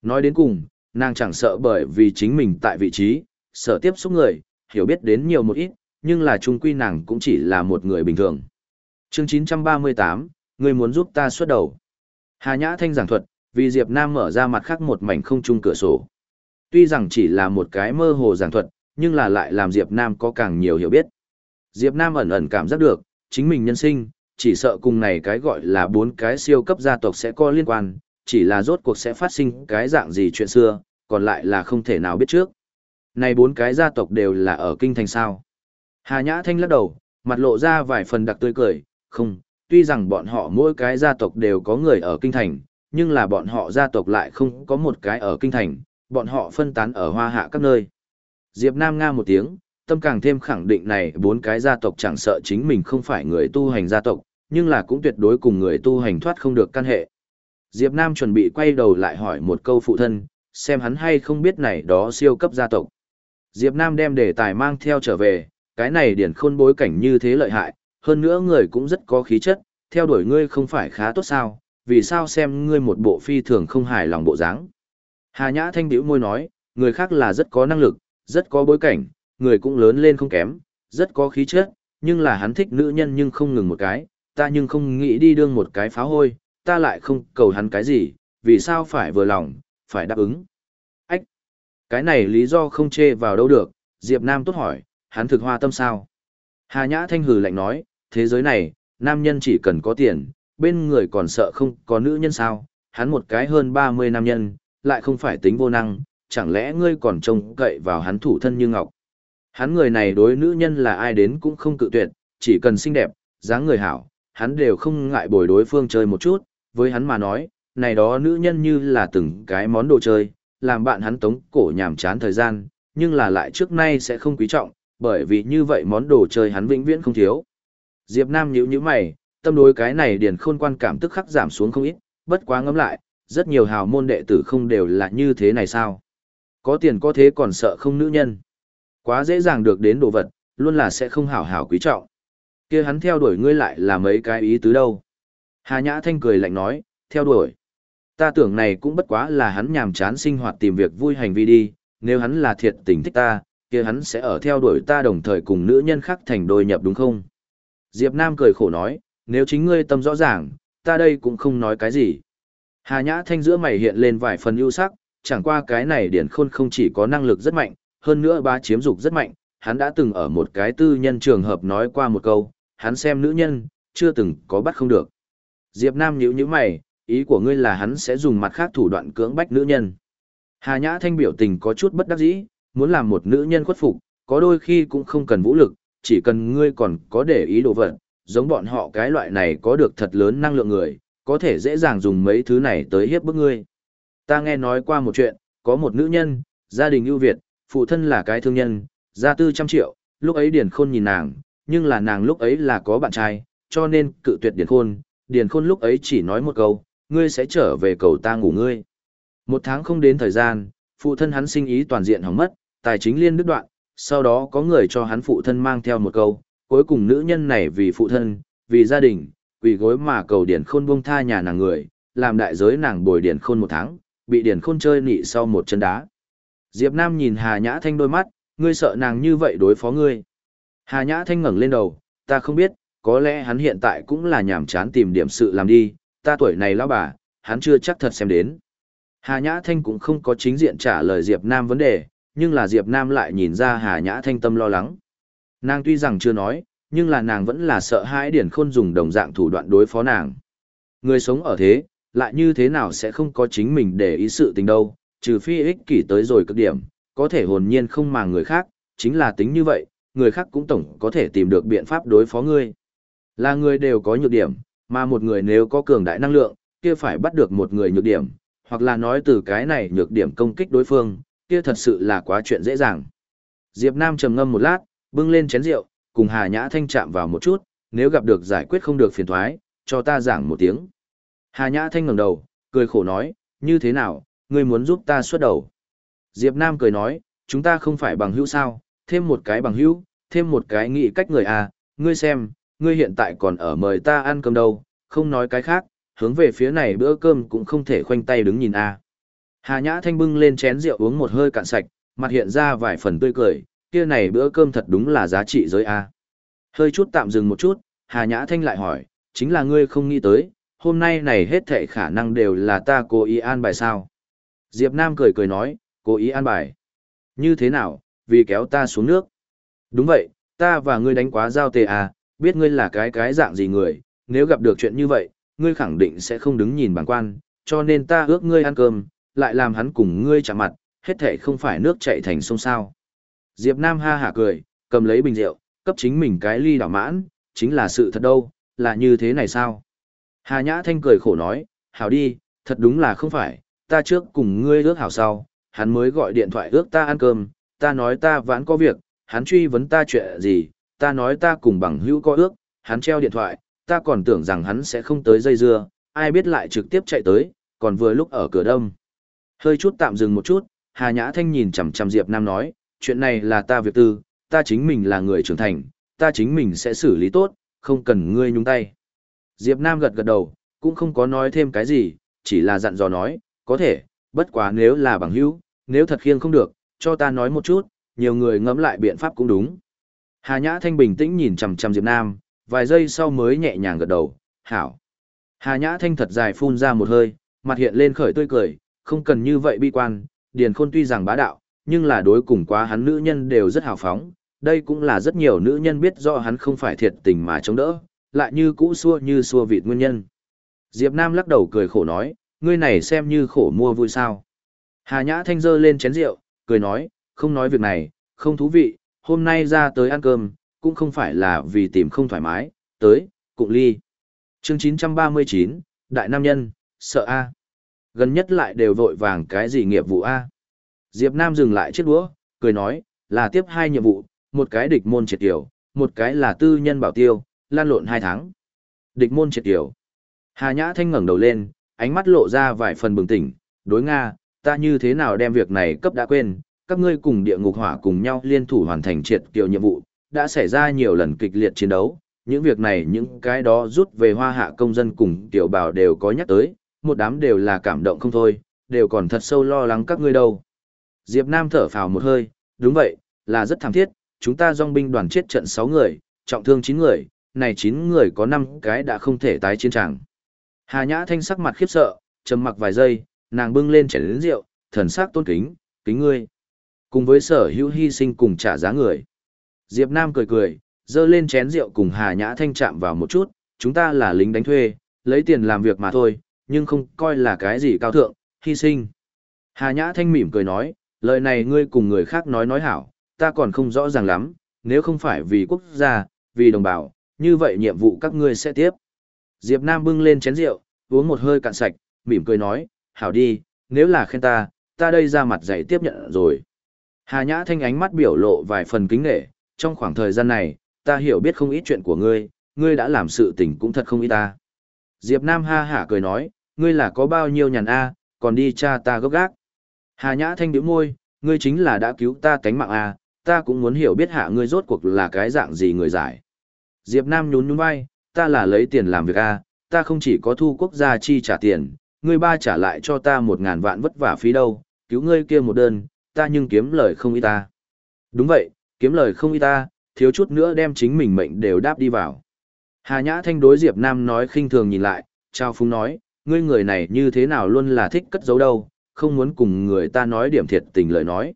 S1: Nói đến cùng, nàng chẳng sợ bởi vì chính mình tại vị trí, sợ tiếp xúc người, hiểu biết đến nhiều một ít, nhưng là chung quy nàng cũng chỉ là một người bình thường. Chương 938, người muốn giúp ta xuất đầu. Hà Nhã Thanh giảng thuật, vì Diệp Nam mở ra mặt khác một mảnh không chung cửa sổ. Tuy rằng chỉ là một cái mơ hồ giảng thuật, nhưng là lại làm Diệp Nam có càng nhiều hiểu biết. Diệp Nam ẩn ẩn cảm giác được, chính mình nhân sinh, chỉ sợ cùng này cái gọi là bốn cái siêu cấp gia tộc sẽ có liên quan, chỉ là rốt cuộc sẽ phát sinh cái dạng gì chuyện xưa, còn lại là không thể nào biết trước. Này bốn cái gia tộc đều là ở kinh thành sao. Hà Nhã Thanh lắc đầu, mặt lộ ra vài phần đặc tươi cười, không, tuy rằng bọn họ mỗi cái gia tộc đều có người ở kinh thành, nhưng là bọn họ gia tộc lại không có một cái ở kinh thành, bọn họ phân tán ở hoa hạ các nơi. Diệp Nam nga một tiếng, tâm càng thêm khẳng định này bốn cái gia tộc chẳng sợ chính mình không phải người tu hành gia tộc, nhưng là cũng tuyệt đối cùng người tu hành thoát không được căn hệ. Diệp Nam chuẩn bị quay đầu lại hỏi một câu phụ thân, xem hắn hay không biết này đó siêu cấp gia tộc. Diệp Nam đem đề tài mang theo trở về, cái này điển khôn bối cảnh như thế lợi hại, hơn nữa người cũng rất có khí chất, theo đuổi ngươi không phải khá tốt sao, vì sao xem ngươi một bộ phi thường không hài lòng bộ dáng. Hà Nhã Thanh điệu môi nói, người khác là rất có năng lực, rất có bối cảnh, người cũng lớn lên không kém, rất có khí chất, nhưng là hắn thích nữ nhân nhưng không ngừng một cái, ta nhưng không nghĩ đi đương một cái phá hôi, ta lại không cầu hắn cái gì, vì sao phải vừa lòng, phải đáp ứng. Ách! Cái này lý do không chê vào đâu được, Diệp Nam tốt hỏi, hắn thực hoa tâm sao? Hà Nhã Thanh hừ lạnh nói, thế giới này, nam nhân chỉ cần có tiền, bên người còn sợ không có nữ nhân sao, hắn một cái hơn 30 nam nhân, lại không phải tính vô năng, chẳng lẽ ngươi còn trông cậy vào hắn thủ thân như ngọc. Hắn người này đối nữ nhân là ai đến cũng không cự tuyệt, chỉ cần xinh đẹp, dáng người hảo, hắn đều không ngại bồi đối phương chơi một chút, với hắn mà nói, này đó nữ nhân như là từng cái món đồ chơi, làm bạn hắn tống cổ nhàm chán thời gian, nhưng là lại trước nay sẽ không quý trọng, bởi vì như vậy món đồ chơi hắn vĩnh viễn không thiếu. Diệp Nam nhíu nhíu mày, tâm đối cái này điền khôn quan cảm tức khắc giảm xuống không ít, bất quá ngẫm lại, rất nhiều hào môn đệ tử không đều là như thế này sao? Có tiền có thế còn sợ không nữ nhân. Quá dễ dàng được đến đồ vật, luôn là sẽ không hảo hảo quý trọng. kia hắn theo đuổi ngươi lại là mấy cái ý tứ đâu. Hà Nhã Thanh cười lạnh nói, theo đuổi. Ta tưởng này cũng bất quá là hắn nhàm chán sinh hoạt tìm việc vui hành vi đi, nếu hắn là thiệt tình thích ta, kia hắn sẽ ở theo đuổi ta đồng thời cùng nữ nhân khác thành đôi nhập đúng không? Diệp Nam cười khổ nói, nếu chính ngươi tâm rõ ràng, ta đây cũng không nói cái gì. Hà Nhã Thanh giữa mày hiện lên vài phần ưu sắc, chẳng qua cái này điển khôn không chỉ có năng lực rất mạnh, hơn nữa ba chiếm dục rất mạnh, hắn đã từng ở một cái tư nhân trường hợp nói qua một câu, hắn xem nữ nhân, chưa từng có bắt không được. Diệp Nam nhíu nhíu mày, ý của ngươi là hắn sẽ dùng mặt khác thủ đoạn cưỡng bách nữ nhân. Hà Nhã Thanh biểu tình có chút bất đắc dĩ, muốn làm một nữ nhân khuất phục, có đôi khi cũng không cần vũ lực, chỉ cần ngươi còn có để ý đồ vật, giống bọn họ cái loại này có được thật lớn năng lượng người, có thể dễ dàng dùng mấy thứ này tới hiếp bức ngươi. Ta nghe nói qua một chuyện, có một nữ nhân, gia đình ưu việt, phụ thân là cái thương nhân, gia tư trăm triệu, lúc ấy Điền Khôn nhìn nàng, nhưng là nàng lúc ấy là có bạn trai, cho nên cự tuyệt Điền Khôn, Điền Khôn lúc ấy chỉ nói một câu, ngươi sẽ trở về cầu ta ngủ ngươi. Một tháng không đến thời gian, phụ thân hắn sinh ý toàn diện hỏng mất, tài chính liên đứt đoạn, sau đó có người cho hắn phụ thân mang theo một câu, cuối cùng nữ nhân này vì phụ thân, vì gia đình, quỳ gối mà cầu điển Khôn buông tha nhà nàng người, làm đại giới nàng bồi điển Khôn một tháng, bị điển Khôn chơi nị sau một chân đá. Diệp Nam nhìn Hà Nhã Thanh đôi mắt, ngươi sợ nàng như vậy đối phó ngươi. Hà Nhã Thanh ngẩng lên đầu, ta không biết, có lẽ hắn hiện tại cũng là nhảm chán tìm điểm sự làm đi, ta tuổi này lão bà, hắn chưa chắc thật xem đến. Hà Nhã Thanh cũng không có chính diện trả lời Diệp Nam vấn đề, nhưng là Diệp Nam lại nhìn ra Hà Nhã Thanh tâm lo lắng. Nàng tuy rằng chưa nói, nhưng là nàng vẫn là sợ hãi Điển Khôn dùng đồng dạng thủ đoạn đối phó nàng. Người sống ở thế, lại như thế nào sẽ không có chính mình để ý sự tình đâu, trừ phi ích kỷ tới rồi cực điểm, có thể hồn nhiên không màng người khác, chính là tính như vậy, người khác cũng tổng có thể tìm được biện pháp đối phó ngươi. Là người đều có nhược điểm, mà một người nếu có cường đại năng lượng, kia phải bắt được một người nhược điểm, hoặc là nói từ cái này nhược điểm công kích đối phương, kia thật sự là quá chuyện dễ dàng. Diệp Nam trầm ngâm một lát, bưng lên chén rượu, cùng Hà Nhã Thanh chạm vào một chút, nếu gặp được giải quyết không được phiền thoái, cho ta giảng một tiếng. Hà Nhã Thanh ngẩng đầu, cười khổ nói, như thế nào, ngươi muốn giúp ta xuất đầu. Diệp Nam cười nói, chúng ta không phải bằng hữu sao, thêm một cái bằng hữu, thêm một cái nghĩ cách người à, ngươi xem, ngươi hiện tại còn ở mời ta ăn cơm đâu, không nói cái khác, hướng về phía này bữa cơm cũng không thể khoanh tay đứng nhìn à. Hà Nhã Thanh bưng lên chén rượu uống một hơi cạn sạch, mặt hiện ra vài phần tươi cười, kia này bữa cơm thật đúng là giá trị giới a. Hơi chút tạm dừng một chút, Hà Nhã Thanh lại hỏi, chính là ngươi không nghĩ tới, hôm nay này hết thệ khả năng đều là ta cố ý an bài sao. Diệp Nam cười cười nói, cố ý an bài. Như thế nào, vì kéo ta xuống nước. Đúng vậy, ta và ngươi đánh quá giao tề à, biết ngươi là cái cái dạng gì người, nếu gặp được chuyện như vậy, ngươi khẳng định sẽ không đứng nhìn bằng quan, cho nên ta ước ngươi ăn cơm, lại làm hắn cùng ngươi chạm mặt, hết thảy không phải nước chảy thành sông sao. Diệp Nam ha hả cười, cầm lấy bình rượu, cấp chính mình cái ly đảo mãn, chính là sự thật đâu, là như thế này sao? Hà Nhã Thanh cười khổ nói, hảo đi, thật đúng là không phải, ta trước cùng ngươi ước hảo sau, hắn mới gọi điện thoại ước ta ăn cơm, ta nói ta vẫn có việc, hắn truy vấn ta chuyện gì, ta nói ta cùng bằng hữu có ước, hắn treo điện thoại, ta còn tưởng rằng hắn sẽ không tới dây dưa, ai biết lại trực tiếp chạy tới, còn vừa lúc ở cửa đông. Hơi chút tạm dừng một chút, Hà Nhã Thanh nhìn chằm chằm Diệp Nam nói, chuyện này là ta việc tư, ta chính mình là người trưởng thành, ta chính mình sẽ xử lý tốt, không cần ngươi nhúng tay. Diệp Nam gật gật đầu, cũng không có nói thêm cái gì, chỉ là dặn dò nói, có thể, bất quá nếu là bằng hữu, nếu thật khiêng không được, cho ta nói một chút, nhiều người ngẫm lại biện pháp cũng đúng. Hà Nhã Thanh bình tĩnh nhìn chằm chằm Diệp Nam, vài giây sau mới nhẹ nhàng gật đầu, hảo. Hà Nhã Thanh thật dài phun ra một hơi, mặt hiện lên khởi tươi cười, không cần như vậy bi quan, Điền Khôn tuy rằng bá đạo, nhưng là đối cùng quá hắn nữ nhân đều rất hào phóng, đây cũng là rất nhiều nữ nhân biết rõ hắn không phải thiệt tình mà chống đỡ, lại như cũ xua như xua vịt nguyên nhân. Diệp Nam lắc đầu cười khổ nói, ngươi này xem như khổ mua vui sao. Hà Nhã Thanh dơ lên chén rượu, cười nói, không nói việc này, không thú vị, hôm nay ra tới ăn cơm, cũng không phải là vì tìm không thoải mái, tới, cụng ly. Chương 939, Đại Nam Nhân, sợ A. Gần nhất lại đều vội vàng cái gì nghiệp vụ A. Diệp Nam dừng lại chiếc đũa, cười nói, là tiếp hai nhiệm vụ, một cái địch môn triệt tiểu, một cái là tư nhân bảo tiêu, lan lộn hai tháng. Địch môn triệt tiểu. Hà Nhã Thanh ngẩng đầu lên, ánh mắt lộ ra vài phần bừng tỉnh, đối Nga, ta như thế nào đem việc này cấp đã quên, các ngươi cùng địa ngục hỏa cùng nhau liên thủ hoàn thành triệt tiểu nhiệm vụ, đã xảy ra nhiều lần kịch liệt chiến đấu, những việc này những cái đó rút về hoa hạ công dân cùng tiểu bảo đều có nhắc tới, một đám đều là cảm động không thôi, đều còn thật sâu lo lắng các ngươi đâu. Diệp Nam thở phào một hơi, đúng vậy, là rất thảm thiết, chúng ta dòng binh đoàn chết trận 6 người, trọng thương 9 người, này 9 người có 5 cái đã không thể tái chiến tràng. Hà Nhã Thanh sắc mặt khiếp sợ, trầm mặc vài giây, nàng bưng lên chén rượu, thần sắc tôn kính, kính ngươi. Cùng với sở hữu hy sinh cùng trả giá người. Diệp Nam cười cười, dơ lên chén rượu cùng Hà Nhã Thanh chạm vào một chút, chúng ta là lính đánh thuê, lấy tiền làm việc mà thôi, nhưng không coi là cái gì cao thượng, hy sinh. Hà Nhã Thanh mỉm cười nói, lời này ngươi cùng người khác nói nói hảo, ta còn không rõ ràng lắm, nếu không phải vì quốc gia, vì đồng bào, như vậy nhiệm vụ các ngươi sẽ tiếp. Diệp Nam bưng lên chén rượu, uống một hơi cạn sạch, mỉm cười nói, hảo đi, nếu là khen ta, ta đây ra mặt dạy tiếp nhận rồi. Hà Nhã Thanh ánh mắt biểu lộ vài phần kính nể, trong khoảng thời gian này, ta hiểu biết không ít chuyện của ngươi, ngươi đã làm sự tình cũng thật không ít ta. Diệp Nam ha hả cười nói, ngươi là có bao nhiêu nhàn a, còn đi cha ta gốc gác. Hà Nhã Thanh nhíu môi, ngươi chính là đã cứu ta cánh mạng à, ta cũng muốn hiểu biết hạ ngươi rốt cuộc là cái dạng gì người giải. Diệp Nam nhún nhún vai, ta là lấy tiền làm việc à, ta không chỉ có thu quốc gia chi trả tiền, ngươi ba trả lại cho ta một ngàn vạn vất vả phí đâu, cứu ngươi kia một đơn, ta nhưng kiếm lời không ít ta. Đúng vậy, kiếm lời không ít ta, thiếu chút nữa đem chính mình mệnh đều đáp đi vào. Hà Nhã Thanh đối Diệp Nam nói khinh thường nhìn lại, Trao Phúng nói, ngươi người này như thế nào luôn là thích cất giấu đâu, không muốn cùng người ta nói điểm thiệt tình lời nói.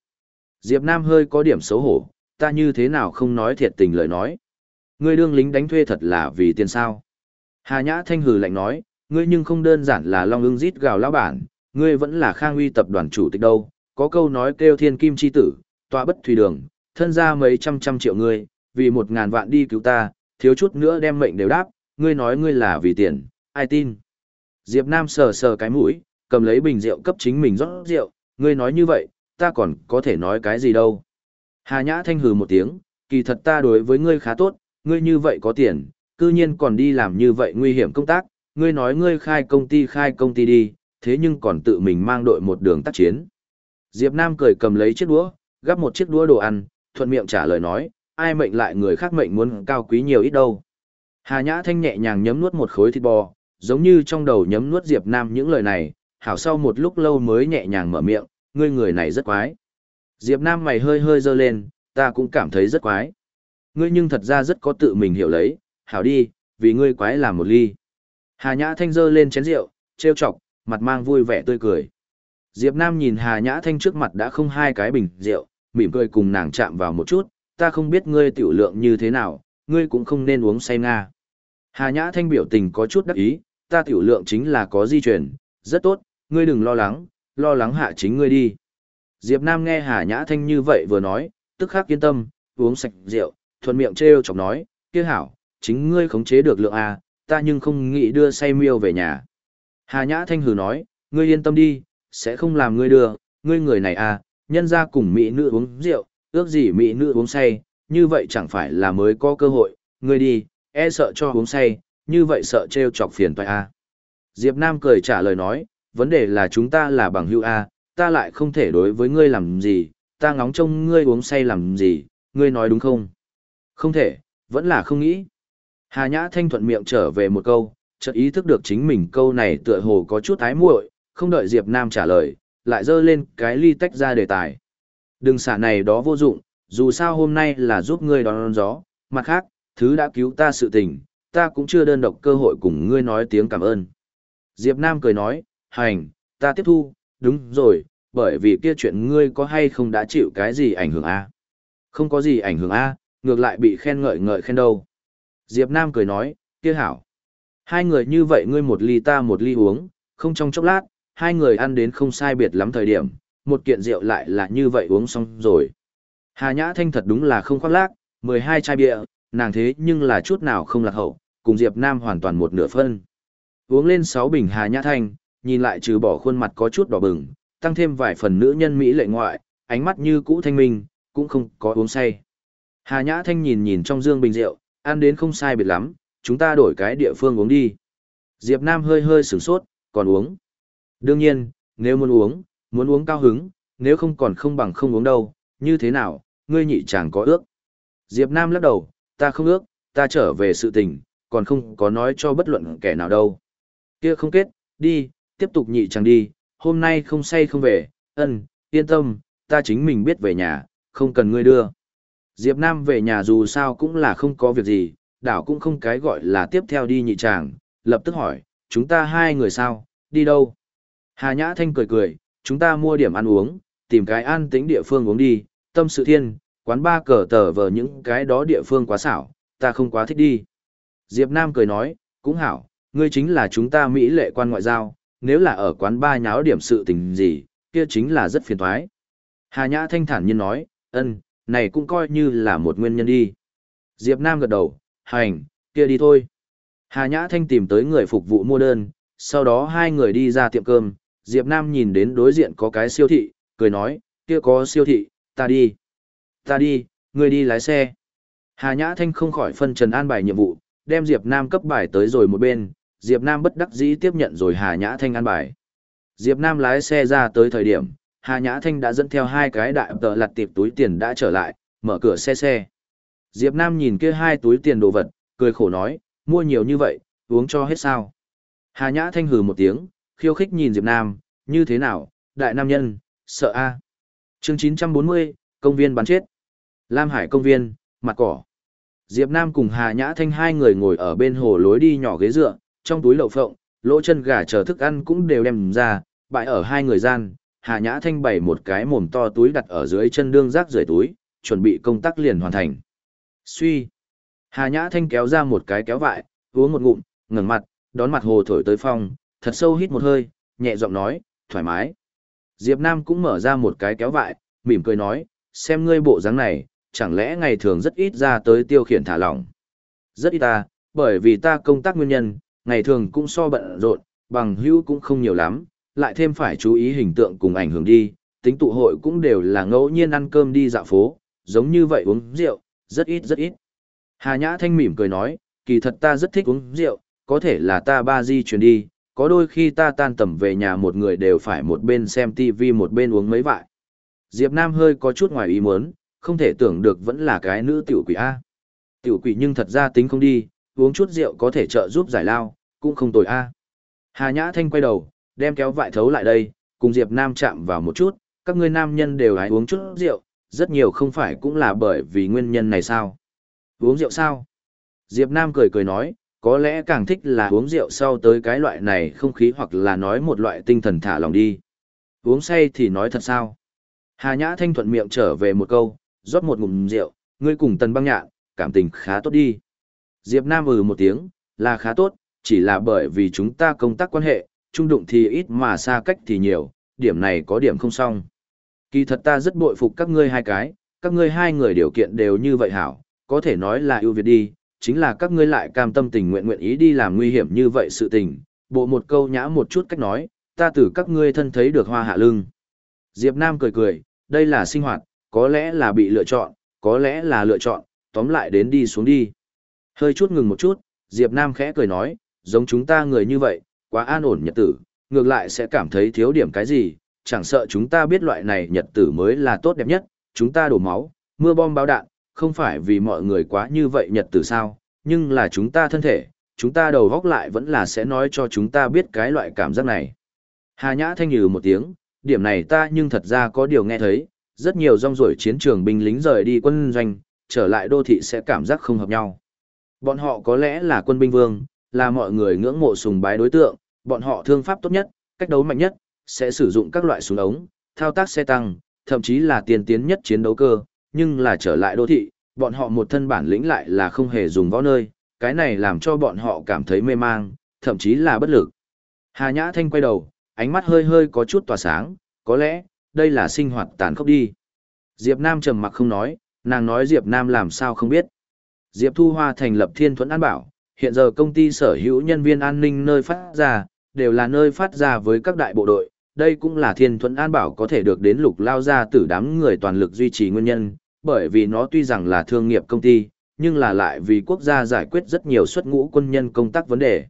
S1: Diệp Nam hơi có điểm xấu hổ, ta như thế nào không nói thiệt tình lời nói. Ngươi đương lính đánh thuê thật là vì tiền sao. Hà Nhã Thanh hừ lạnh nói, ngươi nhưng không đơn giản là long ưng rít gào lão bản, ngươi vẫn là khang uy tập đoàn chủ tịch đâu, có câu nói kêu thiên kim chi tử, tọa bất thủy đường, thân ra mấy trăm trăm triệu ngươi, vì một ngàn vạn đi cứu ta, thiếu chút nữa đem mệnh đều đáp, ngươi nói ngươi là vì tiền, ai tin. Diệp Nam sờ sờ cái mũi, cầm lấy bình rượu cấp chính mình rót rượu, ngươi nói như vậy, ta còn có thể nói cái gì đâu. Hà Nhã Thanh hừ một tiếng, kỳ thật ta đối với ngươi khá tốt, ngươi như vậy có tiền, cư nhiên còn đi làm như vậy nguy hiểm công tác, ngươi nói ngươi khai công ty khai công ty đi, thế nhưng còn tự mình mang đội một đường tác chiến. Diệp Nam cười cầm lấy chiếc đũa, gắp một chiếc đũa đồ ăn, thuận miệng trả lời nói, ai mệnh lại người khác mệnh muốn cao quý nhiều ít đâu. Hà Nhã Thanh nhẹ nhàng nhấm nuốt một khối thịt bò, giống như trong đầu nhấm nuốt Diệp Nam những lời này, hảo sau một lúc lâu mới nhẹ nhàng mở miệng, ngươi người này rất quái. Diệp Nam mày hơi hơi dơ lên, ta cũng cảm thấy rất quái. Ngươi nhưng thật ra rất có tự mình hiểu lấy, hảo đi, vì ngươi quái làm một ly. Hà Nhã Thanh dơ lên chén rượu, trêu chọc, mặt mang vui vẻ tươi cười. Diệp Nam nhìn Hà Nhã Thanh trước mặt đã không hai cái bình rượu, mỉm cười cùng nàng chạm vào một chút, ta không biết ngươi tiểu lượng như thế nào, ngươi cũng không nên uống say nga. Hà Nhã Thanh biểu tình có chút đắc ý, ta tiểu lượng chính là có di truyền, rất tốt, ngươi đừng lo lắng, lo lắng hạ chính ngươi đi. Diệp Nam nghe Hà Nhã Thanh như vậy vừa nói, tức khắc yên tâm, uống sạch rượu, thuận miệng trêu chọc nói, kia hảo, chính ngươi khống chế được lượng A, ta nhưng không nghĩ đưa say miêu về nhà. Hà Nhã Thanh hừ nói, ngươi yên tâm đi, sẽ không làm ngươi đưa, ngươi người này à, nhân ra cùng mỹ nữ uống rượu, ước gì mỹ nữ uống say, như vậy chẳng phải là mới có cơ hội, ngươi đi, e sợ cho uống say, như vậy sợ trêu chọc phiền toái à. Diệp Nam cười trả lời nói, vấn đề là chúng ta là bằng hữu a, ta lại không thể đối với ngươi làm gì, ta ngóng trông ngươi uống say làm gì, ngươi nói đúng không? Không thể, vẫn là không nghĩ. Hà Nhã Thanh thuận miệng trở về một câu, chợt ý thức được chính mình câu này tựa hồ có chút ái muội, không đợi Diệp Nam trả lời, lại dơ lên cái ly tách ra đề tài. Đừng xả này đó vô dụng, dù sao hôm nay là giúp ngươi đón gió, mặt khác, thứ đã cứu ta sự tình, ta cũng chưa đơn độc cơ hội cùng ngươi nói tiếng cảm ơn. Diệp Nam cười nói, hành, ta tiếp thu, đúng rồi, bởi vì kia chuyện ngươi có hay không đã chịu cái gì ảnh hưởng a? Không có gì ảnh hưởng a, ngược lại bị khen ngợi ngợi khen đâu. Diệp Nam cười nói, kia hảo. Hai người như vậy ngươi một ly ta một ly uống, không trong chốc lát, hai người ăn đến không sai biệt lắm thời điểm, một kiện rượu lại là như vậy uống xong rồi. Hà Nhã Thanh thật đúng là không khoác lác, 12 chai bia, nàng thế nhưng là chút nào không lạc hậu, cùng Diệp Nam hoàn toàn một nửa phân. Uống lên 6 bình Hà Nhã Thanh, nhìn lại trừ bỏ khuôn mặt có chút đỏ bừng, tăng thêm vài phần nữ nhân Mỹ lệ ngoại, ánh mắt như cũ thanh minh, cũng không có uống say. Hà Nhã Thanh nhìn nhìn trong dương bình rượu, ăn đến không sai biệt lắm, chúng ta đổi cái địa phương uống đi. Diệp Nam hơi hơi sửng sốt, còn uống. Đương nhiên, nếu muốn uống, muốn uống cao hứng, nếu không còn không bằng không uống đâu, như thế nào, ngươi nhị chẳng có ước. Diệp Nam lắc đầu, ta không ước, ta trở về sự tình, còn không có nói cho bất luận kẻ nào đâu. Kia không kết, đi, tiếp tục nhị chẳng đi, hôm nay không say không về, ân, yên tâm, ta chính mình biết về nhà, không cần ngươi đưa. Diệp Nam về nhà dù sao cũng là không có việc gì, đảo cũng không cái gọi là tiếp theo đi nhị chàng, lập tức hỏi, chúng ta hai người sao, đi đâu? Hà Nhã Thanh cười cười, chúng ta mua điểm ăn uống, tìm cái an tĩnh địa phương uống đi, tâm sự thiên, quán ba cờ tờ vờ những cái đó địa phương quá xảo, ta không quá thích đi. Diệp Nam cười nói, cũng hảo, ngươi chính là chúng ta Mỹ lệ quan ngoại giao, nếu là ở quán ba nháo điểm sự tình gì, kia chính là rất phiền toái. Hà Nhã thanh thản nhiên nói, ân, này cũng coi như là một nguyên nhân đi. Diệp Nam gật đầu, hành, kia đi thôi. Hà Nhã thanh tìm tới người phục vụ mua đơn, sau đó hai người đi ra tiệm cơm, Diệp Nam nhìn đến đối diện có cái siêu thị, cười nói, kia có siêu thị, ta đi. Ta đi, ngươi đi lái xe. Hà Nhã Thanh không khỏi phân trần an bài nhiệm vụ, đem Diệp Nam cấp bài tới rồi một bên, Diệp Nam bất đắc dĩ tiếp nhận rồi Hà Nhã Thanh an bài. Diệp Nam lái xe ra tới thời điểm, Hà Nhã Thanh đã dẫn theo hai cái đại tờ lặt tiệp túi tiền đã trở lại, mở cửa xe xe. Diệp Nam nhìn kia hai túi tiền đồ vật, cười khổ nói, mua nhiều như vậy, uống cho hết sao. Hà Nhã Thanh hừ một tiếng, khiêu khích nhìn Diệp Nam, như thế nào, đại nam nhân, sợ a. À. Chương 940, công viên bắn chết. Lam Hải công viên, mặt cỏ. Diệp Nam cùng Hà Nhã Thanh hai người ngồi ở bên hồ lối đi nhỏ ghế dựa, trong túi lậu phộng, lỗ chân gà chờ thức ăn cũng đều đem ra, bại ở hai người gian, Hà Nhã Thanh bày một cái mồm to túi đặt ở dưới chân đương rác rưởi túi, chuẩn bị công tác liền hoàn thành. Suy. Hà Nhã Thanh kéo ra một cái kéo vại, uống một ngụm, ngẩng mặt, đón mặt hồ thổi tới phong, thật sâu hít một hơi, nhẹ giọng nói, thoải mái. Diệp Nam cũng mở ra một cái kéo vại, mỉm cười nói, xem ngươi bộ dáng này, chẳng lẽ ngày thường rất ít ra tới tiêu khiển thả lỏng. Rất ít ta, bởi vì ta công tác nguyên nhân, ngày thường cũng so bận rộn, bằng hữu cũng không nhiều lắm, lại thêm phải chú ý hình tượng cùng ảnh hưởng đi, tính tụ hội cũng đều là ngẫu nhiên ăn cơm đi dạo phố, giống như vậy uống rượu, rất ít rất ít. Hà Nhã Thanh mỉm cười nói, kỳ thật ta rất thích uống rượu, có thể là ta ba di chuyển đi, có đôi khi ta tan tầm về nhà một người đều phải một bên xem TV một bên uống mấy vại. Diệp Nam hơi có chút ngoài ý muốn, không thể tưởng được vẫn là cái nữ tiểu quỷ A. Tiểu quỷ nhưng thật ra tính không đi, uống chút rượu có thể trợ giúp giải lao, cũng không tồi A. Hà Nhã Thanh quay đầu, đem kéo vại thấu lại đây, cùng Diệp Nam chạm vào một chút, các ngươi nam nhân đều hãy uống chút rượu, rất nhiều không phải cũng là bởi vì nguyên nhân này sao. Uống rượu sao? Diệp Nam cười cười nói, có lẽ càng thích là uống rượu sau tới cái loại này không khí hoặc là nói một loại tinh thần thả lòng đi. Uống say thì nói thật sao? Hà Nhã Thanh thuận miệng trở về một câu, rót một ngụm rượu, ngươi cùng tần băng nhạn, cảm tình khá tốt đi. Diệp Nam ừ một tiếng, là khá tốt, chỉ là bởi vì chúng ta công tác quan hệ, trung đụng thì ít mà xa cách thì nhiều, điểm này có điểm không xong. Kỳ thật ta rất bội phục các ngươi hai cái, các ngươi hai người điều kiện đều như vậy hảo, có thể nói là ưu việt đi, chính là các ngươi lại cam tâm tình nguyện nguyện ý đi làm nguy hiểm như vậy sự tình, bộ một câu nhã một chút cách nói, ta từ các ngươi thân thấy được hoa hạ lưng. Diệp Nam cười cười, đây là sinh hoạt, có lẽ là bị lựa chọn, có lẽ là lựa chọn, tóm lại đến đi xuống đi. Hơi chút ngừng một chút, Diệp Nam khẽ cười nói, giống chúng ta người như vậy, quá an ổn nhật tử, ngược lại sẽ cảm thấy thiếu điểm cái gì, chẳng sợ chúng ta biết loại này nhật tử mới là tốt đẹp nhất, chúng ta đổ máu, mưa bom báo đạn, không phải vì mọi người quá như vậy nhật tử sao, nhưng là chúng ta thân thể, chúng ta đầu góc lại vẫn là sẽ nói cho chúng ta biết cái loại cảm giác này. Hà Nhã thanh nhừ một tiếng, điểm này ta nhưng thật ra có điều nghe thấy, rất nhiều rong ruổi chiến trường binh lính rời đi quân doanh, trở lại đô thị sẽ cảm giác không hợp nhau. Bọn họ có lẽ là quân binh vương, là mọi người ngưỡng mộ sùng bái đối tượng, bọn họ thương pháp tốt nhất, cách đấu mạnh nhất, sẽ sử dụng các loại súng ống, thao tác xe tăng, thậm chí là tiên tiến nhất chiến đấu cơ, nhưng là trở lại đô thị, bọn họ một thân bản lĩnh lại là không hề dùng võ nơi, cái này làm cho bọn họ cảm thấy mê mang, thậm chí là bất lực. Hà Nhã Thanh quay đầu, ánh mắt hơi hơi có chút tỏa sáng, có lẽ, đây là sinh hoạt tàn khốc đi. Diệp Nam trầm mặc không nói, nàng nói Diệp Nam làm sao không biết. Diệp Thu Hoa thành lập Thiên Thuẫn An Bảo, hiện giờ công ty sở hữu nhân viên an ninh nơi phát ra, đều là nơi phát ra với các đại bộ đội. Đây cũng là Thiên Thuẫn An Bảo có thể được đến lục lao ra từ đám người toàn lực duy trì nguyên nhân, bởi vì nó tuy rằng là thương nghiệp công ty, nhưng là lại vì quốc gia giải quyết rất nhiều xuất ngũ quân nhân công tác vấn đề.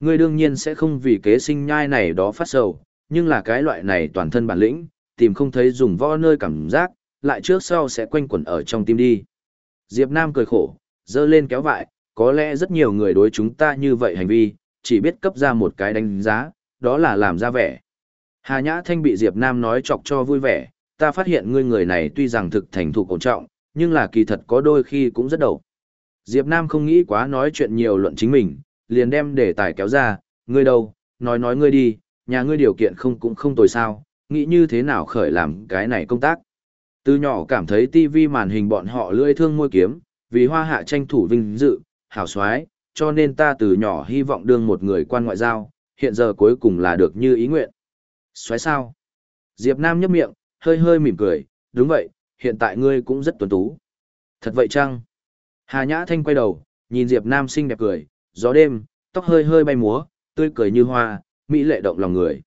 S1: Người đương nhiên sẽ không vì kế sinh nhai này đó phát sầu, nhưng là cái loại này toàn thân bản lĩnh, tìm không thấy dùng võ nơi cảm giác, lại trước sau sẽ quanh quẩn ở trong tim đi. Diệp Nam cười khổ, dơ lên kéo vại, có lẽ rất nhiều người đối chúng ta như vậy hành vi, chỉ biết cấp ra một cái đánh giá, đó là làm ra vẻ. Hà Nhã Thanh bị Diệp Nam nói chọc cho vui vẻ, ta phát hiện ngươi người này tuy rằng thực thành thục ổn trọng, nhưng là kỳ thật có đôi khi cũng rất đầu. Diệp Nam không nghĩ quá nói chuyện nhiều luận chính mình, liền đem đề tài kéo ra, ngươi đâu, nói nói ngươi đi, nhà ngươi điều kiện không cũng không tồi sao, nghĩ như thế nào khởi làm cái này công tác. Từ nhỏ cảm thấy tivi màn hình bọn họ lưỡi thương môi kiếm, vì hoa hạ tranh thủ vinh dự, hảo soái, cho nên ta từ nhỏ hy vọng đương một người quan ngoại giao, hiện giờ cuối cùng là được như ý nguyện. Soái sao? Diệp Nam nhấp miệng, hơi hơi mỉm cười, đúng vậy, hiện tại ngươi cũng rất tuấn tú. Thật vậy chăng? Hà Nhã Thanh quay đầu, nhìn Diệp Nam xinh đẹp cười, gió đêm, tóc hơi hơi bay múa, tươi cười như hoa, mỹ lệ động lòng người.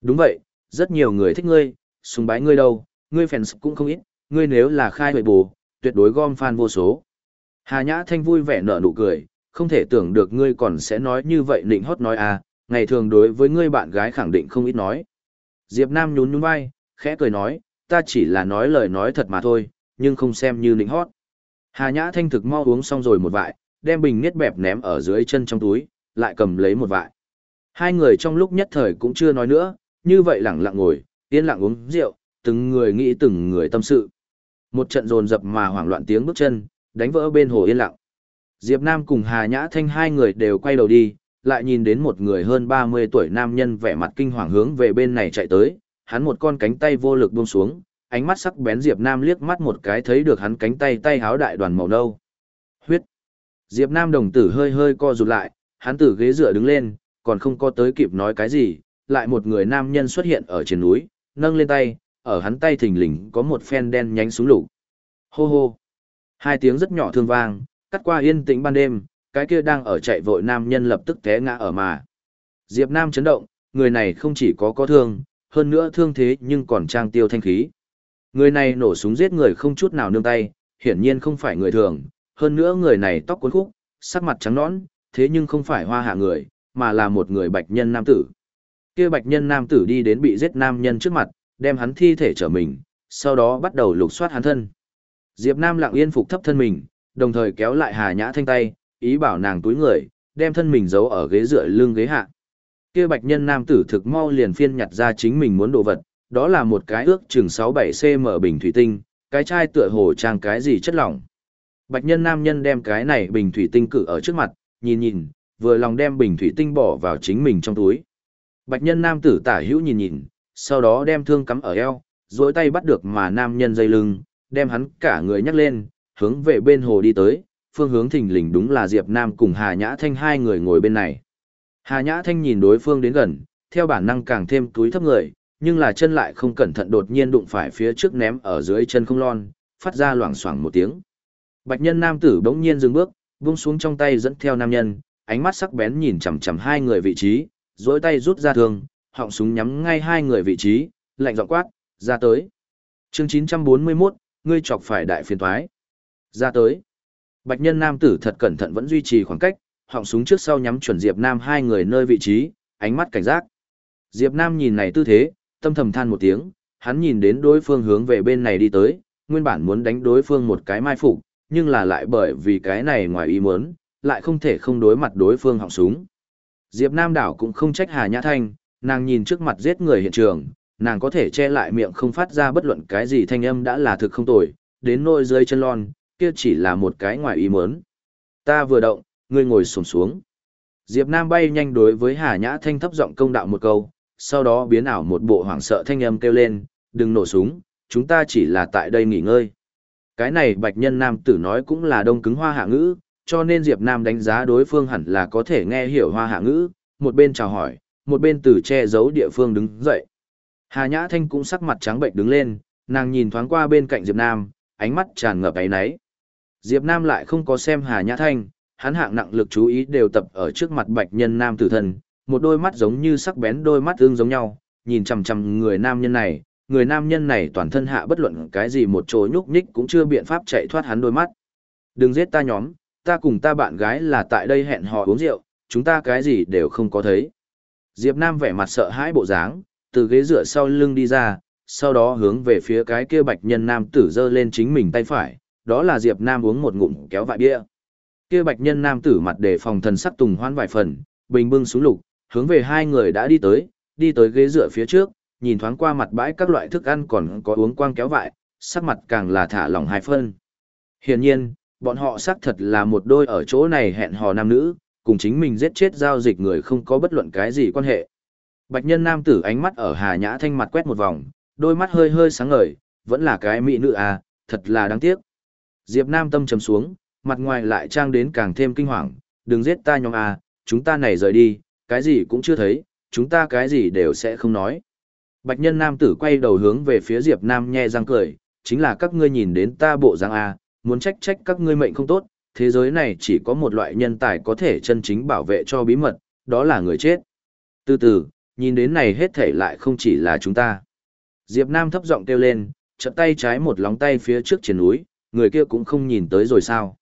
S1: Đúng vậy, rất nhiều người thích ngươi, sùng bái ngươi đâu, ngươi fans cũng không ít, ngươi nếu là khai hội bù, tuyệt đối gom fan vô số. Hà Nhã Thanh vui vẻ nở nụ cười, không thể tưởng được ngươi còn sẽ nói như vậy nịnh hót nói à, ngày thường đối với ngươi bạn gái khẳng định không ít nói. Diệp Nam nhún nhún vai, khẽ cười nói, ta chỉ là nói lời nói thật mà thôi, nhưng không xem như nịnh hót. Hà Nhã Thanh thực mau uống xong rồi một vại, đem bình niết bẹp ném ở dưới chân trong túi, lại cầm lấy một vại. Hai người trong lúc nhất thời cũng chưa nói nữa, như vậy lặng lặng ngồi, yên lặng uống rượu, từng người nghĩ từng người tâm sự. Một trận rồn rập mà hoảng loạn tiếng bước chân, đánh vỡ bên hồ yên lặng. Diệp Nam cùng Hà Nhã Thanh hai người đều quay đầu đi, lại nhìn đến một người hơn 30 tuổi nam nhân vẻ mặt kinh hoàng hướng về bên này chạy tới, hắn một con cánh tay vô lực buông xuống, ánh mắt sắc bén Diệp Nam liếc mắt một cái thấy được hắn cánh tay tay háo đại đoàn màu nâu. Huyết. Diệp Nam đồng tử hơi hơi co rụt lại, hắn từ ghế dựa đứng lên, còn không có tới kịp nói cái gì, lại một người nam nhân xuất hiện ở trên núi, nâng lên tay, ở hắn tay thình lình có một phen đen nhánh xuống lục. Hô hô. Hai tiếng rất nhỏ thương vang, cắt qua yên tĩnh ban đêm, cái kia đang ở chạy vội nam nhân lập tức té ngã ở mà. Diệp Nam chấn động, người này không chỉ có có thương, hơn nữa thương thế nhưng còn trang tiêu thanh khí. Người này nổ súng giết người không chút nào nương tay, hiển nhiên không phải người thường, hơn nữa người này tóc cuốn khúc, sắc mặt trắng nõn, thế nhưng không phải hoa hạ người, mà là một người bạch nhân nam tử. Kia bạch nhân nam tử đi đến bị giết nam nhân trước mặt, đem hắn thi thể trở mình, sau đó bắt đầu lục soát hắn thân. Diệp Nam lặng yên phục thấp thân mình, đồng thời kéo lại Hà Nhã Thanh tay, ý bảo nàng túi người, đem thân mình giấu ở ghế dựa lưng ghế hạ. Kia bạch nhân nam tử thực mau liền phiên nhặt ra chính mình muốn đồ vật, đó là một cái ước chừng 6-7 cm bình thủy tinh, cái chai tựa hồ trang cái gì chất lỏng. Bạch nhân nam nhân đem cái này bình thủy tinh cử ở trước mặt, nhìn nhìn, vừa lòng đem bình thủy tinh bỏ vào chính mình trong túi. Bạch nhân nam tử tả hữu nhìn nhìn, sau đó đem thương cắm ở eo, duỗi tay bắt được mà nam nhân dây lưng, đem hắn cả người nhắc lên, hướng về bên hồ đi tới, phương hướng thình lình đúng là Diệp Nam cùng Hà Nhã Thanh hai người ngồi bên này. Hà Nhã Thanh nhìn đối phương đến gần, theo bản năng càng thêm túi thấp người, nhưng là chân lại không cẩn thận đột nhiên đụng phải phía trước ném ở dưới chân không lon, phát ra loảng xoảng một tiếng. Bạch nhân nam tử bỗng nhiên dừng bước, vung xuống trong tay dẫn theo nam nhân, ánh mắt sắc bén nhìn chằm chằm hai người vị trí, dối tay rút ra thương, họng súng nhắm ngay hai người vị trí, lạnh giọng quát, ra tới. Chương 941, ngươi chọc phải đại phiền toái. Ra tới. Bạch nhân nam tử thật cẩn thận vẫn duy trì khoảng cách, họng súng trước sau nhắm chuẩn Diệp Nam hai người nơi vị trí, ánh mắt cảnh giác. Diệp Nam nhìn này tư thế, tâm thầm than một tiếng, hắn nhìn đến đối phương hướng về bên này đi tới, nguyên bản muốn đánh đối phương một cái mai phục, nhưng là lại bởi vì cái này ngoài ý muốn, lại không thể không đối mặt đối phương họng súng. Diệp Nam đảo cũng không trách Hà Nhã Thanh, nàng nhìn trước mặt giết người hiện trường, nàng có thể che lại miệng không phát ra bất luận cái gì thanh âm đã là thực không tồi, đến nôi dưới chân lon, kia chỉ là một cái ngoài ý muốn. Ta vừa động, ngươi ngồi xổm xuống. Diệp Nam bay nhanh đối với Hà Nhã Thanh thấp giọng công đạo một câu, sau đó biến ảo một bộ hoảng sợ thanh âm kêu lên, đừng nổ súng, chúng ta chỉ là tại đây nghỉ ngơi. Cái này bạch nhân nam tử nói cũng là đông cứng hoa hạ ngữ, cho nên Diệp Nam đánh giá đối phương hẳn là có thể nghe hiểu hoa hạ ngữ, một bên chào hỏi, một bên từ che giấu địa phương đứng dậy. Hà Nhã Thanh cũng sắc mặt trắng bệnh đứng lên, nàng nhìn thoáng qua bên cạnh Diệp Nam, ánh mắt tràn ngập ấy náy. Diệp Nam lại không có xem Hà Nhã Thanh, hắn hạng nặng lực chú ý đều tập ở trước mặt bạch nhân nam tử thần, một đôi mắt giống như sắc bén đôi mắt tương giống nhau, nhìn chằm chằm người nam nhân này, người nam nhân này toàn thân hạ bất luận cái gì một chỗ nhúc nhích cũng chưa biện pháp chạy thoát hắn đôi mắt. Đừng giết ta nhóm, ta cùng ta bạn gái là tại đây hẹn hò uống rượu, chúng ta cái gì đều không có thấy. Diệp Nam vẻ mặt sợ hãi bộ dáng, từ ghế dựa sau lưng đi ra, sau đó hướng về phía cái kia bạch nhân nam tử giơ lên chính mình tay phải, đó là Diệp Nam uống một ngụm kéo vại bia. Kia bạch nhân nam tử mặt để phòng thần sắc tùng hoan vài phần, bình bưng xuống lục, hướng về hai người đã đi tới, đi tới ghế dựa phía trước, nhìn thoáng qua mặt bãi các loại thức ăn còn có uống quang kéo vại, sắc mặt càng là thả lỏng hai phân. Hiển nhiên, bọn họ xác thật là một đôi ở chỗ này hẹn hò nam nữ, cùng chính mình giết chết giao dịch người không có bất luận cái gì quan hệ. Bạch nhân nam tử ánh mắt ở Hà Nhã Thanh mặt quét một vòng, đôi mắt hơi hơi sáng ngời, vẫn là cái mỹ nữ à, thật là đáng tiếc. Diệp Nam tâm trầm xuống, mặt ngoài lại trang đến càng thêm kinh hoàng, đừng giết ta nhóm à, chúng ta này rời đi, cái gì cũng chưa thấy, chúng ta cái gì đều sẽ không nói. Bạch nhân nam tử quay đầu hướng về phía Diệp Nam nhe răng cười, chính là các ngươi nhìn đến ta bộ răng à, muốn trách trách các ngươi mệnh không tốt, thế giới này chỉ có một loại nhân tài có thể chân chính bảo vệ cho bí mật, đó là người chết. Từ từ, nhìn đến này hết thể lại không chỉ là chúng ta. Diệp Nam thấp giọng kêu lên, chợt tay trái một lóng tay phía trước trên núi, người kia cũng không nhìn tới rồi sao.